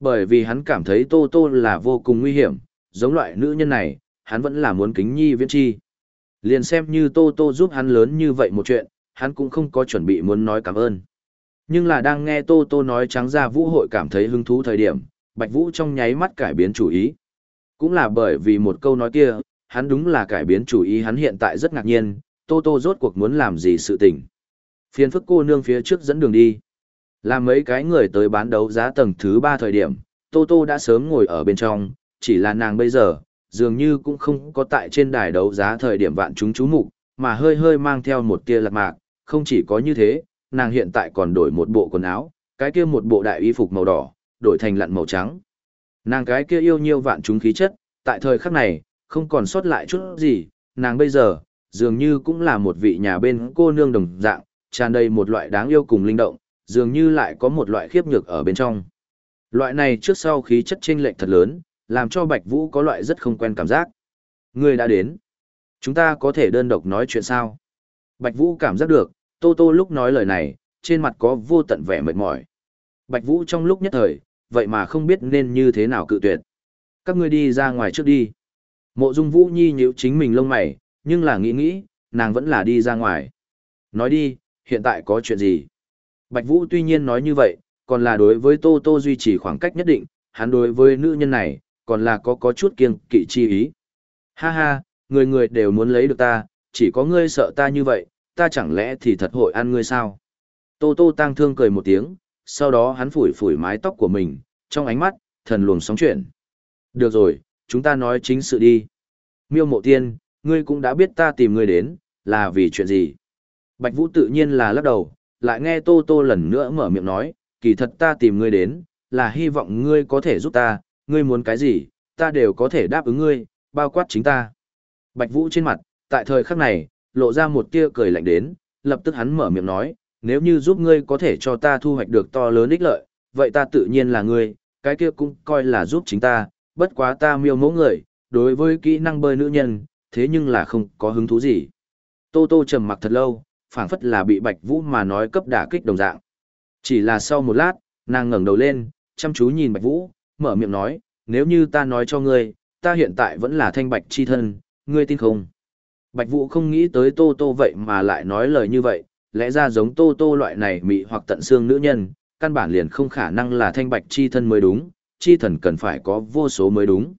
Bởi vì hắn cảm thấy tô tô là vô cùng nguy hiểm, giống loại nữ nhân này, hắn vẫn là muốn kính nhi viễn chi. Liền xem như tô tô giúp hắn lớn như vậy một chuyện, hắn cũng không có chuẩn bị muốn nói cảm ơn. Nhưng là đang nghe tô tô nói trắng ra vũ hội cảm thấy hứng thú thời điểm, Bạch Vũ trong nháy mắt cải biến chủ ý. Cũng là bởi vì một câu nói kia, hắn đúng là cải biến chủ ý hắn hiện tại rất ngạc nhiên, Tô Tô rốt cuộc muốn làm gì sự tình. Phiên phức cô nương phía trước dẫn đường đi. Làm mấy cái người tới bán đấu giá tầng thứ ba thời điểm, Tô Tô đã sớm ngồi ở bên trong, chỉ là nàng bây giờ, dường như cũng không có tại trên đài đấu giá thời điểm vạn chúng chú mục, mà hơi hơi mang theo một tia lạc mạc, không chỉ có như thế, nàng hiện tại còn đổi một bộ quần áo, cái kia một bộ đại y phục màu đỏ, đổi thành lặn màu trắng. Nàng cái kia yêu nhiêu vạn chúng khí chất, tại thời khắc này, không còn sót lại chút gì, nàng bây giờ, dường như cũng là một vị nhà bên cô nương đồng dạng, tràn đầy một loại đáng yêu cùng linh động, dường như lại có một loại khiếp nhược ở bên trong. Loại này trước sau khí chất chênh lệch thật lớn, làm cho Bạch Vũ có loại rất không quen cảm giác. Người đã đến. Chúng ta có thể đơn độc nói chuyện sao? Bạch Vũ cảm giác được, Tô Tô lúc nói lời này, trên mặt có vô tận vẻ mệt mỏi. Bạch Vũ trong lúc nhất thời, vậy mà không biết nên như thế nào cự tuyệt. Các ngươi đi ra ngoài trước đi. Mộ Dung Vũ Nhi nhíu chính mình lông mày, nhưng là nghĩ nghĩ, nàng vẫn là đi ra ngoài. Nói đi, hiện tại có chuyện gì? Bạch Vũ tuy nhiên nói như vậy, còn là đối với Tô Tô duy trì khoảng cách nhất định, hắn đối với nữ nhân này, còn là có có chút kiêng kỵ chi ý. Ha ha, người người đều muốn lấy được ta, chỉ có ngươi sợ ta như vậy, ta chẳng lẽ thì thật hội ăn ngươi sao? Tô Tô tang thương cười một tiếng, sau đó hắn phủi phủi mái tóc của mình, trong ánh mắt, thần luồng sóng chuyển. Được rồi, chúng ta nói chính sự đi. Miêu mộ tiên, ngươi cũng đã biết ta tìm ngươi đến, là vì chuyện gì? Bạch Vũ tự nhiên là lắc đầu, lại nghe Tô Tô lần nữa mở miệng nói, kỳ thật ta tìm ngươi đến, là hy vọng ngươi có thể giúp ta, ngươi muốn cái gì, ta đều có thể đáp ứng ngươi, bao quát chính ta. Bạch Vũ trên mặt, tại thời khắc này, lộ ra một tia cười lạnh đến, lập tức hắn mở miệng nói, nếu như giúp ngươi có thể cho ta thu hoạch được to lớn ích lợi, vậy ta tự nhiên là ngươi, cái kia cũng coi là giúp chính ta, bất quá ta miêu mẫu người, đối với kỹ năng bơi nữ nhân, thế nhưng là không có hứng thú gì. Tô Tô trầm mặc thật lâu, phảng phất là bị Bạch Vũ mà nói cấp đả kích đồng dạng. Chỉ là sau một lát, nàng ngẩng đầu lên, chăm chú nhìn Bạch Vũ, mở miệng nói, nếu như ta nói cho ngươi, ta hiện tại vẫn là thanh bạch chi thân, ngươi tin không? Bạch Vũ không nghĩ tới Tô Tô vậy mà lại nói lời như vậy, lẽ ra giống Tô Tô loại này mị hoặc tận xương nữ nhân, căn bản liền không khả năng là thanh bạch chi thân mới đúng, chi thần cần phải có vô số mới đúng.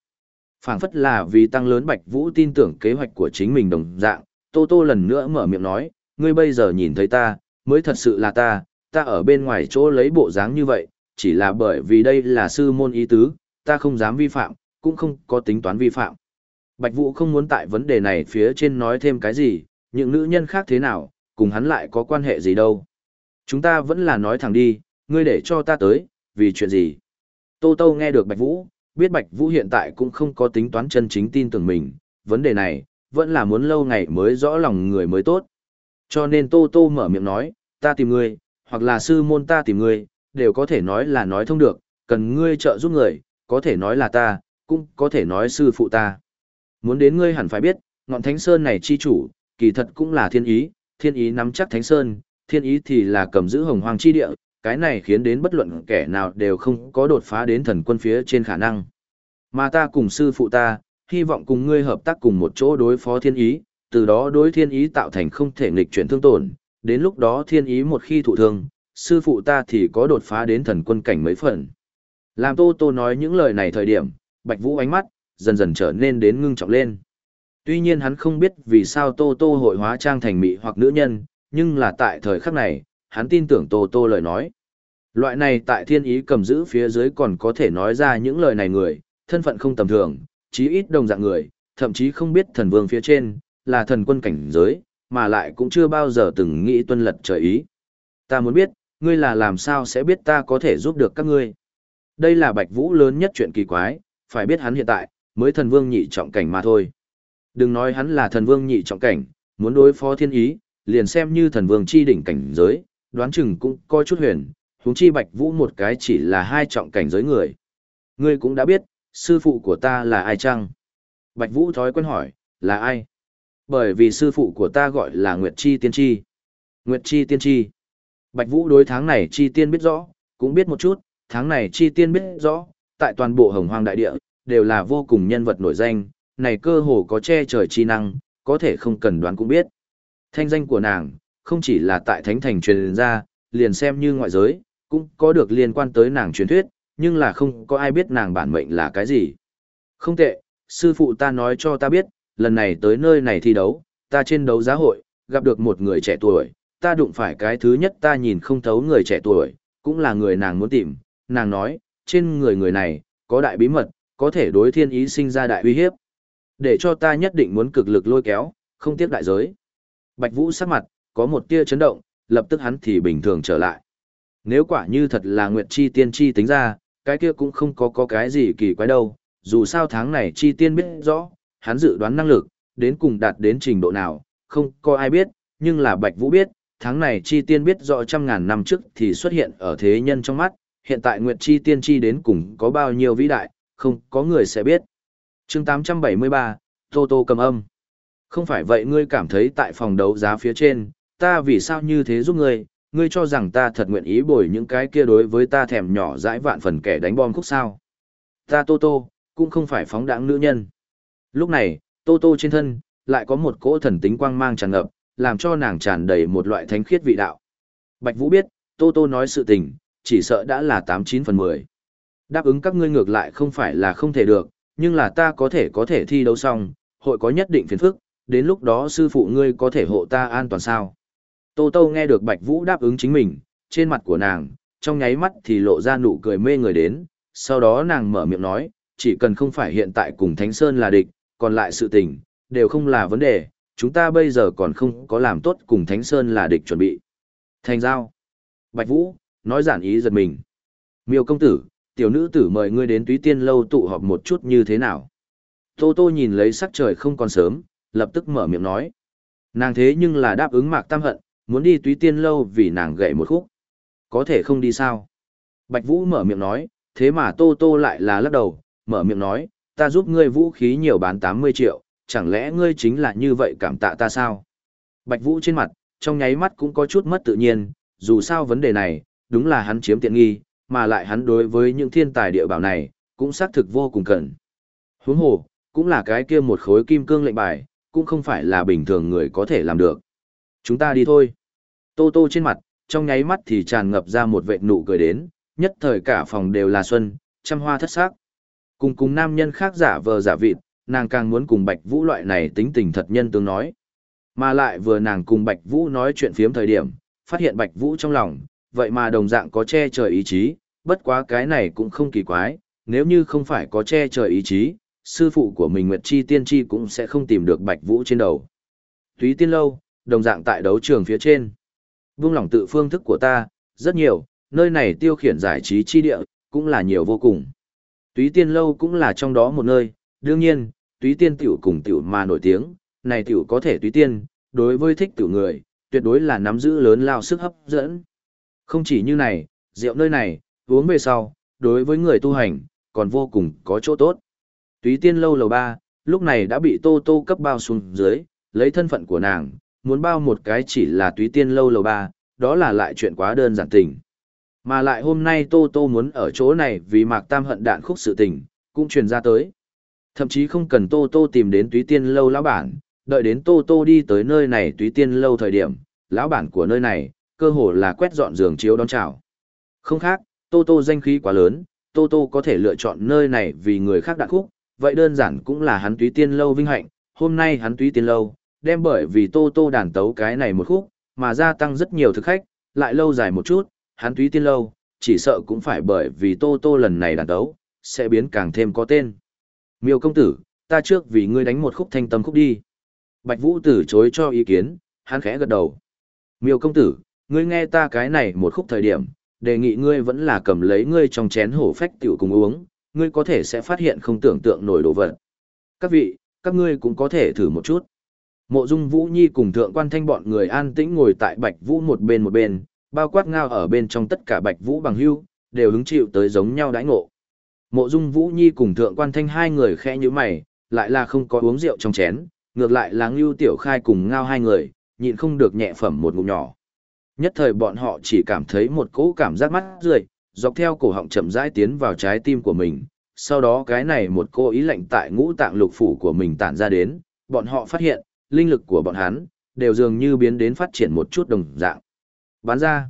phảng phất là vì tăng lớn Bạch Vũ tin tưởng kế hoạch của chính mình đồng dạng, Tô Tô lần nữa mở miệng nói, ngươi bây giờ nhìn thấy ta, mới thật sự là ta, ta ở bên ngoài chỗ lấy bộ dáng như vậy, chỉ là bởi vì đây là sư môn ý tứ, ta không dám vi phạm, cũng không có tính toán vi phạm. Bạch Vũ không muốn tại vấn đề này phía trên nói thêm cái gì, những nữ nhân khác thế nào, cùng hắn lại có quan hệ gì đâu. Chúng ta vẫn là nói thẳng đi, ngươi để cho ta tới, vì chuyện gì. Tô Tô nghe được Bạch Vũ, biết Bạch Vũ hiện tại cũng không có tính toán chân chính tin tưởng mình, vấn đề này, vẫn là muốn lâu ngày mới rõ lòng người mới tốt. Cho nên Tô Tô mở miệng nói, ta tìm ngươi, hoặc là sư môn ta tìm ngươi, đều có thể nói là nói thông được, cần ngươi trợ giúp người, có thể nói là ta, cũng có thể nói sư phụ ta. Muốn đến ngươi hẳn phải biết, ngọn thánh sơn này chi chủ, kỳ thật cũng là thiên ý, thiên ý nắm chắc thánh sơn, thiên ý thì là cầm giữ hồng hoàng chi địa, cái này khiến đến bất luận kẻ nào đều không có đột phá đến thần quân phía trên khả năng. Mà ta cùng sư phụ ta, hy vọng cùng ngươi hợp tác cùng một chỗ đối phó thiên ý, từ đó đối thiên ý tạo thành không thể nghịch chuyển thương tổn, đến lúc đó thiên ý một khi thụ thương, sư phụ ta thì có đột phá đến thần quân cảnh mấy phần. Làm Tô Tô nói những lời này thời điểm, Bạch Vũ ánh mắt, dần dần trở nên đến ngưng trọng lên. Tuy nhiên hắn không biết vì sao Tô Tô hội hóa trang thành mỹ hoặc nữ nhân, nhưng là tại thời khắc này, hắn tin tưởng Tô Tô lời nói. Loại này tại thiên ý cầm giữ phía dưới còn có thể nói ra những lời này người, thân phận không tầm thường, chí ít đồng dạng người, thậm chí không biết thần vương phía trên, là thần quân cảnh giới, mà lại cũng chưa bao giờ từng nghĩ tuân lật trời ý. Ta muốn biết, ngươi là làm sao sẽ biết ta có thể giúp được các ngươi. Đây là Bạch Vũ lớn nhất chuyện kỳ quái, phải biết hắn hiện tại, mới thần vương nhị trọng cảnh mà thôi. Đừng nói hắn là thần vương nhị trọng cảnh, muốn đối phó thiên ý, liền xem như thần vương chi đỉnh cảnh giới, đoán chừng cũng coi chút huyền, huống chi Bạch Vũ một cái chỉ là hai trọng cảnh giới người. Ngươi cũng đã biết, sư phụ của ta là ai chăng? Bạch Vũ thói quen hỏi, là ai? Bởi vì sư phụ của ta gọi là Nguyệt Chi Tiên Chi. Nguyệt Chi Tiên Chi. Bạch Vũ đối tháng này Chi Tiên biết rõ, cũng biết một chút, tháng này Chi Tiên biết rõ, tại toàn bộ hồng hoang đại địa, đều là vô cùng nhân vật nổi danh, này cơ hồ có che trời chi năng, có thể không cần đoán cũng biết. Thanh danh của nàng, không chỉ là tại Thánh Thành truyền ra, liền xem như ngoại giới, cũng có được liên quan tới nàng truyền thuyết, nhưng là không có ai biết nàng bản mệnh là cái gì. Không tệ, sư phụ ta nói cho ta biết, lần này tới nơi này thi đấu, ta trên đấu giá hội, gặp được một người trẻ tuổi, ta đụng phải cái thứ nhất ta nhìn không thấu người trẻ tuổi, cũng là người nàng muốn tìm, nàng nói, trên người người này, có đại bí mật, có thể đối thiên ý sinh ra đại uy hiếp. Để cho ta nhất định muốn cực lực lôi kéo, không tiếc đại giới. Bạch Vũ sắc mặt, có một tia chấn động, lập tức hắn thì bình thường trở lại. Nếu quả như thật là Nguyệt Chi tiên chi tính ra, cái kia cũng không có có cái gì kỳ quái đâu, dù sao tháng này Chi tiên biết rõ, hắn dự đoán năng lực, đến cùng đạt đến trình độ nào, không có ai biết, nhưng là Bạch Vũ biết, tháng này Chi tiên biết rõ trăm ngàn năm trước thì xuất hiện ở thế nhân trong mắt, hiện tại Nguyệt Chi tiên chi đến cùng có bao nhiêu vĩ đại, không có người sẽ biết. chương 873, Tô Tô cầm âm. Không phải vậy ngươi cảm thấy tại phòng đấu giá phía trên, ta vì sao như thế giúp ngươi, ngươi cho rằng ta thật nguyện ý bồi những cái kia đối với ta thèm nhỏ dãi vạn phần kẻ đánh bom khúc sao. Ta Tô Tô, cũng không phải phóng đãng nữ nhân. Lúc này, Tô Tô trên thân, lại có một cỗ thần tính quang mang tràn ngập, làm cho nàng tràn đầy một loại thánh khiết vị đạo. Bạch Vũ biết, Tô Tô nói sự tình, chỉ sợ đã là 89 phần 10. Đáp ứng các ngươi ngược lại không phải là không thể được, nhưng là ta có thể có thể thi đấu xong, hội có nhất định phiền phức, đến lúc đó sư phụ ngươi có thể hộ ta an toàn sao. Tô Tô nghe được Bạch Vũ đáp ứng chính mình, trên mặt của nàng, trong nháy mắt thì lộ ra nụ cười mê người đến, sau đó nàng mở miệng nói, chỉ cần không phải hiện tại cùng Thánh Sơn là địch, còn lại sự tình, đều không là vấn đề, chúng ta bây giờ còn không có làm tốt cùng Thánh Sơn là địch chuẩn bị. Thành giao. Bạch Vũ, nói giản ý giật mình. Miêu công tử, tiểu nữ tử mời ngươi đến túy tiên lâu tụ họp một chút như thế nào. Tô Tô nhìn lấy sắc trời không còn sớm, lập tức mở miệng nói. Nàng thế nhưng là đáp ứng mạc tam hận, muốn đi túy tiên lâu vì nàng gậy một khúc. Có thể không đi sao? Bạch Vũ mở miệng nói, thế mà Tô Tô lại là lắc đầu, mở miệng nói, ta giúp ngươi vũ khí nhiều bán 80 triệu, chẳng lẽ ngươi chính là như vậy cảm tạ ta sao? Bạch Vũ trên mặt, trong nháy mắt cũng có chút mất tự nhiên, dù sao vấn đề này, đúng là hắn chiếm tiện nghi, mà lại hắn đối với những thiên tài địa bảo này, cũng xác thực vô cùng cần. Huống hồ, cũng là cái kia một khối kim cương lệnh bài, cũng không phải là bình thường người có thể làm được. Chúng ta đi thôi. Tô tô trên mặt, trong nháy mắt thì tràn ngập ra một vệt nụ cười đến, nhất thời cả phòng đều là xuân, trăm hoa thất sắc. Cùng cùng nam nhân khác giả vờ giả vịt, nàng càng muốn cùng Bạch Vũ loại này tính tình thật nhân tương nói. Mà lại vừa nàng cùng Bạch Vũ nói chuyện phiếm thời điểm, phát hiện Bạch Vũ trong lòng, vậy mà đồng dạng có che trời ý chí, bất quá cái này cũng không kỳ quái, nếu như không phải có che trời ý chí, sư phụ của mình Nguyệt Chi Tiên Chi cũng sẽ không tìm được Bạch Vũ trên đầu. Túy Tiên Lâu, đồng dạng tại đấu trường phía trên. Vương lòng tự phương thức của ta, rất nhiều, nơi này tiêu khiển giải trí chi địa, cũng là nhiều vô cùng. Túy Tiên Lâu cũng là trong đó một nơi, đương nhiên, Túy Tiên Tiểu cùng Tiểu mà nổi tiếng, này Tiểu có thể Túy Tiên, đối với thích Tiểu người, tuyệt đối là nắm giữ lớn lao sức hấp dẫn. Không chỉ như này, rượu nơi này, uống về sau, đối với người tu hành, còn vô cùng có chỗ tốt. Túy tiên lâu lầu ba, lúc này đã bị tô tô cấp bao xuống dưới, lấy thân phận của nàng, muốn bao một cái chỉ là túy tiên lâu lầu ba, đó là lại chuyện quá đơn giản tình. Mà lại hôm nay tô tô muốn ở chỗ này vì mạc tam hận đạn khúc sự tình, cũng truyền ra tới. Thậm chí không cần tô tô tìm đến túy tiên lâu lão bản, đợi đến tô tô đi tới nơi này túy tiên lâu thời điểm, lão bản của nơi này, cơ hồ là quét dọn giường chiếu đón chào. Không khác, tô tô danh khí quá lớn, tô tô có thể lựa chọn nơi này vì người khác đạn khúc, vậy đơn giản cũng là hắn túy tiên lâu vinh hạnh, hôm nay hắn túy tiên lâu, đem bởi vì tô tô đàn tấu cái này một khúc, mà gia tăng rất nhiều thực khách, lại lâu dài một chút, hắn túy tiên lâu, chỉ sợ cũng phải bởi vì tô tô lần này đàn tấu, sẽ biến càng thêm có tên. Miêu công tử, ta trước vì ngươi đánh một khúc thanh tâm khúc đi. Bạch Vũ từ chối cho ý kiến, hắn khẽ gật đầu. Miêu công tử, ngươi nghe ta cái này một khúc thời điểm, đề nghị ngươi vẫn là cầm lấy ngươi trong chén hổ phách tiểu cùng uống, ngươi có thể sẽ phát hiện không tưởng tượng nổi đồ vật. Các vị, các ngươi cũng có thể thử một chút. Mộ Dung Vũ Nhi cùng thượng quan thanh bọn người an tĩnh ngồi tại Bạch Vũ một bên một bên, bao quát ngao ở bên trong tất cả Bạch Vũ bằng hưu, đều hứng chịu tới giống nhau đãi ngộ. Mộ Dung Vũ Nhi cùng thượng quan thanh hai người khẽ như mày, lại là không có uống rượu trong chén, ngược lại là Ngưu Tiểu Khai cùng ngao hai người, nhịn không được nhẹ phẩm một ngụm nhỏ. Nhất thời bọn họ chỉ cảm thấy một cỗ cảm giác mắt rười, dọc theo cổ họng chậm rãi tiến vào trái tim của mình. Sau đó cái này một cô ý lạnh tại ngũ tạng lục phủ của mình tản ra đến, bọn họ phát hiện, linh lực của bọn hắn, đều dường như biến đến phát triển một chút đồng dạng. Bán ra.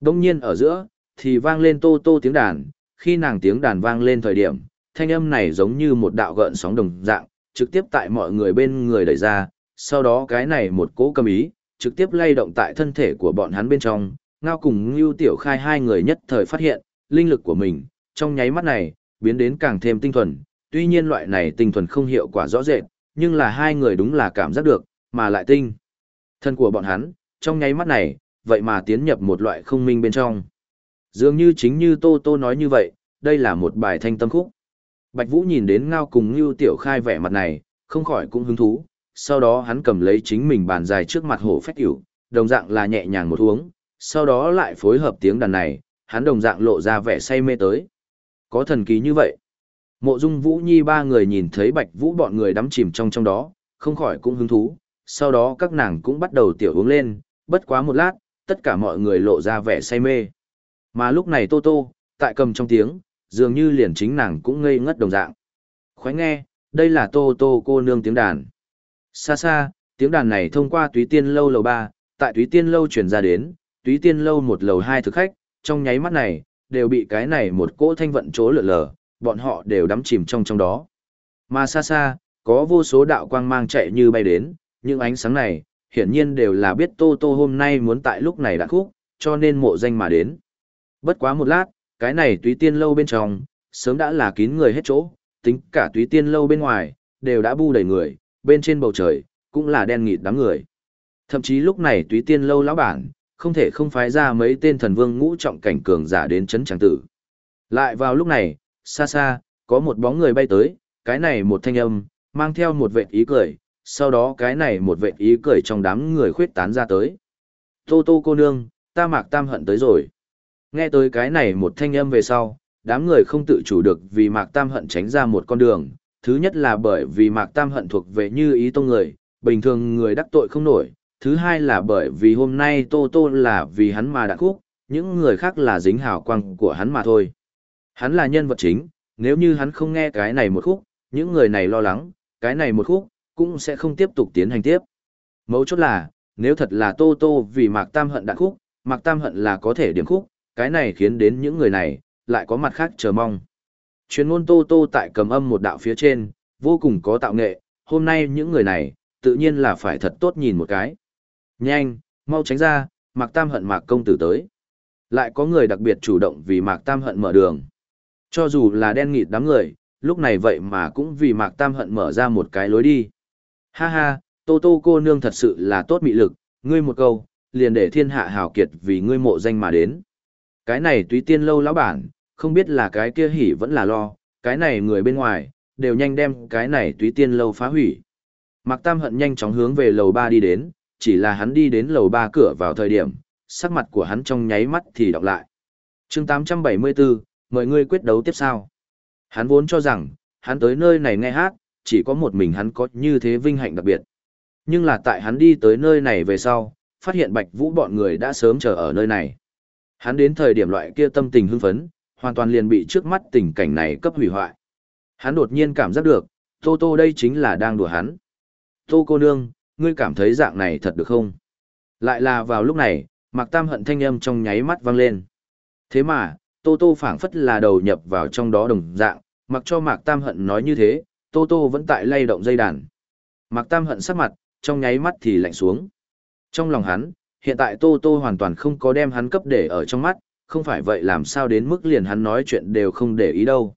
Đông nhiên ở giữa, thì vang lên tô tô tiếng đàn, khi nàng tiếng đàn vang lên thời điểm, thanh âm này giống như một đạo gợn sóng đồng dạng, trực tiếp tại mọi người bên người đẩy ra, sau đó cái này một cỗ cầm ý, trực tiếp lay động tại thân thể của bọn hắn bên trong, ngao cùng Ngưu Tiểu Khai hai người nhất thời phát hiện, linh lực của mình, trong nháy mắt này, biến đến càng thêm tinh thuần, tuy nhiên loại này tinh thuần không hiệu quả rõ rệt, nhưng là hai người đúng là cảm giác được, mà lại tinh. Thân của bọn hắn, trong nháy mắt này, vậy mà tiến nhập một loại không minh bên trong. Dường như chính như Tô Tô nói như vậy, đây là một bài thanh tâm khúc. Bạch Vũ nhìn đến ngao cùng Ngưu Tiểu Khai vẻ mặt này, không khỏi cũng hứng thú, sau đó hắn cầm lấy chính mình bàn dài trước mặt hổ phách ỉu, đồng dạng là nhẹ nhàng một uống, sau đó lại phối hợp tiếng đàn này, hắn đồng dạng lộ ra vẻ say mê tới. Có thần kỳ như vậy. Mộ Dung Vũ Nhi ba người nhìn thấy Bạch Vũ bọn người đắm chìm trong trong đó, không khỏi cũng hứng thú, sau đó các nàng cũng bắt đầu tiểu uống lên, bất quá một lát, tất cả mọi người lộ ra vẻ say mê. Mà lúc này Tô Tô, tại cầm trong tiếng, dường như liền chính nàng cũng ngây ngất đồng dạng. Khoái nghe, đây là Tô Tô cô nương tiếng đàn. Xa xa, tiếng đàn này thông qua túy tiên lâu lầu ba, tại túy tiên lâu truyền ra đến, túy tiên lâu một lầu hai thực khách, trong nháy mắt này, đều bị cái này một cỗ thanh vận chỗ lượn lờ, bọn họ đều đắm chìm trong trong đó. Mà xa xa, có vô số đạo quang mang chạy như bay đến, những ánh sáng này, hiển nhiên đều là biết Tô Tô hôm nay muốn tại lúc này đã khúc, cho nên mộ danh mà đến. Bất quá một lát, cái này túy tiên lâu bên trong, sớm đã là kín người hết chỗ, tính cả túy tiên lâu bên ngoài, đều đã bu đầy người, bên trên bầu trời, cũng là đen nghịt đám người. Thậm chí lúc này túy tiên lâu lão bản, không thể không phái ra mấy tên thần vương ngũ trọng cảnh cường giả đến chấn tràng tử. Lại vào lúc này, xa xa, có một bóng người bay tới, cái này một thanh âm, mang theo một vệt ý cười, sau đó cái này một vệt ý cười trong đám người khuyết tán ra tới. Tô tô cô nương, ta mạc tam hận tới rồi. Nghe tới cái này một thanh âm về sau, đám người không tự chủ được vì mạc tam hận tránh ra một con đường, thứ nhất là bởi vì Mạc Tam hận thuộc về như ý tông người, bình thường người đắc tội không nổi, thứ hai là bởi vì hôm nay Tô Tô là vì hắn mà đã khúc, những người khác là dính hào quang của hắn mà thôi. Hắn là nhân vật chính, nếu như hắn không nghe cái này một khúc, những người này lo lắng, cái này một khúc, cũng sẽ không tiếp tục tiến hành tiếp. Mấu chốt là, nếu thật là Tô Tô vì Mạc Tam hận đã khúc, Mạc Tam hận là có thể điểm khúc, cái này khiến đến những người này, lại có mặt khác chờ mong chuyên ngôn tô tô tại cầm âm một đạo phía trên, vô cùng có tạo nghệ, hôm nay những người này, tự nhiên là phải thật tốt nhìn một cái. Nhanh, mau tránh ra, Mạc Tam hận Mạc công tử tới. Lại có người đặc biệt chủ động vì Mạc Tam Hận mở đường. Cho dù là đen nghịt đám người, lúc này vậy mà cũng vì Mạc Tam Hận mở ra một cái lối đi. Ha ha, Tô Tô cô nương thật sự là tốt mị lực, ngươi một câu, liền để thiên hạ hào kiệt vì ngươi mộ danh mà đến. Cái này túy tiên lâu lão bản, không biết là cái kia hỉ vẫn là lo, cái này người bên ngoài, đều nhanh đem cái này túy tiên lâu phá hủy. Mạc Tam Hận nhanh chóng hướng về lầu ba đi đến, chỉ là hắn đi đến lầu ba cửa vào thời điểm, sắc mặt của hắn trong nháy mắt thì đọc lại. chương 874, mời ngươi quyết đấu tiếp sao. Hắn vốn cho rằng, hắn tới nơi này nghe hát, chỉ có một mình hắn có như thế vinh hạnh đặc biệt. Nhưng là tại hắn đi tới nơi này về sau, phát hiện Bạch Vũ bọn người đã sớm chờ ở nơi này. Hắn đến thời điểm loại kia tâm tình hưng phấn, hoàn toàn liền bị trước mắt tình cảnh này cấp hủy hoại. Hắn đột nhiên cảm giác được, Tô Tô đây chính là đang đùa hắn. Tô cô nương, ngươi cảm thấy dạng này thật được không? Lại là vào lúc này, Mạc Tam hận thanh âm trong nháy mắt vang lên. Thế mà, Tô Tô phảng phất là đầu nhập vào trong đó đồng dạng, mặc cho Mạc Tam hận nói như thế, Tô Tô vẫn tại lay động dây đàn. Mạc Tam hận sắc mặt, trong nháy mắt thì lạnh xuống. Trong lòng hắn, hiện tại Tô Tô hoàn toàn không có đem hắn cấp để ở trong mắt, không phải vậy làm sao đến mức liền hắn nói chuyện đều không để ý đâu.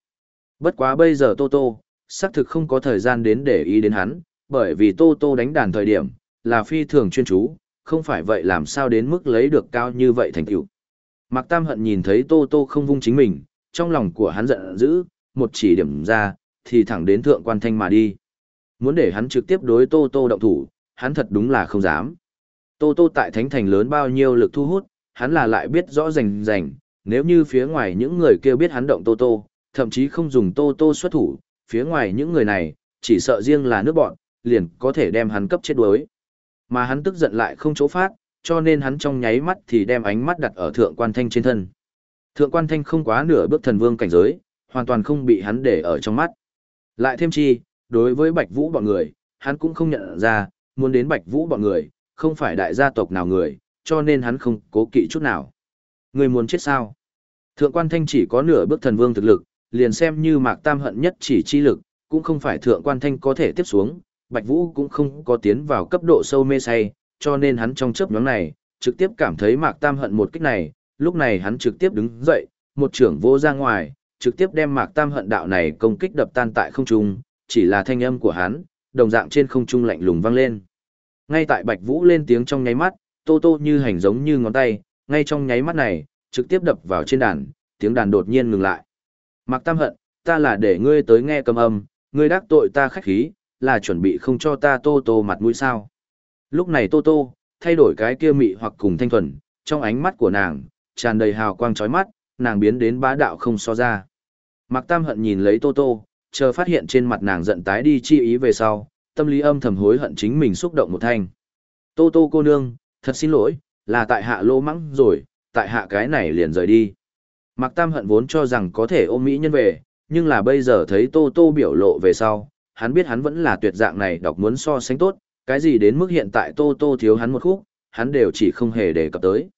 Bất quá bây giờ Tô Tô, xác thực không có thời gian đến để ý đến hắn, bởi vì Tô Tô đánh đàn thời điểm, là phi thường chuyên chú, không phải vậy làm sao đến mức lấy được cao như vậy thành tựu. Mạc Tam Hận nhìn thấy Tô Tô không vung chính mình, trong lòng của hắn giận dữ, một chỉ điểm ra, thì thẳng đến thượng quan thanh mà đi. Muốn để hắn trực tiếp đối Tô Tô động thủ, hắn thật đúng là không dám. Tô Tô tại thánh thành lớn bao nhiêu lực thu hút, hắn là lại biết rõ rành rành, nếu như phía ngoài những người kia biết hắn động Tô Tô, thậm chí không dùng Tô Tô xuất thủ, phía ngoài những người này, chỉ sợ riêng là nước bọn, liền có thể đem hắn cấp chết đuối. Mà hắn tức giận lại không chỗ phát, cho nên hắn trong nháy mắt thì đem ánh mắt đặt ở thượng quan thanh trên thân. Thượng quan thanh không quá nửa bước thần vương cảnh giới, hoàn toàn không bị hắn để ở trong mắt. Lại thêm chi, đối với Bạch Vũ bọn người, hắn cũng không nhận ra, muốn đến Bạch Vũ bọn người, không phải đại gia tộc nào người, cho nên hắn không cố kỵ chút nào. Người muốn chết sao? Thượng quan thanh chỉ có nửa bước thần vương thực lực, liền xem như mạc tam hận nhất chỉ chi lực, cũng không phải thượng quan thanh có thể tiếp xuống, Bạch Vũ cũng không có tiến vào cấp độ sâu mê say, cho nên hắn trong chớp nhoáng này, trực tiếp cảm thấy Mạc Tam hận một kích này, lúc này hắn trực tiếp đứng dậy, một trưởng vô ra ngoài, trực tiếp đem Mạc Tam hận đạo này công kích đập tan tại không trung, chỉ là thanh âm của hắn, đồng dạng trên không trung lạnh lùng vang lên. Ngay tại Bạch Vũ lên tiếng trong nháy mắt, tô tô như hành giống như ngón tay, ngay trong nháy mắt này, trực tiếp đập vào trên đàn, tiếng đàn đột nhiên ngừng lại. Mạc Tam hận, ta là để ngươi tới nghe cầm âm, ngươi đắc tội ta khách khí, là chuẩn bị không cho ta tô tô mặt mũi sao. Lúc này tô tô, thay đổi cái kia mị hoặc cùng thanh thuần, trong ánh mắt của nàng, tràn đầy hào quang chói mắt, nàng biến đến bá đạo không so ra. Mạc Tam hận nhìn lấy tô tô, chờ phát hiện trên mặt nàng giận tái đi chi ý về sau, tâm lý âm thầm hối hận chính mình xúc động một thanh. Tô tô cô nương, thật xin lỗi, là tại hạ lô mắng rồi, tại hạ cái này liền rời đi. Mạc Tam hận vốn cho rằng có thể ôm mỹ nhân về, nhưng là bây giờ thấy tô tô biểu lộ về sau, hắn biết hắn vẫn là tuyệt dạng này đọc muốn so sánh tốt, cái gì đến mức hiện tại Tô Tô thiếu hắn một khúc, hắn đều chỉ không hề đề cập tới.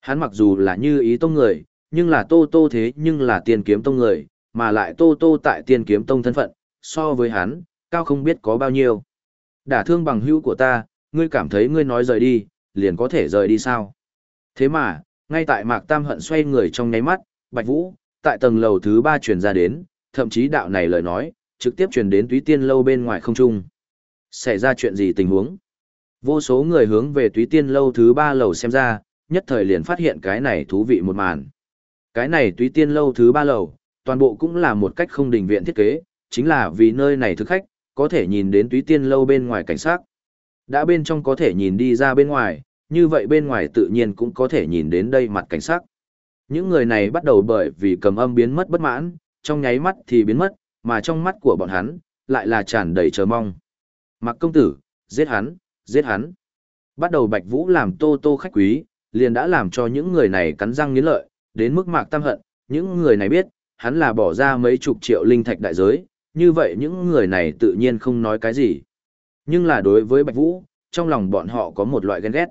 Hắn mặc dù là như ý tông người, nhưng là Tô Tô thế nhưng là tiên kiếm tông người, mà lại Tô Tô tại tiên kiếm tông thân phận, so với hắn, cao không biết có bao nhiêu. Đả thương bằng hữu của ta, ngươi cảm thấy ngươi nói rời đi, liền có thể rời đi sao? Thế mà, ngay tại Mạc Tam Hận xoay người trong nháy mắt, Bạch Vũ, tại tầng lầu thứ ba truyền ra đến, thậm chí đạo này lời nói, trực tiếp truyền đến túy tiên lâu bên ngoài không trung. Xảy ra chuyện gì tình huống? Vô số người hướng về túy tiên lâu thứ ba lầu xem ra, nhất thời liền phát hiện cái này thú vị một màn. Cái này túy tiên lâu thứ ba lầu, toàn bộ cũng là một cách không đình viện thiết kế, chính là vì nơi này thực khách, có thể nhìn đến túy tiên lâu bên ngoài cảnh sát. Đã bên trong có thể nhìn đi ra bên ngoài, như vậy bên ngoài tự nhiên cũng có thể nhìn đến đây mặt cảnh sắc. Những người này bắt đầu bởi vì cầm âm biến mất bất mãn, trong nháy mắt thì biến mất, mà trong mắt của bọn hắn, lại là tràn đầy chờ mong. Mặc công tử, giết hắn, giết hắn. Bắt đầu Bạch Vũ làm tô tô khách quý, liền đã làm cho những người này cắn răng nghiến lợi, đến mức mạc tam hận, những người này biết, hắn là bỏ ra mấy chục triệu linh thạch đại giới, như vậy những người này tự nhiên không nói cái gì. Nhưng là đối với Bạch Vũ, trong lòng bọn họ có một loại ghen ghét.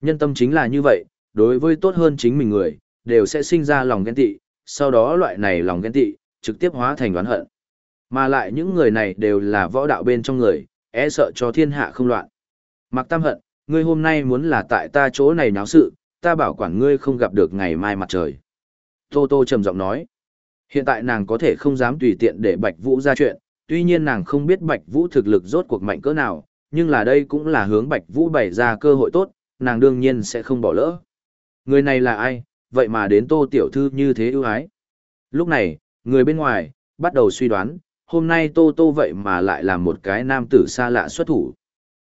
Nhân tâm chính là như vậy, đối với tốt hơn chính mình người, đều sẽ sinh ra lòng ghen tị, sau đó loại này lòng ghen tị, trực tiếp hóa thành đoán hận. Mà lại những người này đều là võ đạo bên trong người, e sợ cho thiên hạ không loạn. Mặc tam hận, ngươi hôm nay muốn là tại ta chỗ này náo sự, ta bảo quản ngươi không gặp được ngày mai mặt trời. Tô Tô trầm giọng nói, hiện tại nàng có thể không dám tùy tiện để Bạch Vũ ra chuyện, tuy nhiên nàng không biết Bạch Vũ thực lực rốt cuộc mạnh cỡ nào, nhưng là đây cũng là hướng Bạch Vũ bày ra cơ hội tốt, nàng đương nhiên sẽ không bỏ lỡ. Người này là ai, vậy mà đến Tô Tiểu Thư như thế ưu ái. Lúc này, người bên ngoài, bắt đầu suy đoán, hôm nay Tô Tô vậy mà lại là một cái nam tử xa lạ xuất thủ.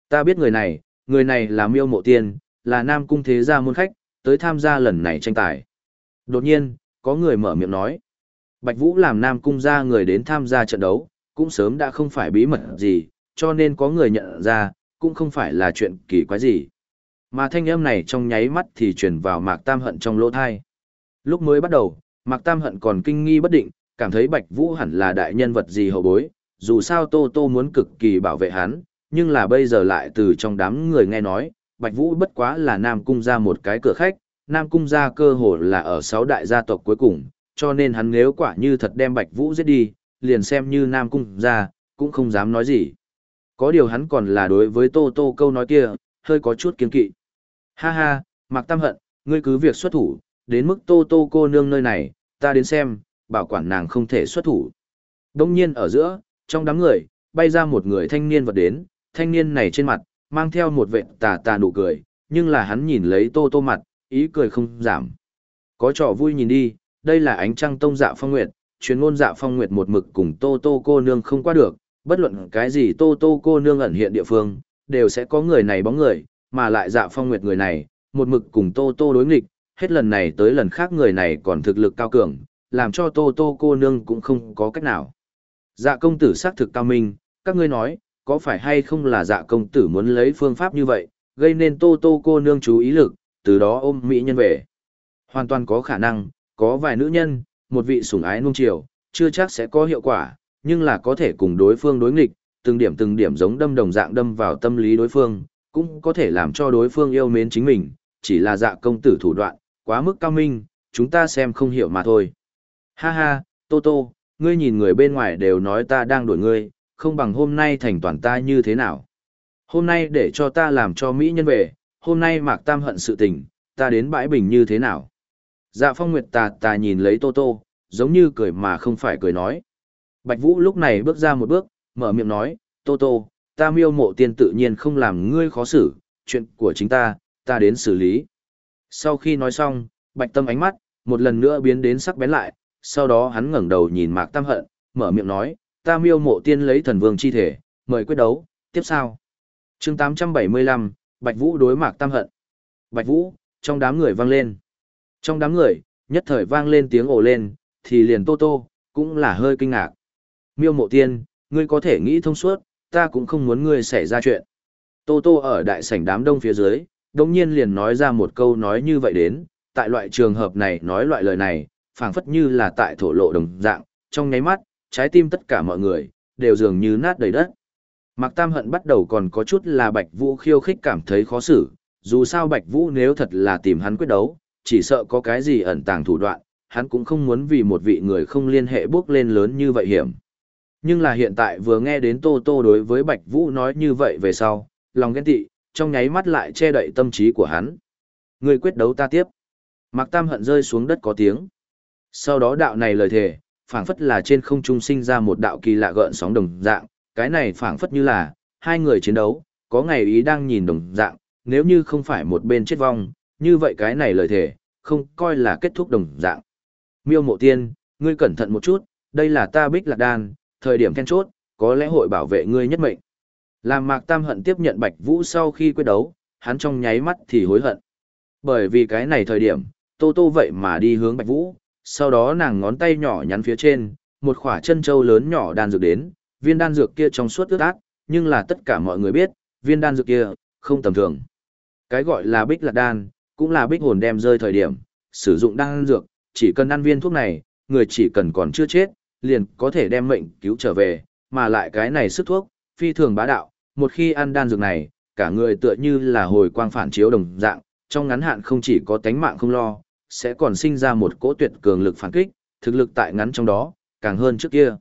Ta biết người này, người này là Miêu Mộ Tiên, là nam cung thế gia môn khách, tới tham gia lần này tranh tài. Đột nhiên, có người mở miệng nói. Bạch Vũ làm nam cung gia người đến tham gia trận đấu, cũng sớm đã không phải bí mật gì, cho nên có người nhận ra, cũng không phải là chuyện kỳ quái gì. Mà thanh âm này trong nháy mắt thì truyền vào Mạc Tam Hận trong lỗ thai. Lúc mới bắt đầu, Mạc Tam Hận còn kinh nghi bất định, cảm thấy Bạch Vũ hẳn là đại nhân vật gì hậu bối, dù sao Tô Tô muốn cực kỳ bảo vệ hắn, nhưng là bây giờ lại từ trong đám người nghe nói, Bạch Vũ bất quá là Nam Cung ra một cái cửa khách, Nam Cung ra cơ hồ là ở sáu đại gia tộc cuối cùng, cho nên hắn nếu quả như thật đem Bạch Vũ giết đi, liền xem như Nam Cung ra, cũng không dám nói gì. Có điều hắn còn là đối với Tô Tô câu nói kia, hơi có chút kiên kỵ. Ha ha, Mạc Tam Hận, ngươi cứ việc xuất thủ, đến mức Tô Tô cô nương nơi này, ta đến xem, bảo quản nàng không thể xuất thủ. Đông nhiên ở giữa, trong đám người, bay ra một người thanh niên vật đến, thanh niên này trên mặt, mang theo một vệ tà tà nụ cười, nhưng là hắn nhìn lấy Tô Tô mặt, ý cười không giảm. Có trò vui nhìn đi, đây là ánh trăng tông dạ phong nguyệt, chuyên ngôn dạ phong nguyệt một mực cùng Tô Tô cô nương không qua được, bất luận cái gì Tô Tô cô nương ẩn hiện địa phương, đều sẽ có người này bóng người, mà lại dạ phong nguyệt người này, một mực cùng Tô Tô đối nghịch, hết lần này tới lần khác người này còn thực lực cao cường, làm cho Tô Tô cô nương cũng không có cách nào. Dạ công tử xác thực cao minh, các ngươi nói, có phải hay không là dạ công tử muốn lấy phương pháp như vậy, gây nên Tô Tô cô nương chú ý lực, từ đó ôm mỹ nhân về. Hoàn toàn có khả năng, có vài nữ nhân, một vị sủng ái nung chiều, chưa chắc sẽ có hiệu quả, nhưng là có thể cùng đối phương đối nghịch, từng điểm từng điểm giống đâm đồng dạng đâm vào tâm lý đối phương, cũng có thể làm cho đối phương yêu mến chính mình, chỉ là dạ công tử thủ đoạn, quá mức cao minh, chúng ta xem không hiểu mà thôi. Ha ha, Tô Tô, ngươi nhìn người bên ngoài đều nói ta đang đuổi ngươi, không bằng hôm nay thành toàn ta như thế nào. Hôm nay để cho ta làm cho Mỹ nhân về, hôm nay mạc tam hận sự tình, ta đến bãi bình như thế nào. Dạ phong nguyệt tà tà nhìn lấy Tô Tô, giống như cười mà không phải cười nói. Bạch Vũ lúc này bước ra một bước, mở miệng nói, Tô Tô, ta miêu mộ tiên tự nhiên không làm ngươi khó xử, chuyện của chính ta, ta đến xử lý. Sau khi nói xong, Bạch Tâm ánh mắt, một lần nữa biến đến sắc bén lại, sau đó hắn ngẩng đầu nhìn Mạc Tam Hận, mở miệng nói, ta miêu mộ tiên lấy thần vương chi thể, mời quyết đấu, tiếp sao. chương 875, Bạch Vũ đối Mạc Tam Hận. Bạch Vũ, trong đám người vang lên. Trong đám người, nhất thời vang lên tiếng ồ lên, thì liền Tô Tô, cũng là hơi kinh ngạc. Miêu mộ tiên, ngươi có thể nghĩ thông suốt, ta cũng không muốn ngươi xảy ra chuyện. Tô Tô ở đại sảnh đám đông phía dưới, đồng nhiên liền nói ra một câu nói như vậy đến, tại loại trường hợp này nói loại lời này, phảng phất như là tại thổ lộ đồng dạng, trong nháy mắt, trái tim tất cả mọi người, đều dường như nát đầy đất. Mạc Tam Hận bắt đầu còn có chút là Bạch Vũ khiêu khích cảm thấy khó xử, dù sao Bạch Vũ nếu thật là tìm hắn quyết đấu, chỉ sợ có cái gì ẩn tàng thủ đoạn, hắn cũng không muốn vì một vị người không liên hệ bước lên lớn như vậy hiểm. Nhưng là hiện tại vừa nghe đến Tô Tô đối với Bạch Vũ nói như vậy về sau, lòng ghen tị, trong nháy mắt lại che đậy tâm trí của hắn. Người quyết đấu ta tiếp. Mạc Tam Hận rơi xuống đất có tiếng. Sau đó đạo này lời thề, phảng phất là trên không trung sinh ra một đạo kỳ lạ gợn sóng đồng dạng, cái này phảng phất như là hai người chiến đấu, có ngày ý đang nhìn đồng dạng, nếu như không phải một bên chết vong, như vậy cái này lời thề, không coi là kết thúc đồng dạng. Miêu Mộ Tiên, ngươi cẩn thận một chút, đây là ta Bích Lạc Đan, thời điểm then chốt, có lẽ hội bảo vệ ngươi nhất mệnh. Làm Mạc Tam Hận tiếp nhận Bạch Vũ sau khi quyết đấu, hắn trong nháy mắt thì hối hận. Bởi vì cái này thời điểm, Tô Tô vậy mà đi hướng Bạch Vũ, sau đó nàng ngón tay nhỏ nhắn phía trên, một khỏa chân châu lớn nhỏ đan dược đến, viên đan dược kia trong suốt ướt át, nhưng là tất cả mọi người biết, viên đan dược kia, không tầm thường. Cái gọi là bích lạc đan, cũng là bích hồn đem rơi thời điểm, sử dụng đan dược, chỉ cần ăn viên thuốc này, người chỉ cần còn chưa chết, liền có thể đem mệnh cứu trở về, mà lại cái này sức thuốc, phi thường bá đạo, một khi ăn đan dược này, cả người tựa như là hồi quang phản chiếu đồng dạng, trong ngắn hạn không chỉ có tánh mạng không lo, sẽ còn sinh ra một cỗ tuyệt cường lực phản kích, thực lực tại ngắn trong đó, càng hơn trước kia.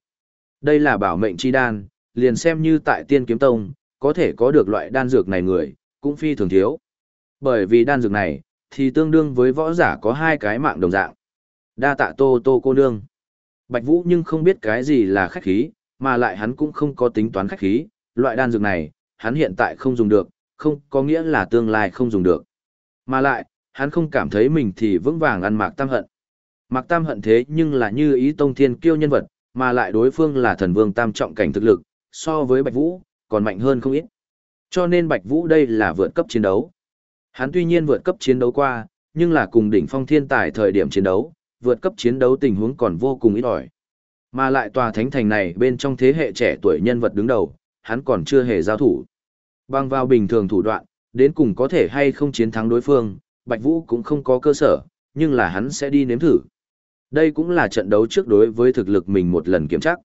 Đây là bảo mệnh chi đan, liền xem như tại tiên kiếm tông, có thể có được loại đan dược này người, cũng phi thường thiếu. Bởi vì đan dược này, thì tương đương với võ giả có hai cái mạng đồng dạng. Đa tạ tô tô cô nương. Bạch Vũ nhưng không biết cái gì là khách khí, mà lại hắn cũng không có tính toán khách khí, loại đan dược này, hắn hiện tại không dùng được, không có nghĩa là tương lai không dùng được. Mà lại, hắn không cảm thấy mình thì vững vàng ăn Mạc Tam Hận. Mạc Tam Hận thế nhưng là như ý tông thiên kiêu nhân vật, mà lại đối phương là thần vương tam trọng cảnh thực lực, so với Bạch Vũ, còn mạnh hơn không ít. Cho nên Bạch Vũ đây là vượt cấp chiến đấu. Hắn tuy nhiên vượt cấp chiến đấu qua, nhưng là cùng đỉnh phong thiên tài thời điểm chiến đấu, vượt cấp chiến đấu tình huống còn vô cùng ít ỏi. Mà lại tòa thánh thành này bên trong thế hệ trẻ tuổi nhân vật đứng đầu, hắn còn chưa hề giao thủ. Bằng vào bình thường thủ đoạn, đến cùng có thể hay không chiến thắng đối phương, Bạch Vũ cũng không có cơ sở, nhưng là hắn sẽ đi nếm thử. Đây cũng là trận đấu trước đối với thực lực mình một lần kiểm chắc.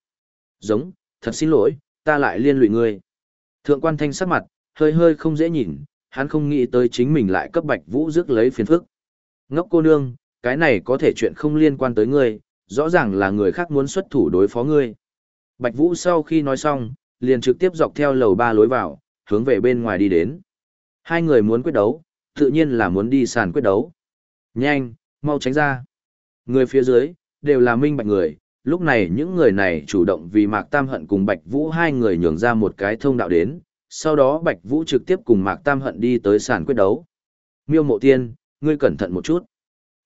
Giống, thật xin lỗi, ta lại liên lụy ngươi. Thượng quan thanh sắc mặt, hơi hơi không dễ nhìn, hắn không nghĩ tới chính mình lại cấp Bạch Vũ rước lấy phiền phức. Ngốc cô nương, cái này có thể chuyện không liên quan tới ngươi, rõ ràng là người khác muốn xuất thủ đối phó ngươi. Bạch Vũ sau khi nói xong, liền trực tiếp dọc theo lầu ba lối vào, hướng về bên ngoài đi đến. Hai người muốn quyết đấu, tự nhiên là muốn đi sàn quyết đấu. Nhanh, mau tránh ra. Người phía dưới, đều là minh bạch người, lúc này những người này chủ động vì Mạc Tam Hận cùng Bạch Vũ hai người nhường ra một cái thông đạo đến, sau đó Bạch Vũ trực tiếp cùng Mạc Tam Hận đi tới sàn quyết đấu. Miêu mộ tiên, ngươi cẩn thận một chút.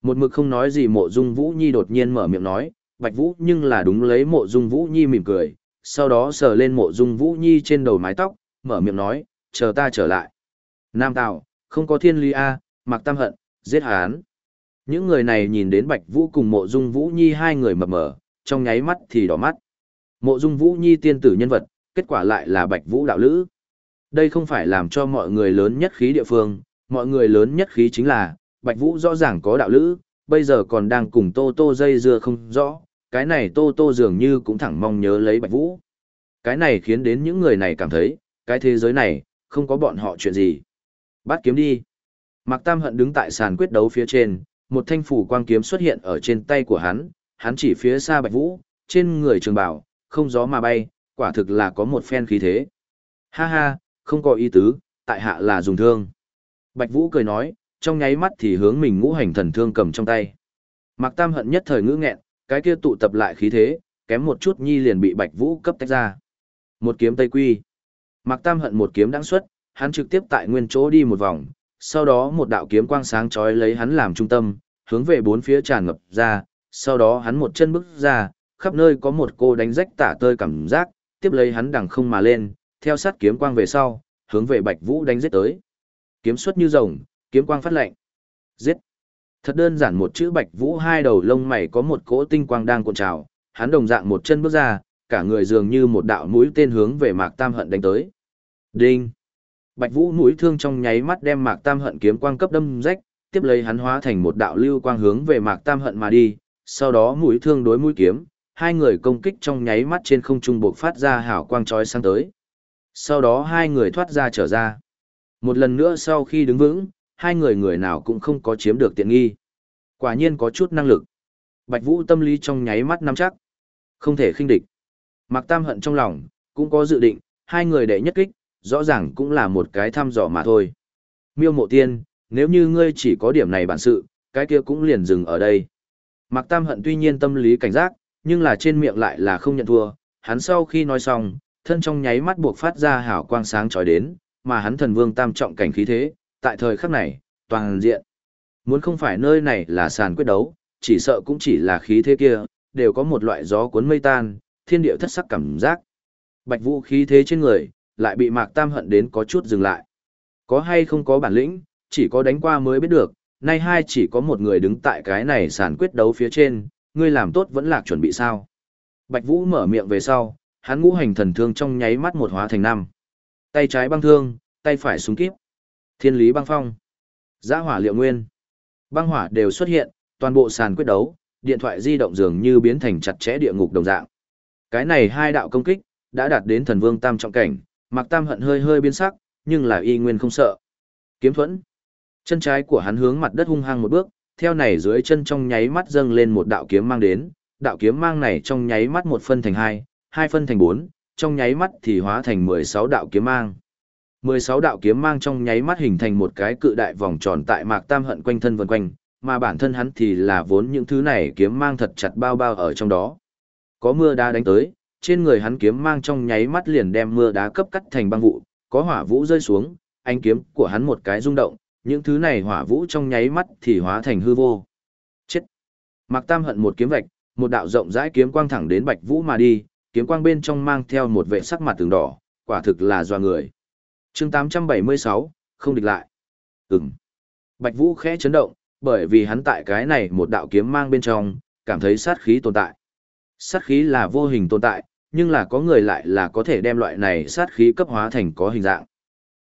Một mực không nói gì mộ dung Vũ Nhi đột nhiên mở miệng nói, Bạch Vũ nhưng là đúng lấy mộ dung Vũ Nhi mỉm cười, sau đó sờ lên mộ dung Vũ Nhi trên đầu mái tóc, mở miệng nói, chờ ta trở lại. Nam Tào, không có thiên lý A, Mạc Tam Hận, giết hán. Những người này nhìn đến Bạch Vũ cùng mộ dung Vũ Nhi hai người mập mờ, trong nháy mắt thì đỏ mắt. Mộ dung Vũ Nhi tiên tử nhân vật, kết quả lại là Bạch Vũ đạo lữ. Đây không phải làm cho mọi người lớn nhất khí địa phương, mọi người lớn nhất khí chính là, Bạch Vũ rõ ràng có đạo lữ, bây giờ còn đang cùng Tô Tô dây dưa không rõ, cái này Tô Tô dường như cũng thẳng mong nhớ lấy Bạch Vũ. Cái này khiến đến những người này cảm thấy, cái thế giới này, không có bọn họ chuyện gì. Bắt kiếm đi. Mạc Tam Hận đứng tại sàn quyết đấu phía trên, một thanh phủ quang kiếm xuất hiện ở trên tay của hắn, hắn chỉ phía xa Bạch Vũ, trên người trường bảo, không gió mà bay, quả thực là có một phen khí thế. Ha ha, không có ý tứ, tại hạ là dùng thương. Bạch Vũ cười nói, trong nháy mắt thì hướng mình ngũ hành thần thương cầm trong tay. Mạc Tam hận nhất thời ngữ nghẹn, cái kia tụ tập lại khí thế, kém một chút nhi liền bị Bạch Vũ cấp tách ra. Một kiếm Tây Quy. Mạc Tam hận một kiếm đãng xuất, hắn trực tiếp tại nguyên chỗ đi một vòng, sau đó một đạo kiếm quang sáng chói lấy hắn làm trung tâm, hướng về bốn phía tràn ngập ra, sau đó hắn một chân bước ra, khắp nơi có một cô đánh rách tả tơi cảm giác, tiếp lấy hắn đằng không mà lên, theo sát kiếm quang về sau, hướng về Bạch Vũ đánh giết tới. Kiếm xuất như rồng, kiếm quang phát lệnh. Giết. Thật đơn giản một chữ Bạch Vũ hai đầu lông mày có một cỗ tinh quang đang cuộn trào, hắn đồng dạng một chân bước ra, cả người dường như một đạo mũi tên hướng về Mạc Tam Hận đánh tới. Đinh. Bạch Vũ mũi thương trong nháy mắt đem Mạc Tam Hận kiếm quang cấp đâm rách, tiếp lấy hắn hóa thành một đạo lưu quang hướng về Mạc Tam Hận mà đi, sau đó mũi thương đối mũi kiếm, hai người công kích trong nháy mắt trên không trung bộc phát ra hào quang chói sáng tới. Sau đó hai người thoát ra trở ra. Một lần nữa sau khi đứng vững, hai người người nào cũng không có chiếm được tiện nghi. Quả nhiên có chút năng lực. Bạch Vũ tâm lý trong nháy mắt nắm chắc. Không thể khinh địch. Mạc Tam hận trong lòng, cũng có dự định, hai người đệ nhất kích, rõ ràng cũng là một cái thăm dò mà thôi. Miêu mộ tiên, nếu như ngươi chỉ có điểm này bản sự, cái kia cũng liền dừng ở đây. Mạc Tam hận tuy nhiên tâm lý cảnh giác, nhưng là trên miệng lại là không nhận thua, hắn sau khi nói xong, thân trong nháy mắt buộc phát ra hào quang sáng chói đến, mà hắn thần vương tam trọng cảnh khí thế, tại thời khắc này, toàn diện. Muốn không phải nơi này là sàn quyết đấu, chỉ sợ cũng chỉ là khí thế kia, đều có một loại gió cuốn mây tan, thiên địa thất sắc cảm giác. Bạch Vũ khí thế trên người, lại bị Mạc Tam hận đến có chút dừng lại. Có hay không có bản lĩnh, chỉ có đánh qua mới biết được, nay hai chỉ có một người đứng tại cái này sàn quyết đấu phía trên, ngươi làm tốt vẫn lạc chuẩn bị sao. Bạch Vũ mở miệng về sau, hắn ngũ hành thần thương trong nháy mắt một hóa thành năm. Tay trái băng thương, tay phải súng kíp. Thiên lý băng phong. Giã hỏa liệu nguyên. Băng hỏa đều xuất hiện, toàn bộ sàn quyết đấu, điện thoại di động dường như biến thành chặt chẽ địa ngục đồng dạng. Cái này hai đạo công kích, đã đạt đến thần vương tam trọng cảnh, mặc tam hận hơi hơi biến sắc, nhưng là y nguyên không sợ. Kiếm thuẫn. Chân trái của hắn hướng mặt đất hung hăng một bước, theo này dưới chân trong nháy mắt dâng lên một đạo kiếm mang đến, đạo kiếm mang này trong nháy mắt một phân thành hai, hai phân thành bốn, trong nháy mắt thì hóa thành mười sáu đạo kiếm mang. 16 đạo kiếm mang trong nháy mắt hình thành một cái cự đại vòng tròn tại Mạc Tam Hận quanh thân vần quanh, mà bản thân hắn thì là vốn những thứ này kiếm mang thật chặt bao bao ở trong đó. Có mưa đá đánh tới, trên người hắn kiếm mang trong nháy mắt liền đem mưa đá cấp cắt thành băng vụ, có hỏa vũ rơi xuống, anh kiếm của hắn một cái rung động, những thứ này hỏa vũ trong nháy mắt thì hóa thành hư vô. Chết! Mạc Tam hận một kiếm vạch, một đạo rộng rãi kiếm quang thẳng đến Bạch Vũ mà đi, kiếm quang bên trong mang theo một vệ sắc mặt tường đỏ, quả thực là doa người. Chương 876, không địch lại. Ừm. Bạch Vũ khẽ chấn động, bởi vì hắn tại cái này một đạo kiếm mang bên trong, cảm thấy sát khí tồn tại. Sát khí là vô hình tồn tại, nhưng là có người lại là có thể đem loại này sát khí cấp hóa thành có hình dạng.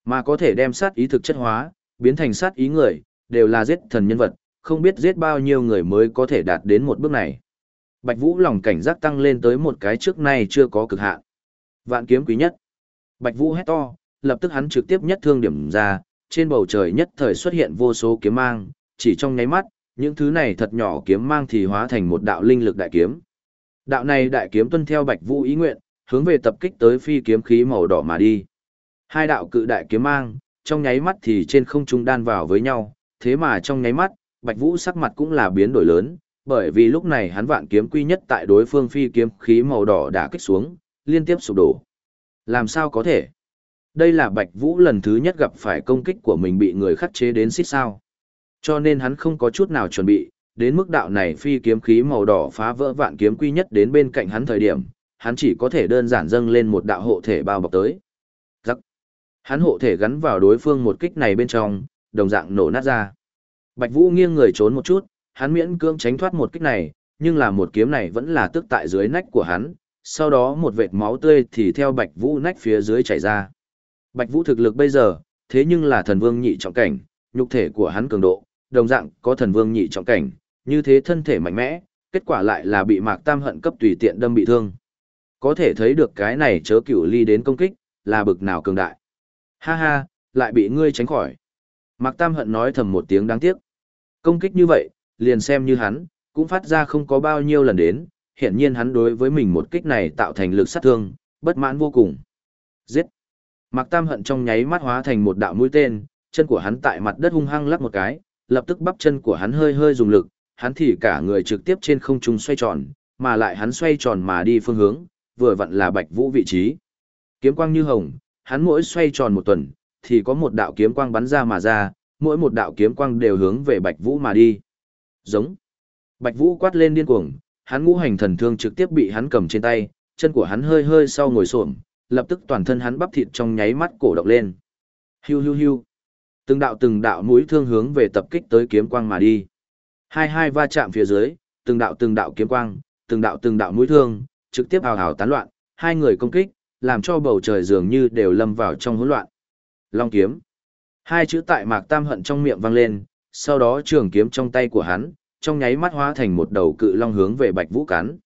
Mà có thể đem sát ý thực chất hóa, biến thành sát ý người, đều là giết thần nhân vật, không biết giết bao nhiêu người mới có thể đạt đến một bước này. Bạch Vũ lòng cảnh giác tăng lên tới một cái trước nay chưa có cực hạn. Vạn kiếm quý nhất. Bạch Vũ hét to, lập tức hắn trực tiếp nhất thương điểm ra, trên bầu trời nhất thời xuất hiện vô số kiếm mang, chỉ trong nháy mắt, những thứ này thật nhỏ kiếm mang thì hóa thành một đạo linh lực đại kiếm. Đạo này đại kiếm tuân theo Bạch Vũ ý nguyện, hướng về tập kích tới phi kiếm khí màu đỏ mà đi. Hai đạo cự đại kiếm mang, trong nháy mắt thì trên không trung đan vào với nhau, thế mà trong nháy mắt, Bạch Vũ sắc mặt cũng là biến đổi lớn, bởi vì lúc này hắn vạn kiếm quy nhất tại đối phương phi kiếm khí màu đỏ đã kích xuống, liên tiếp sụp đổ. Làm sao có thể? Đây là Bạch Vũ lần thứ nhất gặp phải công kích của mình bị người khắc chế đến xích sao. Cho nên hắn không có chút nào chuẩn bị, đến mức đạo này phi kiếm khí màu đỏ phá vỡ vạn kiếm quy nhất đến bên cạnh hắn thời điểm, hắn chỉ có thể đơn giản dâng lên một đạo hộ thể bao bọc tới. Rắc. Hắn hộ thể gắn vào đối phương một kích này bên trong, đồng dạng nổ nát ra. Bạch Vũ nghiêng người trốn một chút, hắn miễn cưỡng tránh thoát một kích này, nhưng là một kiếm này vẫn là tức tại dưới nách của hắn, sau đó một vệt máu tươi thì theo Bạch Vũ nách phía dưới chảy ra. Bạch Vũ thực lực bây giờ, thế nhưng là thần vương nhị trọng cảnh, nhục thể của hắn cường độ, đồng dạng có thần vương nhị trọng cảnh, như thế thân thể mạnh mẽ, kết quả lại là bị Mạc Tam hận cấp tùy tiện đâm bị thương. Có thể thấy được cái này chớ cửu ly đến công kích, là bực nào cường đại. Ha ha, lại bị ngươi tránh khỏi. Mạc Tam hận nói thầm một tiếng đáng tiếc. Công kích như vậy, liền xem như hắn, cũng phát ra không có bao nhiêu lần đến, hiện nhiên hắn đối với mình một kích này tạo thành lực sát thương, bất mãn vô cùng. Giết! Mạc Tam hận trong nháy mắt hóa thành một đạo mũi tên, chân của hắn tại mặt đất hung hăng lắc một cái, lập tức bắp chân của hắn hơi hơi dùng lực, hắn thì cả người trực tiếp trên không trung xoay tròn, mà lại hắn xoay tròn mà đi phương hướng, vừa vặn là Bạch Vũ vị trí. Kiếm quang như hồng, hắn mỗi xoay tròn một tuần, thì có một đạo kiếm quang bắn ra mà ra, mỗi một đạo kiếm quang đều hướng về Bạch Vũ mà đi. Giống. Bạch Vũ quát lên điên cuồng, hắn ngũ hành thần thương trực tiếp bị hắn cầm trên tay, chân của hắn hơi hơi sau ngồi xổm, lập tức toàn thân hắn bắp thịt trong nháy mắt cổ động lên. Hiu hiu hiu. Từng đạo từng đạo mũi thương hướng về tập kích tới kiếm quang mà đi. Hai hai va chạm phía dưới, từng đạo từng đạo kiếm quang, từng đạo từng đạo mũi thương, trực tiếp hào hào tán loạn, hai người công kích, làm cho bầu trời dường như đều lâm vào trong hỗn loạn. Long kiếm. Hai chữ tại Mạc Tam Hận trong miệng vang lên, sau đó trường kiếm trong tay của hắn, trong nháy mắt hóa thành một đầu cự long hướng về Bạch Vũ cắn.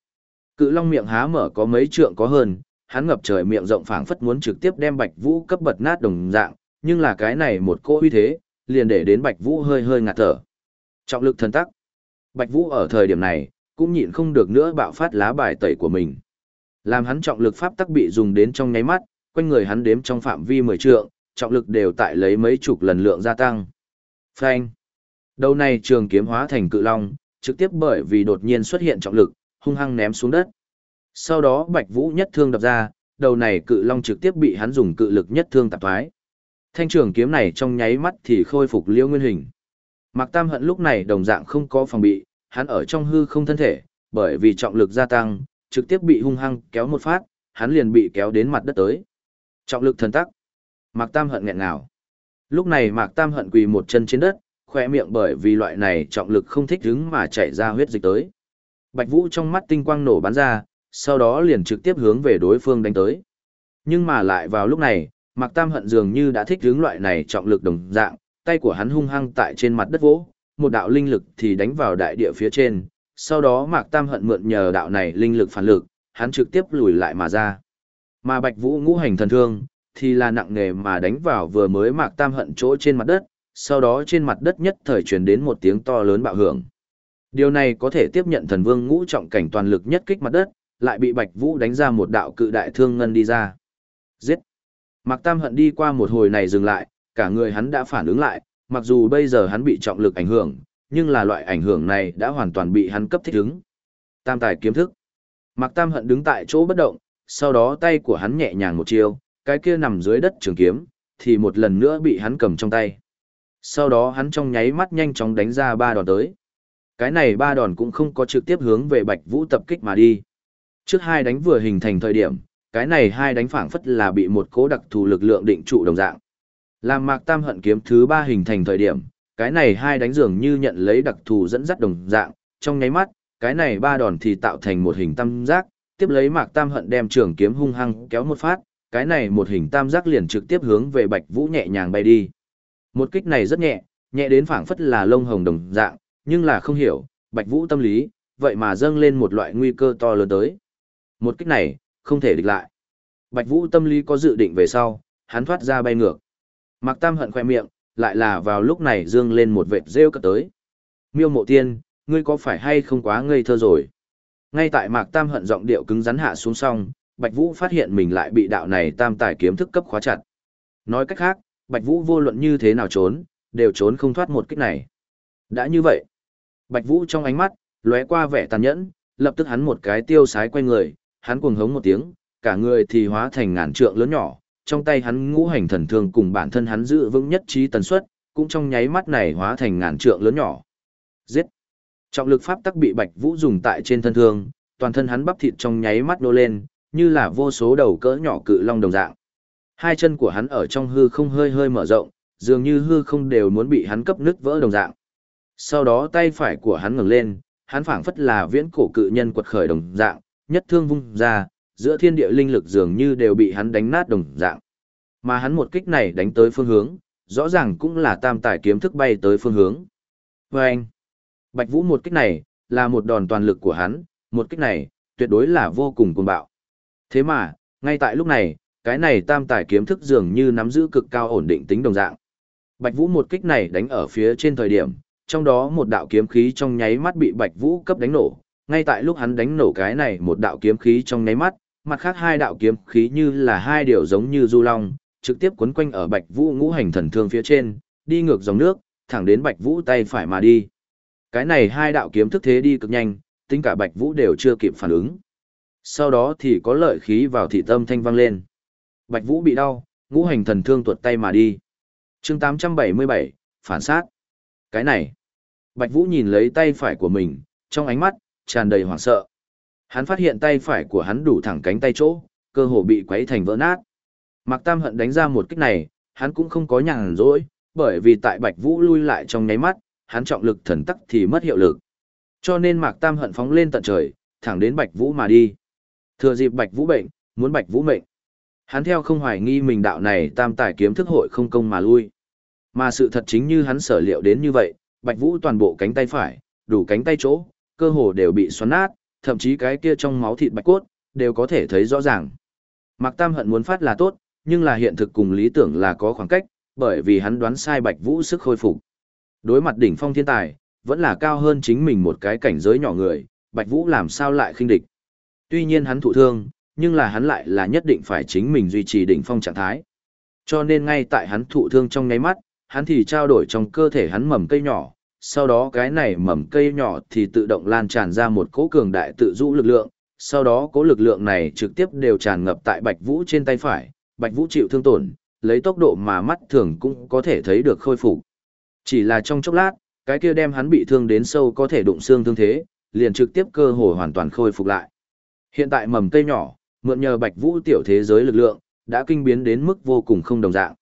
Cự long miệng há mở có mấy trượng có hơn, hắn ngập trời miệng rộng phảng phất muốn trực tiếp đem Bạch Vũ cấp bật nát đồng dạng, nhưng là cái này một cỗ uy thế, liền để đến Bạch Vũ hơi hơi ngạt thở. Trọng lực thần tắc. Bạch Vũ ở thời điểm này, cũng nhịn không được nữa bạo phát lá bài tẩy của mình. Làm hắn trọng lực pháp tắc bị dùng đến trong nháy mắt, quanh người hắn đếm trong phạm vi 10 trượng, trọng lực đều tại lấy mấy chục lần lượng gia tăng. Phanh. Đầu này trường kiếm hóa thành cự long, trực tiếp bởi vì đột nhiên xuất hiện trọng lực, hung hăng ném xuống đất. Sau đó Bạch Vũ nhất thương đập ra, đầu này cự long trực tiếp bị hắn dùng cự lực nhất thương tạp thoái. Thanh trường kiếm này trong nháy mắt thì khôi phục liễu nguyên hình. Mạc Tam Hận lúc này đồng dạng không có phòng bị, hắn ở trong hư không thân thể, bởi vì trọng lực gia tăng, trực tiếp bị hung hăng kéo một phát, hắn liền bị kéo đến mặt đất tới. Trọng lực thần tắc. Mạc Tam Hận nghẹn ngào Lúc này Mạc Tam Hận quỳ một chân trên đất, khoe miệng bởi vì loại này trọng lực không thích đứng mà chảy ra huyết dịch tới. Bạch Vũ trong mắt tinh quang nổ bắn ra, sau đó liền trực tiếp hướng về đối phương đánh tới. Nhưng mà lại vào lúc này, Mạc Tam Hận dường như đã thích hướng loại này trọng lực đồng dạng, tay của hắn hung hăng tại trên mặt đất vỗ, một đạo linh lực thì đánh vào đại địa phía trên, sau đó Mạc Tam Hận mượn nhờ đạo này linh lực phản lực, hắn trực tiếp lùi lại mà ra. Mà Bạch Vũ ngũ hành thần thương, thì là nặng nề mà đánh vào vừa mới Mạc Tam Hận chỗ trên mặt đất, sau đó trên mặt đất nhất thời truyền đến một tiếng to lớn bạo hưởng. Điều này có thể tiếp nhận thần vương ngũ trọng cảnh toàn lực nhất kích mặt đất, lại bị Bạch Vũ đánh ra một đạo cự đại thương ngân đi ra. Giết! Mạc Tam Hận đi qua một hồi này dừng lại, cả người hắn đã phản ứng lại, mặc dù bây giờ hắn bị trọng lực ảnh hưởng, nhưng là loại ảnh hưởng này đã hoàn toàn bị hắn cấp thích ứng. Tam tài kiếm thức. Mạc Tam Hận đứng tại chỗ bất động, sau đó tay của hắn nhẹ nhàng một chiêu, cái kia nằm dưới đất trường kiếm, thì một lần nữa bị hắn cầm trong tay. Sau đó hắn trong nháy mắt nhanh chóng đánh ra ba đòn tới. Cái này ba đòn cũng không có trực tiếp hướng về Bạch Vũ tập kích mà đi. Trước hai đánh vừa hình thành thời điểm, cái này hai đánh phảng phất là bị một cố đặc thù lực lượng định trụ đồng dạng. Làm Mạc Tam hận kiếm thứ ba hình thành thời điểm, cái này hai đánh dường như nhận lấy đặc thù dẫn dắt đồng dạng, trong nháy mắt, cái này ba đòn thì tạo thành một hình tam giác, tiếp lấy Mạc Tam hận đem trường kiếm hung hăng kéo một phát, cái này một hình tam giác liền trực tiếp hướng về Bạch Vũ nhẹ nhàng bay đi. Một kích này rất nhẹ, nhẹ đến phảng phất là lông hồng đồng dạng, nhưng là không hiểu, Bạch Vũ tâm lý, vậy mà dâng lên một loại nguy cơ to lớn tới. Một kích này, không thể địch lại. Bạch Vũ tâm lý có dự định về sau, hắn thoát ra bay ngược. Mạc Tam hận khoe miệng, lại là vào lúc này dương lên một vệt rêu cất tới. Miêu mộ tiên, ngươi có phải hay không quá ngây thơ rồi? Ngay tại Mạc Tam hận giọng điệu cứng rắn hạ xuống song, Bạch Vũ phát hiện mình lại bị đạo này tam tài kiếm thức cấp khóa chặt. Nói cách khác, Bạch Vũ vô luận như thế nào trốn, đều trốn không thoát một kích này. Đã như vậy, Bạch Vũ trong ánh mắt, lóe qua vẻ tàn nhẫn, lập tức hắn một cái tiêu sái quay người, hắn cuồng hống một tiếng, cả người thì hóa thành ngàn trượng lớn nhỏ, trong tay hắn ngũ hành thần thương cùng bản thân hắn giữ vững nhất trí tần suất, cũng trong nháy mắt này hóa thành ngàn trượng lớn nhỏ. Giết! Trọng lực pháp tắc bị Bạch Vũ dùng tại trên thân thương, toàn thân hắn bắp thịt trong nháy mắt nô lên, như là vô số đầu cỡ nhỏ cự long đồng dạng. Hai chân của hắn ở trong hư không hơi hơi mở rộng, dường như hư không đều muốn bị hắn cấp nứt vỡ đồng dạng. Sau đó tay phải của hắn ngẩng lên, hắn phảng phất là viễn cổ cự nhân quật khởi đồng dạng, nhất thương vung ra, giữa thiên địa linh lực dường như đều bị hắn đánh nát đồng dạng. Mà hắn một kích này đánh tới phương hướng, rõ ràng cũng là tam tài kiếm thức bay tới phương hướng. Và anh, Bạch Vũ một kích này, là một đòn toàn lực của hắn, một kích này, tuyệt đối là vô cùng cuồng bạo. Thế mà, ngay tại lúc này, cái này tam tài kiếm thức dường như nắm giữ cực cao ổn định tính đồng dạng. Bạch Vũ một kích này đánh ở phía trên thời điểm, trong đó một đạo kiếm khí trong nháy mắt bị Bạch Vũ cấp đánh nổ, ngay tại lúc hắn đánh nổ cái này một đạo kiếm khí trong nháy mắt, mặt khác hai đạo kiếm khí như là hai điều giống như du long, trực tiếp quấn quanh ở Bạch Vũ ngũ hành thần thương phía trên, đi ngược dòng nước, thẳng đến Bạch Vũ tay phải mà đi. Cái này hai đạo kiếm thức thế đi cực nhanh, tính cả Bạch Vũ đều chưa kịp phản ứng. Sau đó thì có lợi khí vào thị tâm thanh vang lên. Bạch Vũ bị đau, ngũ hành thần thương tuột tay mà đi. Chương 877, phản sát. Cái này. Bạch Vũ nhìn lấy tay phải của mình, trong ánh mắt tràn đầy hoảng sợ. Hắn phát hiện tay phải của hắn đủ thẳng cánh tay chỗ, cơ hồ bị quấy thành vỡ nát. Mạc Tam Hận đánh ra một kích này, hắn cũng không có nhàn rỗi, bởi vì tại Bạch Vũ lui lại trong nháy mắt, hắn trọng lực thần tắc thì mất hiệu lực. Cho nên Mạc Tam Hận phóng lên tận trời, thẳng đến Bạch Vũ mà đi. Thừa dịp Bạch Vũ bệnh, muốn Bạch Vũ mệnh. Hắn theo không hoài nghi mình đạo này tam tài kiếm thức hội không công mà lui. Mà sự thật chính như hắn sở liệu đến như vậy, Bạch Vũ toàn bộ cánh tay phải, đủ cánh tay chỗ, cơ hồ đều bị xoắn nát, thậm chí cái kia trong máu thịt bạch cốt, đều có thể thấy rõ ràng. Mạc Tam hận muốn phát là tốt, nhưng là hiện thực cùng lý tưởng là có khoảng cách, bởi vì hắn đoán sai Bạch Vũ sức khôi phục. Đối mặt đỉnh phong thiên tài, vẫn là cao hơn chính mình một cái cảnh giới nhỏ người, Bạch Vũ làm sao lại khinh địch. Tuy nhiên hắn thụ thương, nhưng là hắn lại là nhất định phải chính mình duy trì đỉnh phong trạng thái. Cho nên ngay tại hắn thụ thương trong nháy mắt, hắn thì trao đổi trong cơ thể hắn mầm cây nhỏ, sau đó cái này mầm cây nhỏ thì tự động lan tràn ra một cỗ cường đại tự rũ lực lượng, sau đó cỗ lực lượng này trực tiếp đều tràn ngập tại Bạch Vũ trên tay phải, Bạch Vũ chịu thương tổn, lấy tốc độ mà mắt thường cũng có thể thấy được khôi phục. Chỉ là trong chốc lát, cái kia đem hắn bị thương đến sâu có thể đụng xương thương thế, liền trực tiếp cơ hồ hoàn toàn khôi phục lại. Hiện tại mầm cây nhỏ, mượn nhờ Bạch Vũ tiểu thế giới lực lượng, đã kinh biến đến mức vô cùng không đồng dạng.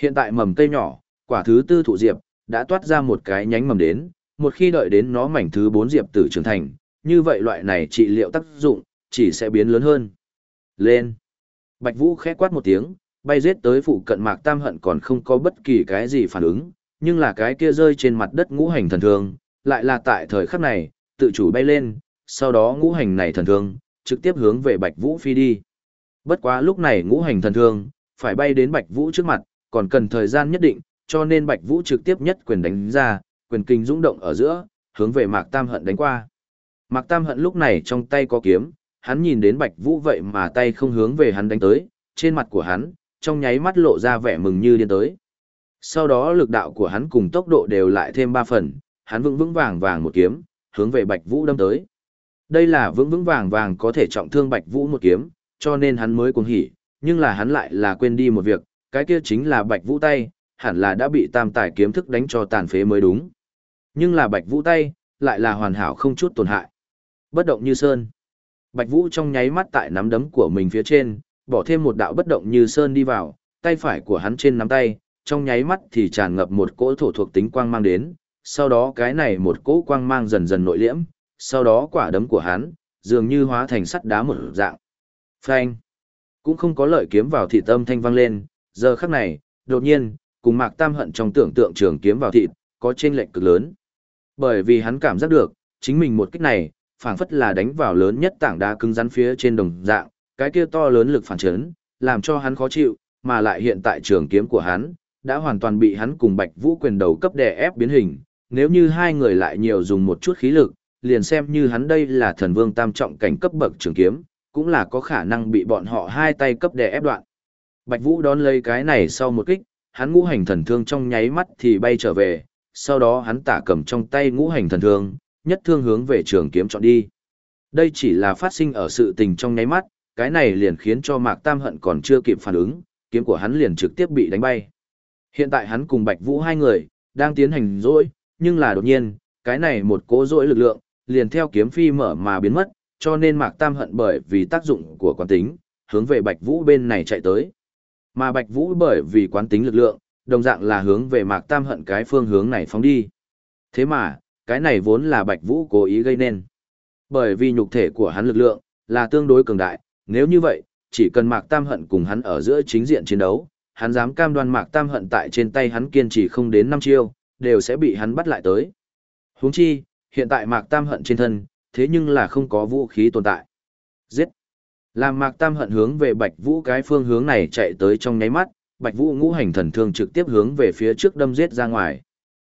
Hiện tại mầm cây nhỏ, quả thứ tư thụ diệp, đã toát ra một cái nhánh mầm đến, một khi đợi đến nó mảnh thứ bốn diệp tử trưởng thành, như vậy loại này trị liệu tác dụng, chỉ sẽ biến lớn hơn. Lên! Bạch Vũ khẽ quát một tiếng, bay giết tới phụ cận mạc tam hận còn không có bất kỳ cái gì phản ứng, nhưng là cái kia rơi trên mặt đất ngũ hành thần thương, lại là tại thời khắc này, tự chủ bay lên, sau đó ngũ hành này thần thương, trực tiếp hướng về Bạch Vũ phi đi. Bất quá lúc này ngũ hành thần thương, phải bay đến Bạch Vũ trước mặt, còn cần thời gian nhất định, cho nên Bạch Vũ trực tiếp nhất quyền đánh ra, quyền kinh dũng động ở giữa, hướng về Mạc Tam Hận đánh qua. Mạc Tam Hận lúc này trong tay có kiếm, hắn nhìn đến Bạch Vũ vậy mà tay không hướng về hắn đánh tới, trên mặt của hắn, trong nháy mắt lộ ra vẻ mừng như điên tới. Sau đó lực đạo của hắn cùng tốc độ đều lại thêm 3 phần, hắn vững vững vàng vàng một kiếm, hướng về Bạch Vũ đâm tới. Đây là vững vững vàng vàng có thể trọng thương Bạch Vũ một kiếm, cho nên hắn mới cuồng hỉ, nhưng là hắn lại là quên đi một việc, cái kia chính là Bạch Vũ tay, hẳn là đã bị tam tài kiếm thức đánh cho tàn phế mới đúng. Nhưng là Bạch Vũ tay, lại là hoàn hảo không chút tổn hại. Bất động như sơn. Bạch Vũ trong nháy mắt tại nắm đấm của mình phía trên, bỏ thêm một đạo bất động như sơn đi vào, tay phải của hắn trên nắm tay, trong nháy mắt thì tràn ngập một cỗ thổ thuộc tính quang mang đến, sau đó cái này một cỗ quang mang dần dần nội liễm, sau đó quả đấm của hắn, dường như hóa thành sắt đá một dạng. Phanh! Cũng không có lợi kiếm vào thị tâm thanh vang lên, giờ khắc này, đột nhiên, cùng Mạc Tam Hận trong tưởng tượng trường kiếm vào thịt, có chênh lệch cực lớn. Bởi vì hắn cảm giác được, chính mình một kích này, phảng phất là đánh vào lớn nhất tảng đá cứng rắn phía trên đồng dạng, cái kia to lớn lực phản chấn, làm cho hắn khó chịu, mà lại hiện tại trường kiếm của hắn, đã hoàn toàn bị hắn cùng Bạch Vũ quyền đầu cấp đè ép biến hình, nếu như hai người lại nhiều dùng một chút khí lực, liền xem như hắn đây là thần vương tam trọng cảnh cấp bậc trường kiếm, cũng là có khả năng bị bọn họ hai tay cấp đè ép đoạn. Bạch Vũ đón lấy cái này sau một kích, hắn ngũ hành thần thương trong nháy mắt thì bay trở về, sau đó hắn tả cầm trong tay ngũ hành thần thương, nhất thương hướng về trường kiếm chọn đi. Đây chỉ là phát sinh ở sự tình trong nháy mắt, cái này liền khiến cho Mạc Tam Hận còn chưa kịp phản ứng, kiếm của hắn liền trực tiếp bị đánh bay. Hiện tại hắn cùng Bạch Vũ hai người, đang tiến hành dỗi, nhưng là đột nhiên, cái này một cố dỗi lực lượng, liền theo kiếm phi mở mà biến mất, cho nên Mạc Tam Hận bởi vì tác dụng của quán tính, hướng về Bạch Vũ bên này chạy tới. Mà Bạch Vũ bởi vì quán tính lực lượng, đồng dạng là hướng về Mạc Tam Hận cái phương hướng này phóng đi. Thế mà, cái này vốn là Bạch Vũ cố ý gây nên. Bởi vì nhục thể của hắn lực lượng, là tương đối cường đại, nếu như vậy, chỉ cần Mạc Tam Hận cùng hắn ở giữa chính diện chiến đấu, hắn dám cam đoan Mạc Tam Hận tại trên tay hắn kiên trì không đến 5 chiêu, đều sẽ bị hắn bắt lại tới. Huống chi, hiện tại Mạc Tam Hận trên thân, thế nhưng là không có vũ khí tồn tại. Giết! Làm Mạc Tam Hận hướng về Bạch Vũ cái phương hướng này chạy tới trong nháy mắt, Bạch Vũ ngũ hành thần thương trực tiếp hướng về phía trước đâm giết ra ngoài.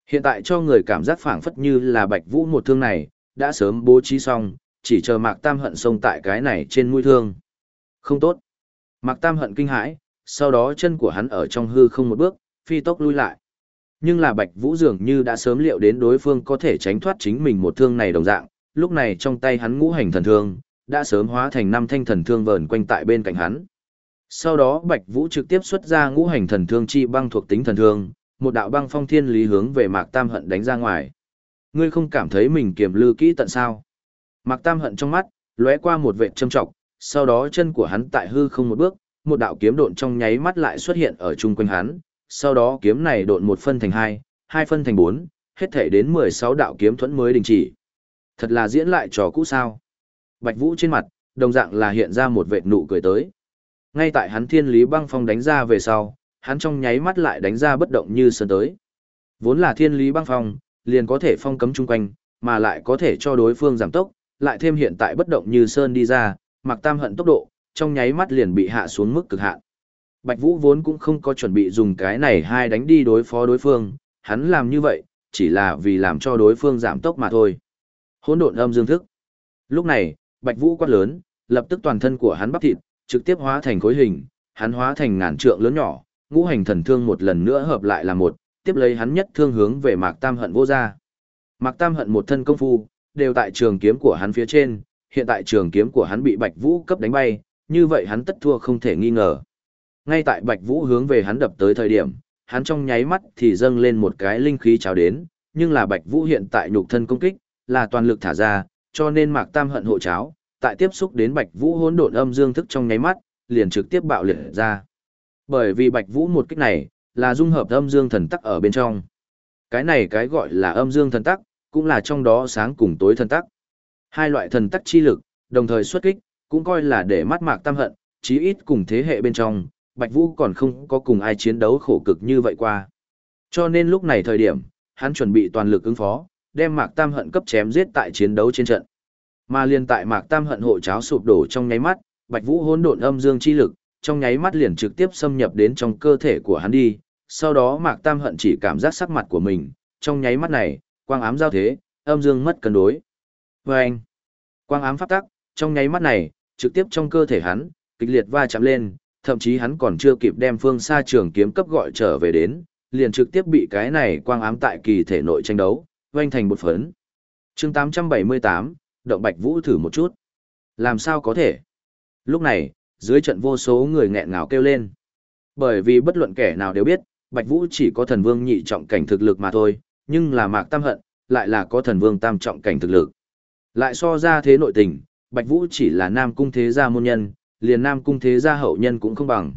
Hiện tại cho người cảm giác phảng phất như là Bạch Vũ một thương này, đã sớm bố trí xong, chỉ chờ Mạc Tam Hận xông tại cái này trên mũi thương. Không tốt. Mạc Tam Hận kinh hãi, sau đó chân của hắn ở trong hư không một bước, phi tốc lui lại. Nhưng là Bạch Vũ dường như đã sớm liệu đến đối phương có thể tránh thoát chính mình một thương này đồng dạng, lúc này trong tay hắn ngũ hành thần thương, đã sớm hóa thành năm thanh thần thương vờn quanh tại bên cạnh hắn. Sau đó Bạch Vũ trực tiếp xuất ra ngũ hành thần thương chi băng thuộc tính thần thương, một đạo băng phong thiên lý hướng về Mạc Tam Hận đánh ra ngoài. Ngươi không cảm thấy mình kiềm lư kỹ tận sao? Mạc Tam Hận trong mắt lóe qua một vệt châm trọng, sau đó chân của hắn tại hư không một bước, một đạo kiếm độn trong nháy mắt lại xuất hiện ở chung quanh hắn, sau đó kiếm này độn một phân thành hai, hai phân thành bốn, hết thể đến 16 đạo kiếm thuẫn mới đình chỉ. Thật là diễn lại trò cũ sao. Bạch Vũ trên mặt, đồng dạng là hiện ra một vệt nụ cười tới. Ngay tại hắn thiên lý băng phong đánh ra về sau, hắn trong nháy mắt lại đánh ra bất động như sơn tới. Vốn là thiên lý băng phong, liền có thể phong cấm chung quanh, mà lại có thể cho đối phương giảm tốc, lại thêm hiện tại bất động như sơn đi ra, mặc tam hận tốc độ, trong nháy mắt liền bị hạ xuống mức cực hạn. Bạch Vũ vốn cũng không có chuẩn bị dùng cái này hai đánh đi đối phó đối phương, hắn làm như vậy, chỉ là vì làm cho đối phương giảm tốc mà thôi. Hỗn độn âm dương thức. Lúc này, Bạch Vũ quát lớn, lập tức toàn thân của hắn bắp thịt, trực tiếp hóa thành khối hình, hắn hóa thành ngàn trượng lớn nhỏ, ngũ hành thần thương một lần nữa hợp lại là một, tiếp lấy hắn nhất thương hướng về Mạc Tam Hận vô ra. Mạc Tam Hận một thân công phu, đều tại trường kiếm của hắn phía trên, hiện tại trường kiếm của hắn bị Bạch Vũ cấp đánh bay, như vậy hắn tất thua không thể nghi ngờ. Ngay tại Bạch Vũ hướng về hắn đập tới thời điểm, hắn trong nháy mắt thì dâng lên một cái linh khí chào đến, nhưng là Bạch Vũ hiện tại nhục thân công kích, là toàn lực thả ra, cho nên Mạc Tam hận hộ cháo, tại tiếp xúc đến Bạch Vũ hỗn độn âm dương thức trong nháy mắt, liền trực tiếp bạo liệt ra. Bởi vì Bạch Vũ một kích này, là dung hợp âm dương thần tắc ở bên trong. Cái này cái gọi là âm dương thần tắc, cũng là trong đó sáng cùng tối thần tắc. Hai loại thần tắc chi lực, đồng thời xuất kích, cũng coi là để mắt Mạc Tam hận, chí ít cùng thế hệ bên trong, Bạch Vũ còn không có cùng ai chiến đấu khổ cực như vậy qua. Cho nên lúc này thời điểm, hắn chuẩn bị toàn lực ứng phó, đem Mạc Tam Hận cấp chém giết tại chiến đấu trên trận. Mà liên tại Mạc Tam Hận hộ cháo sụp đổ trong nháy mắt, Bạch Vũ hỗn độn âm dương chi lực, trong nháy mắt liền trực tiếp xâm nhập đến trong cơ thể của hắn đi. Sau đó Mạc Tam Hận chỉ cảm giác sắc mặt của mình, trong nháy mắt này, quang ám giao thế, âm dương mất cân đối. Và anh, quang ám pháp tắc, trong nháy mắt này, trực tiếp trong cơ thể hắn, kịch liệt va chạm lên, thậm chí hắn còn chưa kịp đem phương xa trường kiếm cấp gọi trở về đến, liền trực tiếp bị cái này quang ám tại kỳ thể nội tranh đấu, doanh thành một phấn. chương 878, Động Bạch Vũ thử một chút. Làm sao có thể? Lúc này, dưới trận vô số người nghẹn ngào kêu lên. Bởi vì bất luận kẻ nào đều biết, Bạch Vũ chỉ có thần vương nhị trọng cảnh thực lực mà thôi, nhưng là Mạc Tam Hận, lại là có thần vương tam trọng cảnh thực lực. Lại so ra thế nội tình, Bạch Vũ chỉ là nam cung thế gia môn nhân, liền nam cung thế gia hậu nhân cũng không bằng.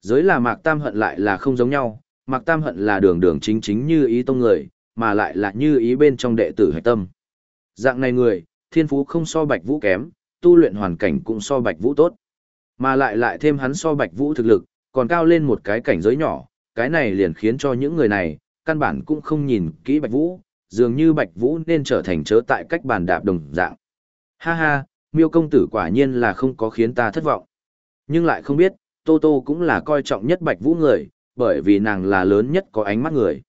Giới là Mạc Tam Hận lại là không giống nhau, Mạc Tam Hận là đường đường chính chính như ý tông người, mà lại là như ý bên trong đệ tử hạch tâm. Dạng này người, thiên phú không so Bạch Vũ kém, tu luyện hoàn cảnh cũng so Bạch Vũ tốt. Mà lại lại thêm hắn so Bạch Vũ thực lực, còn cao lên một cái cảnh giới nhỏ, cái này liền khiến cho những người này, căn bản cũng không nhìn kỹ Bạch Vũ, dường như Bạch Vũ nên trở thành chớ tại cách bàn đạp đồng dạng. Ha ha, miêu công tử quả nhiên là không có khiến ta thất vọng. Nhưng lại không biết, Tô Tô cũng là coi trọng nhất Bạch Vũ người, bởi vì nàng là lớn nhất có ánh mắt người.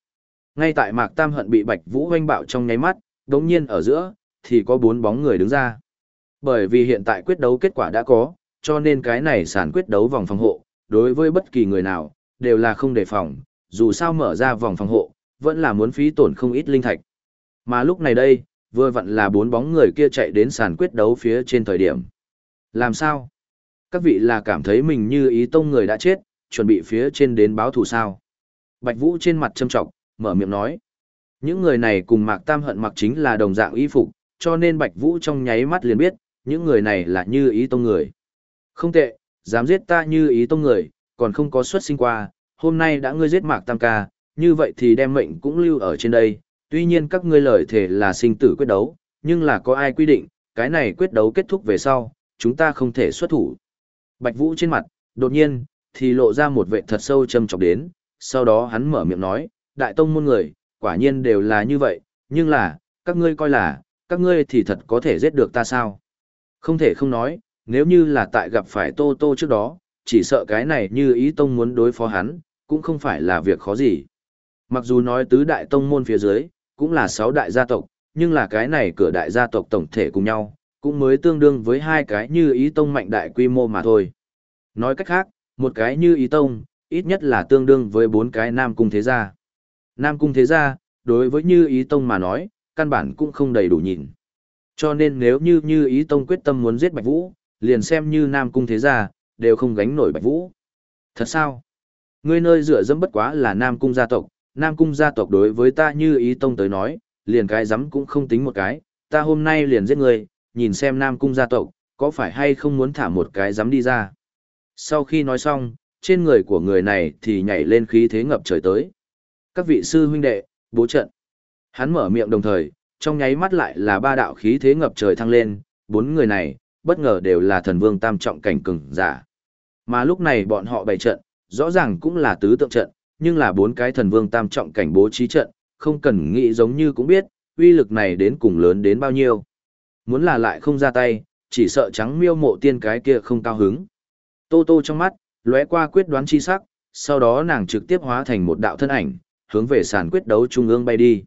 Ngay tại Mạc Tam Hận bị Bạch Vũ hoanh bạo trong nháy mắt, đống nhiên ở giữa, thì có bốn bóng người đứng ra. Bởi vì hiện tại quyết đấu kết quả đã có, cho nên cái này sản quyết đấu vòng phòng hộ, đối với bất kỳ người nào, đều là không đề phòng, dù sao mở ra vòng phòng hộ, vẫn là muốn phí tổn không ít linh thạch. Mà lúc này đây, vừa vặn là bốn bóng người kia chạy đến sàn quyết đấu phía trên thời điểm. Làm sao? Các vị là cảm thấy mình như ý tông người đã chết, chuẩn bị phía trên đến báo thù sao? Bạch Vũ trên mặt châm trọng, mở miệng nói. Những người này cùng Mạc Tam hận mặc chính là đồng dạng y phục, cho nên Bạch Vũ trong nháy mắt liền biết, những người này là như ý tông người. Không tệ, dám giết ta như ý tông người, còn không có xuất sinh qua, hôm nay đã ngươi giết Mạc Tam ca, như vậy thì đem mệnh cũng lưu ở trên đây, tuy nhiên các ngươi lời thể là sinh tử quyết đấu, nhưng là có ai quy định, cái này quyết đấu kết thúc về sau, chúng ta không thể xuất thủ. Bạch Vũ trên mặt, đột nhiên, thì lộ ra một vệ thật sâu châm chọc đến, sau đó hắn mở miệng nói, đại tông môn người, quả nhiên đều là như vậy, nhưng là, các ngươi coi là, các ngươi thì thật có thể giết được ta sao? Không thể không nói, nếu như là tại gặp phải Tô Tô trước đó, chỉ sợ cái này như ý tông muốn đối phó hắn, cũng không phải là việc khó gì. Mặc dù nói tứ đại tông môn phía dưới, cũng là sáu đại gia tộc, nhưng là cái này cửa đại gia tộc tổng thể cùng nhau, cũng mới tương đương với hai cái như ý tông mạnh đại quy mô mà thôi. Nói cách khác, một cái như ý tông, ít nhất là tương đương với bốn cái nam cung thế gia. Nam cung thế gia, đối với như ý tông mà nói, căn bản cũng không đầy đủ nhìn. Cho nên nếu như như ý tông quyết tâm muốn giết Bạch Vũ, liền xem như nam cung thế gia, đều không gánh nổi Bạch Vũ. Thật sao? Ngươi nơi dựa dẫm bất quá là nam cung gia tộc, nam cung gia tộc đối với ta như ý tông tới nói, liền cái dám cũng không tính một cái, ta hôm nay liền giết ngươi, nhìn xem nam cung gia tộc, có phải hay không muốn thả một cái dám đi ra. Sau khi nói xong, trên người của người này thì nhảy lên khí thế ngập trời tới. Các vị sư huynh đệ, bố trận. Hắn mở miệng đồng thời, trong nháy mắt lại là ba đạo khí thế ngập trời thăng lên, bốn người này, bất ngờ đều là thần vương tam trọng cảnh cường giả. Mà lúc này bọn họ bày trận, rõ ràng cũng là tứ tượng trận, nhưng là bốn cái thần vương tam trọng cảnh bố trí trận, không cần nghĩ giống như cũng biết, uy lực này đến cùng lớn đến bao nhiêu. Muốn là lại không ra tay, chỉ sợ trắng miêu mộ tiên cái kia không cao hứng. Tô tô trong mắt, lóe qua quyết đoán chi sắc, sau đó nàng trực tiếp hóa thành một đạo thân ảnh, hướng về sàn quyết đấu trung ương bay đi.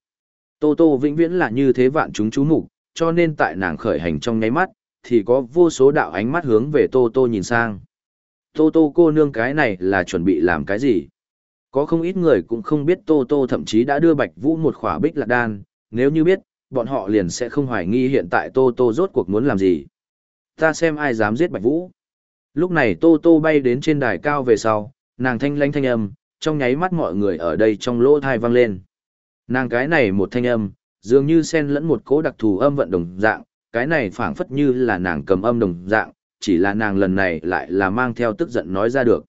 Tô tô vĩnh viễn là như thế vạn chúng chú mục cho nên tại nàng khởi hành trong nháy mắt, thì có vô số đạo ánh mắt hướng về tô tô nhìn sang. Tô tô cô nương cái này là chuẩn bị làm cái gì? Có không ít người cũng không biết Tô Tô thậm chí đã đưa Bạch Vũ một khỏa bích lạc đan, nếu như biết, bọn họ liền sẽ không hoài nghi hiện tại Tô Tô rốt cuộc muốn làm gì. Ta xem ai dám giết Bạch Vũ. Lúc này Tô Tô bay đến trên đài cao về sau, nàng thanh lanh thanh âm, trong nháy mắt mọi người ở đây trong lỗ thai vang lên. Nàng cái này một thanh âm, dường như xen lẫn một cỗ đặc thù âm vận đồng dạng, cái này phảng phất như là nàng cầm âm đồng dạng, chỉ là nàng lần này lại là mang theo tức giận nói ra được.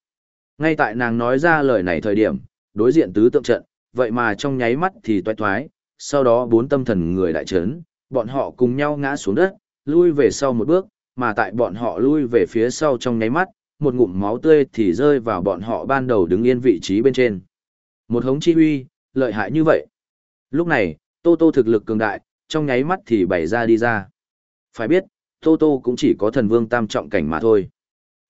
Ngay tại nàng nói ra lời này thời điểm, đối diện tứ tượng trận, vậy mà trong nháy mắt thì toái thoái, sau đó bốn tâm thần người đại chấn, bọn họ cùng nhau ngã xuống đất, lui về sau một bước, mà tại bọn họ lui về phía sau trong nháy mắt, một ngụm máu tươi thì rơi vào bọn họ ban đầu đứng yên vị trí bên trên. Một hống chi huy, lợi hại như vậy. Lúc này, Tô Tô thực lực cường đại, trong nháy mắt thì bày ra đi ra. Phải biết, Tô Tô cũng chỉ có thần vương tam trọng cảnh mà thôi.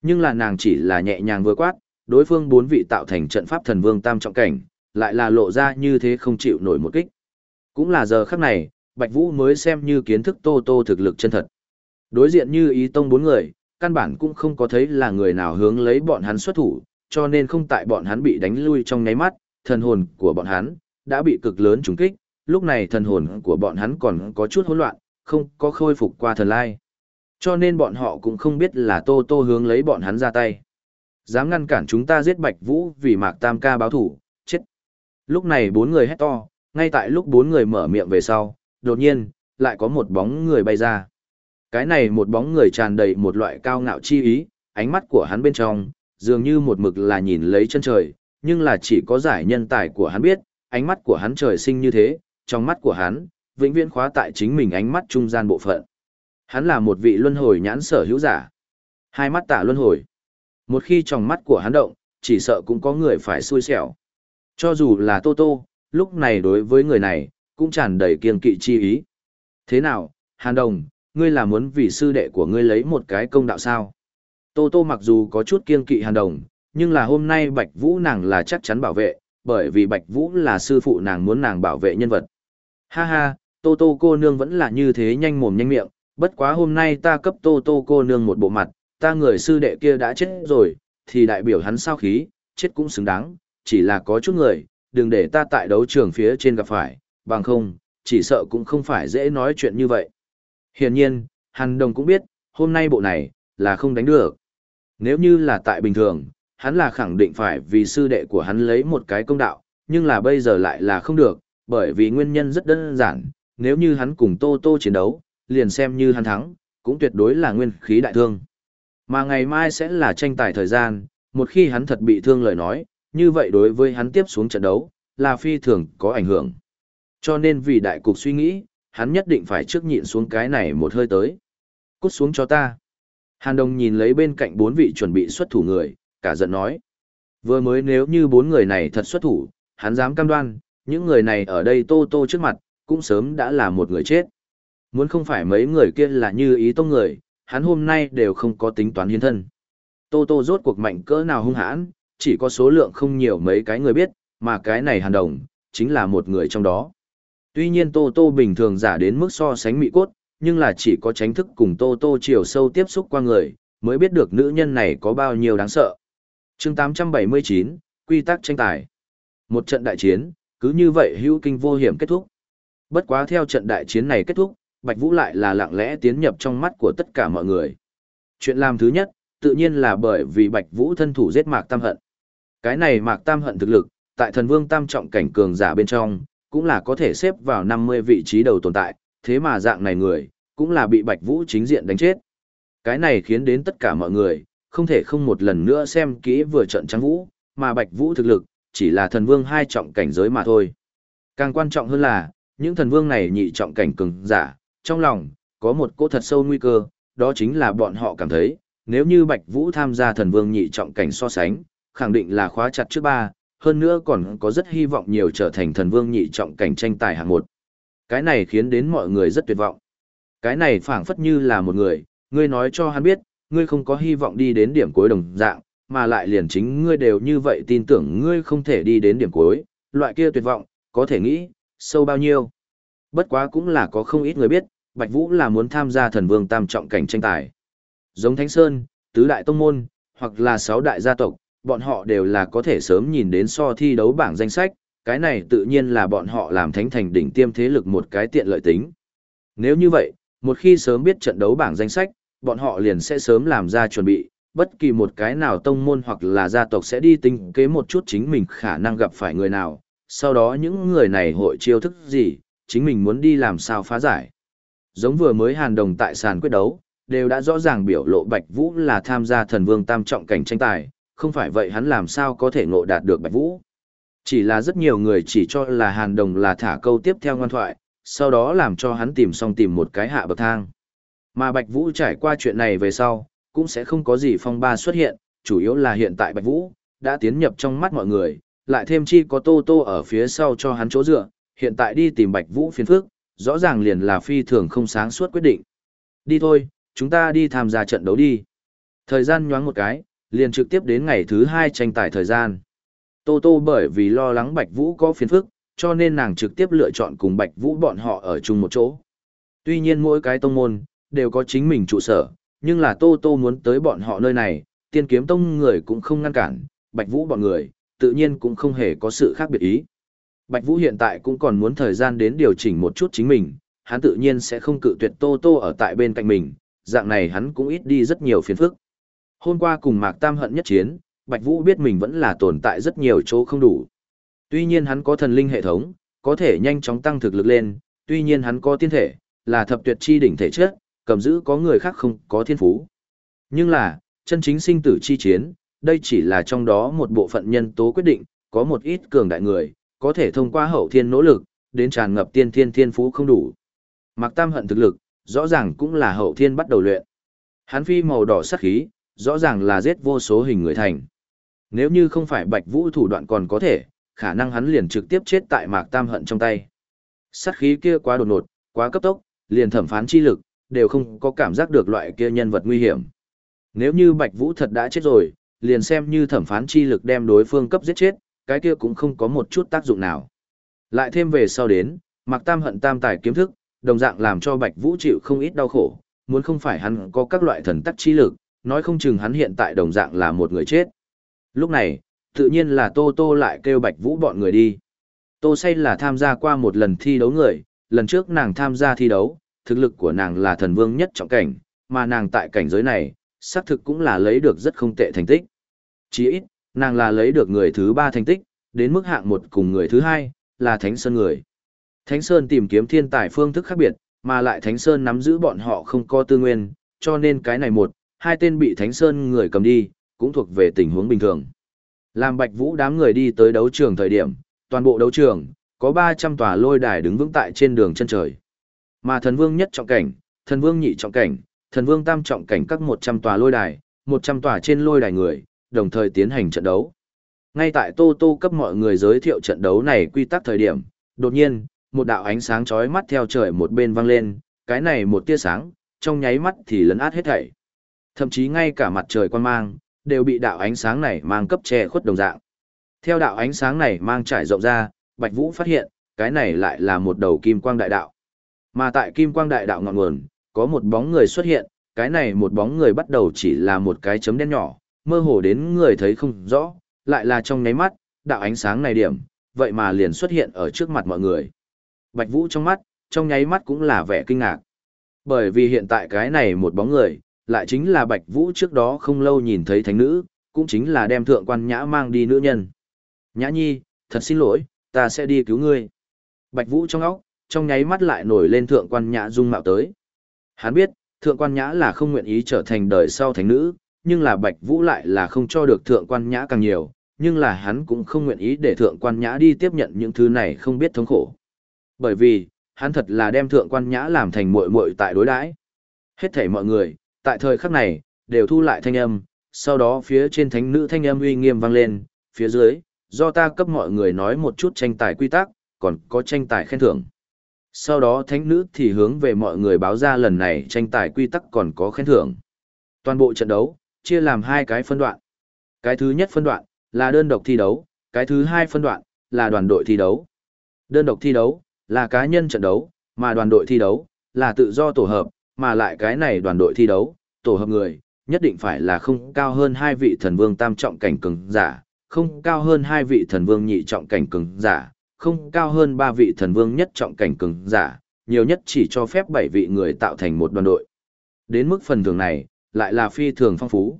Nhưng là nàng chỉ là nhẹ nhàng vừa quát, đối phương bốn vị tạo thành trận pháp thần vương tam trọng cảnh, lại là lộ ra như thế không chịu nổi một kích. Cũng là giờ khắc này, Bạch Vũ mới xem như kiến thức Tô Tô thực lực chân thật. Đối diện như ý tông bốn người, căn bản cũng không có thấy là người nào hướng lấy bọn hắn xuất thủ, cho nên không tại bọn hắn bị đánh lui trong nháy mắt, thần hồn của bọn hắn đã bị cực lớn trùng kích, lúc này thần hồn của bọn hắn còn có chút hỗn loạn, không có khôi phục qua thần lai. Cho nên bọn họ cũng không biết là Tô Tô hướng lấy bọn hắn ra tay. Dám ngăn cản chúng ta giết Bạch Vũ vì Mạc Tam ca báo thủ, chết. Lúc này bốn người hét to, ngay tại lúc bốn người mở miệng về sau, đột nhiên, lại có một bóng người bay ra. Cái này một bóng người tràn đầy một loại cao ngạo chi ý, ánh mắt của hắn bên trong, dường như một mực là nhìn lấy chân trời, nhưng là chỉ có giải nhân tài của hắn biết, ánh mắt của hắn trời sinh như thế, trong mắt của hắn, vĩnh viễn khóa tại chính mình ánh mắt trung gian bộ phận. Hắn là một vị luân hồi nhãn sở hữu giả. Hai mắt tả luân hồi. Một khi trong mắt của hắn động, chỉ sợ cũng có người phải xui xẻo. Cho dù là Tô Tô, lúc này đối với người này, cũng tràn đầy kiên kỵ chi ý. Thế nào, Hàn Đồng, ngươi là muốn vì sư đệ của ngươi lấy một cái công đạo sao? Tô Tô mặc dù có chút kiên kỵ Hàn Đồng, nhưng là hôm nay Bạch Vũ nàng là chắc chắn bảo vệ, bởi vì Bạch Vũ là sư phụ nàng muốn nàng bảo vệ nhân vật. Ha ha, Tô Tô cô nương vẫn là như thế nhanh mồm nhanh miệng, bất quá hôm nay ta cấp Tô Tô cô nương một bộ mặt, ta người sư đệ kia đã chết rồi, thì đại biểu hắn sao khí, chết cũng xứng đáng, chỉ là có chút người, đừng để ta tại đấu trường phía trên gặp phải, bằng không, chỉ sợ cũng không phải dễ nói chuyện như vậy. Hiển nhiên, Hàn Đồng cũng biết, hôm nay bộ này, là không đánh được. Nếu như là tại bình thường, hắn là khẳng định phải vì sư đệ của hắn lấy một cái công đạo, nhưng là bây giờ lại là không được, bởi vì nguyên nhân rất đơn giản, nếu như hắn cùng Tô Tô chiến đấu, liền xem như hắn thắng, cũng tuyệt đối là nguyên khí đại thương. Mà ngày mai sẽ là tranh tài thời gian, một khi hắn thật bị thương lời nói, như vậy đối với hắn tiếp xuống trận đấu, là phi thường có ảnh hưởng. Cho nên vì đại cục suy nghĩ, hắn nhất định phải trước nhịn xuống cái này một hơi tới. Cút xuống cho ta. Hàn Đông nhìn lấy bên cạnh bốn vị chuẩn bị xuất thủ người, cả giận nói. Vừa mới nếu như bốn người này thật xuất thủ, hắn dám cam đoan, những người này ở đây tô tô trước mặt, cũng sớm đã là một người chết. Muốn không phải mấy người kia là như ý tông người, hắn hôm nay đều không có tính toán hiến thân. Tô tô rốt cuộc mạnh cỡ nào hung hãn, chỉ có số lượng không nhiều mấy cái người biết, mà cái này hàn đồng, chính là một người trong đó. Tuy nhiên Tô Tô bình thường giả đến mức so sánh mị cốt, nhưng là chỉ có tránh thức cùng Tô Tô chiều sâu tiếp xúc qua người, mới biết được nữ nhân này có bao nhiêu đáng sợ. chương 879, Quy tắc tranh tài. Một trận đại chiến, cứ như vậy hữu kinh vô hiểm kết thúc. Bất quá theo trận đại chiến này kết thúc, Bạch Vũ lại là lặng lẽ tiến nhập trong mắt của tất cả mọi người. Chuyện làm thứ nhất, tự nhiên là bởi vì Bạch Vũ thân thủ giết Mạc Tam Hận. Cái này Mạc Tam Hận thực lực, tại thần vương tam trọng cảnh cường giả bên trong, cũng là có thể xếp vào 50 vị trí đầu tồn tại, thế mà dạng này người, cũng là bị Bạch Vũ chính diện đánh chết. Cái này khiến đến tất cả mọi người, không thể không một lần nữa xem kỹ vừa trận trắng Vũ, mà Bạch Vũ thực lực, chỉ là thần vương hai trọng cảnh giới mà thôi. Càng quan trọng hơn là, những thần vương này nhị trọng cảnh cường giả, trong lòng, có một cỗ thật sâu nguy cơ, đó chính là bọn họ cảm thấy, nếu như Bạch Vũ tham gia thần vương nhị trọng cảnh so sánh, khẳng định là khóa chặt trước ba, hơn nữa còn có rất hy vọng nhiều trở thành thần vương nhị trọng cảnh tranh tài hạng một. Cái này khiến đến mọi người rất tuyệt vọng. Cái này phảng phất như là một người, ngươi nói cho hắn biết, ngươi không có hy vọng đi đến điểm cuối đồng dạng, mà lại liền chính ngươi đều như vậy tin tưởng ngươi không thể đi đến điểm cuối, loại kia tuyệt vọng, có thể nghĩ, sâu bao nhiêu. Bất quá cũng là có không ít người biết, Bạch Vũ là muốn tham gia thần vương tam trọng cảnh tranh tài. Giống Thánh Sơn, Tứ Đại Tông Môn, hoặc là Sáu Đại Gia Tộc, bọn họ đều là có thể sớm nhìn đến so thi đấu bảng danh sách, cái này tự nhiên là bọn họ làm thánh thành đỉnh tiêm thế lực một cái tiện lợi tính. Nếu như vậy, một khi sớm biết trận đấu bảng danh sách, bọn họ liền sẽ sớm làm ra chuẩn bị, bất kỳ một cái nào tông môn hoặc là gia tộc sẽ đi tính kế một chút chính mình khả năng gặp phải người nào, sau đó những người này hội chiêu thức gì, chính mình muốn đi làm sao phá giải. Giống vừa mới hàn đồng tại sàn quyết đấu, đều đã rõ ràng biểu lộ Bạch Vũ là tham gia thần vương tam trọng cảnh tranh tài, không phải vậy hắn làm sao có thể ngộ đạt được Bạch Vũ. Chỉ là rất nhiều người chỉ cho là Hàn Đồng là thả câu tiếp theo ngoan thoại, sau đó làm cho hắn tìm xong tìm một cái hạ bậc thang. Mà Bạch Vũ trải qua chuyện này về sau, cũng sẽ không có gì phong ba xuất hiện, chủ yếu là hiện tại Bạch Vũ, đã tiến nhập trong mắt mọi người, lại thêm chi có Tô Tô ở phía sau cho hắn chỗ dựa, hiện tại đi tìm Bạch Vũ phiền phức, rõ ràng liền là phi thường không sáng suốt quyết định. Đi thôi, chúng ta đi tham gia trận đấu đi. Thời gian nhoáng một cái, liền trực tiếp đến ngày thứ hai tranh tài thời gian. Tô Tô bởi vì lo lắng Bạch Vũ có phiền phức, cho nên nàng trực tiếp lựa chọn cùng Bạch Vũ bọn họ ở chung một chỗ. Tuy nhiên mỗi cái tông môn, đều có chính mình trụ sở, Nhưng là Tô Tô muốn tới bọn họ nơi này, tiên kiếm tông người cũng không ngăn cản, Bạch Vũ bọn người, tự nhiên cũng không hề có sự khác biệt ý. Bạch Vũ hiện tại cũng còn muốn thời gian đến điều chỉnh một chút chính mình, hắn tự nhiên sẽ không cự tuyệt Tô Tô ở tại bên cạnh mình, dạng này hắn cũng ít đi rất nhiều phiền phức. Hôm qua cùng Mạc Tam hận nhất chiến, Bạch Vũ biết mình vẫn là tồn tại rất nhiều chỗ không đủ. Tuy nhiên hắn có thần linh hệ thống, có thể nhanh chóng tăng thực lực lên, tuy nhiên hắn có tiên thể, là thập tuyệt chi đỉnh thể chất, cầm giữ có người khác không có thiên phú. Nhưng là, chân chính sinh tử chi chiến, đây chỉ là trong đó một bộ phận nhân tố quyết định, có một ít cường đại người, có thể thông qua hậu thiên nỗ lực, đến tràn ngập tiên thiên thiên phú không đủ. Mạc Tam hận thực lực, rõ ràng cũng là hậu thiên bắt đầu luyện. Hắn phi màu đỏ sắc khí, rõ ràng là giết vô số hình người thành. Nếu như không phải Bạch Vũ thủ đoạn còn có thể, khả năng hắn liền trực tiếp chết tại Mạc Tam hận trong tay. Sát khí kia quá đột ngột, quá cấp tốc, liền thẩm phán chi lực, đều không có cảm giác được loại kia nhân vật nguy hiểm. Nếu như Bạch Vũ thật đã chết rồi, liền xem như thẩm phán chi lực đem đối phương cấp giết chết, cái kia cũng không có một chút tác dụng nào. Lại thêm về sau đến, Mạc Tam hận tam tài kiếm thức, đồng dạng làm cho Bạch Vũ chịu không ít đau khổ, muốn không phải hắn có các loại thần tắc chi lực, nói không chừng hắn hiện tại đồng dạng là một người chết. Lúc này, tự nhiên là Tô Tô lại kêu Bạch Vũ bọn người đi. Tô say là tham gia qua một lần thi đấu người, lần trước nàng tham gia thi đấu, thực lực của nàng là thần vương nhất trọng cảnh, mà nàng tại cảnh giới này, xác thực cũng là lấy được rất không tệ thành tích. Chỉ ít, nàng là lấy được người thứ ba thành tích, đến mức hạng một cùng người thứ hai, là Thánh Sơn người. Thánh Sơn tìm kiếm thiên tài phương thức khác biệt, mà lại Thánh Sơn nắm giữ bọn họ không có tư nguyên, cho nên cái này một, hai tên bị Thánh Sơn người cầm đi, cũng thuộc về tình huống bình thường. Làm Bạch Vũ đám người đi tới đấu trường thời điểm, toàn bộ đấu trường, có 300 tòa lôi đài đứng vững tại trên đường chân trời. Mà thần vương nhất trọng cảnh, thần vương nhị trọng cảnh, thần vương tam trọng cảnh các 100 tòa lôi đài, 100 tòa trên lôi đài người, đồng thời tiến hành trận đấu. Ngay tại Tô Tô cấp mọi người giới thiệu trận đấu này quy tắc thời điểm, đột nhiên, một đạo ánh sáng chói mắt theo trời một bên vang lên, cái này một tia sáng, trong nháy mắt thì lấn át hết thảy. Thậm chí ngay cả mặt trời quan mang, đều bị đạo ánh sáng này mang cấp che khuất đồng dạng. Theo đạo ánh sáng này mang trải rộng ra, Bạch Vũ phát hiện, cái này lại là một đầu kim quang đại đạo. Mà tại kim quang đại đạo ngọn nguồn, có một bóng người xuất hiện, cái này một bóng người bắt đầu chỉ là một cái chấm đen nhỏ, mơ hồ đến người thấy không rõ, lại là trong nháy mắt, đạo ánh sáng này điểm, vậy mà liền xuất hiện ở trước mặt mọi người. Bạch Vũ trong mắt, trong nháy mắt cũng là vẻ kinh ngạc. Bởi vì hiện tại cái này một bóng người, lại chính là Bạch Vũ trước đó không lâu nhìn thấy thánh nữ, cũng chính là đem thượng quan nhã mang đi nữ nhân. Nhã nhi, thật xin lỗi, ta sẽ đi cứu ngươi. Bạch Vũ trong óc, trong nháy mắt lại nổi lên thượng quan nhã dung mạo tới. Hắn biết, thượng quan nhã là không nguyện ý trở thành đời sau thánh nữ, nhưng là Bạch Vũ lại là không cho được thượng quan nhã càng nhiều, nhưng là hắn cũng không nguyện ý để thượng quan nhã đi tiếp nhận những thứ này không biết thống khổ. Bởi vì, hắn thật là đem thượng quan nhã làm thành muội muội tại đối đãi. Hết thảy mọi người, tại thời khắc này, đều thu lại thanh âm, sau đó phía trên thánh nữ thanh âm uy nghiêm vang lên, phía dưới, do ta cấp mọi người nói một chút tranh tài quy tắc, còn có tranh tài khen thưởng. Sau đó thánh nữ thì hướng về mọi người báo ra lần này tranh tài quy tắc còn có khen thưởng. Toàn bộ trận đấu, chia làm hai cái phân đoạn. Cái thứ nhất phân đoạn, là đơn độc thi đấu, cái thứ hai phân đoạn, là đoàn đội thi đấu. Đơn độc thi đấu, là cá nhân trận đấu, mà đoàn đội thi đấu, là tự do tổ hợp, mà lại cái này đoàn đội thi đấu, tổ hợp người, nhất định phải là không cao hơn hai vị thần vương tam trọng cảnh cường giả, không cao hơn hai vị thần vương nhị trọng cảnh cường giả, không cao hơn ba vị thần vương nhất trọng cảnh cường giả, nhiều nhất chỉ cho phép bảy vị người tạo thành một đoàn đội. Đến mức phần thưởng này, lại là phi thường phong phú.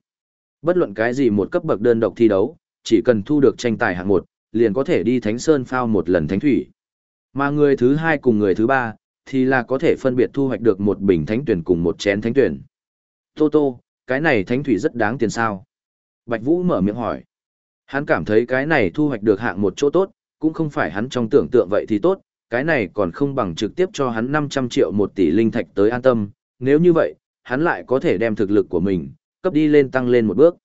Bất luận cái gì một cấp bậc đơn độc thi đấu, chỉ cần thu được tranh tài hạng một, liền có thể đi Thánh Sơn phao một lần thánh thủy. Mà người thứ hai cùng người thứ ba, thì là có thể phân biệt thu hoạch được một bình thánh tuyển cùng một chén thánh tuyển. Tô Tô, cái này thánh thủy rất đáng tiền sao? Bạch Vũ mở miệng hỏi. Hắn cảm thấy cái này thu hoạch được hạng một chỗ tốt, cũng không phải hắn trong tưởng tượng vậy thì tốt, cái này còn không bằng trực tiếp cho hắn 500 triệu một tỷ linh thạch tới an tâm, nếu như vậy, hắn lại có thể đem thực lực của mình, cấp đi lên tăng lên một bước.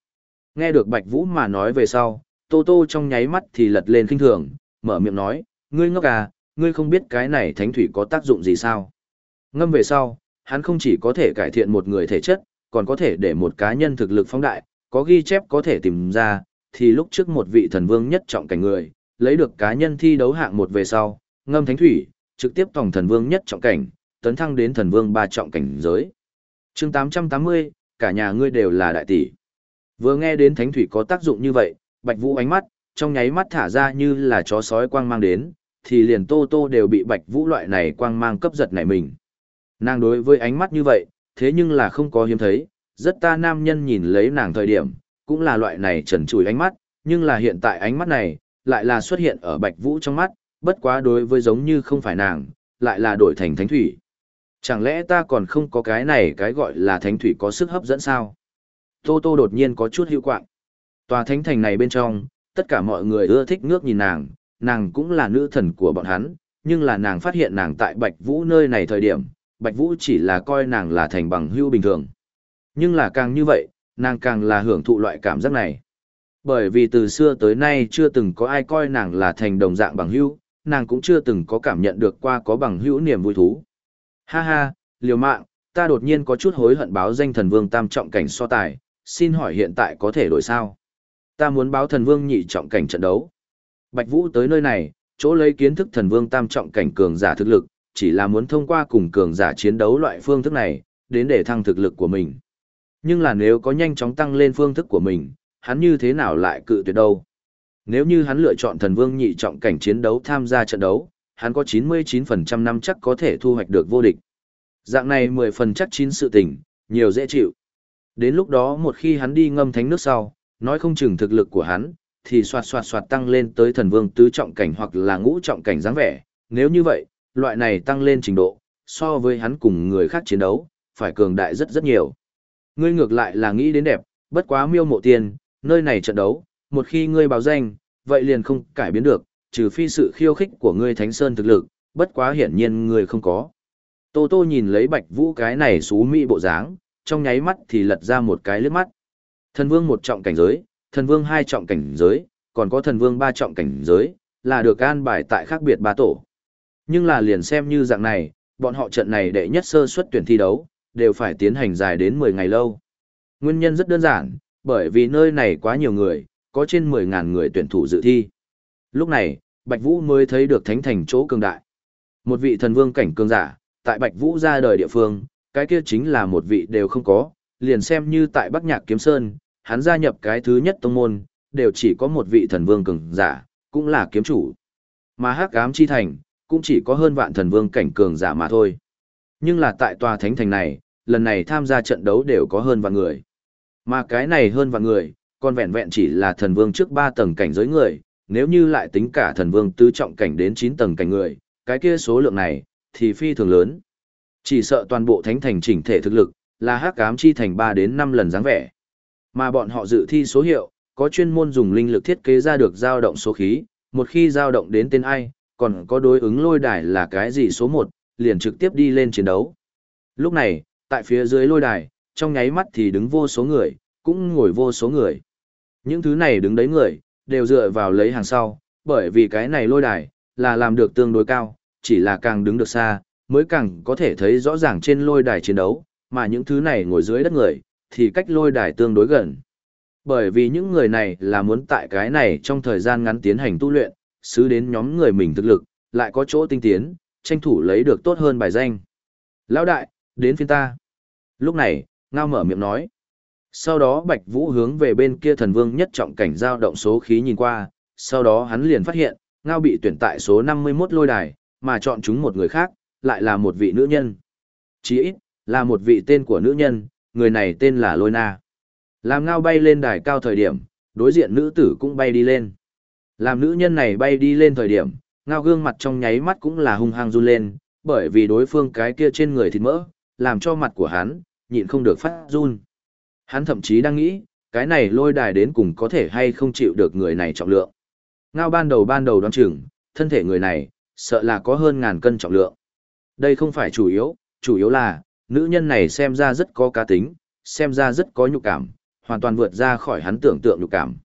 Nghe được Bạch Vũ mà nói về sau, Tô Tô trong nháy mắt thì lật lên kinh thường, mở miệng nói, ngươi ngốc à, ngươi không biết cái này thánh thủy có tác dụng gì sao. Ngâm về sau, hắn không chỉ có thể cải thiện một người thể chất, còn có thể để một cá nhân thực lực phóng đại, có ghi chép có thể tìm ra, thì lúc trước một vị thần vương nhất trọng cảnh người, lấy được cá nhân thi đấu hạng một về sau, ngâm thánh thủy, trực tiếp tổng thần vương nhất trọng cảnh, tấn thăng đến thần vương ba trọng cảnh giới chương 880, cả nhà ngươi đều là đại tỷ. Vừa nghe đến thánh thủy có tác dụng như vậy, Bạch Vũ ánh mắt, trong nháy mắt thả ra như là chó sói quang mang đến, thì liền Tô Tô đều bị Bạch Vũ loại này quang mang cấp giật nảy mình. Nàng đối với ánh mắt như vậy, thế nhưng là không có hiếm thấy, rất ta nam nhân nhìn lấy nàng thời điểm, cũng là loại này trần trùi ánh mắt, nhưng là hiện tại ánh mắt này, lại là xuất hiện ở Bạch Vũ trong mắt, bất quá đối với giống như không phải nàng, lại là đổi thành thánh thủy. Chẳng lẽ ta còn không có cái này cái gọi là thánh thủy có sức hấp dẫn sao? Tô Tô đột nhiên có chút hữu quạng. Tòa thánh thành này bên trong, tất cả mọi người ưa thích ngước nhìn nàng, nàng cũng là nữ thần của bọn hắn, nhưng là nàng phát hiện nàng tại Bạch Vũ nơi này thời điểm, Bạch Vũ chỉ là coi nàng là thành bằng hưu bình thường. Nhưng là càng như vậy, nàng càng là hưởng thụ loại cảm giác này. Bởi vì từ xưa tới nay chưa từng có ai coi nàng là thành đồng dạng bằng hữu, nàng cũng chưa từng có cảm nhận được qua có bằng hữu niềm vui thú. Ha ha, liều mạng, ta đột nhiên có chút hối hận báo danh thần vương tam trọng cảnh so tài, xin hỏi hiện tại có thể đổi sao? Ta muốn báo thần vương nhị trọng cảnh trận đấu. Bạch Vũ tới nơi này, chỗ lấy kiến thức thần vương tam trọng cảnh cường giả thực lực, chỉ là muốn thông qua cùng cường giả chiến đấu loại phương thức này, đến để thăng thực lực của mình. Nhưng là nếu có nhanh chóng tăng lên phương thức của mình, hắn như thế nào lại cự tuyệt đâu? Nếu như hắn lựa chọn thần vương nhị trọng cảnh chiến đấu tham gia trận đấu, hắn có 99% năm chắc có thể thu hoạch được vô địch. Dạng này 10 phần chắc chín sự tình, nhiều dễ chịu. Đến lúc đó một khi hắn đi ngâm thánh nước sau, nói không chừng thực lực của hắn, thì soạt soạt soạt tăng lên tới thần vương tứ trọng cảnh hoặc là ngũ trọng cảnh dáng vẻ. Nếu như vậy, loại này tăng lên trình độ, so với hắn cùng người khác chiến đấu, phải cường đại rất rất nhiều. Ngươi ngược lại là nghĩ đến đẹp, bất quá miêu mộ tiền, nơi này trận đấu, một khi ngươi báo danh, vậy liền không cải biến được, trừ phi sự khiêu khích của ngươi Thánh Sơn thực lực, bất quá hiển nhiên ngươi không có. Tô Tô nhìn lấy Bạch Vũ cái này xú mỹ bộ dáng, trong nháy mắt thì lật ra một cái lướt mắt. Thần vương một trọng cảnh giới, thần vương hai trọng cảnh giới, còn có thần vương ba trọng cảnh giới, là được an bài tại khác biệt ba tổ. Nhưng là liền xem như dạng này, bọn họ trận này đệ nhất sơ suất tuyển thi đấu, đều phải tiến hành dài đến 10 ngày lâu. Nguyên nhân rất đơn giản, bởi vì nơi này quá nhiều người, có trên 10.000 người tuyển thủ dự thi. Lúc này, Bạch Vũ mới thấy được thánh thành chỗ cường đại. Một vị thần vương cảnh cường giả, tại Bạch Vũ ra đời địa phương, cái kia chính là một vị đều không có, liền xem như tại Bắc Nhạc Kiếm Sơn, hắn gia nhập cái thứ nhất tông môn, đều chỉ có một vị thần vương cường giả, cũng là kiếm chủ. Mà Hắc Ám Chi Thành, cũng chỉ có hơn vạn thần vương cảnh cường giả mà thôi. Nhưng là tại tòa thánh thành này, lần này tham gia trận đấu đều có hơn vạn người. Mà cái này hơn vạn người, còn vẹn vẹn chỉ là thần vương trước ba tầng cảnh giới người, nếu như lại tính cả thần vương tứ trọng cảnh đến 9 tầng cảnh người, cái kia số lượng này, thì phi thường lớn. Chỉ sợ toàn bộ thánh thành chỉnh thể thực lực, là hắc ám chi thành 3 đến 5 lần dáng vẻ. Mà bọn họ dự thi số hiệu, có chuyên môn dùng linh lực thiết kế ra được dao động số khí, một khi dao động đến tên ai, còn có đối ứng lôi đài là cái gì số 1, liền trực tiếp đi lên chiến đấu. Lúc này, tại phía dưới lôi đài, trong nháy mắt thì đứng vô số người, cũng ngồi vô số người. Những thứ này đứng đấy người, đều dựa vào lấy hàng sau, bởi vì cái này lôi đài, là làm được tương đối cao, chỉ là càng đứng được xa, mới càng có thể thấy rõ ràng trên lôi đài chiến đấu, mà những thứ này ngồi dưới đất người, thì cách lôi đài tương đối gần. Bởi vì những người này là muốn tại cái này trong thời gian ngắn tiến hành tu luyện, xứ đến nhóm người mình thực lực, lại có chỗ tinh tiến, tranh thủ lấy được tốt hơn bài danh. Lão đại, đến phiên ta. Lúc này, Ngao mở miệng nói. Sau đó Bạch Vũ hướng về bên kia thần vương nhất trọng cảnh giao động số khí nhìn qua, sau đó hắn liền phát hiện, Ngao bị tuyển tại số 51 lôi đài, mà chọn chúng một người khác, lại là một vị nữ nhân. Chỉ ít, là một vị tên của nữ nhân, người này tên là Lôi Na. Làm Ngao bay lên đài cao thời điểm, đối diện nữ tử cũng bay đi lên. Làm nữ nhân này bay đi lên thời điểm, Ngao gương mặt trong nháy mắt cũng là hung hăng run lên, bởi vì đối phương cái kia trên người thịt mỡ, làm cho mặt của hắn, nhịn không được phát run. Hắn thậm chí đang nghĩ, cái này lôi đài đến cùng có thể hay không chịu được người này trọng lượng. Ngao ban đầu ban đầu đoán chừng, thân thể người này, sợ là có hơn ngàn cân trọng lượng. Đây không phải chủ yếu, chủ yếu là, nữ nhân này xem ra rất có cá tính, xem ra rất có nhục cảm, hoàn toàn vượt ra khỏi hắn tưởng tượng nhục cảm.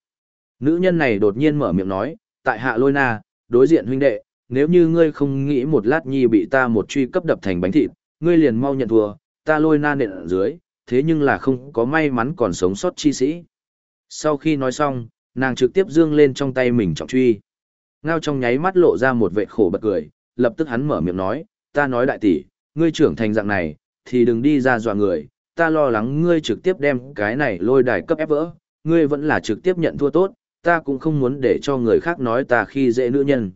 Nữ nhân này đột nhiên mở miệng nói, tại hạ lôi na, đối diện huynh đệ, nếu như ngươi không nghĩ một lát nhi bị ta một truy cấp đập thành bánh thịt, ngươi liền mau nhận thua, ta lôi na nện ở dưới, thế nhưng là không có may mắn còn sống sót chi sĩ. Sau khi nói xong, nàng trực tiếp dương lên trong tay mình trọng truy. Ngao trong nháy mắt lộ ra một vệ khổ bật cười, lập tức hắn mở miệng nói, ta nói đại tỷ, ngươi trưởng thành dạng này, thì đừng đi ra dọa người, ta lo lắng ngươi trực tiếp đem cái này lôi đài cấp ép vỡ, ngươi vẫn là trực tiếp nhận thua tốt, ta cũng không muốn để cho người khác nói ta khi dễ nữ nhân.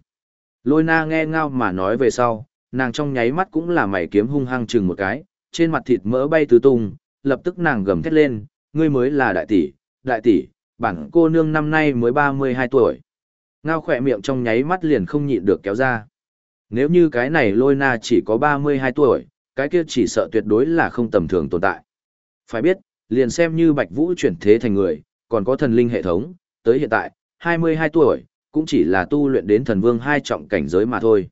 Lôi na nghe ngao mà nói về sau, nàng trong nháy mắt cũng là mày kiếm hung hăng chừng một cái, trên mặt thịt mỡ bay tứ tung, lập tức nàng gầm thét lên, ngươi mới là đại tỷ, đại tỷ, bản cô nương năm nay mới 32 tuổi. Ngao khỏe miệng trong nháy mắt liền không nhịn được kéo ra. Nếu như cái này lôi na chỉ có 32 tuổi, cái kia chỉ sợ tuyệt đối là không tầm thường tồn tại. Phải biết, liền xem như Bạch Vũ chuyển thế thành người, còn có thần linh hệ thống, tới hiện tại, 22 tuổi, cũng chỉ là tu luyện đến thần vương hai trọng cảnh giới mà thôi.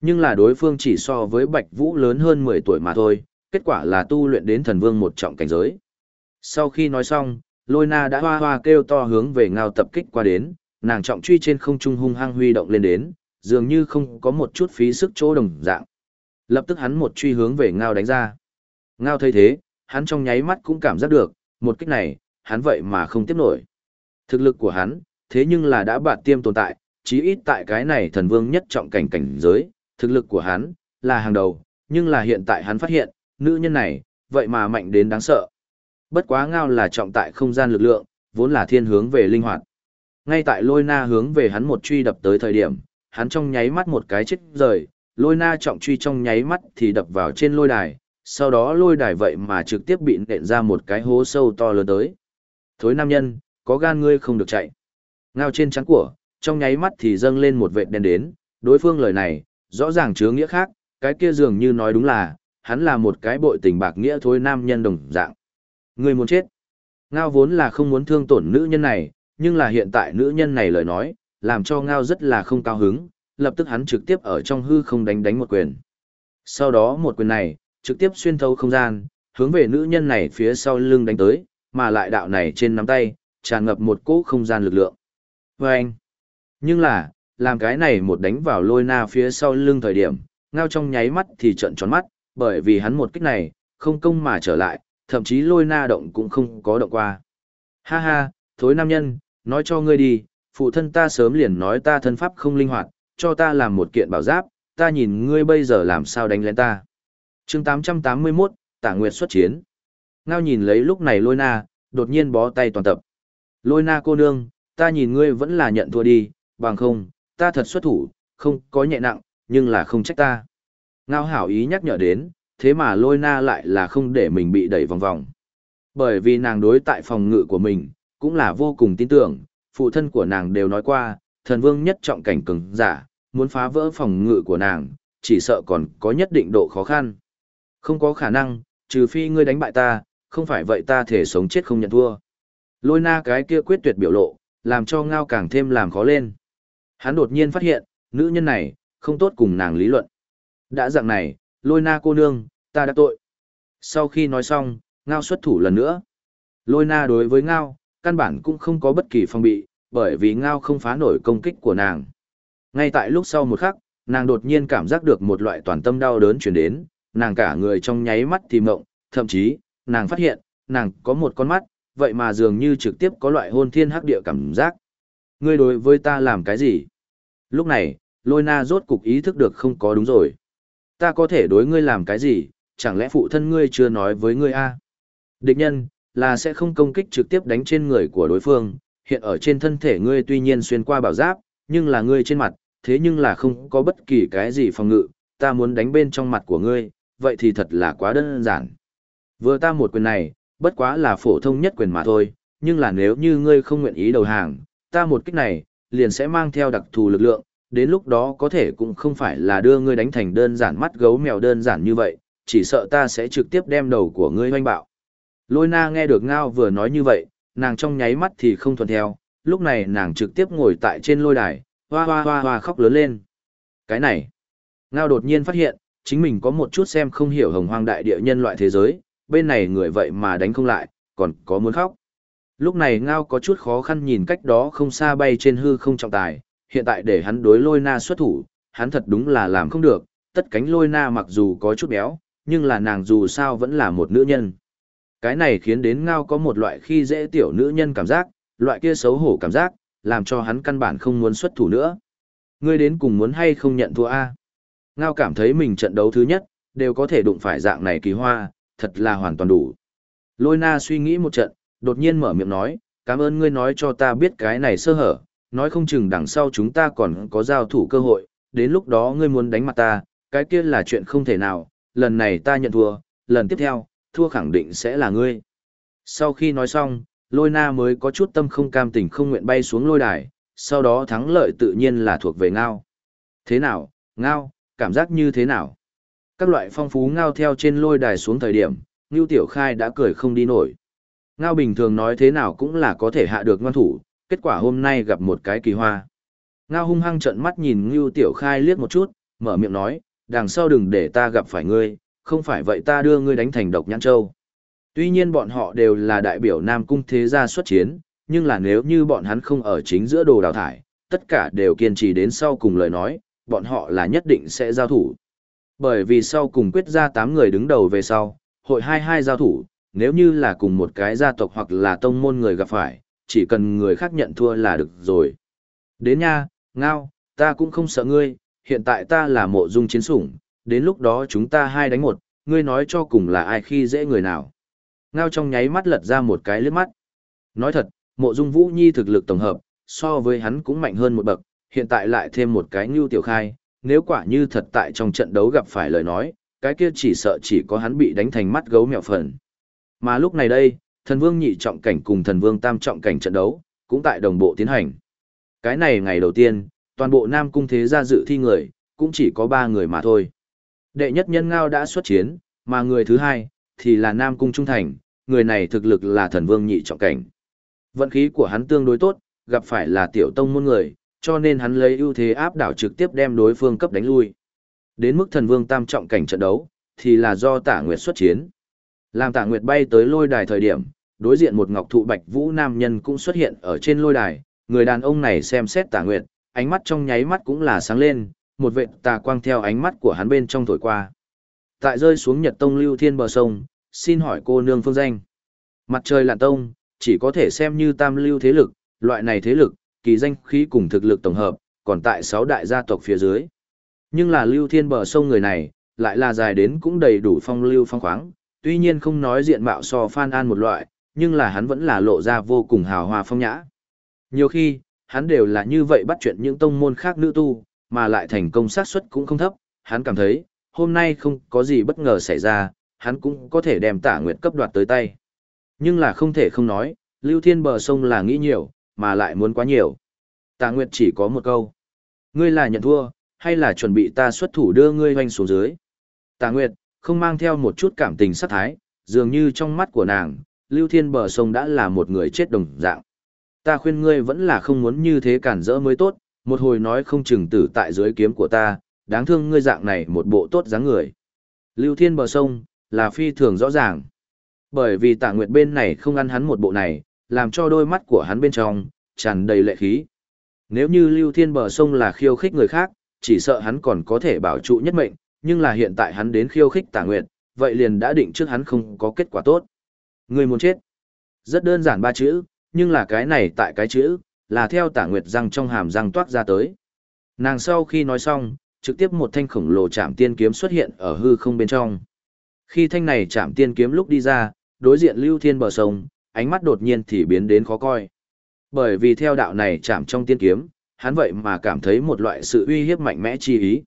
Nhưng là đối phương chỉ so với Bạch Vũ lớn hơn 10 tuổi mà thôi, kết quả là tu luyện đến thần vương một trọng cảnh giới. Sau khi nói xong, Lôi Na đã hoa hoa kêu to hướng về ngao tập kích qua đến, nàng trọng truy trên không trung hung hăng huy động lên đến, dường như không có một chút phí sức chỗ đồng dạng. Lập tức hắn một truy hướng về ngao đánh ra. Ngao thấy thế, hắn trong nháy mắt cũng cảm giác được, một kích này, hắn vậy mà không tiếp nổi. Thực lực của hắn, thế nhưng là đã bạt tiêm tồn tại, chí ít tại cái này thần vương nhất trọng cảnh cảnh giới, thực lực của hắn, là hàng đầu, nhưng là hiện tại hắn phát hiện, nữ nhân này, vậy mà mạnh đến đáng sợ. Bất quá ngao là trọng tại không gian lực lượng, vốn là thiên hướng về linh hoạt. Ngay tại lôi na hướng về hắn một truy đập tới thời điểm, hắn trong nháy mắt một cái chết rời, lôi na trọng truy trong nháy mắt thì đập vào trên lôi đài, sau đó lôi đài vậy mà trực tiếp bị nện ra một cái hố sâu to lớn tới. Thối nam nhân, có gan ngươi không được chạy. Ngao trên trắng của, trong nháy mắt thì dâng lên một vệt đen đến, đối phương lời này, rõ ràng chứa nghĩa khác, cái kia dường như nói đúng là, hắn là một cái bội tình bạc nghĩa thối nam nhân đồng dạng. người muốn chết. Ngao vốn là không muốn thương tổn nữ nhân này, nhưng là hiện tại nữ nhân này lời nói, làm cho Ngao rất là không cao hứng, lập tức hắn trực tiếp ở trong hư không đánh đánh một quyền. Sau đó một quyền này, trực tiếp xuyên thấu không gian, hướng về nữ nhân này phía sau lưng đánh tới, mà lại đạo này trên nắm tay, tràn ngập một cỗ không gian lực lượng. Và anh, nhưng là, làm cái này một đánh vào lôi na phía sau lưng thời điểm, ngao trong nháy mắt thì trận tròn mắt, bởi vì hắn một kích này, không công mà trở lại, thậm chí lôi na động cũng không có động qua. Ha ha, thối nam nhân, nói cho ngươi đi, phụ thân ta sớm liền nói ta thân pháp không linh hoạt, cho ta làm một kiện bảo giáp, ta nhìn ngươi bây giờ làm sao đánh lên ta. chương 881, Tả Nguyệt xuất chiến. Ngao nhìn lấy lúc này lôi na, đột nhiên bó tay toàn tập. Lôi na cô nương, ta nhìn ngươi vẫn là nhận thua đi, bằng không, ta thật xuất thủ, không có nhẹ nặng, nhưng là không trách ta. Ngao hảo ý nhắc nhở đến, thế mà lôi na lại là không để mình bị đẩy vòng vòng. Bởi vì nàng đối tại phòng ngự của mình, cũng là vô cùng tin tưởng, phụ thân của nàng đều nói qua, thần vương nhất trọng cảnh cường giả, muốn phá vỡ phòng ngự của nàng, chỉ sợ còn có nhất định độ khó khăn. Không có khả năng, trừ phi ngươi đánh bại ta, không phải vậy ta thể sống chết không nhận thua. Lôi na cái kia quyết tuyệt biểu lộ, làm cho ngao càng thêm làm khó lên. Hắn đột nhiên phát hiện, nữ nhân này, không tốt cùng nàng lý luận. Đã dạng này, lôi na cô nương, ta đã tội. Sau khi nói xong, ngao xuất thủ lần nữa. Lôi na đối với ngao, căn bản cũng không có bất kỳ phong bị, bởi vì ngao không phá nổi công kích của nàng. Ngay tại lúc sau một khắc, nàng đột nhiên cảm giác được một loại toàn tâm đau đớn chuyển đến, nàng cả người trong nháy mắt thì mộng, thậm chí, nàng phát hiện, nàng có một con mắt, vậy mà dường như trực tiếp có loại hôn thiên hắc địa cảm giác. Ngươi đối với ta làm cái gì? Lúc này, lôi na rốt cục ý thức được không có đúng rồi. Ta có thể đối ngươi làm cái gì, chẳng lẽ phụ thân ngươi chưa nói với ngươi a? Địch nhân, là sẽ không công kích trực tiếp đánh trên người của đối phương, hiện ở trên thân thể ngươi tuy nhiên xuyên qua bảo giáp, nhưng là ngươi trên mặt, thế nhưng là không có bất kỳ cái gì phòng ngự, ta muốn đánh bên trong mặt của ngươi, vậy thì thật là quá đơn giản. Vừa ta một quyền này, bất quá là phổ thông nhất quyền mà thôi, nhưng là nếu như ngươi không nguyện ý đầu hàng, ta một kích này, liền sẽ mang theo đặc thù lực lượng, đến lúc đó có thể cũng không phải là đưa ngươi đánh thành đơn giản mắt gấu mèo đơn giản như vậy, chỉ sợ ta sẽ trực tiếp đem đầu của ngươi hoanh bạo. Lôi na nghe được Ngao vừa nói như vậy, nàng trong nháy mắt thì không thuận theo, lúc này nàng trực tiếp ngồi tại trên lôi đài, hoa hoa hoa hoa khóc lớn lên. Cái này, Ngao đột nhiên phát hiện, chính mình có một chút xem không hiểu hồng hoang đại địa nhân loại thế giới, bên này người vậy mà đánh không lại, còn có muốn khóc. Lúc này Ngao có chút khó khăn nhìn cách đó không xa bay trên hư không trọng tài, hiện tại để hắn đối lôi na xuất thủ, hắn thật đúng là làm không được, tất cánh lôi na mặc dù có chút béo, nhưng là nàng dù sao vẫn là một nữ nhân. Cái này khiến đến Ngao có một loại khi dễ tiểu nữ nhân cảm giác, loại kia xấu hổ cảm giác, làm cho hắn căn bản không muốn xuất thủ nữa. Ngươi đến cùng muốn hay không nhận thua A. Ngao cảm thấy mình trận đấu thứ nhất, đều có thể đụng phải dạng này kỳ hoa, thật là hoàn toàn đủ. Lôi na suy nghĩ một trận, đột nhiên mở miệng nói, cảm ơn ngươi nói cho ta biết cái này sơ hở, nói không chừng đằng sau chúng ta còn có giao thủ cơ hội, đến lúc đó ngươi muốn đánh mặt ta, cái kia là chuyện không thể nào, lần này ta nhận thua, lần tiếp theo, thua khẳng định sẽ là ngươi. Sau khi nói xong, lôi na mới có chút tâm không cam tình không nguyện bay xuống lôi đài, sau đó thắng lợi tự nhiên là thuộc về ngao. Thế nào, ngao, cảm giác như thế nào? Các loại phong phú ngao theo trên lôi đài xuống thời điểm, Ngưu Tiểu Khai đã cười không đi nổi. Ngao bình thường nói thế nào cũng là có thể hạ được ngoan thủ, kết quả hôm nay gặp một cái kỳ hoa. Ngao hung hăng trợn mắt nhìn Ngưu Tiểu Khai liếc một chút, mở miệng nói, đằng sau đừng để ta gặp phải ngươi, không phải vậy ta đưa ngươi đánh thành độc nhãn châu. Tuy nhiên bọn họ đều là đại biểu Nam Cung Thế Gia xuất chiến, nhưng là nếu như bọn hắn không ở chính giữa đồ đào thải, tất cả đều kiên trì đến sau cùng lời nói, bọn họ là nhất định sẽ giao thủ. Bởi vì sau cùng quyết ra 8 người đứng đầu về sau, hội 22 giao thủ, nếu như là cùng một cái gia tộc hoặc là tông môn người gặp phải, chỉ cần người khác nhận thua là được rồi. Đến nha, ngao, ta cũng không sợ ngươi, hiện tại ta là mộ dung chiến sủng, đến lúc đó chúng ta hai đánh một, ngươi nói cho cùng là ai khi dễ người nào. Ngao trong nháy mắt lật ra một cái lướt mắt. Nói thật, mộ dung vũ nhi thực lực tổng hợp, so với hắn cũng mạnh hơn một bậc, hiện tại lại thêm một cái ngưu tiểu khai, nếu quả như thật tại trong trận đấu gặp phải lời nói, cái kia chỉ sợ chỉ có hắn bị đánh thành mắt gấu mèo phần. Mà lúc này đây, thần vương nhị trọng cảnh cùng thần vương tam trọng cảnh trận đấu, cũng tại đồng bộ tiến hành. Cái này ngày đầu tiên, toàn bộ Nam Cung Thế gia dự thi người, cũng chỉ có ba người mà thôi. Đệ nhất nhân ngao đã xuất chiến, mà người thứ hai, thì là Nam Cung Trung Thành, người này thực lực là thần vương nhị trọng cảnh. Vận khí của hắn tương đối tốt, gặp phải là tiểu tông môn người, cho nên hắn lấy ưu thế áp đảo trực tiếp đem đối phương cấp đánh lui. Đến mức thần vương tam trọng cảnh trận đấu, thì là do tả nguyệt xuất chiến. Làm tả nguyệt bay tới lôi đài thời điểm, đối diện một ngọc thụ bạch vũ nam nhân cũng xuất hiện ở trên lôi đài, người đàn ông này xem xét tả nguyệt, ánh mắt trong nháy mắt cũng là sáng lên, một vệt tà quang theo ánh mắt của hắn bên trong thổi qua. Tại rơi xuống Nhật Tông Lưu Thiên bờ sông, xin hỏi cô nương phương danh. Mặt trời lạn tông, chỉ có thể xem như tam lưu thế lực, loại này thế lực, kỳ danh khí cùng thực lực tổng hợp, còn tại sáu đại gia tộc phía dưới. Nhưng là Lưu Thiên bờ sông người này, lại là dài đến cũng đầy đủ phong lưu phong khoáng, tuy nhiên không nói diện mạo so Phan An một loại, nhưng là hắn vẫn là lộ ra vô cùng hào hoa phong nhã. Nhiều khi, hắn đều là như vậy bắt chuyện những tông môn khác nữ tu, mà lại thành công xác suất cũng không thấp, hắn cảm thấy, hôm nay không có gì bất ngờ xảy ra, hắn cũng có thể đem tả nguyệt cấp đoạt tới tay. Nhưng là không thể không nói, Lưu Thiên bờ sông là nghĩ nhiều, mà lại muốn quá nhiều. Tả nguyệt chỉ có một câu. Ngươi là nhận thua, hay là chuẩn bị ta xuất thủ đưa ngươi hoanh xuống dưới. Tả nguyệt, không mang theo một chút cảm tình sát thái, dường như trong mắt của nàng, Lưu Thiên bờ sông đã là một người chết đồng dạng. Ta khuyên ngươi vẫn là không muốn như thế cản rỡ mới tốt, một hồi nói không chừng tử tại dưới kiếm của ta, đáng thương ngươi dạng này một bộ tốt dáng người. Lưu Thiên bờ sông, là phi thường rõ ràng. Bởi vì tạ nguyệt bên này không ăn hắn một bộ này, làm cho đôi mắt của hắn bên trong, tràn đầy lệ khí. Nếu như Lưu Thiên bờ sông là khiêu khích người khác, chỉ sợ hắn còn có thể bảo trụ nhất mệnh, nhưng là hiện tại hắn đến khiêu khích tạ nguyệt, vậy liền đã định trước hắn không có kết quả tốt. Người muốn chết. Rất đơn giản ba chữ, nhưng là cái này tại cái chữ, là theo tả nguyệt răng trong hàm răng toát ra tới. Nàng sau khi nói xong, trực tiếp một thanh khổng lồ chạm tiên kiếm xuất hiện ở hư không bên trong. Khi thanh này chạm tiên kiếm lúc đi ra, đối diện lưu thiên bờ sông, ánh mắt đột nhiên thì biến đến khó coi. Bởi vì theo đạo này chạm trong tiên kiếm, hắn vậy mà cảm thấy một loại sự uy hiếp mạnh mẽ chi ý.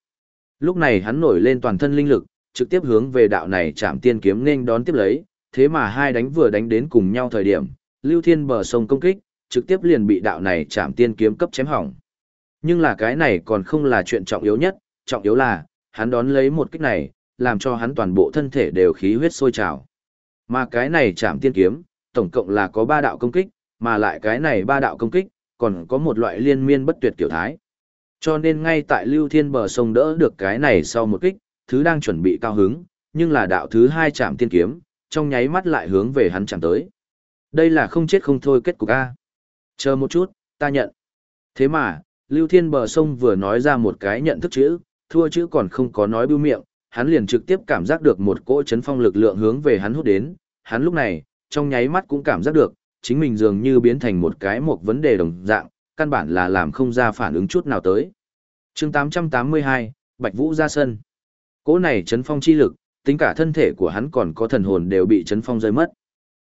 Lúc này hắn nổi lên toàn thân linh lực, trực tiếp hướng về đạo này chạm tiên kiếm nên đón tiếp lấy, thế mà hai đánh vừa đánh đến cùng nhau thời điểm, lưu thiên bờ sông công kích, trực tiếp liền bị đạo này chạm tiên kiếm cấp chém hỏng. Nhưng là cái này còn không là chuyện trọng yếu nhất, trọng yếu là, hắn đón lấy một kích này, làm cho hắn toàn bộ thân thể đều khí huyết sôi trào. Mà cái này chạm tiên kiếm, tổng cộng là có ba đạo công kích, mà lại cái này ba đạo công kích, còn có một loại liên miên bất tuyệt kiểu thái. Cho nên ngay tại Lưu Thiên bờ sông đỡ được cái này sau một kích, thứ đang chuẩn bị cao hứng, nhưng là đạo thứ hai chạm tiên kiếm, trong nháy mắt lại hướng về hắn chẳng tới. Đây là không chết không thôi kết cục A. Chờ một chút, ta nhận. Thế mà, Lưu Thiên bờ sông vừa nói ra một cái nhận thức chữ, thua chữ còn không có nói bưu miệng, hắn liền trực tiếp cảm giác được một cỗ chấn phong lực lượng hướng về hắn hút đến, hắn lúc này, trong nháy mắt cũng cảm giác được, chính mình dường như biến thành một cái một vấn đề đồng dạng, căn bản là làm không ra phản ứng chút nào tới. chương 882, Bạch Vũ ra sân. Cỗ này chấn phong chi lực, tính cả thân thể của hắn còn có thần hồn đều bị chấn phong rơi mất.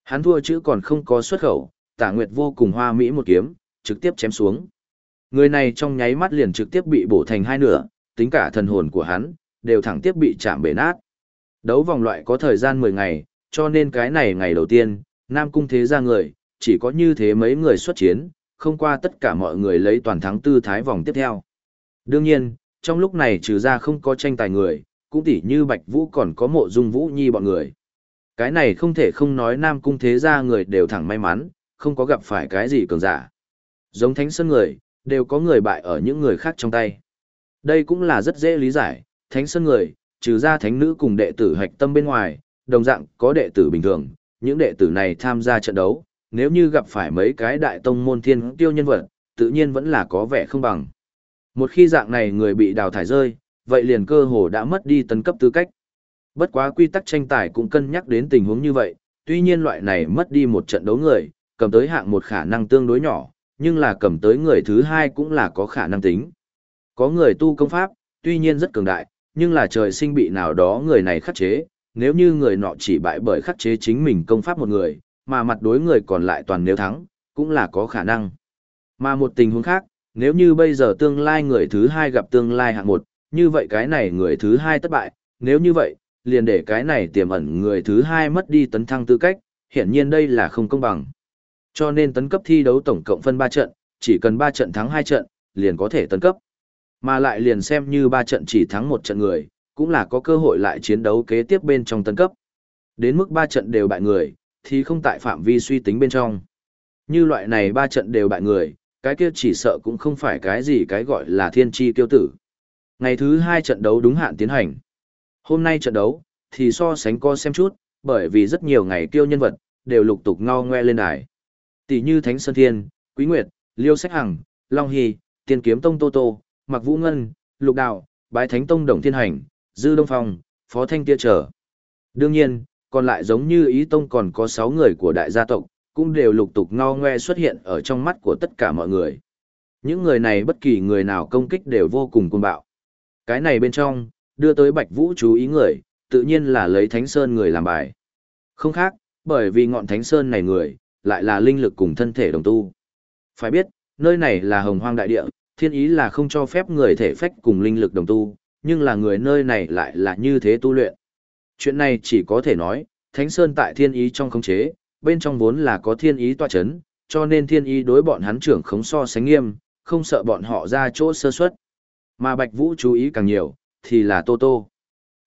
Hắn thua chữ còn không có xuất khẩu, Tả Nguyệt vô cùng hoa mỹ một kiếm, trực tiếp chém xuống. Người này trong nháy mắt liền trực tiếp bị bổ thành hai nửa, tính cả thần hồn của hắn, đều thẳng tiếp bị chạm bể nát. Đấu vòng loại có thời gian 10 ngày, cho nên cái này ngày đầu tiên, Nam Cung thế ra người, chỉ có như thế mấy người xuất chiến, không qua tất cả mọi người lấy toàn thắng tư thái vòng tiếp theo. Đương nhiên, trong lúc này trừ ra không có tranh tài người, cũng tỉ như Bạch Vũ còn có mộ dung Vũ Nhi bọn người. Cái này không thể không nói Nam Cung thế gia người đều thẳng may mắn, không có gặp phải cái gì cường giả. Giống thánh sơn người, đều có người bại ở những người khác trong tay. Đây cũng là rất dễ lý giải, thánh sơn người, trừ ra thánh nữ cùng đệ tử hạch tâm bên ngoài, đồng dạng có đệ tử bình thường, những đệ tử này tham gia trận đấu, nếu như gặp phải mấy cái đại tông môn thiên tiêu nhân vật, tự nhiên vẫn là có vẻ không bằng. Một khi dạng này người bị đào thải rơi, vậy liền cơ hồ đã mất đi tấn cấp tư cách. Bất quá quy tắc tranh tài cũng cân nhắc đến tình huống như vậy, tuy nhiên loại này mất đi một trận đấu người, cầm tới hạng một khả năng tương đối nhỏ, nhưng là cầm tới người thứ hai cũng là có khả năng tính. Có người tu công pháp, tuy nhiên rất cường đại, nhưng là trời sinh bị nào đó người này khắc chế, nếu như người nọ chỉ bại bởi khắc chế chính mình công pháp một người, mà mặt đối người còn lại toàn nếu thắng, cũng là có khả năng. Mà một tình huống khác, nếu như bây giờ tương lai người thứ hai gặp tương lai hạng một, như vậy cái này người thứ hai thất bại, nếu như vậy, liền để cái này tiềm ẩn người thứ hai mất đi tấn thăng tư cách, hiển nhiên đây là không công bằng. Cho nên tấn cấp thi đấu tổng cộng phân 3 trận, chỉ cần 3 trận thắng 2 trận, liền có thể tấn cấp. Mà lại liền xem như 3 trận chỉ thắng 1 trận người, cũng là có cơ hội lại chiến đấu kế tiếp bên trong tấn cấp. Đến mức 3 trận đều bại người, thì không tại phạm vi suy tính bên trong. Như loại này 3 trận đều bại người, cái kia chỉ sợ cũng không phải cái gì cái gọi là thiên tri tiêu tử. Ngày thứ hai trận đấu đúng hạn tiến hành. Hôm nay trận đấu, thì so sánh co xem chút, bởi vì rất nhiều ngày tiêu nhân vật, đều lục tục ngao ngoe lên đài tỷ như Thánh Sơn Thiên, Quý Nguyệt, Liêu Sách Hằng, Long Hy, Tiên Kiếm Tông Tô Tô, Mạc Vũ Ngân, Lục Đạo, Bái Thánh Tông Đồng Thiên Hành, Dư Đông Phong, Phó Thanh Tia trở. Đương nhiên, còn lại giống như Ý Tông còn có 6 người của đại gia tộc, cũng đều lục tục ngao ngoe xuất hiện ở trong mắt của tất cả mọi người. Những người này bất kỳ người nào công kích đều vô cùng cuồng bạo. Cái này bên trong, đưa tới Bạch Vũ chú ý người, tự nhiên là lấy Thánh Sơn người làm bài. Không khác, bởi vì ngọn Thánh Sơn này người, lại là linh lực cùng thân thể đồng tu. Phải biết, nơi này là hồng hoang đại địa, thiên ý là không cho phép người thể phách cùng linh lực đồng tu, nhưng là người nơi này lại là như thế tu luyện. Chuyện này chỉ có thể nói, Thánh Sơn tại thiên ý trong khống chế, bên trong vốn là có thiên ý tọa chấn, cho nên thiên ý đối bọn hắn trưởng khống so sánh nghiêm, không sợ bọn họ ra chỗ sơ suất. Mà Bạch Vũ chú ý càng nhiều, thì là Tô Tô.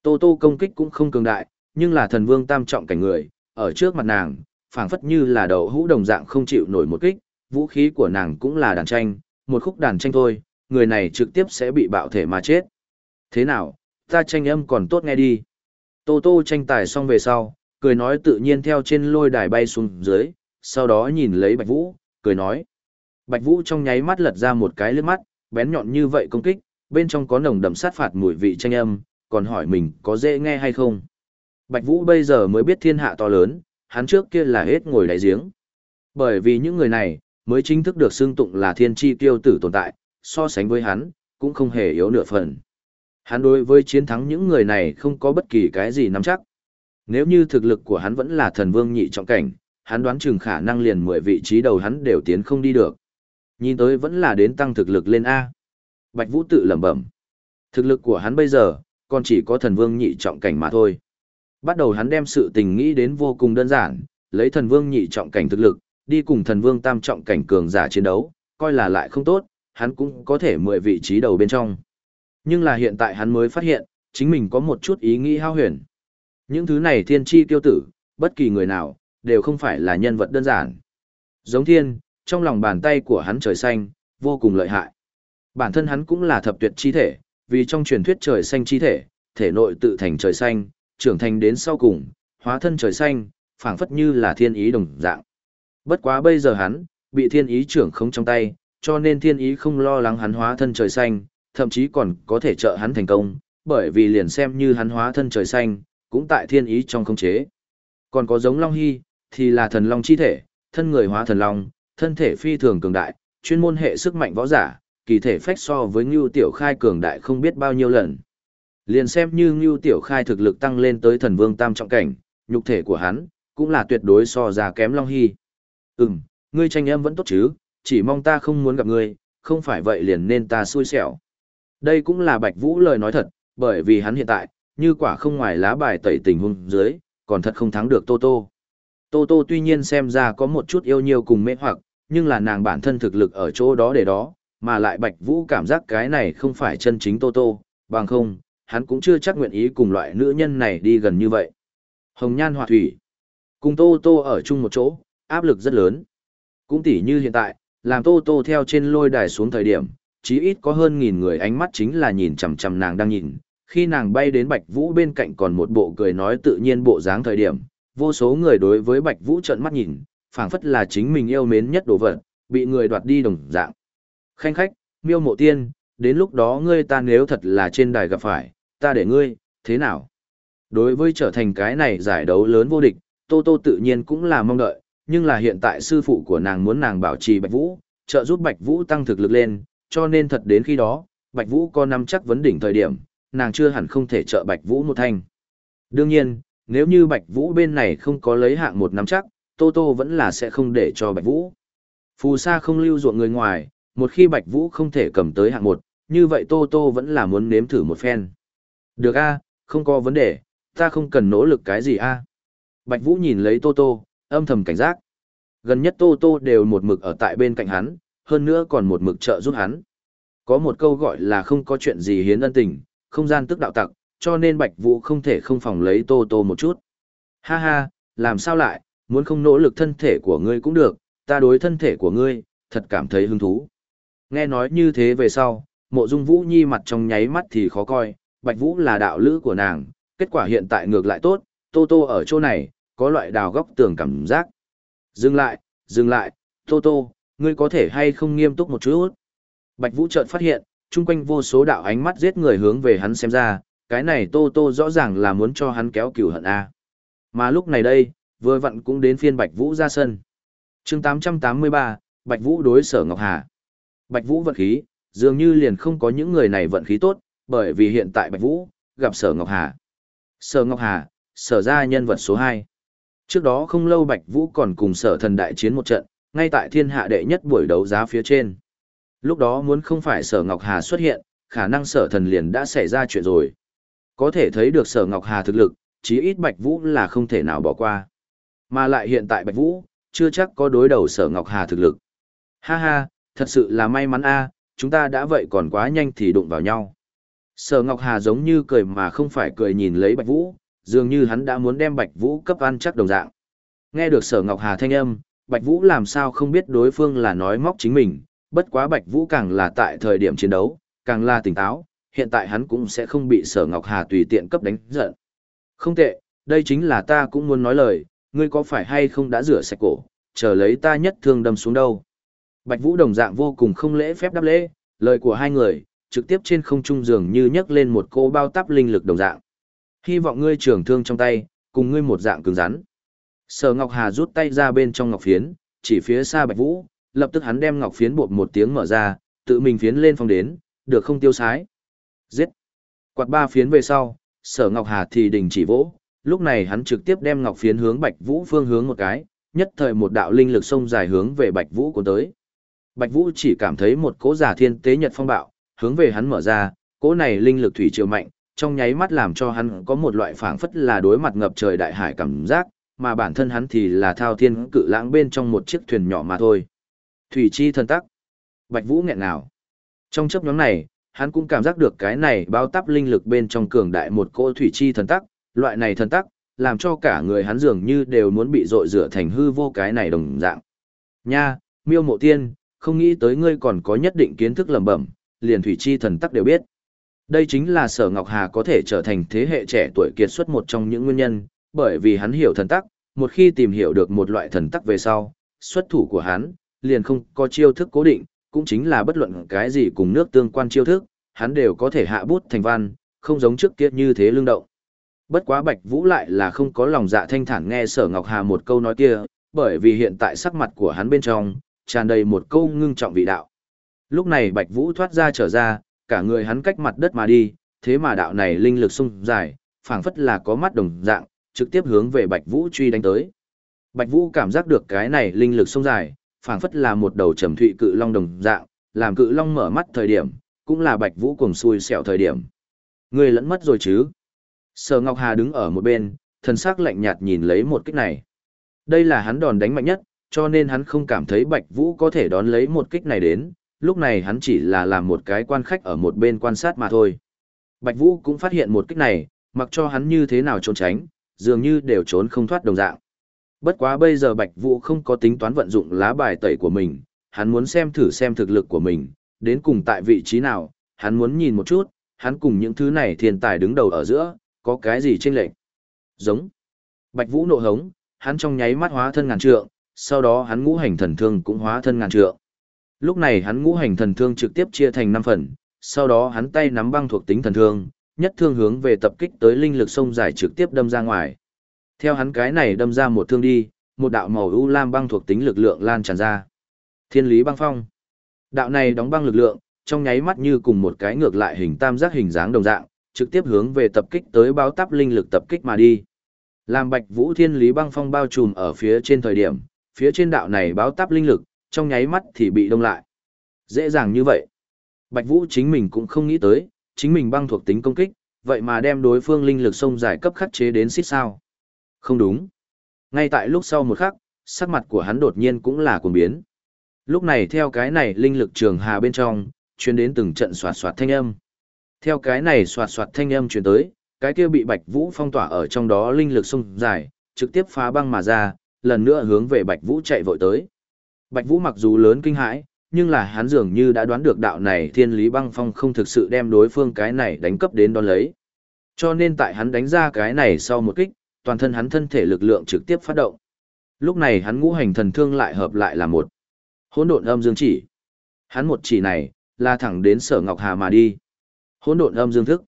Tô Tô công kích cũng không cường đại, nhưng là thần vương tam trọng cảnh người, ở trước mặt nàng, phảng phất như là đầu hũ đồng dạng không chịu nổi một kích, vũ khí của nàng cũng là đàn tranh, một khúc đàn tranh thôi, người này trực tiếp sẽ bị bạo thể mà chết. Thế nào, ta tranh âm còn tốt nghe đi. Tô Tô tranh tài xong về sau, cười nói tự nhiên theo trên lôi đài bay xuống dưới, sau đó nhìn lấy Bạch Vũ, cười nói. Bạch Vũ trong nháy mắt lật ra một cái lướt mắt, bén nhọn như vậy công kích, bên trong có nồng đậm sát phạt mùi vị tranh âm, còn hỏi mình có dễ nghe hay không. Bạch Vũ bây giờ mới biết thiên hạ to lớn, hắn trước kia là hết ngồi đáy giếng. Bởi vì những người này, mới chính thức được xưng tụng là thiên tri tiêu tử tồn tại, so sánh với hắn, cũng không hề yếu nửa phần. Hắn đối với chiến thắng những người này không có bất kỳ cái gì nắm chắc. Nếu như thực lực của hắn vẫn là thần vương nhị trọng cảnh, hắn đoán chừng khả năng liền 10 vị trí đầu hắn đều tiến không đi được. Nhìn tới vẫn là đến tăng thực lực lên A. Bạch Vũ tự lẩm bẩm. Thực lực của hắn bây giờ, còn chỉ có thần vương nhị trọng cảnh mà thôi. Bắt đầu hắn đem sự tình nghĩ đến vô cùng đơn giản, lấy thần vương nhị trọng cảnh thực lực, đi cùng thần vương tam trọng cảnh cường giả chiến đấu, coi là lại không tốt, hắn cũng có thể mười vị trí đầu bên trong. Nhưng là hiện tại hắn mới phát hiện, chính mình có một chút ý nghĩ hao huyền. Những thứ này thiên chi tiêu tử, bất kỳ người nào, đều không phải là nhân vật đơn giản. Giống thiên, trong lòng bàn tay của hắn trời xanh, vô cùng lợi hại. Bản thân hắn cũng là thập tuyệt chi thể, vì trong truyền thuyết trời xanh chi thể, thể nội tự thành trời xanh, trưởng thành đến sau cùng, hóa thân trời xanh, phảng phất như là thiên ý đồng dạng. Bất quá bây giờ hắn, bị thiên ý trưởng không trong tay, cho nên thiên ý không lo lắng hắn hóa thân trời xanh, thậm chí còn có thể trợ hắn thành công, bởi vì liền xem như hắn hóa thân trời xanh, cũng tại thiên ý trong khống chế. Còn có giống Long Hy, thì là thần long chi thể, thân người hóa thần long, thân thể phi thường cường đại, chuyên môn hệ sức mạnh võ giả, kỳ thể phách so với Ngưu Tiểu Khai cường đại không biết bao nhiêu lần. Liền xem như Ngưu Tiểu Khai thực lực tăng lên tới thần vương tam trọng cảnh, nhục thể của hắn, cũng là tuyệt đối so ra kém Long Hy. Ừm, ngươi tranh em vẫn tốt chứ, chỉ mong ta không muốn gặp ngươi, không phải vậy liền nên ta xui xẻo. Đây cũng là Bạch Vũ lời nói thật, bởi vì hắn hiện tại, như quả không ngoài lá bài tẩy tình huống dưới, còn thật không thắng được Tô Tô. Tô Tô tuy nhiên xem ra có một chút yêu nhiều cùng mê hoặc, nhưng là nàng bản thân thực lực ở chỗ đó để đó, mà lại Bạch Vũ cảm giác cái này không phải chân chính Tô Tô, bằng không, hắn cũng chưa chắc nguyện ý cùng loại nữ nhân này đi gần như vậy. Hồng Nhan Họa Thủy, cùng Tô Tô ở chung một chỗ, áp lực rất lớn. Cũng tỉ như hiện tại, làm Tô Tô theo trên lôi đài xuống thời điểm, chí ít có hơn nghìn người ánh mắt chính là nhìn chằm chằm nàng đang nhìn. Khi nàng bay đến Bạch Vũ bên cạnh còn một bộ cười nói tự nhiên bộ dáng thời điểm, vô số người đối với Bạch Vũ trợn mắt nhìn, phảng phất là chính mình yêu mến nhất đồ vật, bị người đoạt đi đồng dạng. Khanh khách, miêu mộ tiên, đến lúc đó ngươi ta nếu thật là trên đài gặp phải, ta để ngươi, thế nào? Đối với trở thành cái này giải đấu lớn vô địch, Tô Tô tự nhiên cũng là mong đợi, nhưng là hiện tại sư phụ của nàng muốn nàng bảo trì Bạch Vũ, trợ giúp Bạch Vũ tăng thực lực lên, cho nên thật đến khi đó, Bạch Vũ có nắm chắc vấn đỉnh thời điểm, nàng chưa hẳn không thể trợ Bạch Vũ một thanh. Đương nhiên, nếu như Bạch Vũ bên này không có lấy hạng một nắm chắc, Tô Tô vẫn là sẽ không để cho Bạch Vũ. Phù sa không lưu ruộng người ngoài, một khi Bạch Vũ không thể cầm tới hạng một, như vậy Tô Tô vẫn là muốn nếm thử một phen. Được a, không có vấn đề, ta không cần nỗ lực cái gì a. Bạch Vũ nhìn lấy Tô Tô, âm thầm cảnh giác. Gần nhất Tô Tô đều một mực ở tại bên cạnh hắn, hơn nữa còn một mực trợ giúp hắn. Có một câu gọi là không có chuyện gì hiến ân tình, không gian tức đạo tặc, cho nên Bạch Vũ không thể không phòng lấy Tô Tô một chút. Ha ha, làm sao lại, muốn không nỗ lực thân thể của ngươi cũng được, ta đối thân thể của ngươi, thật cảm thấy hứng thú. Nghe nói như thế về sau, mộ dung Vũ Nhi mặt trong nháy mắt thì khó coi, Bạch Vũ là đạo lữ của nàng, kết quả hiện tại ngược lại tốt, Tô Tô ở chỗ này, có loại đào góc tường cảm giác. Dừng lại, dừng lại, Tô Tô, ngươi có thể hay không nghiêm túc một chút. Bạch Vũ chợt phát hiện, chung quanh vô số đạo ánh mắt giết người hướng về hắn xem ra, cái này Tô Tô rõ ràng là muốn cho hắn kéo cửu hận A. Mà lúc này đây, vừa vặn cũng đến phiên Bạch Vũ ra sân. chương 883, Bạch Vũ đối sở Ngọc Hà. Bạch Vũ vận khí, dường như liền không có những người này vận khí tốt, bởi vì hiện tại Bạch Vũ, gặp sở Ngọc Hà. Sở Ngọc Hà, sở ra nhân vật số 2. Trước đó không lâu Bạch Vũ còn cùng sở thần đại chiến một trận, ngay tại thiên hạ đệ nhất buổi đấu giá phía trên. Lúc đó muốn không phải sở Ngọc Hà xuất hiện, khả năng sở thần liền đã xảy ra chuyện rồi. Có thể thấy được sở Ngọc Hà thực lực, chí ít Bạch Vũ là không thể nào bỏ qua. Mà lại hiện tại Bạch Vũ, chưa chắc có đối đầu sở Ngọc Hà thực lực. Ha ha, thật sự là may mắn a, chúng ta đã vậy còn quá nhanh thì đụng vào nhau. Sở Ngọc Hà giống như cười mà không phải cười nhìn lấy Bạch Vũ, dường như hắn đã muốn đem Bạch Vũ cấp ăn chắc đồng dạng. Nghe được Sở Ngọc Hà thanh âm, Bạch Vũ làm sao không biết đối phương là nói móc chính mình, bất quá Bạch Vũ càng là tại thời điểm chiến đấu, càng là tỉnh táo, hiện tại hắn cũng sẽ không bị Sở Ngọc Hà tùy tiện cấp đánh giận. Không tệ, đây chính là ta cũng muốn nói lời, ngươi có phải hay không đã rửa sạch cổ, chờ lấy ta nhất thương đâm xuống đâu. Bạch Vũ đồng dạng vô cùng không lễ phép đáp lễ, lời của hai người, trực tiếp trên không trung dường như nhấc lên một cô bao táp linh lực đồng dạng. Hy vọng ngươi trưởng thương trong tay, cùng ngươi một dạng cứng rắn. Sở Ngọc Hà rút tay ra bên trong ngọc phiến, chỉ phía xa Bạch Vũ, lập tức hắn đem ngọc phiến bột một tiếng mở ra, tự mình phiến lên phong đến, được không tiêu sái. Giết. Quạt ba phiến về sau, Sở Ngọc Hà thì đình chỉ vỗ, lúc này hắn trực tiếp đem ngọc phiến hướng Bạch Vũ phương hướng một cái, nhất thời một đạo linh lực sông dài hướng về Bạch Vũ cuốn tới. Bạch Vũ chỉ cảm thấy một cỗ giả thiên tế nhật phong bạo, hướng về hắn mở ra, cỗ này linh lực thủy triều mạnh, trong nháy mắt làm cho hắn có một loại phảng phất là đối mặt ngập trời đại hải cảm giác, mà bản thân hắn thì là thao thiên cự lãng bên trong một chiếc thuyền nhỏ mà thôi. Thủy chi thần tắc. Bạch Vũ nghẹn nào. Trong chấp nhóm này, hắn cũng cảm giác được cái này bao tắp linh lực bên trong cường đại một cỗ thủy chi thần tắc, loại này thần tắc, làm cho cả người hắn dường như đều muốn bị rội rửa thành hư vô cái này đồng dạng. Nha, miêu mộ tiên, không nghĩ tới ngươi còn có nhất định kiến thức lầm bẩm, liền thủy chi thần tắc đều biết. Đây chính là Sở Ngọc Hà có thể trở thành thế hệ trẻ tuổi kiệt xuất một trong những nguyên nhân, bởi vì hắn hiểu thần tắc, một khi tìm hiểu được một loại thần tắc về sau, xuất thủ của hắn, liền không có chiêu thức cố định, cũng chính là bất luận cái gì cùng nước tương quan chiêu thức, hắn đều có thể hạ bút thành văn, không giống trước kia như thế lương động. Bất quá Bạch Vũ lại là không có lòng dạ thanh thản nghe Sở Ngọc Hà một câu nói kia, bởi vì hiện tại sắc mặt của hắn bên trong, tràn đầy một câu ngưng trọng vị đạo. Lúc này Bạch Vũ thoát ra trở ra, cả người hắn cách mặt đất mà đi, thế mà đạo này linh lực sung dài, phảng phất là có mắt đồng dạng, trực tiếp hướng về Bạch Vũ truy đánh tới. Bạch Vũ cảm giác được cái này linh lực sung dài, phảng phất là một đầu trầm thụy cự long đồng dạng, làm cự long mở mắt thời điểm, cũng là Bạch Vũ cuồng xui xẻo thời điểm. Người lẫn mất rồi chứ? Sở Ngọc Hà đứng ở một bên, thần sắc lạnh nhạt nhìn lấy một kích này. Đây là hắn đòn đánh mạnh nhất, cho nên hắn không cảm thấy Bạch Vũ có thể đón lấy một kích này đến, lúc này hắn chỉ là làm một cái quan khách ở một bên quan sát mà thôi. Bạch Vũ cũng phát hiện một kích này, mặc cho hắn như thế nào trốn tránh, dường như đều trốn không thoát đồng dạng. Bất quá bây giờ Bạch Vũ không có tính toán vận dụng lá bài tẩy của mình, hắn muốn xem thử xem thực lực của mình, đến cùng tại vị trí nào, hắn muốn nhìn một chút, hắn cùng những thứ này thiên tài đứng đầu ở giữa, có cái gì chênh lệch. Giống. Bạch Vũ nộ hống, hắn trong nháy mắt hóa thân ngàn trượng, sau đó hắn ngũ hành thần thương cũng hóa thân ngàn trượng. Lúc này hắn ngũ hành thần thương trực tiếp chia thành 5 phần, sau đó hắn tay nắm băng thuộc tính thần thương, nhất thương hướng về tập kích tới linh lực sông dài trực tiếp đâm ra ngoài. Theo hắn cái này đâm ra một thương đi, một đạo màu u lam băng thuộc tính lực lượng lan tràn ra. Thiên lý băng phong. Đạo này đóng băng lực lượng, trong nháy mắt như cùng một cái ngược lại hình tam giác hình dáng đồng dạng, trực tiếp hướng về tập kích tới báo táp linh lực tập kích mà đi. Làm Bạch Vũ Thiên Lý băng phong bao trùm ở phía trên thời điểm, phía trên đạo này báo táp linh lực, trong nháy mắt thì bị đông lại. Dễ dàng như vậy. Bạch Vũ chính mình cũng không nghĩ tới, chính mình băng thuộc tính công kích, vậy mà đem đối phương linh lực sông dài cấp khắc chế đến xít sao. Không đúng. Ngay tại lúc sau một khắc, sắc mặt của hắn đột nhiên cũng là cuồng biến. Lúc này theo cái này linh lực trường hà bên trong, truyền đến từng trận soạt soạt thanh âm. Theo cái này soạt soạt thanh âm truyền tới, cái kia bị Bạch Vũ phong tỏa ở trong đó linh lực sông dài, trực tiếp phá băng mà ra, lần nữa hướng về Bạch Vũ chạy vội tới. Bạch Vũ mặc dù lớn kinh hãi, nhưng là hắn dường như đã đoán được đạo này thiên lý băng phong không thực sự đem đối phương cái này đánh cấp đến đón lấy. Cho nên tại hắn đánh ra cái này sau một kích, toàn thân hắn thân thể lực lượng trực tiếp phát động. Lúc này hắn ngũ hành thần thương lại hợp lại là một hỗn độn âm dương chỉ. Hắn một chỉ này, là thẳng đến sở Ngọc Hà mà đi. Hỗn độn âm dương thức.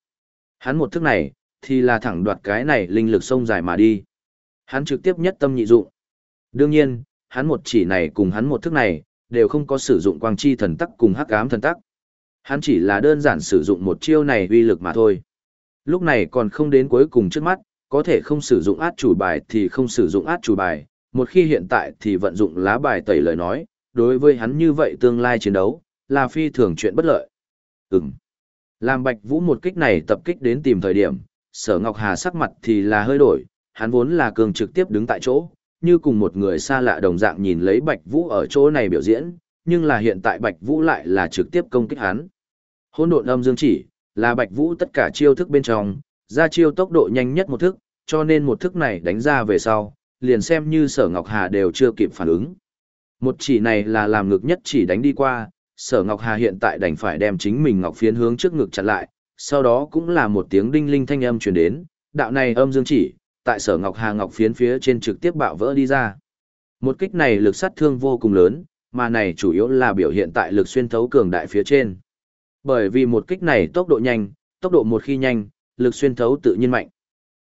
Hắn một thức này, thì là thẳng đoạt cái này linh lực sông dài mà đi. Hắn trực tiếp nhất tâm nhị dụng. Đương nhiên, hắn một chỉ này cùng hắn một thức này, đều không có sử dụng quang chi thần tắc cùng hắc ám thần tắc. Hắn chỉ là đơn giản sử dụng một chiêu này uy lực mà thôi. Lúc này còn không đến cuối cùng trước mắt, có thể không sử dụng át chủ bài thì không sử dụng át chủ bài, một khi hiện tại thì vận dụng lá bài tẩy lời nói, đối với hắn như vậy tương lai chiến đấu, là phi thường chuyện bất lợi. Ừm. Làm Bạch Vũ một kích này tập kích đến tìm thời điểm, Sở Ngọc Hà sắc mặt thì là hơi đổi, hắn vốn là cường trực tiếp đứng tại chỗ, như cùng một người xa lạ đồng dạng nhìn lấy Bạch Vũ ở chỗ này biểu diễn, nhưng là hiện tại Bạch Vũ lại là trực tiếp công kích hắn. Hỗn độn âm dương chỉ, là Bạch Vũ tất cả chiêu thức bên trong, ra chiêu tốc độ nhanh nhất một thức, cho nên một thức này đánh ra về sau, liền xem như Sở Ngọc Hà đều chưa kịp phản ứng. Một chỉ này là làm ngực nhất chỉ đánh đi qua, Sở Ngọc Hà hiện tại đành phải đem chính mình ngọc phiến hướng trước ngực chặn lại, sau đó cũng là một tiếng đinh linh thanh âm truyền đến, đạo này âm dương chỉ, tại Sở Ngọc Hà ngọc phiến phía trên trực tiếp bạo vỡ đi ra. Một kích này lực sát thương vô cùng lớn, mà này chủ yếu là biểu hiện tại lực xuyên thấu cường đại phía trên. Bởi vì một kích này tốc độ nhanh, tốc độ một khi nhanh, lực xuyên thấu tự nhiên mạnh.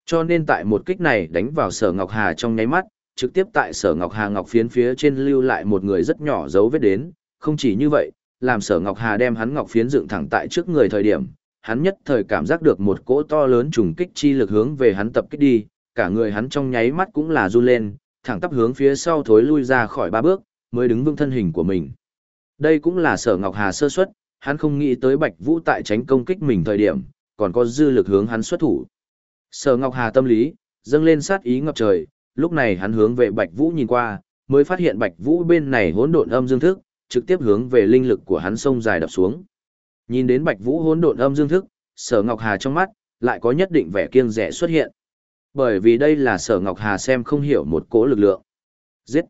Cho nên tại một kích này đánh vào Sở Ngọc Hà trong nháy mắt, trực tiếp tại Sở Ngọc Hà ngọc phiến phía trên lưu lại một người rất nhỏ dấu vết đến, không chỉ như vậy, làm Sở Ngọc Hà đem hắn ngọc phiến dựng thẳng tại trước người thời điểm, hắn nhất thời cảm giác được một cỗ to lớn trùng kích chi lực hướng về hắn tập kích đi, cả người hắn trong nháy mắt cũng là run lên, thẳng tắp hướng phía sau thối lui ra khỏi ba bước, mới đứng vững thân hình của mình. Đây cũng là Sở Ngọc Hà sơ suất, hắn không nghĩ tới Bạch Vũ tại tránh công kích mình thời điểm, còn có dư lực hướng hắn xuất thủ. Sở Ngọc Hà tâm lý, dâng lên sát ý ngập trời, lúc này hắn hướng về Bạch Vũ nhìn qua, mới phát hiện Bạch Vũ bên này hỗn độn âm dương thức, trực tiếp hướng về linh lực của hắn sông dài đập xuống. Nhìn đến Bạch Vũ hỗn độn âm dương thức, Sở Ngọc Hà trong mắt lại có nhất định vẻ kiêng dè xuất hiện. Bởi vì đây là Sở Ngọc Hà xem không hiểu một cỗ lực lượng. Giết!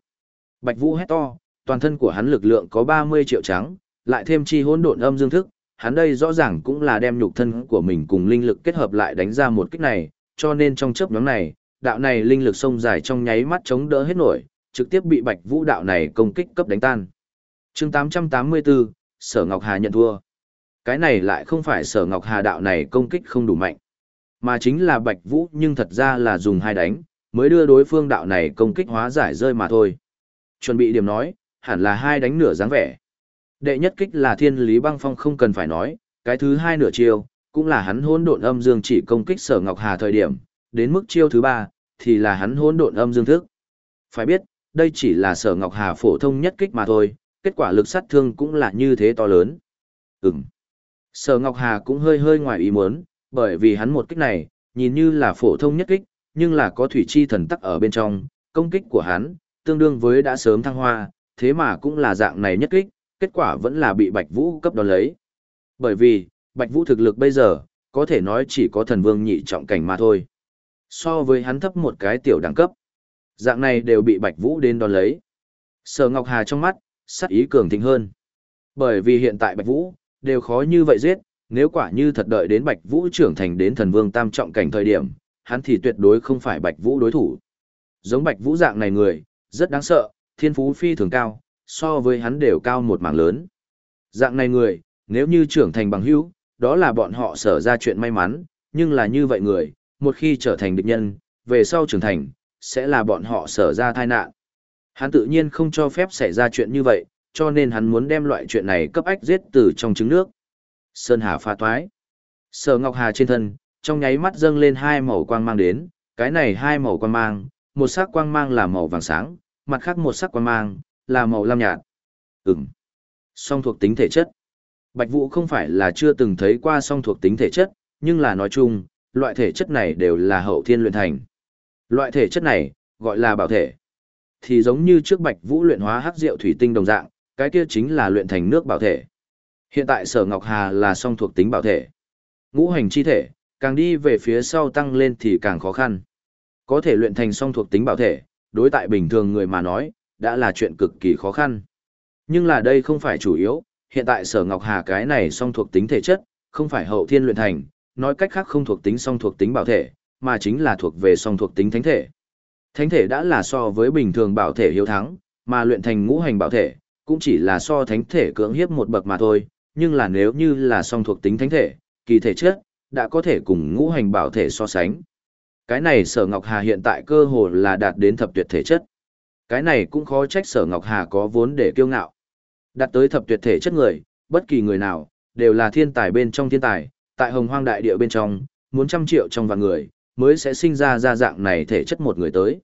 Bạch Vũ hét to, toàn thân của hắn lực lượng có 30 triệu trắng, lại thêm chi hỗn độn âm dương thức, hắn đây rõ ràng cũng là đem nhục thân của mình cùng linh lực kết hợp lại đánh ra một kích này, cho nên trong chớp nhoáng này, đạo này linh lực sông dài trong nháy mắt chống đỡ hết nổi, trực tiếp bị Bạch Vũ đạo này công kích cấp đánh tan. Chương 884, Sở Ngọc Hà nhận thua. Cái này lại không phải Sở Ngọc Hà đạo này công kích không đủ mạnh, mà chính là Bạch Vũ nhưng thật ra là dùng hai đánh, mới đưa đối phương đạo này công kích hóa giải rơi mà thôi. Chuẩn bị điểm nói, hẳn là hai đánh nửa dáng vẻ. Đệ nhất kích là Thiên Lý Băng Phong không cần phải nói, cái thứ hai nửa chiêu, cũng là hắn hỗn độn âm dương chỉ công kích Sở Ngọc Hà thời điểm, đến mức chiêu thứ ba thì là hắn hỗn độn âm dương thức. Phải biết, đây chỉ là sở Ngọc Hà phổ thông nhất kích mà thôi, kết quả lực sát thương cũng là như thế to lớn. Ừm. Sở Ngọc Hà cũng hơi hơi ngoài ý muốn, bởi vì hắn một kích này, nhìn như là phổ thông nhất kích, nhưng là có thủy chi thần tắc ở bên trong, công kích của hắn, tương đương với đã sớm thăng hoa, thế mà cũng là dạng này nhất kích, kết quả vẫn là bị Bạch Vũ cấp đón lấy. Bởi vì, Bạch Vũ thực lực bây giờ, có thể nói chỉ có thần vương nhị trọng cảnh mà thôi. So với hắn thấp một cái tiểu đẳng cấp. Dạng này đều bị Bạch Vũ đến đón lấy. Sở Ngọc Hà trong mắt, sát ý cường thịnh hơn. Bởi vì hiện tại Bạch Vũ, đều khó như vậy giết, nếu quả như thật đợi đến Bạch Vũ trưởng thành đến thần vương tam trọng cảnh thời điểm, hắn thì tuyệt đối không phải Bạch Vũ đối thủ. Giống Bạch Vũ dạng này người, rất đáng sợ, thiên phú phi thường cao, so với hắn đều cao một mảng lớn. Dạng này người, nếu như trưởng thành bằng hữu, đó là bọn họ sở ra chuyện may mắn, nhưng là như vậy người, một khi trở thành địch nhân, về sau trưởng thành, sẽ là bọn họ sở ra tai nạn. Hắn tự nhiên không cho phép xảy ra chuyện như vậy, cho nên hắn muốn đem loại chuyện này cấp ách giết từ trong trứng nước. Sơn Hà pha toái. Sở Ngọc Hà trên thân, trong nháy mắt dâng lên hai màu quang mang đến, cái này hai màu quang mang, một sắc quang mang là màu vàng sáng, mặt khác một sắc quang mang là màu lam nhạt. Ừm. Song thuộc tính thể chất. Bạch Vũ không phải là chưa từng thấy qua song thuộc tính thể chất, nhưng là nói chung, loại thể chất này đều là hậu thiên luyện thành. Loại thể chất này, gọi là bảo thể. Thì giống như trước Bạch Vũ luyện hóa hắc diệu thủy tinh đồng dạng, cái kia chính là luyện thành nước bảo thể. Hiện tại Sở Ngọc Hà là song thuộc tính bảo thể. Ngũ hành chi thể, càng đi về phía sau tăng lên thì càng khó khăn. Có thể luyện thành song thuộc tính bảo thể, đối tại bình thường người mà nói, đã là chuyện cực kỳ khó khăn. Nhưng là đây không phải chủ yếu, hiện tại Sở Ngọc Hà cái này song thuộc tính thể chất, không phải hậu thiên luyện thành, nói cách khác không thuộc tính song thuộc tính bảo thể, mà chính là thuộc về song thuộc tính thánh thể. Thánh thể đã là so với bình thường bảo thể hiếu thắng, mà luyện thành ngũ hành bảo thể, cũng chỉ là so thánh thể cưỡng hiếp một bậc mà thôi, nhưng là nếu như là song thuộc tính thánh thể, kỳ thể chất, đã có thể cùng ngũ hành bảo thể so sánh. Cái này Sở Ngọc Hà hiện tại cơ hồ là đạt đến thập tuyệt thể chất. Cái này cũng khó trách Sở Ngọc Hà có vốn để kiêu ngạo. Đạt tới thập tuyệt thể chất người, bất kỳ người nào, đều là thiên tài bên trong thiên tài, tại hồng hoang đại địa bên trong, muốn trăm triệu trong vạn người, mới sẽ sinh ra ra dạng này thể chất một người tới.